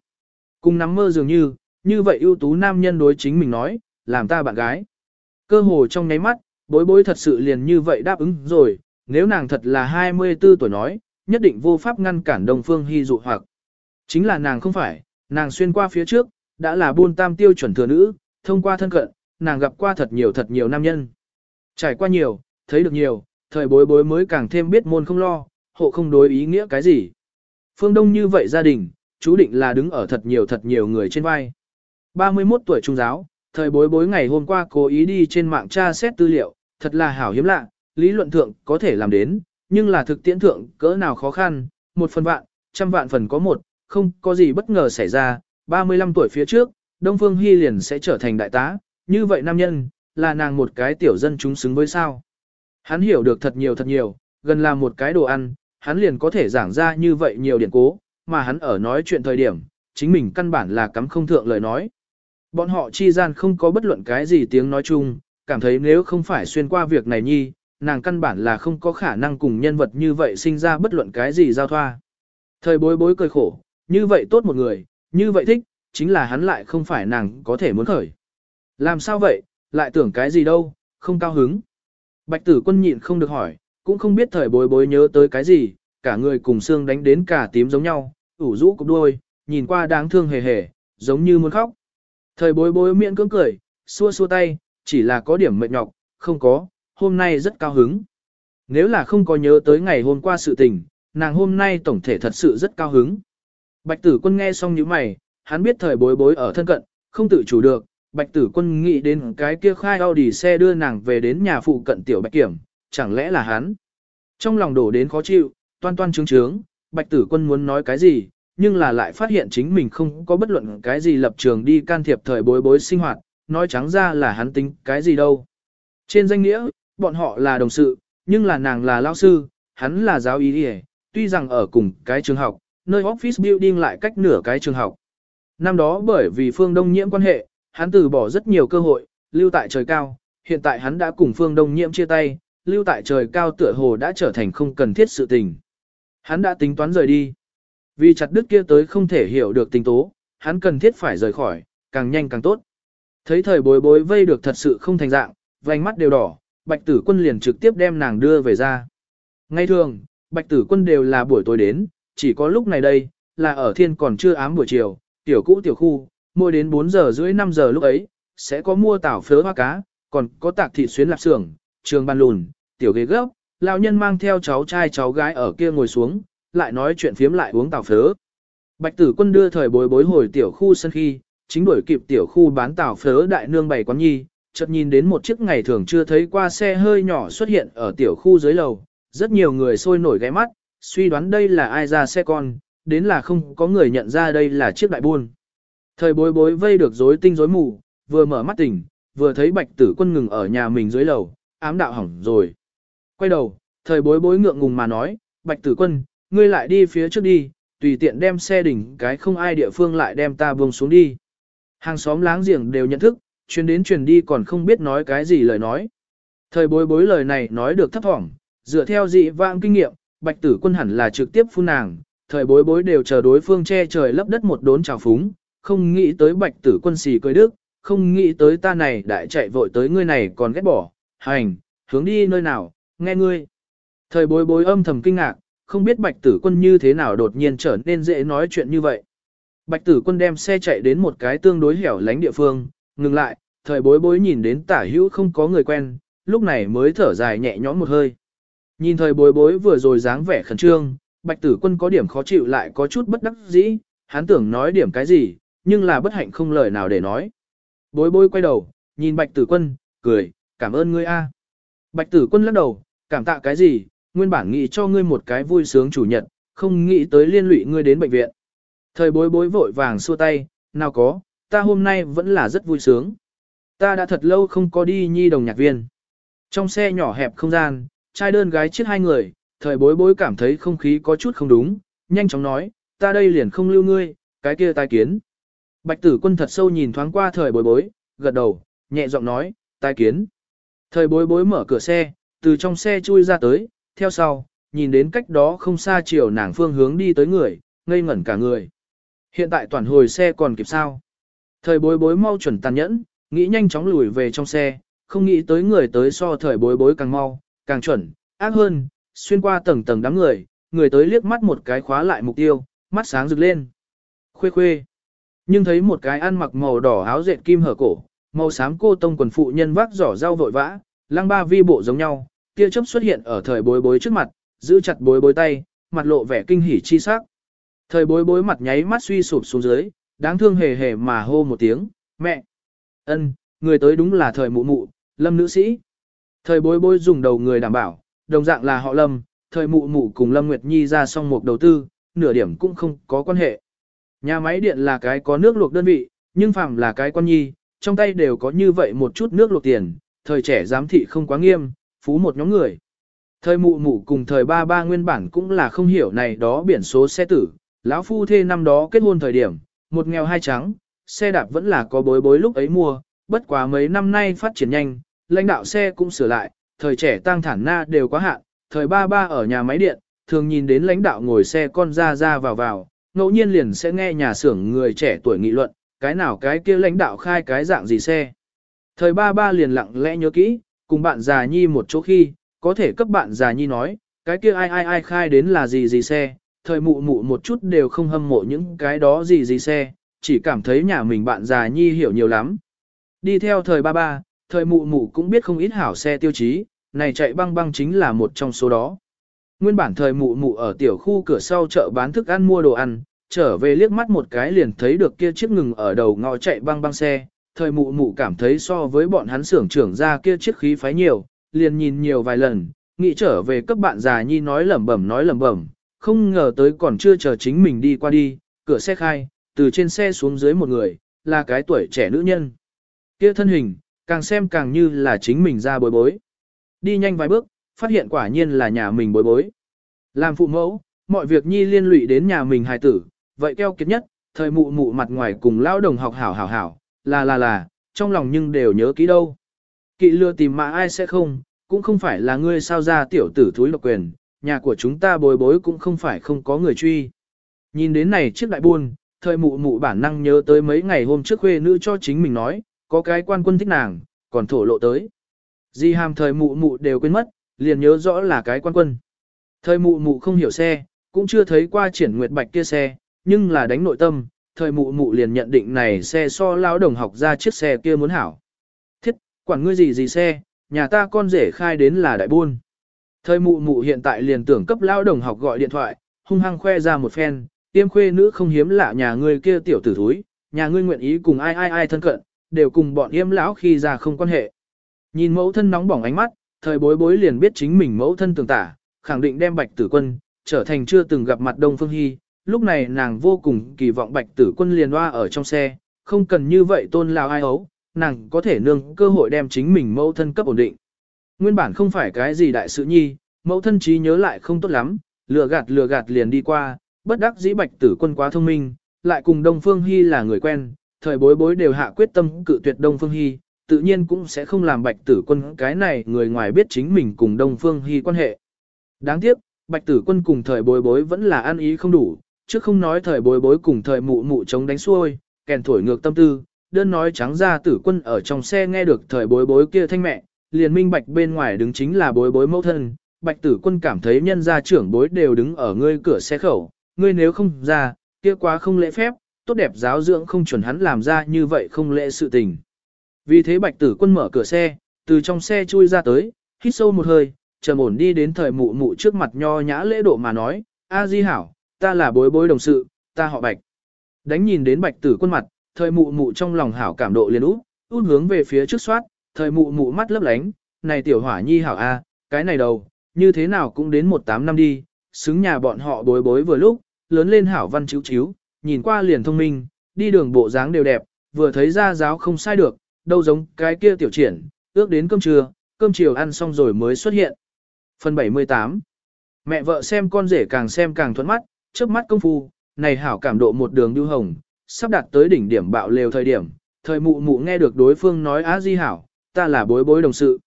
Cùng nắm mơ dường như, như vậy ưu tú nam nhân đối chính mình nói, làm ta bạn gái. Cơ hồ trong nháy mắt, bối bối thật sự liền như vậy đáp ứng rồi, nếu nàng thật là 24 tuổi nói, nhất định vô pháp ngăn cản Đông Phương Hy dụ hoặc. Chính là nàng không phải, nàng xuyên qua phía trước, đã là buôn tam tiêu chuẩn thừa nữ, thông qua thân cận, nàng gặp qua thật nhiều thật nhiều nam nhân. Trải qua nhiều, thấy được nhiều, thời bối bối mới càng thêm biết môn không lo, hộ không đối ý nghĩa cái gì. Phương Đông như vậy gia đình, chú định là đứng ở thật nhiều thật nhiều người trên vai. 31 tuổi trung giáo, thời bối bối ngày hôm qua cố ý đi trên mạng tra xét tư liệu, thật là hảo hiếm lạ, lý luận thượng có thể làm đến, nhưng là thực tiễn thượng cỡ nào khó khăn, một phần vạn, trăm vạn phần có một, không có gì bất ngờ xảy ra, 35 tuổi phía trước, Đông Phương Hy liền sẽ trở thành đại tá, như vậy nam nhân, là nàng một cái tiểu dân chúng xứng với sao. Hắn hiểu được thật nhiều thật nhiều, gần là một cái đồ ăn, hắn liền có thể giảng ra như vậy nhiều điển cố, mà hắn ở nói chuyện thời điểm, chính mình căn bản là cắm không thượng lời nói. Bọn họ chi gian không có bất luận cái gì tiếng nói chung, cảm thấy nếu không phải xuyên qua việc này nhi, nàng căn bản là không có khả năng cùng nhân vật như vậy sinh ra bất luận cái gì giao thoa. Thời bối bối cười khổ, như vậy tốt một người, như vậy thích, chính là hắn lại không phải nàng có thể muốn khởi. Làm sao vậy, lại tưởng cái gì đâu, không cao hứng. Bạch tử quân nhịn không được hỏi, cũng không biết thời bối bối nhớ tới cái gì, cả người cùng xương đánh đến cả tím giống nhau, ủ rũ cục đuôi, nhìn qua đáng thương hề hề, giống như muốn khóc. Thời bối bối miễn cưỡng cười, xua xua tay, chỉ là có điểm mệt nhọc, không có, hôm nay rất cao hứng. Nếu là không có nhớ tới ngày hôm qua sự tình, nàng hôm nay tổng thể thật sự rất cao hứng. Bạch tử quân nghe xong như mày, hắn biết thời bối bối ở thân cận, không tự chủ được, bạch tử quân nghĩ đến cái kia khai Audi xe đưa nàng về đến nhà phụ cận tiểu bạch kiểm, chẳng lẽ là hắn. Trong lòng đổ đến khó chịu, toan toan trướng trướng, bạch tử quân muốn nói cái gì, nhưng là lại phát hiện chính mình không có bất luận cái gì lập trường đi can thiệp thời bối bối sinh hoạt, nói trắng ra là hắn tính cái gì đâu. Trên danh nghĩa, bọn họ là đồng sự, nhưng là nàng là lao sư, hắn là giáo ý đi tuy rằng ở cùng cái trường học, nơi office building lại cách nửa cái trường học. Năm đó bởi vì phương đông nhiễm quan hệ, hắn từ bỏ rất nhiều cơ hội, lưu tại trời cao, hiện tại hắn đã cùng phương đông nhiễm chia tay, lưu tại trời cao tựa hồ đã trở thành không cần thiết sự tình. Hắn đã tính toán rời đi. Vì chặt đứt kia tới không thể hiểu được tình tố, hắn cần thiết phải rời khỏi, càng nhanh càng tốt. Thấy thời bối bối vây được thật sự không thành dạng, vành mắt đều đỏ, bạch tử quân liền trực tiếp đem nàng đưa về ra. Ngay thường, bạch tử quân đều là buổi tối đến, chỉ có lúc này đây, là ở thiên còn chưa ám buổi chiều, tiểu cũ tiểu khu, mua đến 4 giờ rưỡi 5 giờ lúc ấy, sẽ có mua tảo phớ hoa cá, còn có tạc thịt xuyến lạp xưởng, trường ban lùn, tiểu ghế gốc, lão nhân mang theo cháu trai cháu gái ở kia ngồi xuống, lại nói chuyện phiếm lại uống tảo phớ. Bạch tử quân đưa thời bối bối hồi tiểu khu sân khi, chính đuổi kịp tiểu khu bán tảo phớ đại nương bày quán nhi, chợt nhìn đến một chiếc ngày thường chưa thấy qua xe hơi nhỏ xuất hiện ở tiểu khu dưới lầu, rất nhiều người sôi nổi ghé mắt, suy đoán đây là ai ra xe con, đến là không có người nhận ra đây là chiếc đại buôn. Thời bối bối vây được rối tinh rối mù, vừa mở mắt tỉnh, vừa thấy bạch tử quân ngừng ở nhà mình dưới lầu, ám đạo hỏng rồi. Quay đầu, thời bối bối ngượng ngùng mà nói, bạch tử quân, ngươi lại đi phía trước đi, tùy tiện đem xe đỉnh cái không ai địa phương lại đem ta buông xuống đi. Hàng xóm láng giềng đều nhận thức, chuyến đến truyền đi còn không biết nói cái gì lời nói. Thời bối bối lời này nói được thấp thỏm, dựa theo dị vãng kinh nghiệm, bạch tử quân hẳn là trực tiếp phun nàng, thời bối bối đều chờ đối phương che trời lấp đất một đốn trào phúng, không nghĩ tới bạch tử quân xì cười đức, không nghĩ tới ta này đại chạy vội tới ngươi này còn ghét bỏ, hành, hướng đi nơi nào, nghe ngươi. Thời bối bối âm thầm kinh ngạc, không biết bạch tử quân như thế nào đột nhiên trở nên dễ nói chuyện như vậy. Bạch tử quân đem xe chạy đến một cái tương đối hẻo lánh địa phương, ngừng lại, thời bối bối nhìn đến tả hữu không có người quen, lúc này mới thở dài nhẹ nhõm một hơi. Nhìn thời bối bối vừa rồi dáng vẻ khẩn trương, bạch tử quân có điểm khó chịu lại có chút bất đắc dĩ, hắn tưởng nói điểm cái gì, nhưng là bất hạnh không lời nào để nói. Bối bối quay đầu, nhìn bạch tử quân, cười, cảm ơn ngươi a. Bạch tử quân lắc đầu, cảm tạ cái gì, nguyên bản nghĩ cho ngươi một cái vui sướng chủ nhật, không nghĩ tới liên lụy ngươi đến bệnh viện. Thời bối bối vội vàng xua tay, nào có, ta hôm nay vẫn là rất vui sướng. Ta đã thật lâu không có đi nhi đồng nhạc viên. Trong xe nhỏ hẹp không gian, trai đơn gái chiếc hai người, thời bối bối cảm thấy không khí có chút không đúng, nhanh chóng nói, ta đây liền không lưu ngươi, cái kia tai kiến. Bạch tử quân thật sâu nhìn thoáng qua thời bối bối, gật đầu, nhẹ giọng nói, tai kiến. Thời bối bối mở cửa xe, từ trong xe chui ra tới, theo sau, nhìn đến cách đó không xa chiều nàng phương hướng đi tới người, ngây ngẩn cả người. Hiện tại toàn hồi xe còn kịp sao. Thời bối bối mau chuẩn tàn nhẫn, nghĩ nhanh chóng lùi về trong xe, không nghĩ tới người tới so thời bối bối càng mau, càng chuẩn, ác hơn, xuyên qua tầng tầng đám người, người tới liếc mắt một cái khóa lại mục tiêu, mắt sáng rực lên. Khuê khuê. Nhưng thấy một cái ăn mặc màu đỏ áo dệt kim hở cổ, màu xám cô tông quần phụ nhân vác giỏ rau vội vã, lăng ba vi bộ giống nhau, tia chớp xuất hiện ở thời bối bối trước mặt, giữ chặt bối bối tay, mặt lộ vẻ kinh hỉ chi sắc. Thời bối bối mặt nháy mắt suy sụp xuống dưới, đáng thương hề hề mà hô một tiếng, mẹ. ân, người tới đúng là thời mụ mụ, lâm nữ sĩ. Thời bối bối dùng đầu người đảm bảo, đồng dạng là họ lâm, thời mụ mụ cùng lâm Nguyệt Nhi ra xong một đầu tư, nửa điểm cũng không có quan hệ. Nhà máy điện là cái có nước luộc đơn vị, nhưng phàm là cái con nhi, trong tay đều có như vậy một chút nước luộc tiền, thời trẻ giám thị không quá nghiêm, phú một nhóm người. Thời mụ mụ cùng thời ba ba nguyên bản cũng là không hiểu này đó biển số xe tử, lão phu thê năm đó kết hôn thời điểm, một nghèo hai trắng, xe đạp vẫn là có bối bối lúc ấy mua, bất quá mấy năm nay phát triển nhanh, lãnh đạo xe cũng sửa lại, thời trẻ tăng thản na đều quá hạn, thời ba ba ở nhà máy điện, thường nhìn đến lãnh đạo ngồi xe con ra ra vào vào, ngẫu nhiên liền sẽ nghe nhà xưởng người trẻ tuổi nghị luận, cái nào cái kia lãnh đạo khai cái dạng gì xe. Thời ba ba liền lặng lẽ nhớ kỹ, cùng bạn già nhi một chỗ khi, có thể cấp bạn già nhi nói, cái kia ai ai ai khai đến là gì gì xe, thời mụ mụ một chút đều không hâm mộ những cái đó gì gì xe, chỉ cảm thấy nhà mình bạn già nhi hiểu nhiều lắm. Đi theo thời ba ba, thời mụ mụ cũng biết không ít hảo xe tiêu chí, này chạy băng băng chính là một trong số đó. Nguyên bản thời mụ mụ ở tiểu khu cửa sau chợ bán thức ăn mua đồ ăn, trở về liếc mắt một cái liền thấy được kia chiếc ngừng ở đầu ngõ chạy băng băng xe, thời mụ mụ cảm thấy so với bọn hắn xưởng trưởng ra kia chiếc khí phái nhiều, liền nhìn nhiều vài lần, nghĩ trở về cấp bạn già nhi nói lẩm bẩm nói lẩm bẩm, không ngờ tới còn chưa chờ chính mình đi qua đi, cửa xe khai, từ trên xe xuống dưới một người, là cái tuổi trẻ nữ nhân. Kia thân hình, càng xem càng như là chính mình ra bối bối. Đi nhanh vài bước, phát hiện quả nhiên là nhà mình bối bối. Làm phụ mẫu, mọi việc nhi liên lụy đến nhà mình hài tử, vậy keo kiệt nhất, thời mụ mụ mặt ngoài cùng lao đồng học hảo hảo hảo, là là là, trong lòng nhưng đều nhớ kỹ đâu. Kỵ lừa tìm mà ai sẽ không, cũng không phải là ngươi sao ra tiểu tử thúi độc quyền, nhà của chúng ta bồi bối cũng không phải không có người truy. Nhìn đến này chiếc đại buôn, thời mụ mụ bản năng nhớ tới mấy ngày hôm trước khuê nữ cho chính mình nói, có cái quan quân thích nàng, còn thổ lộ tới. Di hàm thời mụ mụ đều quên mất, liền nhớ rõ là cái quan quân. Thời mụ mụ không hiểu xe, cũng chưa thấy qua triển nguyệt bạch kia xe, nhưng là đánh nội tâm, thời mụ mụ liền nhận định này xe so lao đồng học ra chiếc xe kia muốn hảo. Thiết, quản ngươi gì gì xe, nhà ta con rể khai đến là đại buôn. Thời mụ mụ hiện tại liền tưởng cấp lao đồng học gọi điện thoại, hung hăng khoe ra một phen, tiêm khuê nữ không hiếm lạ nhà ngươi kia tiểu tử thúi, nhà ngươi nguyện ý cùng ai ai ai thân cận, đều cùng bọn yêm lão khi ra không quan hệ. Nhìn mẫu thân nóng bỏng ánh mắt, thời bối bối liền biết chính mình mẫu thân tường tả, khẳng định đem bạch tử quân, trở thành chưa từng gặp mặt Đông Phương Hy. Lúc này nàng vô cùng kỳ vọng bạch tử quân liền loa ở trong xe, không cần như vậy tôn lao ai ấu, nàng có thể nương cơ hội đem chính mình mẫu thân cấp ổn định. Nguyên bản không phải cái gì đại sự nhi, mẫu thân trí nhớ lại không tốt lắm, lừa gạt lừa gạt liền đi qua, bất đắc dĩ bạch tử quân quá thông minh, lại cùng Đông Phương Hy là người quen, thời bối bối đều hạ quyết tâm cự tuyệt Đông Phương Hy, tự nhiên cũng sẽ không làm bạch tử quân cái này người ngoài biết chính mình cùng Đông Phương Hy quan hệ. Đáng tiếc, bạch tử quân cùng thời bối bối vẫn là ăn ý không đủ, trước không nói thời bối bối cùng thời mụ mụ chống đánh xuôi, kèn thổi ngược tâm tư, đơn nói trắng ra tử quân ở trong xe nghe được thời bối bối kia thanh mẹ, liền minh bạch bên ngoài đứng chính là bối bối mẫu thân, bạch tử quân cảm thấy nhân gia trưởng bối đều đứng ở ngươi cửa xe khẩu, ngươi nếu không ra, kia quá không lễ phép, tốt đẹp giáo dưỡng không chuẩn hắn làm ra như vậy không lễ sự tình. Vì thế bạch tử quân mở cửa xe, từ trong xe chui ra tới, hít sâu một hơi, trầm ổn đi đến thời mụ mụ trước mặt nho nhã lễ độ mà nói, A Di hảo, ta là bối bối đồng sự, ta họ bạch. Đánh nhìn đến bạch tử quân mặt, thời mụ mụ trong lòng hảo cảm độ liền út, út hướng về phía trước soát, thời mụ mụ mắt lấp lánh, này tiểu hỏa nhi hảo A, à, cái này đầu, như thế nào cũng đến một tám năm đi, xứng nhà bọn họ bối bối vừa lúc, lớn lên hảo văn chiếu chiếu, nhìn qua liền thông minh, đi đường bộ dáng đều đẹp, vừa thấy ra giáo không sai được, đâu giống cái kia tiểu triển, ước đến cơm trưa, cơm chiều ăn xong rồi mới xuất hiện. Phần 78 Mẹ vợ xem con rể càng xem càng thuẫn mắt, trước mắt công phu, này hảo cảm độ một đường lưu hồng, sắp đạt tới đỉnh điểm bạo lều thời điểm, thời mụ mụ nghe được đối phương nói á di hảo, ta là bối bối đồng sự.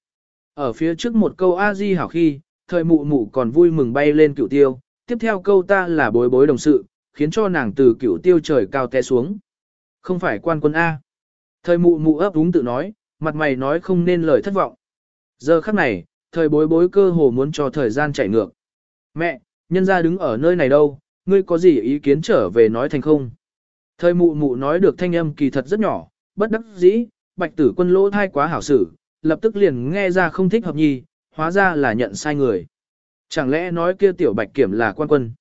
Ở phía trước một câu a di hảo khi, thời mụ mụ còn vui mừng bay lên cửu tiêu, tiếp theo câu ta là bối bối đồng sự, khiến cho nàng từ cửu tiêu trời cao té xuống. Không phải quan quân A. Thời mụ mụ ấp úng tự nói, mặt mày nói không nên lời thất vọng. Giờ khắc này, thời bối bối cơ hồ muốn cho thời gian chạy ngược. Mẹ, nhân ra đứng ở nơi này đâu, ngươi có gì ý kiến trở về nói thành không? Thời mụ mụ nói được thanh âm kỳ thật rất nhỏ, bất đắc dĩ, bạch tử quân lỗ thai quá hảo xử, lập tức liền nghe ra không thích hợp nhi, hóa ra là nhận sai người. Chẳng lẽ nói kia tiểu bạch kiểm là quan quân?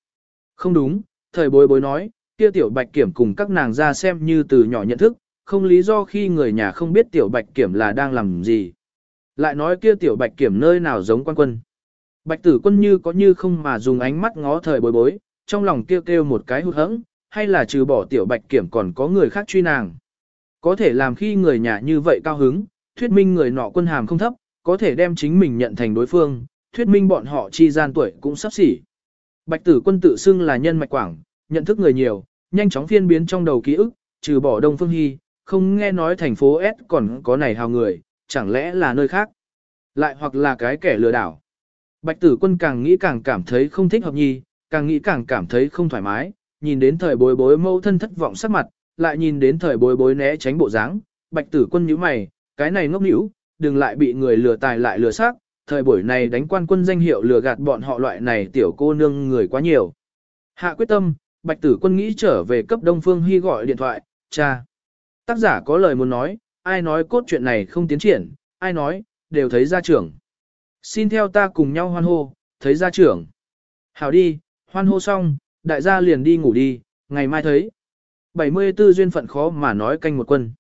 Không đúng, thời bối bối nói, kia tiểu bạch kiểm cùng các nàng ra xem như từ nhỏ nhận thức, không lý do khi người nhà không biết tiểu bạch kiểm là đang làm gì. Lại nói kia tiểu bạch kiểm nơi nào giống quan quân. Bạch tử quân như có như không mà dùng ánh mắt ngó thời bối bối, trong lòng kêu kêu một cái hụt hẫng, hay là trừ bỏ tiểu bạch kiểm còn có người khác truy nàng. Có thể làm khi người nhà như vậy cao hứng, thuyết minh người nọ quân hàm không thấp, có thể đem chính mình nhận thành đối phương, thuyết minh bọn họ chi gian tuổi cũng sắp xỉ. Bạch tử quân tự xưng là nhân mạch quảng, nhận thức người nhiều, nhanh chóng phiên biến trong đầu ký ức, trừ bỏ Đông Phương Hy, không nghe nói thành phố S còn có này hào người, chẳng lẽ là nơi khác. Lại hoặc là cái kẻ lừa đảo. Bạch tử quân càng nghĩ càng cảm thấy không thích hợp nhi, càng nghĩ càng cảm thấy không thoải mái, nhìn đến thời bối bối mâu thân thất vọng sắc mặt, lại nhìn đến thời bối bối né tránh bộ dáng, bạch tử quân nhíu mày, cái này ngốc nhĩu, đừng lại bị người lừa tài lại lừa xác, thời buổi này đánh quan quân danh hiệu lừa gạt bọn họ loại này tiểu cô nương người quá nhiều. Hạ quyết tâm, bạch tử quân nghĩ trở về cấp Đông Phương Hy gọi điện thoại, cha. Tác giả có lời muốn nói, ai nói cốt chuyện này không tiến triển, ai nói, đều thấy gia trưởng. Xin theo ta cùng nhau hoan hô, thấy gia trưởng. Hảo đi, hoan hô xong, đại gia liền đi ngủ đi, ngày mai thấy. 74 duyên phận khó mà nói canh một quân.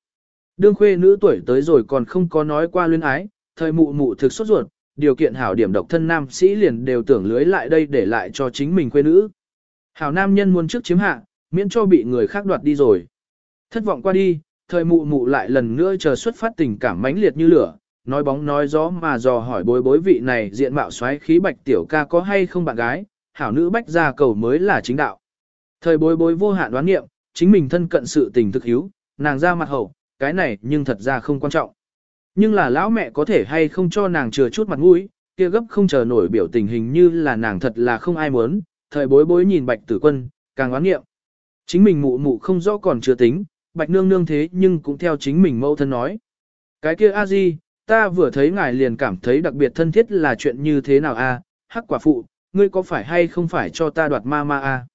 Đương khuê nữ tuổi tới rồi còn không có nói qua luyến ái, thời mụ mụ thực sốt ruột, điều kiện hảo điểm độc thân nam sĩ liền đều tưởng lưới lại đây để lại cho chính mình khuê nữ. Hảo nam nhân muốn trước chiếm hạ, miễn cho bị người khác đoạt đi rồi. Thất vọng qua đi, thời mụ mụ lại lần nữa chờ xuất phát tình cảm mãnh liệt như lửa, nói bóng nói gió mà dò hỏi bối bối vị này diện mạo xoáy khí bạch tiểu ca có hay không bạn gái, hảo nữ bách gia cầu mới là chính đạo. Thời bối bối vô hạn đoán nghiệm, chính mình thân cận sự tình thực hiếu, nàng ra mặt hậu, cái này nhưng thật ra không quan trọng. Nhưng là lão mẹ có thể hay không cho nàng chừa chút mặt mũi, kia gấp không chờ nổi biểu tình hình như là nàng thật là không ai muốn, thời bối bối nhìn bạch tử quân, càng oán nghiệm. Chính mình mụ mụ không rõ còn chưa tính, bạch nương nương thế nhưng cũng theo chính mình mâu thân nói. Cái kia a di, ta vừa thấy ngài liền cảm thấy đặc biệt thân thiết là chuyện như thế nào a hắc quả phụ, ngươi có phải hay không phải cho ta đoạt ma ma a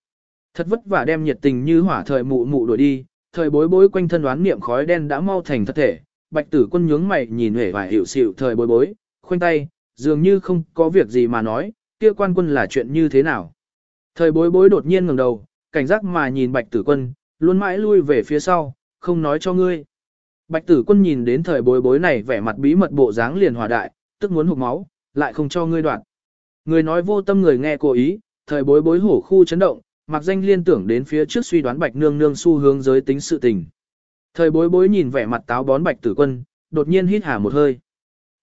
Thật vất vả đem nhiệt tình như hỏa thời mụ mụ đuổi đi, thời bối bối quanh thân đoán niệm khói đen đã mau thành thật thể, bạch tử quân nhướng mày nhìn hề và hiểu xịu thời bối bối, khoanh tay, dường như không có việc gì mà nói, kia quan quân là chuyện như thế nào. Thời bối bối đột nhiên ngẩng đầu, cảnh giác mà nhìn bạch tử quân, luôn mãi lui về phía sau, không nói cho ngươi. Bạch tử quân nhìn đến thời bối bối này vẻ mặt bí mật bộ dáng liền hòa đại, tức muốn hụt máu, lại không cho ngươi đoạn. Người nói vô tâm người nghe cố ý, thời bối bối hổ khu chấn động, mặc danh liên tưởng đến phía trước suy đoán bạch nương nương xu hướng giới tính sự tình. Thời bối bối nhìn vẻ mặt táo bón bạch tử quân, đột nhiên hít hà một hơi.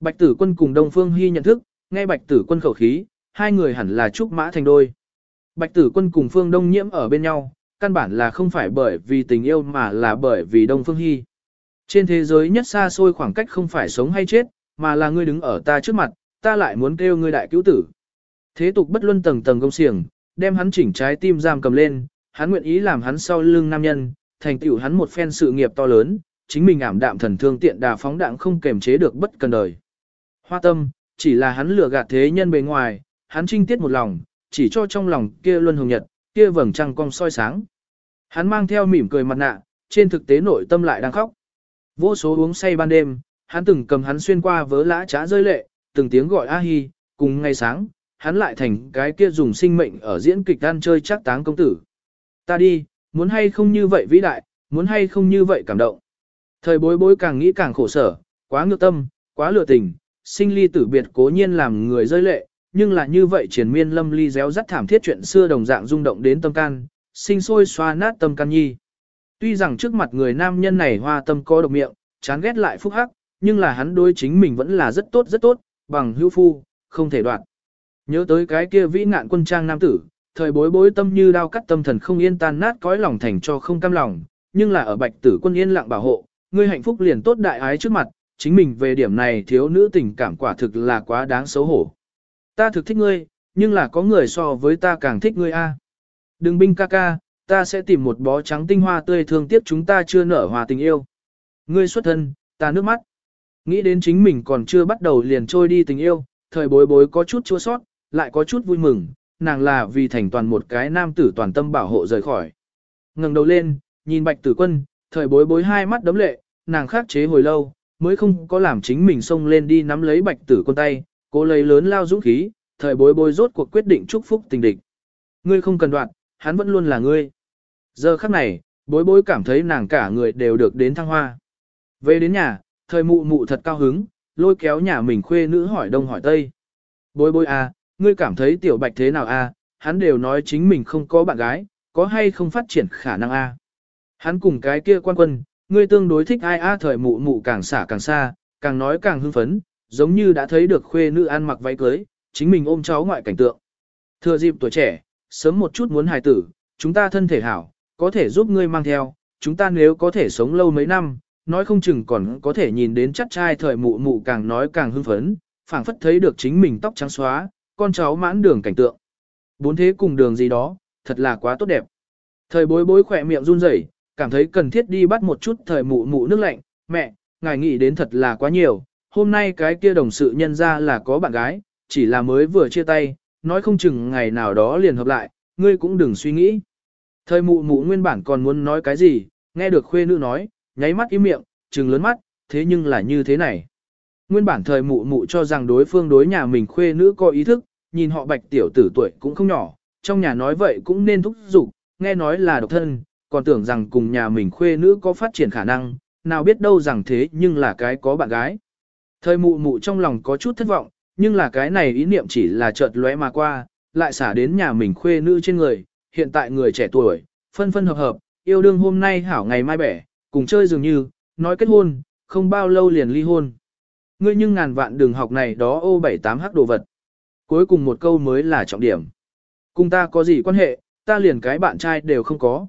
Bạch tử quân cùng Đông Phương Hy nhận thức, nghe bạch tử quân khẩu khí, hai người hẳn là trúc mã thành đôi. Bạch tử quân cùng Phương Đông Nhiễm ở bên nhau, căn bản là không phải bởi vì tình yêu mà là bởi vì Đông Phương Hy. Trên thế giới nhất xa xôi khoảng cách không phải sống hay chết, mà là ngươi đứng ở ta trước mặt, ta lại muốn kêu ngươi đại cứu tử. Thế tục bất luân tầng tầng công xiềng, đem hắn chỉnh trái tim giam cầm lên, hắn nguyện ý làm hắn sau lưng nam nhân, thành tựu hắn một phen sự nghiệp to lớn, chính mình ảm đạm thần thương tiện đà phóng đạn không kềm chế được bất cần đời. Hoa tâm, chỉ là hắn lừa gạt thế nhân bề ngoài, hắn trinh tiết một lòng, chỉ cho trong lòng kia luân hồng nhật, kia vầng trăng cong soi sáng. Hắn mang theo mỉm cười mặt nạ, trên thực tế nội tâm lại đang khóc. Vô số uống say ban đêm, hắn từng cầm hắn xuyên qua vớ lã trá rơi lệ, từng tiếng gọi A Hi, cùng ngày sáng, hắn lại thành cái kia dùng sinh mệnh ở diễn kịch ăn chơi chắc táng công tử. Ta đi, muốn hay không như vậy vĩ đại, muốn hay không như vậy cảm động. Thời bối bối càng nghĩ càng khổ sở, quá ngược tâm, quá lừa tình, sinh ly tử biệt cố nhiên làm người rơi lệ, nhưng là như vậy triển miên lâm ly réo rắt thảm thiết chuyện xưa đồng dạng rung động đến tâm can, sinh sôi xoa nát tâm can nhi. Tuy rằng trước mặt người nam nhân này hoa tâm có độc miệng, chán ghét lại phúc hắc, nhưng là hắn đối chính mình vẫn là rất tốt rất tốt, bằng hữu phu, không thể đoạt. Nhớ tới cái kia vĩ nạn quân trang nam tử, thời bối bối tâm như đao cắt tâm thần không yên tan nát cõi lòng thành cho không cam lòng, nhưng là ở bạch tử quân yên lặng bảo hộ, ngươi hạnh phúc liền tốt đại ái trước mặt, chính mình về điểm này thiếu nữ tình cảm quả thực là quá đáng xấu hổ. Ta thực thích ngươi, nhưng là có người so với ta càng thích ngươi a. À. Đừng binh ca ca, ta sẽ tìm một bó trắng tinh hoa tươi thương tiếc chúng ta chưa nở hòa tình yêu. Ngươi xuất thân, ta nước mắt. Nghĩ đến chính mình còn chưa bắt đầu liền trôi đi tình yêu, thời bối bối có chút chua sót, lại có chút vui mừng, nàng là vì thành toàn một cái nam tử toàn tâm bảo hộ rời khỏi. ngẩng đầu lên, nhìn bạch tử quân, thời bối bối hai mắt đấm lệ, nàng khắc chế hồi lâu, mới không có làm chính mình xông lên đi nắm lấy bạch tử quân tay, cố lấy lớn lao dũng khí, thời bối bối rốt cuộc quyết định chúc phúc tình địch. Ngươi không cần đoạn, hắn vẫn luôn là ngươi. Giờ khắc này, bối bối cảm thấy nàng cả người đều được đến thăng hoa. Về đến nhà, thời mụ mụ thật cao hứng, lôi kéo nhà mình khuê nữ hỏi đông hỏi tây. Bối bối à, ngươi cảm thấy tiểu bạch thế nào a? À? hắn đều nói chính mình không có bạn gái, có hay không phát triển khả năng a? À? Hắn cùng cái kia quan quân, ngươi tương đối thích ai a thời mụ mụ càng xả càng xa, càng nói càng hưng phấn, giống như đã thấy được khuê nữ ăn mặc váy cưới, chính mình ôm cháu ngoại cảnh tượng. Thừa dịp tuổi trẻ, sớm một chút muốn hài tử, chúng ta thân thể hảo, có thể giúp ngươi mang theo, chúng ta nếu có thể sống lâu mấy năm, nói không chừng còn có thể nhìn đến chắc trai thời mụ mụ càng nói càng hưng phấn, phảng phất thấy được chính mình tóc trắng xóa, con cháu mãn đường cảnh tượng. Bốn thế cùng đường gì đó, thật là quá tốt đẹp. Thời bối bối khỏe miệng run rẩy, cảm thấy cần thiết đi bắt một chút thời mụ mụ nước lạnh, mẹ, ngài nghĩ đến thật là quá nhiều, hôm nay cái kia đồng sự nhân ra là có bạn gái, chỉ là mới vừa chia tay, nói không chừng ngày nào đó liền hợp lại, ngươi cũng đừng suy nghĩ. Thời mụ mụ nguyên bản còn muốn nói cái gì, Nghe được khuê nữ nói, nháy mắt im miệng, trừng lớn mắt, thế nhưng là như thế này. Nguyên bản thời mụ mụ cho rằng đối phương đối nhà mình khuê nữ có ý thức, nhìn họ bạch tiểu tử tuổi cũng không nhỏ, trong nhà nói vậy cũng nên thúc giục, nghe nói là độc thân, còn tưởng rằng cùng nhà mình khuê nữ có phát triển khả năng, nào biết đâu rằng thế nhưng là cái có bạn gái. Thời mụ mụ trong lòng có chút thất vọng, nhưng là cái này ý niệm chỉ là chợt lóe mà qua, lại xả đến nhà mình khuê nữ trên người, hiện tại người trẻ tuổi, phân phân hợp hợp, yêu đương hôm nay hảo ngày mai bẻ, cùng chơi dường như, nói kết hôn, không bao lâu liền ly hôn. Ngươi nhưng ngàn vạn đường học này đó ô bảy tám hắc đồ vật. Cuối cùng một câu mới là trọng điểm. Cùng ta có gì quan hệ, ta liền cái bạn trai đều không có.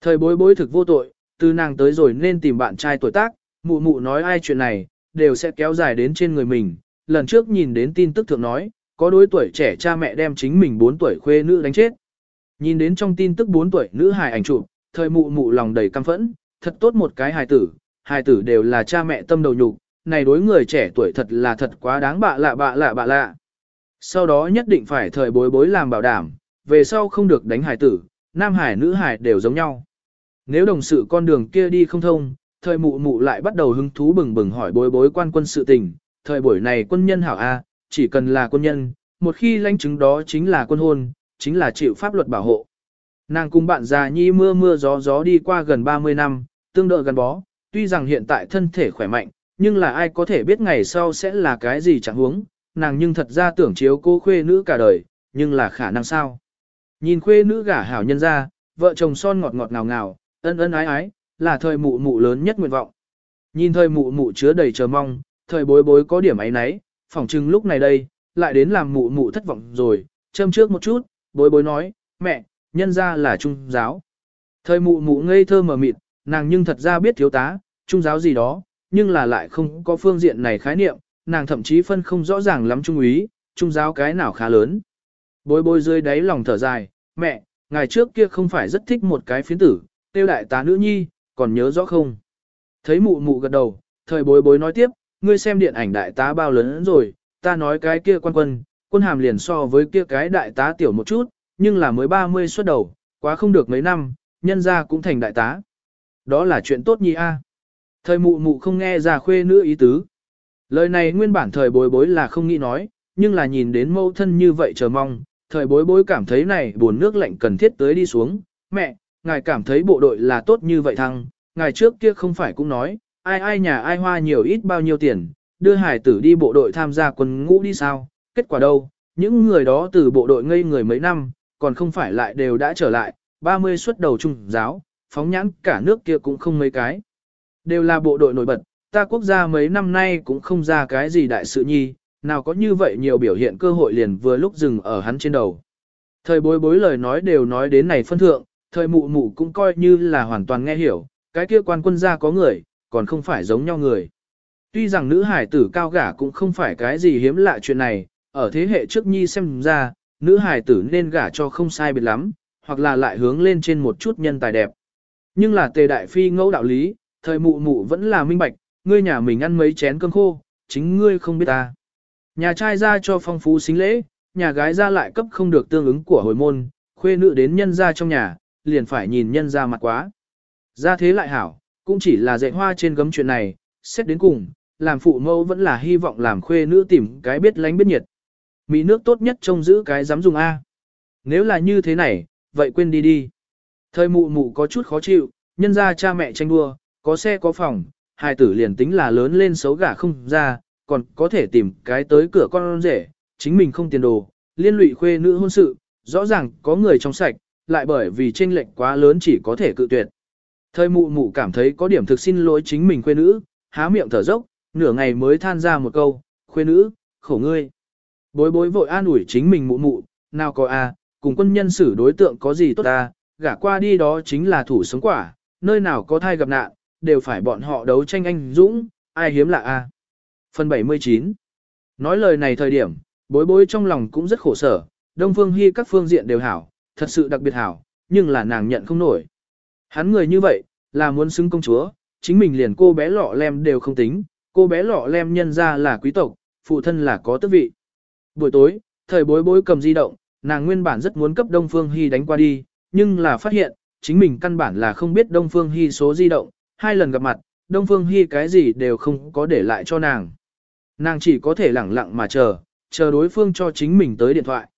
Thời bối bối thực vô tội, từ nàng tới rồi nên tìm bạn trai tuổi tác, mụ mụ nói ai chuyện này, đều sẽ kéo dài đến trên người mình. Lần trước nhìn đến tin tức thượng nói, có đối tuổi trẻ cha mẹ đem chính mình 4 tuổi khuê nữ đánh chết. Nhìn đến trong tin tức 4 tuổi nữ hài ảnh chụp, thời mụ mụ lòng đầy căm phẫn, thật tốt một cái hài tử, hài tử đều là cha mẹ tâm đầu nhục, này đối người trẻ tuổi thật là thật quá đáng bạ lạ bạ lạ bạ lạ. Sau đó nhất định phải thời bối bối làm bảo đảm, về sau không được đánh hải tử, nam hải nữ hải đều giống nhau. Nếu đồng sự con đường kia đi không thông, thời mụ mụ lại bắt đầu hứng thú bừng bừng hỏi bối bối quan quân sự tình, thời buổi này quân nhân hảo A, chỉ cần là quân nhân, một khi lãnh chứng đó chính là quân hôn, chính là chịu pháp luật bảo hộ. Nàng cùng bạn già nhi mưa mưa gió gió đi qua gần 30 năm, tương đợi gần bó, tuy rằng hiện tại thân thể khỏe mạnh, nhưng là ai có thể biết ngày sau sẽ là cái gì chẳng huống, nàng nhưng thật ra tưởng chiếu cô khuê nữ cả đời, nhưng là khả năng sao. Nhìn khuê nữ gả hảo nhân ra, vợ chồng son ngọt ngọt ngào ngào, ân ân ái ái, là thời mụ mụ lớn nhất nguyện vọng. Nhìn thời mụ mụ chứa đầy chờ mong, thời bối bối có điểm ấy nấy, phỏng chừng lúc này đây, lại đến làm mụ mụ thất vọng rồi, châm trước một chút, bối bối nói, mẹ, nhân ra là trung giáo. Thời mụ mụ ngây thơ mờ mịt, nàng nhưng thật ra biết thiếu tá, trung giáo gì đó, nhưng là lại không có phương diện này khái niệm, nàng thậm chí phân không rõ ràng lắm trung úy, trung giáo cái nào khá lớn. Bối bối dưới đáy lòng thở dài, mẹ, ngày trước kia không phải rất thích một cái phiến tử, tiêu đại tá nữ nhi, còn nhớ rõ không? Thấy mụ mụ gật đầu, thời bối bối nói tiếp, ngươi xem điện ảnh đại tá bao lớn rồi, ta nói cái kia quan quân, quân hàm liền so với kia cái đại tá tiểu một chút, nhưng là mới 30 xuất đầu, quá không được mấy năm, nhân ra cũng thành đại tá. Đó là chuyện tốt nhi a. Thời mụ mụ không nghe ra khuê nữ ý tứ. Lời này nguyên bản thời bối bối là không nghĩ nói, nhưng là nhìn đến mâu thân như vậy chờ mong, thời bối bối cảm thấy này buồn nước lạnh cần thiết tới đi xuống. Mẹ, ngài cảm thấy bộ đội là tốt như vậy thăng, ngài trước kia không phải cũng nói, ai ai nhà ai hoa nhiều ít bao nhiêu tiền, đưa hải tử đi bộ đội tham gia quân ngũ đi sao, kết quả đâu, những người đó từ bộ đội ngây người mấy năm, còn không phải lại đều đã trở lại, 30 xuất đầu trung giáo, phóng nhãn cả nước kia cũng không mấy cái. Đều là bộ đội nổi bật, ta quốc gia mấy năm nay cũng không ra cái gì đại sự nhi, nào có như vậy nhiều biểu hiện cơ hội liền vừa lúc dừng ở hắn trên đầu. Thời bối bối lời nói đều nói đến này phân thượng, thời mụ mụ cũng coi như là hoàn toàn nghe hiểu, cái kia quan quân gia có người, còn không phải giống nhau người. Tuy rằng nữ hải tử cao gả cũng không phải cái gì hiếm lạ chuyện này, ở thế hệ trước nhi xem ra, nữ hải tử nên gả cho không sai biệt lắm, hoặc là lại hướng lên trên một chút nhân tài đẹp. Nhưng là tề đại phi ngẫu đạo lý, thời mụ mụ vẫn là minh bạch, ngươi nhà mình ăn mấy chén cơm khô, chính ngươi không biết ta. Nhà trai ra cho phong phú xính lễ, nhà gái ra lại cấp không được tương ứng của hồi môn, khuê nữ đến nhân ra trong nhà, liền phải nhìn nhân ra mặt quá. Ra thế lại hảo, cũng chỉ là dạy hoa trên gấm chuyện này, xét đến cùng, làm phụ mẫu vẫn là hy vọng làm khuê nữ tìm cái biết lánh biết nhiệt. Mỹ nước tốt nhất trông giữ cái dám dùng A. Nếu là như thế này, vậy quên đi đi. Thời mụ mụ có chút khó chịu, nhân ra cha mẹ tranh đua, có xe có phòng, hai tử liền tính là lớn lên xấu gả không ra, còn có thể tìm cái tới cửa con rể, chính mình không tiền đồ, liên lụy khuê nữ hôn sự, rõ ràng có người trong sạch, lại bởi vì tranh lệch quá lớn chỉ có thể cự tuyệt. Thời mụ mụ cảm thấy có điểm thực xin lỗi chính mình khuê nữ, há miệng thở dốc, nửa ngày mới than ra một câu, khuê nữ, khổ ngươi. Bối bối vội an ủi chính mình mụ mụ, nào có a, cùng quân nhân xử đối tượng có gì tốt ta, gả qua đi đó chính là thủ sống quả, nơi nào có thai gặp nạn, đều phải bọn họ đấu tranh anh dũng, ai hiếm lạ a. Phần 79 Nói lời này thời điểm, bối bối trong lòng cũng rất khổ sở, Đông Phương Hy các phương diện đều hảo, thật sự đặc biệt hảo, nhưng là nàng nhận không nổi. Hắn người như vậy, là muốn xứng công chúa, chính mình liền cô bé lọ lem đều không tính, cô bé lọ lem nhân ra là quý tộc, phụ thân là có tước vị. Buổi tối, thời bối bối cầm di động, nàng nguyên bản rất muốn cấp Đông Phương Hy đánh qua đi, nhưng là phát hiện, chính mình căn bản là không biết Đông Phương Hy số di động, hai lần gặp mặt, Đông Phương Hi cái gì đều không có để lại cho nàng. Nàng chỉ có thể lẳng lặng mà chờ, chờ đối phương cho chính mình tới điện thoại.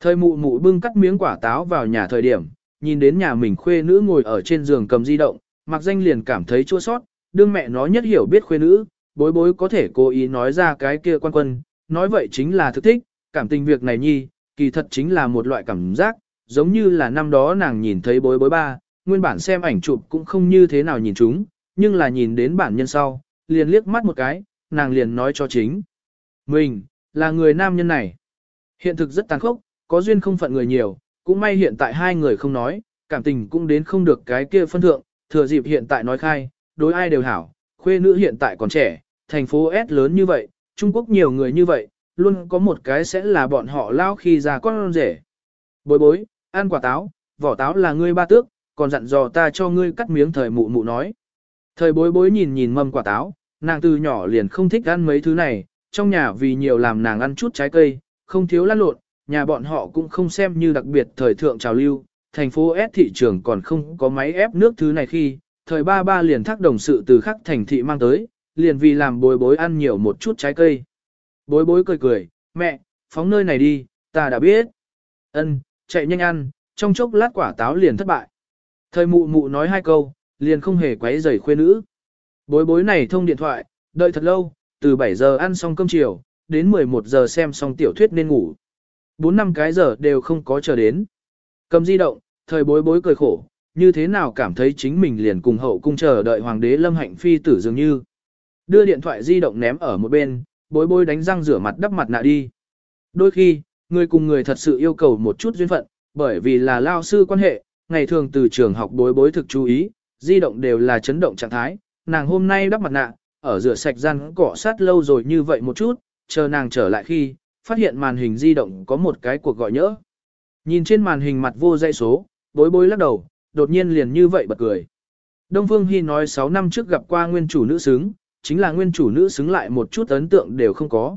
Thời mụ mụ bưng cắt miếng quả táo vào nhà thời điểm, nhìn đến nhà mình khuê nữ ngồi ở trên giường cầm di động, mặc danh liền cảm thấy chua sót, đương mẹ nó nhất hiểu biết khuê nữ, bối bối có thể cố ý nói ra cái kia quan quân, nói vậy chính là thực thích, cảm tình việc này nhi, kỳ thật chính là một loại cảm giác, giống như là năm đó nàng nhìn thấy bối bối ba, nguyên bản xem ảnh chụp cũng không như thế nào nhìn chúng, nhưng là nhìn đến bản nhân sau, liền liếc mắt một cái, nàng liền nói cho chính. Mình, là người nam nhân này. Hiện thực rất tàn khốc, có duyên không phận người nhiều, cũng may hiện tại hai người không nói, cảm tình cũng đến không được cái kia phân thượng, thừa dịp hiện tại nói khai, đối ai đều hảo, khuê nữ hiện tại còn trẻ, thành phố S lớn như vậy, Trung Quốc nhiều người như vậy, luôn có một cái sẽ là bọn họ lao khi ra con rể. Bối bối, ăn quả táo, vỏ táo là ngươi ba tước, còn dặn dò ta cho ngươi cắt miếng thời mụ mụ nói. Thời bối bối nhìn nhìn mâm quả táo, nàng từ nhỏ liền không thích ăn mấy thứ này, trong nhà vì nhiều làm nàng ăn chút trái cây, không thiếu lăn lộn, nhà bọn họ cũng không xem như đặc biệt thời thượng trào lưu, thành phố S thị trường còn không có máy ép nước thứ này khi, thời ba ba liền thác đồng sự từ khắc thành thị mang tới, liền vì làm bối bối ăn nhiều một chút trái cây. Bối bối cười cười, mẹ, phóng nơi này đi, ta đã biết. Ân, chạy nhanh ăn, trong chốc lát quả táo liền thất bại. Thời mụ mụ nói hai câu, liền không hề quấy rầy khuê nữ. Bối bối này thông điện thoại, đợi thật lâu, từ 7 giờ ăn xong cơm chiều, đến 11 giờ xem xong tiểu thuyết nên ngủ. 4 năm cái giờ đều không có chờ đến. Cầm di động, thời bối bối cười khổ, như thế nào cảm thấy chính mình liền cùng hậu cung chờ đợi hoàng đế lâm hạnh phi tử dường như. Đưa điện thoại di động ném ở một bên, bối bối đánh răng rửa mặt đắp mặt nạ đi. Đôi khi, người cùng người thật sự yêu cầu một chút duyên phận, bởi vì là lao sư quan hệ, ngày thường từ trường học bối bối thực chú ý, di động đều là chấn động trạng thái, nàng hôm nay đắp mặt nạ, ở rửa sạch răng cỏ sát lâu rồi như vậy một chút, chờ nàng trở lại khi, phát hiện màn hình di động có một cái cuộc gọi nhỡ. Nhìn trên màn hình mặt vô dãy số, bối bối lắc đầu, đột nhiên liền như vậy bật cười. Đông Phương Hy nói 6 năm trước gặp qua nguyên chủ nữ xứng, chính là nguyên chủ nữ xứng lại một chút ấn tượng đều không có.